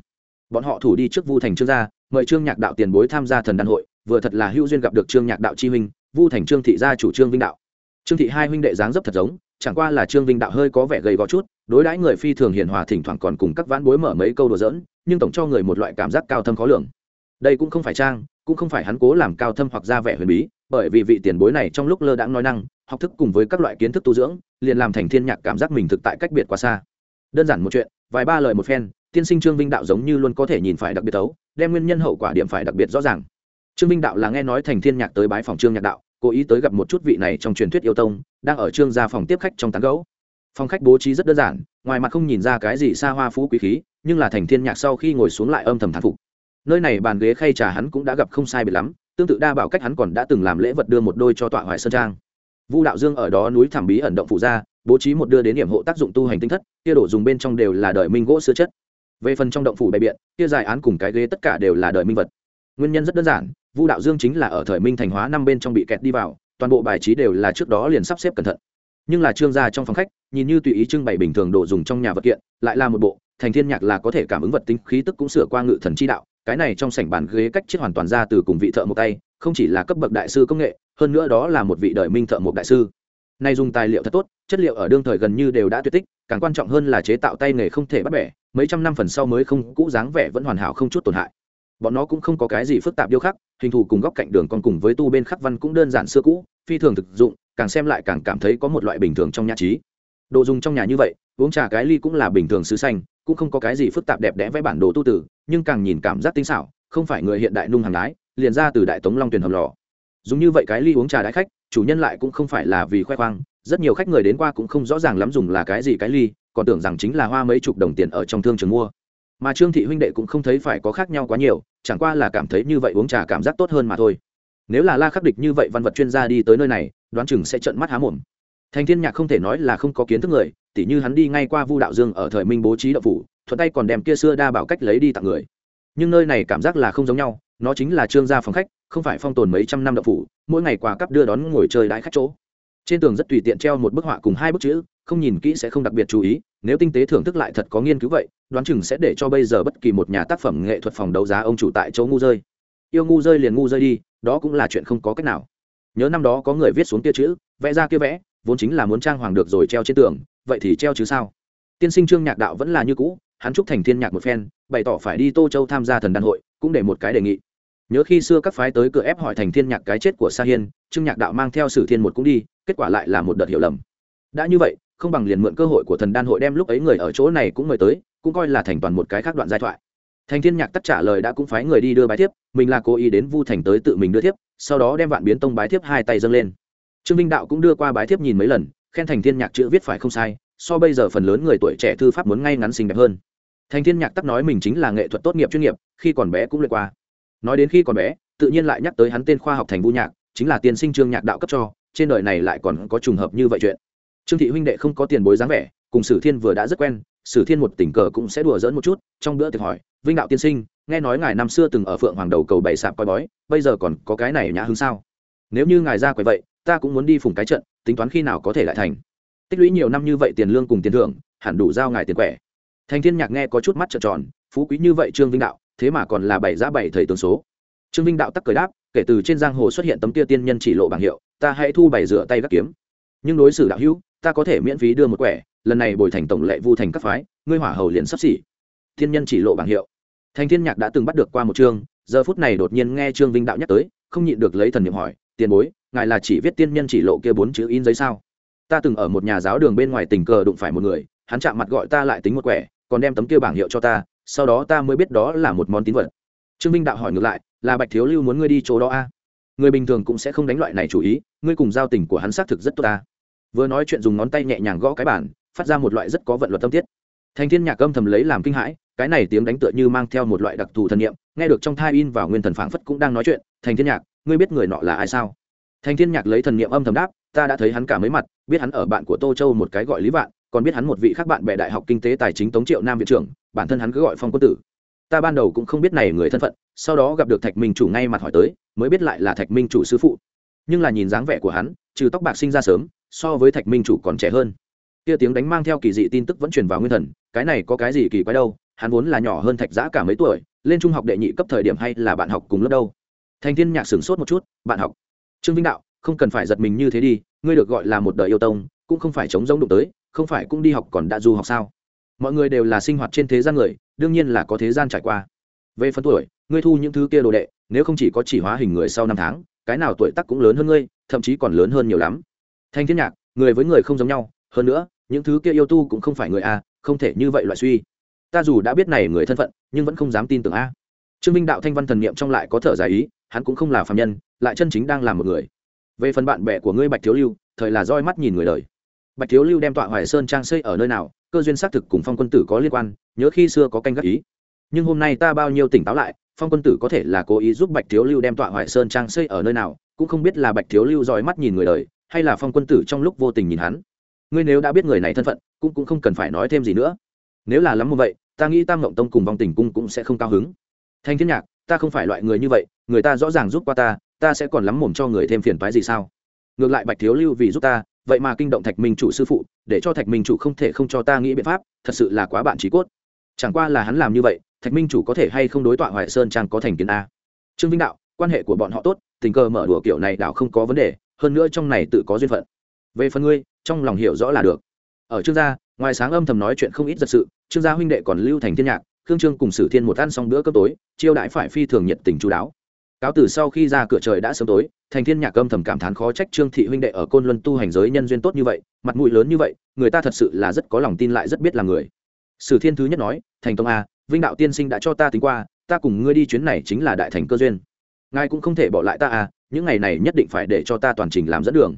Bọn họ thủ đi trước vu thành trương gia, mời trương nhạc đạo tiền bối tham gia thần đàn hội, vừa thật là hữu duyên gặp được trương nhạc đạo chi huynh, vu thành trương thị gia chủ trương vinh đạo trương thị hai huynh đệ dáng dấp thật giống, chẳng qua là trương vinh đạo hơi có vẻ gầy gò chút, đối đãi người phi thường hiền hòa thỉnh thoảng còn cùng các vãn bối mở mấy câu đùa giỡn, nhưng tổng cho người một loại cảm giác cao thâm khó lường. Đây cũng không phải trang, cũng không phải hắn cố làm cao thâm hoặc ra vẻ huyền bí, bởi vì vị tiền bối này trong lúc lơ đãng nói năng, học thức cùng với các loại kiến thức tu dưỡng, liền làm thành thiên nhạc cảm giác mình thực tại cách biệt quá xa. Đơn giản một chuyện, vài ba lời một phen, tiên sinh trương vinh đạo giống như luôn có thể nhìn phải đặc biệt tấu đem nguyên nhân hậu quả điểm phải đặc biệt rõ ràng. Trương vinh đạo là nghe nói thành thiên nhạc tới bái phòng trương nhạc đạo cố ý tới gặp một chút vị này trong truyền thuyết yêu tông, đang ở trương gia phòng tiếp khách trong tán gấu phòng khách bố trí rất đơn giản, ngoài mặt không nhìn ra cái gì xa hoa phú quý khí, nhưng là thành thiên nhạc sau khi ngồi xuống lại âm thầm thán phục. Nơi này bàn ghế khay trà hắn cũng đã gặp không sai biệt lắm, tương tự đa bảo cách hắn còn đã từng làm lễ vật đưa một đôi cho tọa hoài sơn trang. Vu đạo dương ở đó núi thảm bí ẩn động phụ ra, bố trí một đưa đến điểm hộ tác dụng tu hành tinh thất, kia đổ dùng bên trong đều là đời minh gỗ sữa chất. Về phần trong động phủ bày biện, kia dài án cùng cái ghế tất cả đều là đời minh vật nguyên nhân rất đơn giản, vu đạo dương chính là ở thời minh thành hóa năm bên trong bị kẹt đi vào, toàn bộ bài trí đều là trước đó liền sắp xếp cẩn thận. Nhưng là trương gia trong phòng khách, nhìn như tùy ý trưng bày bình thường đồ dùng trong nhà vật kiện, lại là một bộ, thành thiên nhạc là có thể cảm ứng vật tính, khí tức cũng sửa qua ngự thần chi đạo, cái này trong sảnh bàn ghế cách chiếc hoàn toàn ra từ cùng vị thợ một tay, không chỉ là cấp bậc đại sư công nghệ, hơn nữa đó là một vị đời minh thợ một đại sư. Nay dùng tài liệu thật tốt, chất liệu ở đương thời gần như đều đã tuyệt tích, càng quan trọng hơn là chế tạo tay nghề không thể bắt bẻ, mấy trăm năm phần sau mới không, cũ dáng vẻ vẫn hoàn hảo không chút tổn hại bọn nó cũng không có cái gì phức tạp điêu khắc, hình thù cùng góc cạnh đường còn cùng với tu bên khắc văn cũng đơn giản xưa cũ, phi thường thực dụng, càng xem lại càng cảm thấy có một loại bình thường trong nhã trí. Đồ dùng trong nhà như vậy, uống trà cái ly cũng là bình thường sứ xanh, cũng không có cái gì phức tạp đẹp đẽ vẽ bản đồ tu tử, nhưng càng nhìn cảm giác tinh xảo, không phải người hiện đại nung hàng đái liền ra từ đại tống long tuyển hầm lò. Dùng như vậy cái ly uống trà đại khách, chủ nhân lại cũng không phải là vì khoe khoang, rất nhiều khách người đến qua cũng không rõ ràng lắm dùng là cái gì cái ly, còn tưởng rằng chính là hoa mấy chục đồng tiền ở trong thương trường mua mà trương thị huynh đệ cũng không thấy phải có khác nhau quá nhiều, chẳng qua là cảm thấy như vậy uống trà cảm giác tốt hơn mà thôi. Nếu là la khắc địch như vậy văn vật chuyên gia đi tới nơi này, đoán chừng sẽ trợn mắt há mồm. Thành thiên nhạc không thể nói là không có kiến thức người, tỉ như hắn đi ngay qua vu đạo dương ở thời minh bố trí đậu phủ, thuận tay còn đem kia xưa đa bảo cách lấy đi tặng người. Nhưng nơi này cảm giác là không giống nhau, nó chính là trương gia phòng khách, không phải phong tồn mấy trăm năm đậu phủ, mỗi ngày quà cắp đưa đón ngồi chơi đãi khách chỗ. Trên tường rất tùy tiện treo một bức họa cùng hai bức chữ không nhìn kỹ sẽ không đặc biệt chú ý, nếu tinh tế thưởng thức lại thật có nghiên cứu vậy, đoán chừng sẽ để cho bây giờ bất kỳ một nhà tác phẩm nghệ thuật phòng đấu giá ông chủ tại chỗ ngu rơi. Yêu ngu rơi liền ngu rơi đi, đó cũng là chuyện không có cách nào. Nhớ năm đó có người viết xuống kia chữ, vẽ ra kia vẽ, vốn chính là muốn trang hoàng được rồi treo trên tường, vậy thì treo chứ sao? Tiên sinh trương nhạc đạo vẫn là như cũ, hắn chúc thành thiên nhạc một phen, bày tỏ phải đi tô châu tham gia thần đàn hội, cũng để một cái đề nghị. Nhớ khi xưa các phái tới cửa ép hỏi thành thiên nhạc cái chết của sa hiên, trương nhạc đạo mang theo sử thiên một cũng đi, kết quả lại là một đợt hiểu lầm. Đã như vậy không bằng liền mượn cơ hội của thần đan hội đem lúc ấy người ở chỗ này cũng mời tới, cũng coi là thành toàn một cái khác đoạn giai thoại. Thành thiên nhạc tất trả lời đã cũng phái người đi đưa bái thiếp, mình là cố ý đến vu thành tới tự mình đưa thiếp, sau đó đem vạn biến tông bái thiếp hai tay dâng lên. Trương vinh đạo cũng đưa qua bái thiếp nhìn mấy lần, khen thành thiên nhạc chữ viết phải không sai, so bây giờ phần lớn người tuổi trẻ thư pháp muốn ngay ngắn xinh đẹp hơn. Thành thiên nhạc tắc nói mình chính là nghệ thuật tốt nghiệp chuyên nghiệp, khi còn bé cũng luyện qua. Nói đến khi còn bé, tự nhiên lại nhắc tới hắn tên khoa học thành vu nhạc, chính là tiên sinh trương nhạc đạo cấp cho, trên đời này lại còn có trùng hợp như vậy chuyện trương thị huynh đệ không có tiền bối dáng vẻ, cùng sử thiên vừa đã rất quen, sử thiên một tình cờ cũng sẽ đùa dỡn một chút, trong bữa tiệc hỏi, vinh đạo tiên sinh, nghe nói ngài năm xưa từng ở phượng hoàng đầu cầu bảy sạp coi bói, bây giờ còn có cái này nhã hứng sao? Nếu như ngài ra quầy vậy, ta cũng muốn đi phùng cái trận, tính toán khi nào có thể lại thành. Tích lũy nhiều năm như vậy tiền lương cùng tiền thưởng, hẳn đủ giao ngài tiền quẻ. Thành thiên nhạc nghe có chút mắt trợn tròn, phú quý như vậy trương vinh đạo, thế mà còn là bảy giá bảy thầy tướng số. Trương vinh đạo tắc cười đáp, kể từ trên giang hồ xuất hiện tấm kia tiên nhân chỉ lộ bảng hiệu, ta hãy thu bảy rửa tay gác kiếm. Nhưng đối xử đạo hữu ta có thể miễn phí đưa một quẻ, lần này bồi thành tổng lệ vu thành các phái, ngươi hỏa hầu liền sắp xỉ. Thiên nhân chỉ lộ bảng hiệu. Thành thiên nhạc đã từng bắt được qua một chương, giờ phút này đột nhiên nghe trương vinh đạo nhắc tới, không nhịn được lấy thần niệm hỏi, tiền bối, ngài là chỉ viết tiên nhân chỉ lộ kia bốn chữ in giấy sao? Ta từng ở một nhà giáo đường bên ngoài tình cờ đụng phải một người, hắn chạm mặt gọi ta lại tính một quẻ, còn đem tấm kia bảng hiệu cho ta, sau đó ta mới biết đó là một món tín vật. Trương vinh đạo hỏi ngược lại, là bạch thiếu lưu muốn ngươi đi chỗ đó a? À? người bình thường cũng sẽ không đánh loại này chủ ý, ngươi cùng giao tình của hắn xác thực rất tốt ta vừa nói chuyện dùng ngón tay nhẹ nhàng gõ cái bản phát ra một loại rất có vận luật tâm tiết. Thành thiên nhạc âm thầm lấy làm kinh hãi, cái này tiếng đánh tựa như mang theo một loại đặc thù thần niệm, nghe được trong thai in vào nguyên thần phảng phất cũng đang nói chuyện, thành thiên nhạc, ngươi biết người nọ là ai sao? Thành thiên nhạc lấy thần niệm âm thầm đáp, ta đã thấy hắn cả mấy mặt, biết hắn ở bạn của tô châu một cái gọi lý vạn, còn biết hắn một vị khác bạn bè đại học kinh tế tài chính tống triệu nam viện trưởng, bản thân hắn cứ gọi phong quân tử. Ta ban đầu cũng không biết này người thân phận, sau đó gặp được thạch minh chủ ngay mặt hỏi tới, mới biết lại là thạch minh chủ sư phụ. Nhưng là nhìn dáng vẻ của hắn, trừ tóc bạc sinh ra sớm so với thạch minh chủ còn trẻ hơn. Kia tiếng đánh mang theo kỳ dị tin tức vẫn truyền vào nguyên thần, cái này có cái gì kỳ quái đâu, hắn vốn là nhỏ hơn thạch giã cả mấy tuổi, lên trung học đệ nhị cấp thời điểm hay là bạn học cùng lớp đâu. Thành thiên nhạc sửng sốt một chút, bạn học? Trương vinh đạo, không cần phải giật mình như thế đi, ngươi được gọi là một đời yêu tông, cũng không phải chống giống đụng tới, không phải cũng đi học còn đã du học sao? Mọi người đều là sinh hoạt trên thế gian người, đương nhiên là có thế gian trải qua. Về phần tuổi, ngươi thu những thứ kia đồ đệ, nếu không chỉ có chỉ hóa hình người sau năm tháng, cái nào tuổi tác cũng lớn hơn ngươi, thậm chí còn lớn hơn nhiều lắm thanh thiên nhạc, người với người không giống nhau, hơn nữa, những thứ kia yêu tu cũng không phải người a, không thể như vậy loại suy. Ta dù đã biết này người thân phận, nhưng vẫn không dám tin tưởng a. Trương minh đạo thanh văn thần niệm trong lại có thở dài ý, hắn cũng không là phạm nhân, lại chân chính đang là một người. Về phần bạn bè của ngươi bạch thiếu lưu, thời là roi mắt nhìn người đời. Bạch thiếu lưu đem tọa hoài sơn trang xây ở nơi nào, cơ duyên xác thực cùng phong quân tử có liên quan, nhớ khi xưa có canh gác ý. Nhưng hôm nay ta bao nhiêu tỉnh táo lại, phong quân tử có thể là cố ý giúp bạch thiếu lưu đem tọa hoài sơn trang xây ở nơi nào, cũng không biết là bạch thiếu lưu roi mắt nhìn người đời hay là phong quân tử trong lúc vô tình nhìn hắn? Ngươi nếu đã biết người này thân phận, cũng cũng không cần phải nói thêm gì nữa. Nếu là lắm như vậy, ta nghĩ tam ngộng tông cùng vong tình cung cũng sẽ không cao hứng. Thanh thiên nhạc, ta không phải loại người như vậy, người ta rõ ràng giúp qua ta ta sẽ còn lắm mồm cho người thêm phiền toái gì sao? Ngược lại bạch thiếu lưu vì giúp ta, vậy mà kinh động thạch minh chủ sư phụ, để cho thạch minh chủ không thể không cho ta nghĩ biện pháp, thật sự là quá bạn trí cốt. Chẳng qua là hắn làm như vậy, thạch minh chủ có thể hay không đối tọa hoài sơn trang có thành kiến a? Trương vinh đạo, quan hệ của bọn họ tốt, tình cờ mở đùa kiểu này đảo không có vấn đề hơn nữa trong này tự có duyên phận. Về phần ngươi, trong lòng hiểu rõ là được. Ở trương gia, ngoài sáng âm thầm nói chuyện không ít giật sự, trương gia huynh đệ còn lưu thành thiên nhạc, khương trương cùng sử thiên một ăn xong bữa cơm tối, chiêu đãi phải phi thường nhiệt tình chú đáo. Cáo từ sau khi ra cửa trời đã sớm tối, thành thiên nhạc âm thầm cảm thán khó trách trương thị huynh đệ ở côn luân tu hành giới nhân duyên tốt như vậy, mặt mũi lớn như vậy, người ta thật sự là rất có lòng tin lại rất biết là người. Sử thiên thứ nhất nói, thành tông a, vinh đạo tiên sinh đã cho ta tính qua, ta cùng ngươi đi chuyến này chính là đại thành cơ duyên. Ngài cũng không thể bỏ lại ta à những ngày này nhất định phải để cho ta toàn trình làm dẫn đường.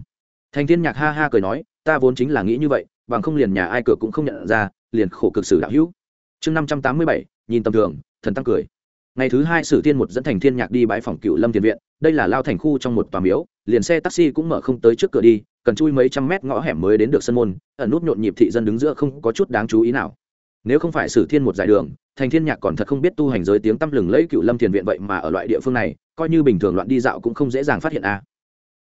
Thành thiên nhạc ha ha cười nói, ta vốn chính là nghĩ như vậy, bằng không liền nhà ai cửa cũng không nhận ra, liền khổ cực sử đạo hữu. Chương năm trăm tám mươi bảy, nhìn tầm thường, thần tăng cười. Ngày thứ hai sử tiên một dẫn thành thiên nhạc đi bãi phòng cựu lâm tiền viện, đây là lao thành khu trong một tòa miếu, liền xe taxi cũng mở không tới trước cửa đi, cần chui mấy trăm mét ngõ hẻm mới đến được sân môn, ẩn nút nhộn nhịp thị dân đứng giữa không có chút đáng chú ý nào nếu không phải sử thiên một giải đường, thành thiên nhạc còn thật không biết tu hành giới tiếng tăm lừng lẫy cựu lâm thiền viện vậy mà ở loại địa phương này, coi như bình thường loạn đi dạo cũng không dễ dàng phát hiện a.